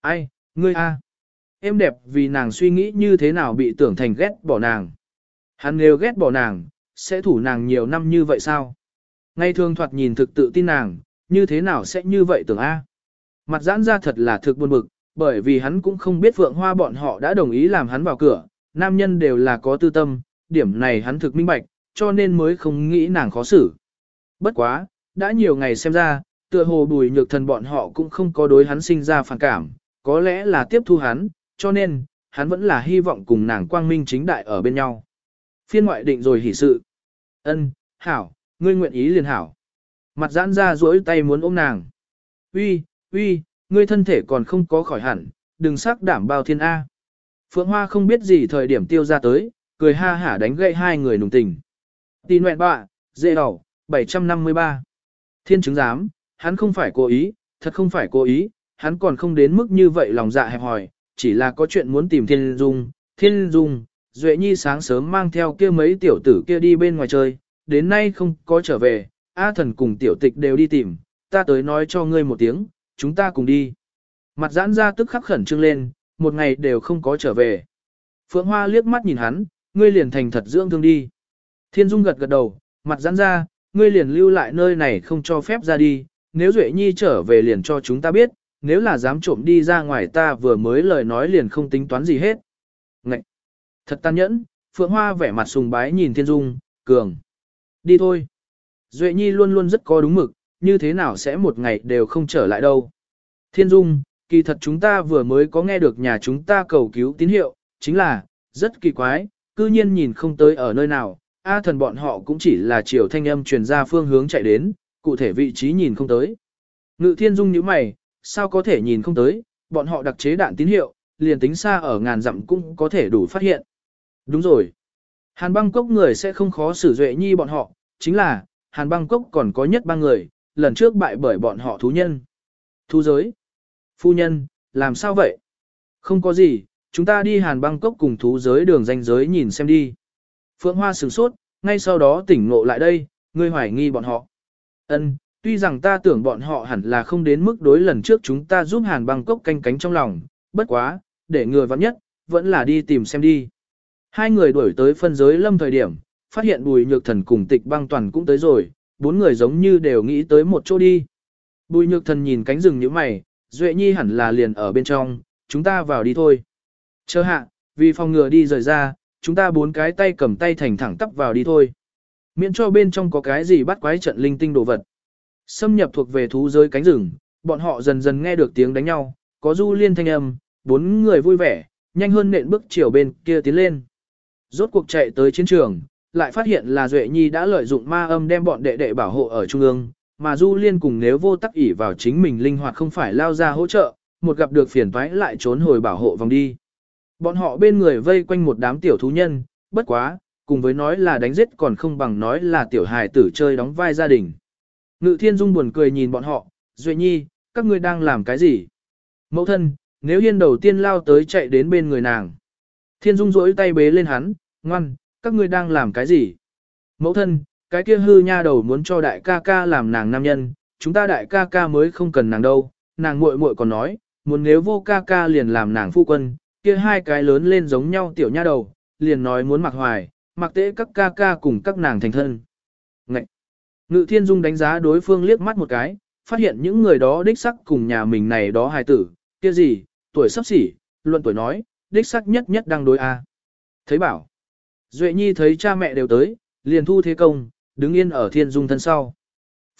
Ai, ngươi a? Em đẹp vì nàng suy nghĩ như thế nào bị tưởng thành ghét bỏ nàng. Hắn nếu ghét bỏ nàng, sẽ thủ nàng nhiều năm như vậy sao? Ngay thường thoạt nhìn thực tự tin nàng, như thế nào sẽ như vậy tưởng A? Mặt giãn ra thật là thực buồn bực, bởi vì hắn cũng không biết vượng Hoa bọn họ đã đồng ý làm hắn vào cửa, nam nhân đều là có tư tâm, điểm này hắn thực minh bạch, cho nên mới không nghĩ nàng khó xử. Bất quá, đã nhiều ngày xem ra, tựa hồ bùi nhược thần bọn họ cũng không có đối hắn sinh ra phản cảm, có lẽ là tiếp thu hắn, cho nên, hắn vẫn là hy vọng cùng nàng quang minh chính đại ở bên nhau. Phiên ngoại định rồi hỉ sự. ân hảo, ngươi nguyện ý liền hảo. Mặt giãn ra duỗi tay muốn ôm nàng. Uy, uy, ngươi thân thể còn không có khỏi hẳn, đừng sắc đảm bao thiên A. Phượng Hoa không biết gì thời điểm tiêu ra tới, cười ha hả đánh gậy hai người nùng tình. Tì nguyện bạ, dễ đỏ, 753. Thiên chứng giám, hắn không phải cố ý, thật không phải cố ý, hắn còn không đến mức như vậy lòng dạ hẹp hòi, chỉ là có chuyện muốn tìm Thiên Dung. Thiên Dung, Duệ Nhi sáng sớm mang theo kia mấy tiểu tử kia đi bên ngoài chơi, đến nay không có trở về, A thần cùng tiểu tịch đều đi tìm, ta tới nói cho ngươi một tiếng, chúng ta cùng đi. Mặt giãn ra tức khắc khẩn trương lên, một ngày đều không có trở về. Phượng Hoa liếc mắt nhìn hắn, ngươi liền thành thật dưỡng thương đi. Thiên Dung gật gật đầu, mặt giãn ra, ngươi liền lưu lại nơi này không cho phép ra đi, nếu Duệ Nhi trở về liền cho chúng ta biết, nếu là dám trộm đi ra ngoài ta vừa mới lời nói liền không tính toán gì hết. Ngậy! Thật tàn nhẫn, Phượng Hoa vẻ mặt sùng bái nhìn Thiên Dung, cường. Đi thôi. Duệ Nhi luôn luôn rất có đúng mực, như thế nào sẽ một ngày đều không trở lại đâu. Thiên Dung, kỳ thật chúng ta vừa mới có nghe được nhà chúng ta cầu cứu tín hiệu, chính là, rất kỳ quái, cư nhiên nhìn không tới ở nơi nào, A thần bọn họ cũng chỉ là chiều thanh âm truyền ra phương hướng chạy đến, cụ thể vị trí nhìn không tới. Ngự Thiên Dung nhíu mày, sao có thể nhìn không tới, bọn họ đặc chế đạn tín hiệu, liền tính xa ở ngàn dặm cũng có thể đủ phát hiện. Đúng rồi. Hàn băng cốc người sẽ không khó xử duệ nhi bọn họ, chính là, hàn băng cốc còn có nhất ba người, lần trước bại bởi bọn họ thú nhân. Thú giới. Phu nhân, làm sao vậy? Không có gì, chúng ta đi hàn băng cốc cùng thú giới đường danh giới nhìn xem đi. Phượng Hoa sửng sốt, ngay sau đó tỉnh ngộ lại đây, ngươi hoài nghi bọn họ. Ân, tuy rằng ta tưởng bọn họ hẳn là không đến mức đối lần trước chúng ta giúp hàn Bangkok cốc canh cánh trong lòng, bất quá, để người vắng nhất, vẫn là đi tìm xem đi. Hai người đuổi tới phân giới lâm thời điểm, phát hiện bùi nhược thần cùng tịch băng toàn cũng tới rồi, bốn người giống như đều nghĩ tới một chỗ đi. Bùi nhược thần nhìn cánh rừng như mày, Duệ Nhi hẳn là liền ở bên trong, chúng ta vào đi thôi. Chờ hạ, vì phòng ngừa đi rời ra, chúng ta bốn cái tay cầm tay thành thẳng tắp vào đi thôi. Miễn cho bên trong có cái gì bắt quái trận linh tinh đồ vật. Xâm nhập thuộc về thú giới cánh rừng, bọn họ dần dần nghe được tiếng đánh nhau, có du liên thanh âm, bốn người vui vẻ, nhanh hơn nện bước chiều bên kia tiến lên. Rốt cuộc chạy tới chiến trường, lại phát hiện là Duệ Nhi đã lợi dụng ma âm đem bọn đệ đệ bảo hộ ở trung ương, mà Du Liên cùng nếu vô tắc ỷ vào chính mình linh hoạt không phải lao ra hỗ trợ, một gặp được phiền toái lại trốn hồi bảo hộ vòng đi. Bọn họ bên người vây quanh một đám tiểu thú nhân, bất quá, cùng với nói là đánh giết còn không bằng nói là tiểu hài tử chơi đóng vai gia đình. Ngự thiên dung buồn cười nhìn bọn họ, Duệ Nhi, các ngươi đang làm cái gì? Mẫu thân, nếu hiên đầu tiên lao tới chạy đến bên người nàng. Thiên dung rỗi tay bế lên hắn, ngoan, các ngươi đang làm cái gì? Mẫu thân, cái kia hư nha đầu muốn cho đại ca ca làm nàng nam nhân, chúng ta đại ca ca mới không cần nàng đâu, nàng muội muội còn nói, muốn nếu vô ca ca liền làm nàng phu quân, kia hai cái lớn lên giống nhau tiểu nha đầu, liền nói muốn mặc hoài, mặc tế các ca ca cùng các nàng thành thân. Ngậy! Ngự thiên dung đánh giá đối phương liếc mắt một cái, phát hiện những người đó đích sắc cùng nhà mình này đó hài tử, kia gì, tuổi sắp xỉ, luận tuổi nói, đích sắc nhất nhất đang đối a. Thấy bảo, Duệ Nhi thấy cha mẹ đều tới, liền thu thế công, đứng yên ở thiên dung thân sau.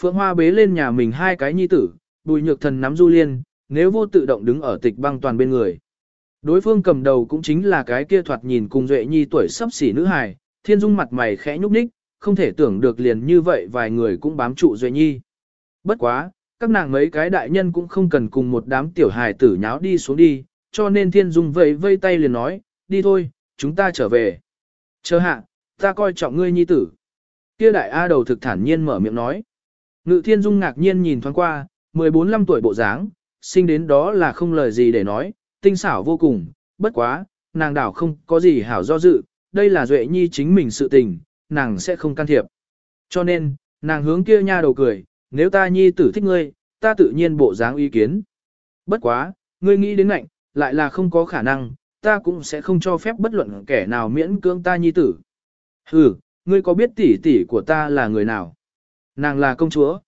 Phượng Hoa bế lên nhà mình hai cái nhi tử, bùi nhược thần nắm du liên, nếu vô tự động đứng ở tịch băng toàn bên người. Đối phương cầm đầu cũng chính là cái kia thoạt nhìn cùng Duệ Nhi tuổi sắp xỉ nữ hài, thiên dung mặt mày khẽ nhúc nhích, không thể tưởng được liền như vậy vài người cũng bám trụ Duệ Nhi. Bất quá, các nàng mấy cái đại nhân cũng không cần cùng một đám tiểu hài tử nháo đi xuống đi, cho nên thiên dung vẫy vây tay liền nói, đi thôi, chúng ta trở về. Chờ hạ, ta coi trọng ngươi nhi tử. Kia đại A đầu thực thản nhiên mở miệng nói. Ngự thiên dung ngạc nhiên nhìn thoáng qua, 14-15 tuổi bộ dáng, sinh đến đó là không lời gì để nói, tinh xảo vô cùng, bất quá, nàng đảo không có gì hảo do dự, đây là duệ nhi chính mình sự tình, nàng sẽ không can thiệp. Cho nên, nàng hướng kia nha đầu cười, nếu ta nhi tử thích ngươi, ta tự nhiên bộ dáng ý kiến. Bất quá, ngươi nghĩ đến ngạnh, lại là không có khả năng, ta cũng sẽ không cho phép bất luận kẻ nào miễn cưỡng ta nhi tử. Ừ, ngươi có biết tỷ tỷ của ta là người nào? Nàng là công chúa.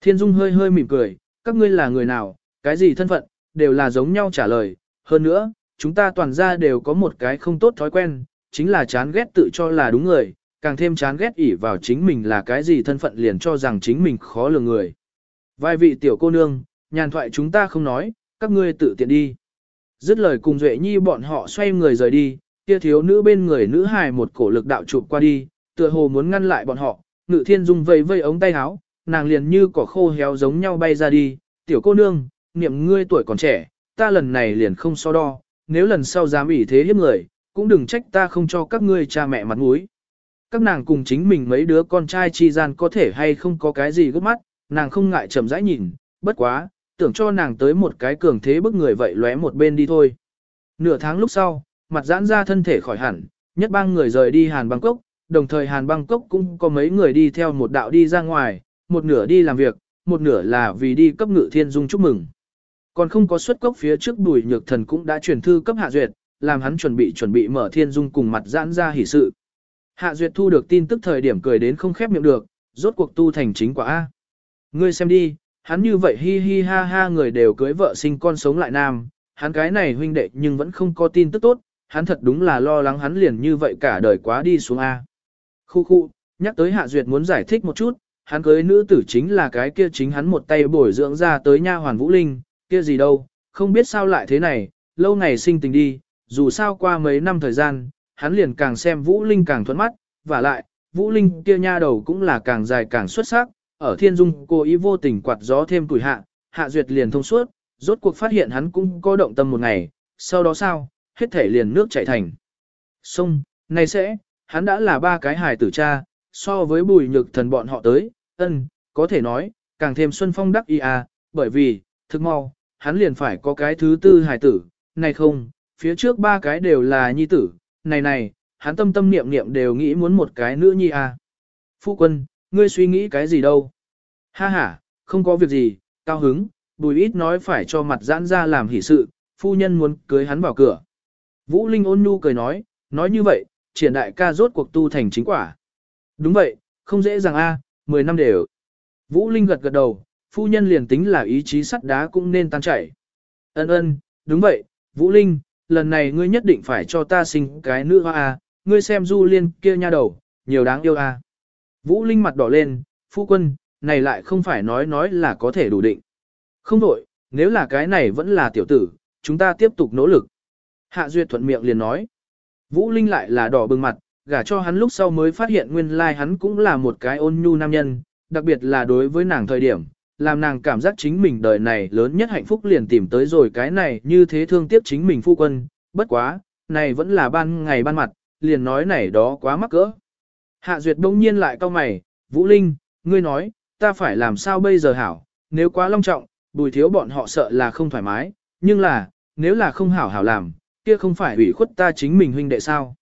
Thiên Dung hơi hơi mỉm cười, các ngươi là người nào, cái gì thân phận, đều là giống nhau trả lời. Hơn nữa, chúng ta toàn ra đều có một cái không tốt thói quen, chính là chán ghét tự cho là đúng người, càng thêm chán ghét ỉ vào chính mình là cái gì thân phận liền cho rằng chính mình khó lường người. Vài vị tiểu cô nương, nhàn thoại chúng ta không nói, các ngươi tự tiện đi. Dứt lời cùng Duệ Nhi bọn họ xoay người rời đi, kia thiếu nữ bên người nữ hài một cổ lực đạo chụp qua đi, tựa hồ muốn ngăn lại bọn họ, Ngự Thiên Dung vây vây ống tay áo, nàng liền như cỏ khô héo giống nhau bay ra đi, "Tiểu cô nương, niệm ngươi tuổi còn trẻ, ta lần này liền không so đo, nếu lần sau dám ủy thế hiếp người, cũng đừng trách ta không cho các ngươi cha mẹ mặt mũi." Các nàng cùng chính mình mấy đứa con trai chi gian có thể hay không có cái gì gấp mắt, nàng không ngại chậm rãi nhìn, bất quá, tưởng cho nàng tới một cái cường thế bức người vậy lóe một bên đi thôi. Nửa tháng lúc sau, mặt giãn ra thân thể khỏi hẳn, nhất bang người rời đi Hàn Bangkok, đồng thời Hàn Bangkok cũng có mấy người đi theo một đạo đi ra ngoài, một nửa đi làm việc, một nửa là vì đi cấp ngự thiên dung chúc mừng. Còn không có xuất cốc phía trước bùi nhược thần cũng đã truyền thư cấp hạ duyệt, làm hắn chuẩn bị chuẩn bị mở thiên dung cùng mặt giãn ra hỷ sự. Hạ duyệt thu được tin tức thời điểm cười đến không khép miệng được, rốt cuộc tu thành chính quả A. Ngươi xem đi, hắn như vậy hi hi ha ha người đều cưới vợ sinh con sống lại nam, hắn cái này huynh đệ nhưng vẫn không có tin tức tốt, hắn thật đúng là lo lắng hắn liền như vậy cả đời quá đi xuống A. Khu khu, Nhắc tới Hạ Duyệt muốn giải thích một chút, hắn cưới nữ tử chính là cái kia chính hắn một tay bồi dưỡng ra tới nha hoàn Vũ Linh, kia gì đâu, không biết sao lại thế này, lâu ngày sinh tình đi, dù sao qua mấy năm thời gian, hắn liền càng xem Vũ Linh càng thuận mắt, và lại, Vũ Linh kia nha đầu cũng là càng dài càng xuất sắc, ở thiên dung cô ý vô tình quạt gió thêm tuổi hạ, Hạ Duyệt liền thông suốt, rốt cuộc phát hiện hắn cũng có động tâm một ngày, sau đó sao, hết thể liền nước chảy thành. Xong, này sẽ, hắn đã là ba cái hài tử cha, so với bùi nhược thần bọn họ tới, ân, có thể nói, càng thêm Xuân Phong đắc ý à, bởi vì, thực mau, hắn liền phải có cái thứ tư hài tử, này không, phía trước ba cái đều là nhi tử, này này, hắn tâm tâm niệm niệm đều nghĩ muốn một cái nữ nhi à. Phu quân, ngươi suy nghĩ cái gì đâu? Ha ha, không có việc gì, cao hứng, bùi ít nói phải cho mặt giãn ra làm hỷ sự, phu nhân muốn cưới hắn vào cửa. Vũ Linh ôn nhu cười nói, nói như vậy, triển đại ca rốt cuộc tu thành chính quả. Đúng vậy, không dễ dàng a, à, 10 năm đều. Vũ Linh gật gật đầu, phu nhân liền tính là ý chí sắt đá cũng nên tan chảy. Ân ân, đúng vậy, Vũ Linh, lần này ngươi nhất định phải cho ta sinh cái nữ hoa a, ngươi xem Du Liên kia nha đầu, nhiều đáng yêu a. Vũ Linh mặt đỏ lên, phu quân, này lại không phải nói nói là có thể đủ định. Không đổi, nếu là cái này vẫn là tiểu tử, chúng ta tiếp tục nỗ lực. Hạ Duyệt thuận miệng liền nói. Vũ Linh lại là đỏ bừng mặt, gả cho hắn lúc sau mới phát hiện nguyên lai like hắn cũng là một cái ôn nhu nam nhân, đặc biệt là đối với nàng thời điểm, làm nàng cảm giác chính mình đời này lớn nhất hạnh phúc liền tìm tới rồi cái này như thế thương tiếc chính mình phu quân, bất quá, này vẫn là ban ngày ban mặt, liền nói này đó quá mắc cỡ. Hạ Duyệt bỗng nhiên lại cau mày, Vũ Linh, ngươi nói, ta phải làm sao bây giờ hảo, nếu quá long trọng, bùi thiếu bọn họ sợ là không thoải mái, nhưng là, nếu là không hảo hảo làm, kia không phải ủy khuất ta chính mình huynh đệ sao.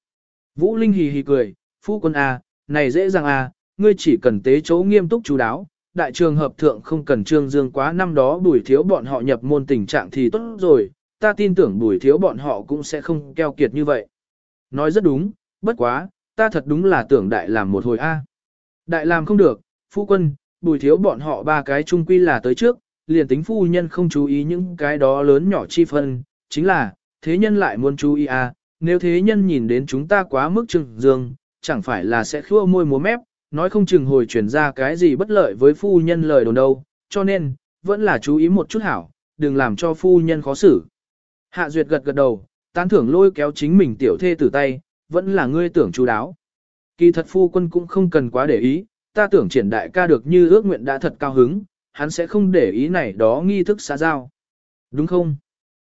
Vũ Linh hì hì cười, phu quân A, này dễ dàng A, ngươi chỉ cần tế chỗ nghiêm túc chú đáo, đại trường hợp thượng không cần trương dương quá năm đó bùi thiếu bọn họ nhập môn tình trạng thì tốt rồi, ta tin tưởng bùi thiếu bọn họ cũng sẽ không keo kiệt như vậy. Nói rất đúng, bất quá, ta thật đúng là tưởng đại làm một hồi A. Đại làm không được, phu quân, bùi thiếu bọn họ ba cái chung quy là tới trước, liền tính phu nhân không chú ý những cái đó lớn nhỏ chi phân, chính là, thế nhân lại muốn chú ý A, nếu thế nhân nhìn đến chúng ta quá mức trương dương, chẳng phải là sẽ khua môi múa mép, nói không chừng hồi chuyển ra cái gì bất lợi với phu nhân lời đồn đâu, cho nên, vẫn là chú ý một chút hảo, đừng làm cho phu nhân khó xử. Hạ Duyệt gật gật đầu, tán thưởng lôi kéo chính mình tiểu thê tử tay, vẫn là ngươi tưởng chú đáo. Kỳ thật phu quân cũng không cần quá để ý, ta tưởng triển đại ca được như ước nguyện đã thật cao hứng, hắn sẽ không để ý này đó nghi thức xã giao. Đúng không?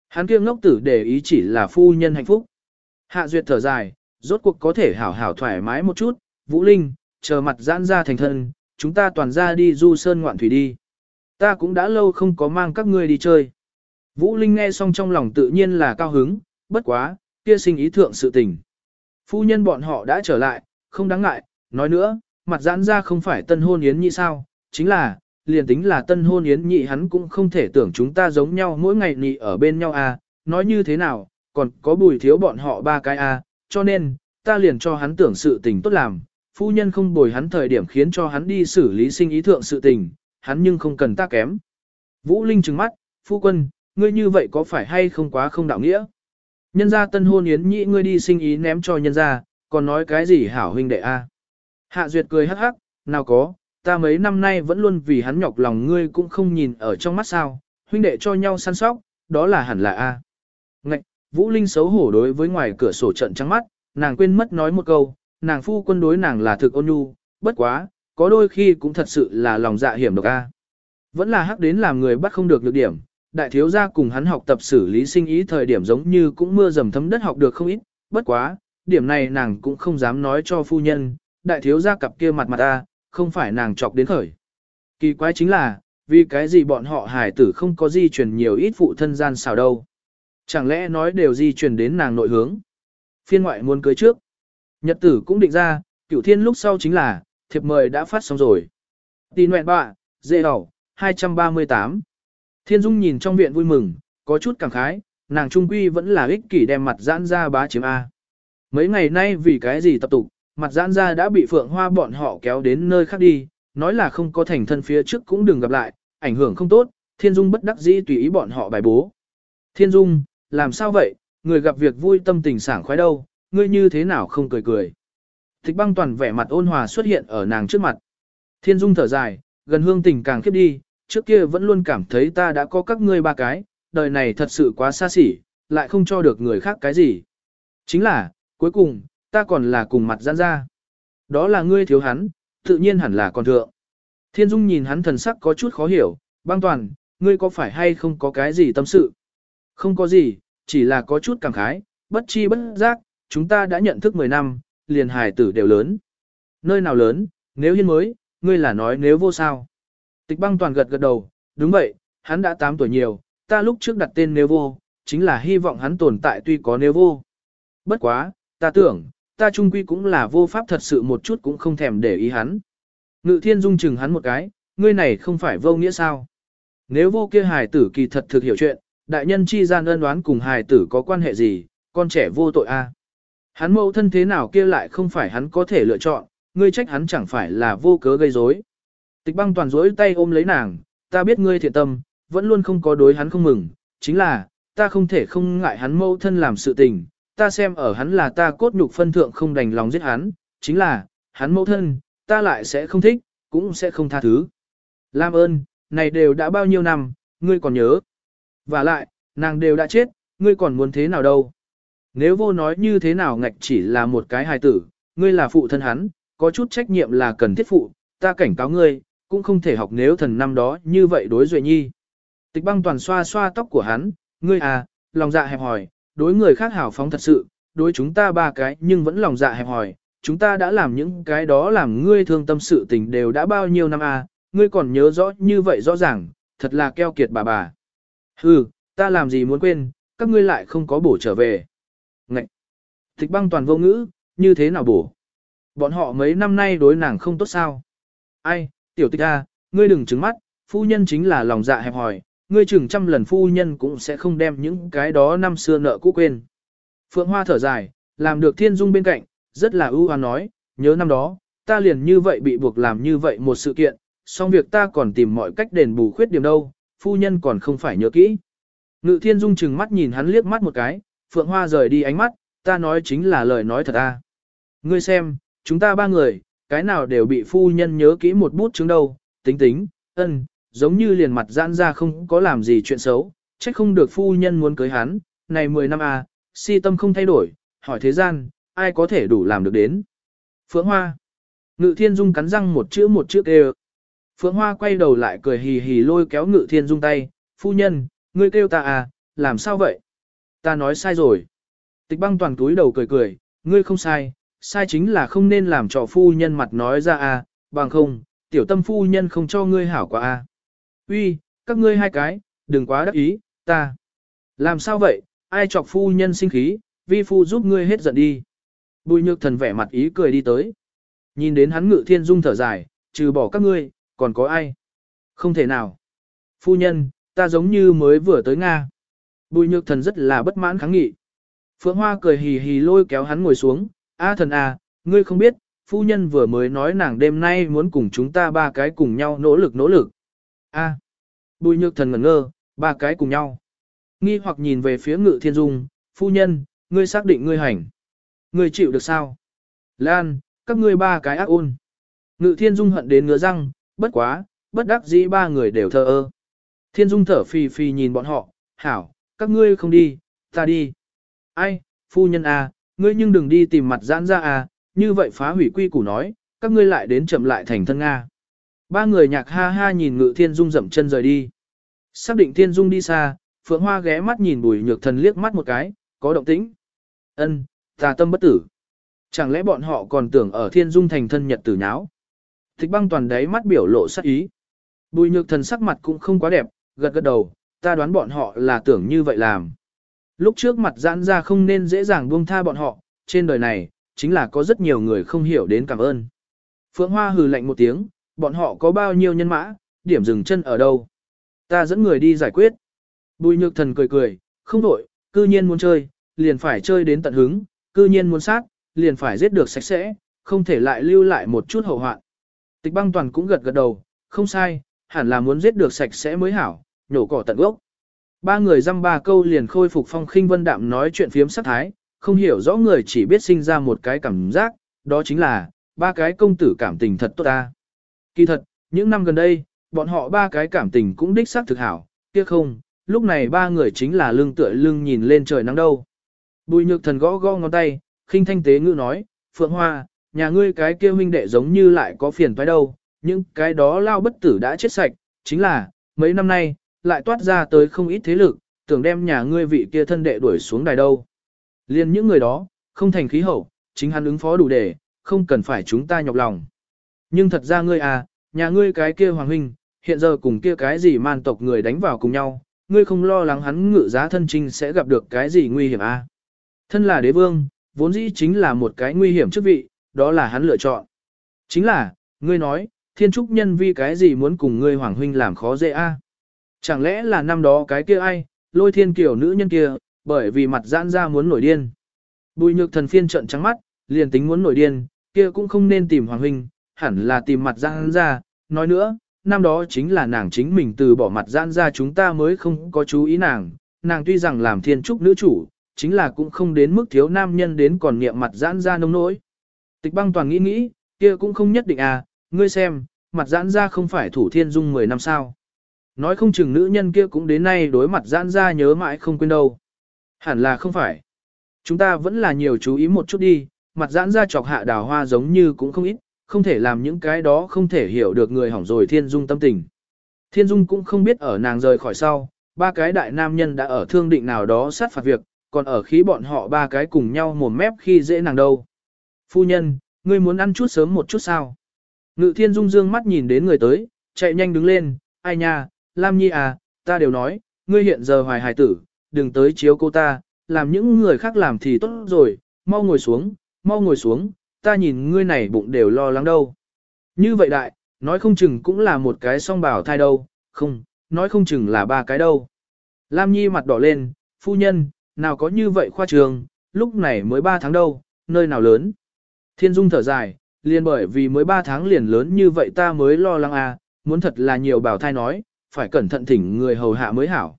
Hắn kia ngốc tử để ý chỉ là phu nhân hạnh phúc. Hạ Duyệt thở dài, rốt cuộc có thể hảo hảo thoải mái một chút, Vũ Linh, chờ mặt giãn ra thành thân, chúng ta toàn ra đi du sơn ngoạn thủy đi. Ta cũng đã lâu không có mang các ngươi đi chơi. Vũ Linh nghe xong trong lòng tự nhiên là cao hứng, bất quá, kia sinh ý thượng sự tình. Phu nhân bọn họ đã trở lại, không đáng ngại, nói nữa, mặt giãn ra không phải tân hôn yến nhị sao, chính là, liền tính là tân hôn yến nhị hắn cũng không thể tưởng chúng ta giống nhau mỗi ngày nhị ở bên nhau à, nói như thế nào, còn có bùi thiếu bọn họ ba cái à? cho nên, ta liền cho hắn tưởng sự tình tốt làm, phu nhân không bồi hắn thời điểm khiến cho hắn đi xử lý sinh ý thượng sự tình, hắn nhưng không cần ta kém. Vũ Linh trừng mắt, phu quân, ngươi như vậy có phải hay không quá không đạo nghĩa? Nhân gia tân hôn yến nhị ngươi đi sinh ý ném cho nhân gia, còn nói cái gì hảo huynh đệ a? Hạ Duyệt cười hắc hắc, nào có, ta mấy năm nay vẫn luôn vì hắn nhọc lòng ngươi cũng không nhìn ở trong mắt sao, huynh đệ cho nhau săn sóc, đó là hẳn là a. Ngạch, Vũ Linh xấu hổ đối với ngoài cửa sổ trận trắng mắt, nàng quên mất nói một câu, nàng phu quân đối nàng là thực ôn nhu, bất quá, có đôi khi cũng thật sự là lòng dạ hiểm độc a. Vẫn là hắc đến làm người bắt không được lược điểm, đại thiếu gia cùng hắn học tập xử lý sinh ý thời điểm giống như cũng mưa dầm thấm đất học được không ít, bất quá, điểm này nàng cũng không dám nói cho phu nhân, đại thiếu gia cặp kia mặt mặt a, không phải nàng chọc đến khởi. Kỳ quái chính là, vì cái gì bọn họ hải tử không có di truyền nhiều ít phụ thân gian xào đâu. Chẳng lẽ nói đều di truyền đến nàng nội hướng. Phiên ngoại muốn cưới trước. Nhật tử cũng định ra, cửu thiên lúc sau chính là, thiệp mời đã phát xong rồi. Tì nguyện bạ, dễ đầu, 238. Thiên Dung nhìn trong viện vui mừng, có chút cảm khái, nàng trung quy vẫn là ích kỷ đem mặt giãn ra bá chiếm A. Mấy ngày nay vì cái gì tập tục, mặt giãn ra đã bị phượng hoa bọn họ kéo đến nơi khác đi, nói là không có thành thân phía trước cũng đừng gặp lại, ảnh hưởng không tốt, Thiên Dung bất đắc dĩ tùy ý bọn họ bài bố. Thiên Dung, làm sao vậy, người gặp việc vui tâm tình sảng khoái đâu, ngươi như thế nào không cười cười. Thích băng toàn vẻ mặt ôn hòa xuất hiện ở nàng trước mặt. Thiên dung thở dài, gần hương tình càng khiếp đi, trước kia vẫn luôn cảm thấy ta đã có các ngươi ba cái, đời này thật sự quá xa xỉ, lại không cho được người khác cái gì. Chính là, cuối cùng, ta còn là cùng mặt giãn ra. Đó là ngươi thiếu hắn, tự nhiên hẳn là còn thượng. Thiên Dung nhìn hắn thần sắc có chút khó hiểu, băng toàn, ngươi có phải hay không có cái gì tâm sự? Không có gì, chỉ là có chút cảm khái, bất chi bất giác, chúng ta đã nhận thức 10 năm, liền hài tử đều lớn. Nơi nào lớn, nếu hiên mới, ngươi là nói nếu vô sao. Tịch băng toàn gật gật đầu, đúng vậy, hắn đã 8 tuổi nhiều, ta lúc trước đặt tên nếu vô, chính là hy vọng hắn tồn tại tuy có nếu vô. Bất quá, ta tưởng, ta trung quy cũng là vô pháp thật sự một chút cũng không thèm để ý hắn. Ngự thiên dung chừng hắn một cái, ngươi này không phải vô nghĩa sao. Nếu vô kia hài tử kỳ thật thực hiểu chuyện, đại nhân chi gian ân đoán cùng hài tử có quan hệ gì, con trẻ vô tội a. Hắn mẫu thân thế nào kia lại không phải hắn có thể lựa chọn, ngươi trách hắn chẳng phải là vô cớ gây rối. Tịch băng toàn rối tay ôm lấy nàng, ta biết ngươi thiện tâm, vẫn luôn không có đối hắn không mừng, chính là, ta không thể không ngại hắn mẫu thân làm sự tình, ta xem ở hắn là ta cốt nhục phân thượng không đành lòng giết hắn, chính là, hắn mẫu thân, ta lại sẽ không thích, cũng sẽ không tha thứ. Lam ơn, này đều đã bao nhiêu năm, ngươi còn nhớ. Và lại, nàng đều đã chết, ngươi còn muốn thế nào đâu. Nếu vô nói như thế nào ngạch chỉ là một cái hài tử, ngươi là phụ thân hắn, có chút trách nhiệm là cần thiết phụ, ta cảnh cáo ngươi, cũng không thể học nếu thần năm đó như vậy đối duệ nhi. Tịch băng toàn xoa xoa tóc của hắn, ngươi à, lòng dạ hẹp hỏi, đối người khác hảo phóng thật sự, đối chúng ta ba cái nhưng vẫn lòng dạ hẹp hỏi, chúng ta đã làm những cái đó làm ngươi thương tâm sự tình đều đã bao nhiêu năm à, ngươi còn nhớ rõ như vậy rõ ràng, thật là keo kiệt bà bà. Hừ, ta làm gì muốn quên, các ngươi lại không có bổ trở về. Ngậy! Thích băng toàn vô ngữ, như thế nào bổ? Bọn họ mấy năm nay đối nàng không tốt sao? Ai, tiểu tịch a, ngươi đừng trứng mắt, phu nhân chính là lòng dạ hẹp hòi, ngươi chừng trăm lần phu nhân cũng sẽ không đem những cái đó năm xưa nợ cũ quên. Phượng Hoa thở dài, làm được thiên dung bên cạnh, rất là ưu hoan nói, nhớ năm đó, ta liền như vậy bị buộc làm như vậy một sự kiện, song việc ta còn tìm mọi cách đền bù khuyết điểm đâu, phu nhân còn không phải nhớ kỹ. Ngự thiên dung chừng mắt nhìn hắn liếc mắt một cái, Phượng Hoa rời đi ánh mắt, ta nói chính là lời nói thật a. Ngươi xem, chúng ta ba người, cái nào đều bị phu nhân nhớ kỹ một bút chứng đâu, tính tính, ân, giống như liền mặt giãn ra không có làm gì chuyện xấu, trách không được phu nhân muốn cưới hắn, này 10 năm à, si tâm không thay đổi, hỏi thế gian, ai có thể đủ làm được đến. Phượng Hoa Ngự Thiên Dung cắn răng một chữ một chữ kêu. Phượng Hoa quay đầu lại cười hì hì lôi kéo Ngự Thiên Dung tay, phu nhân, ngươi kêu ta à, làm sao vậy? Ta nói sai rồi. Tịch băng toàn túi đầu cười cười, ngươi không sai, sai chính là không nên làm cho phu nhân mặt nói ra à, bằng không, tiểu tâm phu nhân không cho ngươi hảo quá à. Uy, các ngươi hai cái, đừng quá đắc ý, ta. Làm sao vậy, ai chọc phu nhân sinh khí, vi phu giúp ngươi hết giận đi. Bùi nhược thần vẻ mặt ý cười đi tới. Nhìn đến hắn ngự thiên dung thở dài, trừ bỏ các ngươi, còn có ai? Không thể nào. Phu nhân, ta giống như mới vừa tới Nga. Bùi nhược thần rất là bất mãn kháng nghị. Phượng Hoa cười hì hì lôi kéo hắn ngồi xuống. A thần à, ngươi không biết, phu nhân vừa mới nói nàng đêm nay muốn cùng chúng ta ba cái cùng nhau nỗ lực nỗ lực. A. Bùi nhược thần ngẩn ngơ, ba cái cùng nhau. Nghi hoặc nhìn về phía ngự thiên dung, phu nhân, ngươi xác định ngươi hành. Ngươi chịu được sao? Lan, các ngươi ba cái ác ôn. Ngự thiên dung hận đến ngứa răng, bất quá, bất đắc dĩ ba người đều thờ ơ. Thiên dung thở phì phì nhìn bọn họ, hảo, các ngươi không đi, ta đi. Ai, phu nhân à, ngươi nhưng đừng đi tìm mặt giãn ra à, như vậy phá hủy quy củ nói, các ngươi lại đến chậm lại thành thân Nga. Ba người nhạc ha ha nhìn ngự thiên dung dậm chân rời đi. Xác định thiên dung đi xa, phượng hoa ghé mắt nhìn bùi nhược thần liếc mắt một cái, có động tĩnh. ân tà tâm bất tử. Chẳng lẽ bọn họ còn tưởng ở thiên dung thành thân nhật tử nháo. Thích băng toàn đáy mắt biểu lộ sắc ý. Bùi nhược thần sắc mặt cũng không quá đẹp, gật gật đầu, ta đoán bọn họ là tưởng như vậy làm. Lúc trước mặt giãn ra không nên dễ dàng buông tha bọn họ, trên đời này, chính là có rất nhiều người không hiểu đến cảm ơn. Phượng Hoa hừ lạnh một tiếng, bọn họ có bao nhiêu nhân mã, điểm dừng chân ở đâu. Ta dẫn người đi giải quyết. Bùi nhược thần cười cười, không đổi, cư nhiên muốn chơi, liền phải chơi đến tận hứng, cư nhiên muốn sát, liền phải giết được sạch sẽ, không thể lại lưu lại một chút hậu hoạn. Tịch băng toàn cũng gật gật đầu, không sai, hẳn là muốn giết được sạch sẽ mới hảo, nhổ cỏ tận gốc. Ba người dăm ba câu liền khôi phục phong khinh vân đạm nói chuyện phiếm sắc thái, không hiểu rõ người chỉ biết sinh ra một cái cảm giác, đó chính là, ba cái công tử cảm tình thật tốt ta. Kỳ thật, những năm gần đây, bọn họ ba cái cảm tình cũng đích xác thực hảo, kia không, lúc này ba người chính là lưng tựa lưng nhìn lên trời nắng đâu. Bùi nhược thần gõ gõ ngón tay, khinh thanh tế ngữ nói, Phượng Hoa, nhà ngươi cái kia huynh đệ giống như lại có phiền phải đâu, những cái đó lao bất tử đã chết sạch, chính là, mấy năm nay, lại toát ra tới không ít thế lực, tưởng đem nhà ngươi vị kia thân đệ đuổi xuống đài đâu. Liên những người đó, không thành khí hậu, chính hắn ứng phó đủ để, không cần phải chúng ta nhọc lòng. Nhưng thật ra ngươi à, nhà ngươi cái kia hoàng huynh, hiện giờ cùng kia cái gì man tộc người đánh vào cùng nhau, ngươi không lo lắng hắn ngự giá thân trinh sẽ gặp được cái gì nguy hiểm à. Thân là đế vương, vốn dĩ chính là một cái nguy hiểm chức vị, đó là hắn lựa chọn. Chính là, ngươi nói, thiên trúc nhân vi cái gì muốn cùng ngươi hoàng huynh làm khó dễ a? Chẳng lẽ là năm đó cái kia ai, lôi thiên kiểu nữ nhân kia, bởi vì mặt giãn ra muốn nổi điên. Bùi nhược thần phiên trận trắng mắt, liền tính muốn nổi điên, kia cũng không nên tìm hoàng huynh, hẳn là tìm mặt giãn ra, nói nữa, năm đó chính là nàng chính mình từ bỏ mặt giãn ra chúng ta mới không có chú ý nàng, nàng tuy rằng làm thiên trúc nữ chủ, chính là cũng không đến mức thiếu nam nhân đến còn niệm mặt giãn ra nông nỗi. Tịch băng toàn nghĩ nghĩ, kia cũng không nhất định à, ngươi xem, mặt giãn ra không phải thủ thiên dung 10 năm sao. Nói không chừng nữ nhân kia cũng đến nay đối mặt giãn ra nhớ mãi không quên đâu. Hẳn là không phải. Chúng ta vẫn là nhiều chú ý một chút đi, mặt giãn ra chọc hạ đào hoa giống như cũng không ít, không thể làm những cái đó không thể hiểu được người hỏng rồi thiên dung tâm tình. Thiên dung cũng không biết ở nàng rời khỏi sau, ba cái đại nam nhân đã ở thương định nào đó sát phạt việc, còn ở khí bọn họ ba cái cùng nhau mồm mép khi dễ nàng đâu. Phu nhân, ngươi muốn ăn chút sớm một chút sao? Ngự thiên dung dương mắt nhìn đến người tới, chạy nhanh đứng lên, ai nha, Lam Nhi à, ta đều nói, ngươi hiện giờ hoài hài tử, đừng tới chiếu cô ta, làm những người khác làm thì tốt rồi, mau ngồi xuống, mau ngồi xuống, ta nhìn ngươi này bụng đều lo lắng đâu. Như vậy đại, nói không chừng cũng là một cái song bảo thai đâu, không, nói không chừng là ba cái đâu. Lam Nhi mặt đỏ lên, phu nhân, nào có như vậy khoa trường, lúc này mới 3 tháng đâu, nơi nào lớn. Thiên Dung thở dài, liền bởi vì mới 3 tháng liền lớn như vậy ta mới lo lắng à, muốn thật là nhiều bảo thai nói, phải cẩn thận thỉnh người hầu hạ mới hảo.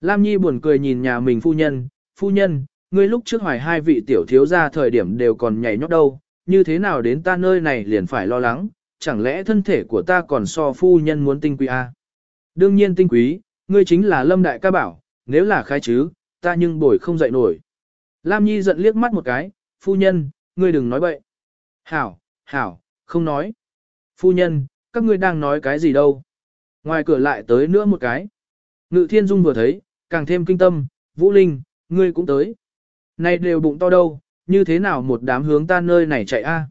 Lam Nhi buồn cười nhìn nhà mình phu nhân, phu nhân, ngươi lúc trước hoài hai vị tiểu thiếu ra thời điểm đều còn nhảy nhót đâu, như thế nào đến ta nơi này liền phải lo lắng, chẳng lẽ thân thể của ta còn so phu nhân muốn tinh quý à? Đương nhiên tinh quý, ngươi chính là lâm đại ca bảo, nếu là khai chứ, ta nhưng bồi không dậy nổi. Lam Nhi giận liếc mắt một cái, phu nhân, ngươi đừng nói bậy. Hảo, hảo, không nói. Phu nhân, các ngươi đang nói cái gì đâu. Ngoài cửa lại tới nữa một cái. Ngự thiên dung vừa thấy, càng thêm kinh tâm, Vũ Linh, ngươi cũng tới. Này đều bụng to đâu, như thế nào một đám hướng ta nơi này chạy a?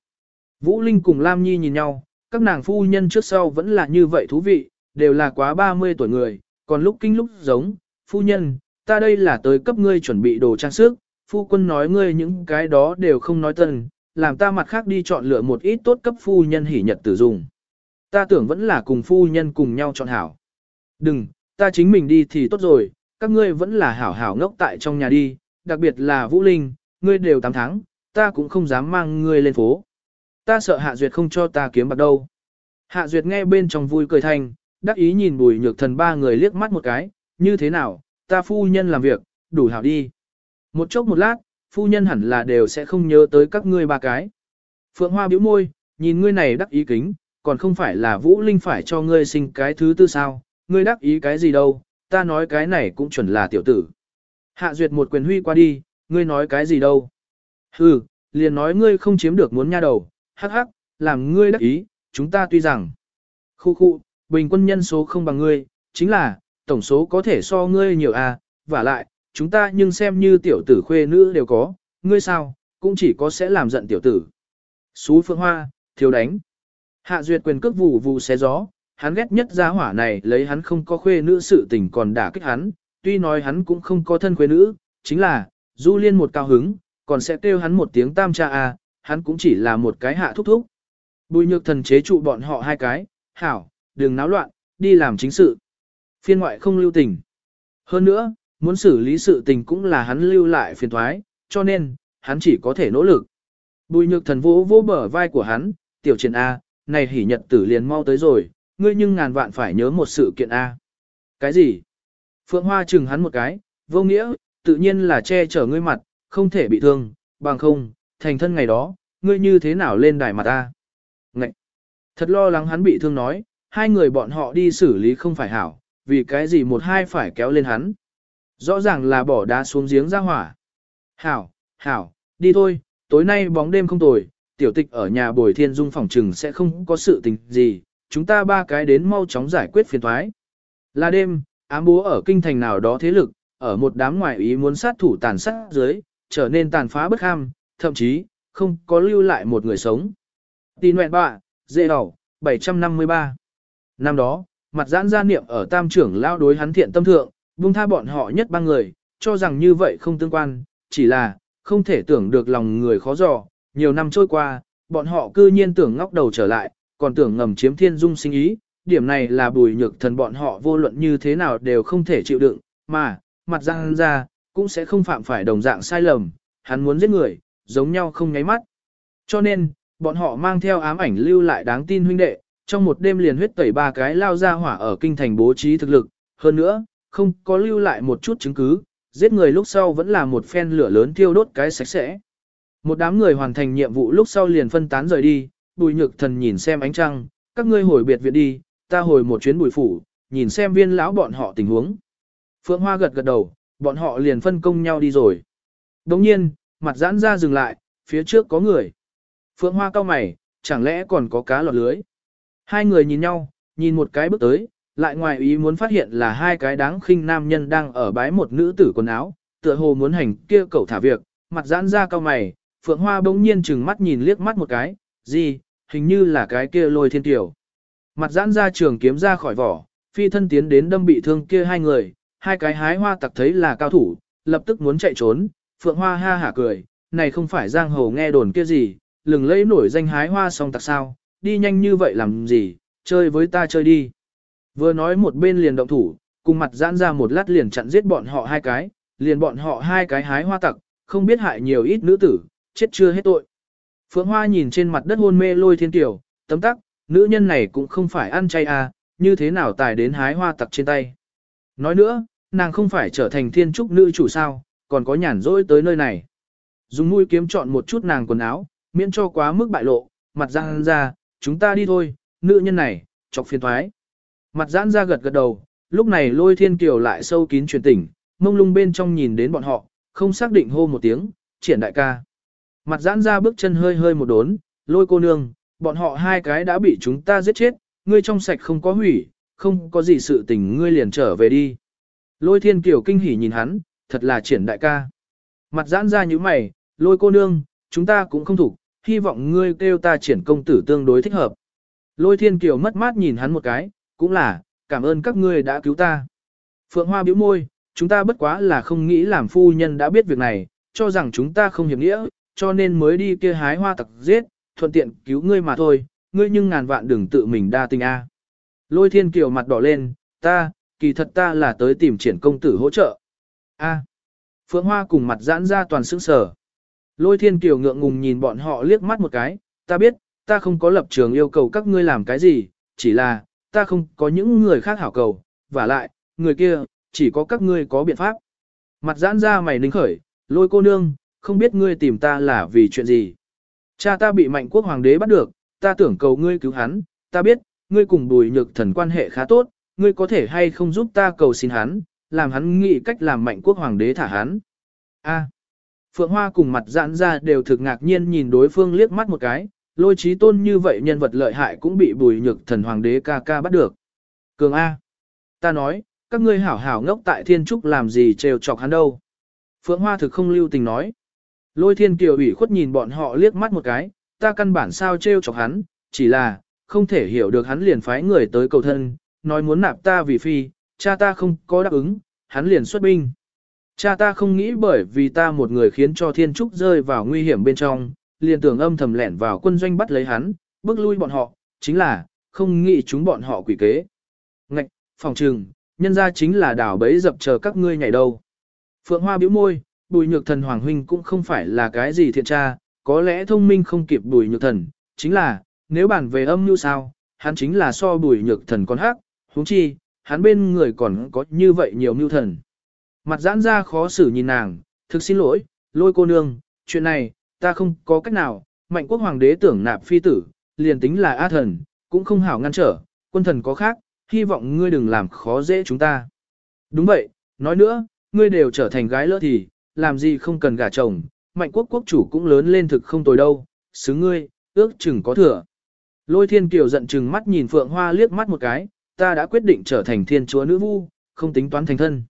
Vũ Linh cùng Lam Nhi nhìn nhau, các nàng phu nhân trước sau vẫn là như vậy thú vị, đều là quá 30 tuổi người, còn lúc kinh lúc giống, phu nhân, ta đây là tới cấp ngươi chuẩn bị đồ trang sức, phu quân nói ngươi những cái đó đều không nói tân, làm ta mặt khác đi chọn lựa một ít tốt cấp phu nhân hỉ nhật tử dùng. Ta tưởng vẫn là cùng phu nhân cùng nhau chọn hảo. Đừng, ta chính mình đi thì tốt rồi, các ngươi vẫn là hảo hảo ngốc tại trong nhà đi, đặc biệt là Vũ Linh, ngươi đều 8 tháng, ta cũng không dám mang ngươi lên phố. Ta sợ Hạ Duyệt không cho ta kiếm bạc đâu. Hạ Duyệt nghe bên trong vui cười thành. đắc ý nhìn bùi nhược thần ba người liếc mắt một cái, như thế nào, ta phu nhân làm việc, đủ hảo đi. Một chốc một lát, phu nhân hẳn là đều sẽ không nhớ tới các ngươi ba cái. Phượng Hoa bĩu môi, nhìn ngươi này đắc ý kính, còn không phải là Vũ Linh phải cho ngươi sinh cái thứ tư sao, ngươi đắc ý cái gì đâu, ta nói cái này cũng chuẩn là tiểu tử. Hạ duyệt một quyền huy qua đi, ngươi nói cái gì đâu. Hừ, liền nói ngươi không chiếm được muốn nha đầu, hắc hắc, làm ngươi đắc ý, chúng ta tuy rằng. Khu khu, bình quân nhân số không bằng ngươi, chính là, tổng số có thể so ngươi nhiều à, và lại, chúng ta nhưng xem như tiểu tử khuê nữ đều có, ngươi sao, cũng chỉ có sẽ làm giận tiểu tử. Xú phương hoa, thiếu đánh. Hạ duyệt quyền cước vụ vụ xé gió, hắn ghét nhất gia hỏa này lấy hắn không có khuê nữ sự tình còn đả kích hắn, tuy nói hắn cũng không có thân khuê nữ, chính là, du liên một cao hứng, còn sẽ kêu hắn một tiếng tam cha à, hắn cũng chỉ là một cái hạ thúc thúc. Bùi nhược thần chế trụ bọn họ hai cái, hảo, đừng náo loạn, đi làm chính sự. Phiên ngoại không lưu tình. Hơn nữa, muốn xử lý sự tình cũng là hắn lưu lại phiền thoái, cho nên, hắn chỉ có thể nỗ lực. Bùi nhược thần vỗ vỗ bờ vai của hắn, tiểu triển A, này hỉ nhật tử liền mau tới rồi, ngươi nhưng ngàn vạn phải nhớ một sự kiện A. Cái gì? Phượng Hoa chừng hắn một cái, vô nghĩa, tự nhiên là che chở ngươi mặt, không thể bị thương, bằng không, thành thân ngày đó, ngươi như thế nào lên đài mà ta? Ngậy! Thật lo lắng hắn bị thương nói, hai người bọn họ đi xử lý không phải hảo, vì cái gì một hai phải kéo lên hắn. Rõ ràng là bỏ đá xuống giếng ra hỏa. Hảo, hảo, đi thôi, tối nay bóng đêm không tồi, tiểu tịch ở nhà bồi thiên dung phòng trừng sẽ không có sự tình gì, chúng ta ba cái đến mau chóng giải quyết phiền thoái. Là đêm, ám bố ở kinh thành nào đó thế lực, ở một đám ngoại ý muốn sát thủ tàn sát dưới, trở nên tàn phá bất ham, thậm chí, không có lưu lại một người sống. Tì nguyện bạ, dễ đỏ, 753. Năm đó, mặt giãn gia niệm ở tam trưởng lao đối hắn thiện tâm thượng, buông tha bọn họ nhất ba người, cho rằng như vậy không tương quan, chỉ là, không thể tưởng được lòng người khó dò, nhiều năm trôi qua, bọn họ cư nhiên tưởng ngóc đầu trở lại, còn tưởng ngầm chiếm thiên dung sinh ý, điểm này là bùi nhược thần bọn họ vô luận như thế nào đều không thể chịu đựng, mà, mặt giãn ra, cũng sẽ không phạm phải đồng dạng sai lầm, hắn muốn giết người, giống nhau không nháy mắt. Cho nên, bọn họ mang theo ám ảnh lưu lại đáng tin huynh đệ, trong một đêm liền huyết tẩy ba cái lao ra hỏa ở kinh thành bố trí thực lực, hơn nữa, không có lưu lại một chút chứng cứ, giết người lúc sau vẫn là một phen lửa lớn thiêu đốt cái sạch sẽ. Một đám người hoàn thành nhiệm vụ lúc sau liền phân tán rời đi, bùi nhược thần nhìn xem ánh trăng, các ngươi hồi biệt viện đi, ta hồi một chuyến bùi phủ, nhìn xem viên lão bọn họ tình huống. Phượng Hoa gật gật đầu, bọn họ liền phân công nhau đi rồi. Đồng nhiên, mặt giãn ra dừng lại, phía trước có người. Phượng Hoa cao mày, chẳng lẽ còn có cá lọt lưới. Hai người nhìn nhau, nhìn một cái bước tới, lại ngoài ý muốn phát hiện là hai cái đáng khinh nam nhân đang ở bái một nữ tử quần áo, tựa hồ muốn hành kia cậu thả việc, mặt giãn ra cao mày, Phượng Hoa bỗng nhiên chừng mắt nhìn liếc mắt một cái, gì, hình như là cái kia lôi thiên tiểu. Mặt giãn ra trường kiếm ra khỏi vỏ, phi thân tiến đến đâm bị thương kia hai người, hai cái hái hoa tặc thấy là cao thủ, lập tức muốn chạy trốn, Phượng Hoa ha hả cười, này không phải giang hồ nghe đồn kia gì, lừng lẫy nổi danh hái hoa song tặc sao, đi nhanh như vậy làm gì, chơi với ta chơi đi. Vừa nói một bên liền động thủ, cùng mặt giãn ra một lát liền chặn giết bọn họ hai cái, liền bọn họ hai cái hái hoa tặc, không biết hại nhiều ít nữ tử, chết chưa hết tội. Phượng Hoa nhìn trên mặt đất hôn mê lôi thiên tiểu, tấm tắc, nữ nhân này cũng không phải ăn chay à, như thế nào tài đến hái hoa tặc trên tay. Nói nữa, nàng không phải trở thành thiên trúc nữ chủ sao, còn có nhàn rỗi tới nơi này. Dùng mũi kiếm chọn một chút nàng quần áo, miễn cho quá mức bại lộ, mặt răng ra, chúng ta đi thôi, nữ nhân này, chọc phiền thoái. Mặt giãn ra gật gật đầu, lúc này lôi thiên kiều lại sâu kín truyền tỉnh, mông lung bên trong nhìn đến bọn họ, không xác định hô một tiếng, triển đại ca. Mặt giãn ra bước chân hơi hơi một đốn, lôi cô nương, bọn họ hai cái đã bị chúng ta giết chết, ngươi trong sạch không có hủy, không có gì sự tình ngươi liền trở về đi. Lôi thiên kiều kinh hỉ nhìn hắn, thật là triển đại ca. Mặt giãn ra như mày, lôi cô nương, chúng ta cũng không thủ, hy vọng ngươi kêu ta triển công tử tương đối thích hợp. Lôi thiên kiều mất mát nhìn hắn một cái, cũng là, cảm ơn các ngươi đã cứu ta. Phượng Hoa bĩu môi, chúng ta bất quá là không nghĩ làm phu nhân đã biết việc này, cho rằng chúng ta không hiệp nghĩa, cho nên mới đi kia hái hoa tặc giết, thuận tiện cứu ngươi mà thôi, ngươi nhưng ngàn vạn đừng tự mình đa tình a. Lôi thiên kiều mặt đỏ lên, ta, kỳ thật ta là tới tìm triển công tử hỗ trợ. A. Phượng Hoa cùng mặt giãn ra toàn sững sờ. Lôi thiên kiều ngượng ngùng nhìn bọn họ liếc mắt một cái, ta biết, ta không có lập trường yêu cầu các ngươi làm cái gì, chỉ là, ta không có những người khác hảo cầu, và lại, người kia, chỉ có các ngươi có biện pháp. Mặt giãn ra mày nính khởi, lôi cô nương, không biết ngươi tìm ta là vì chuyện gì. Cha ta bị mạnh quốc hoàng đế bắt được, ta tưởng cầu ngươi cứu hắn, ta biết, ngươi cùng bùi nhược thần quan hệ khá tốt, ngươi có thể hay không giúp ta cầu xin hắn, làm hắn nghĩ cách làm mạnh quốc hoàng đế thả hắn. A. Phượng Hoa cùng mặt giãn ra đều thực ngạc nhiên nhìn đối phương liếc mắt một cái, lôi trí tôn như vậy nhân vật lợi hại cũng bị bùi nhược thần hoàng đế ca ca bắt được. Cường A. Ta nói, các ngươi hảo hảo ngốc tại thiên trúc làm gì trêu chọc hắn đâu. Phượng Hoa thực không lưu tình nói. Lôi thiên kiều ủy khuất nhìn bọn họ liếc mắt một cái, ta căn bản sao trêu chọc hắn, chỉ là, không thể hiểu được hắn liền phái người tới cầu thân, nói muốn nạp ta vì phi, cha ta không có đáp ứng, hắn liền xuất binh. Cha ta không nghĩ bởi vì ta một người khiến cho thiên trúc rơi vào nguy hiểm bên trong, liền tưởng âm thầm lẻn vào quân doanh bắt lấy hắn, bước lui bọn họ, chính là, không nghĩ chúng bọn họ quỷ kế. Ngạch, phòng trừng, nhân ra chính là đảo bấy dập chờ các ngươi nhảy đâu. Phượng Hoa bĩu môi, bùi nhược thần Hoàng Huynh cũng không phải là cái gì thiện tra, có lẽ thông minh không kịp bùi nhược thần, chính là, nếu bản về âm như sao, hắn chính là so bùi nhược thần con hắc, huống chi, hắn bên người còn có như vậy nhiều mưu thần. Mặt giãn ra khó xử nhìn nàng, thực xin lỗi, lôi cô nương, chuyện này, ta không có cách nào, mạnh quốc hoàng đế tưởng nạp phi tử, liền tính là A thần, cũng không hảo ngăn trở, quân thần có khác, hy vọng ngươi đừng làm khó dễ chúng ta. Đúng vậy, nói nữa, ngươi đều trở thành gái lỡ thì, làm gì không cần gả chồng, mạnh quốc quốc chủ cũng lớn lên thực không tồi đâu, xứ ngươi, ước chừng có thừa. Lôi thiên kiều giận chừng mắt nhìn phượng hoa liếc mắt một cái, ta đã quyết định trở thành thiên chúa nữ vu, không tính toán thành thân.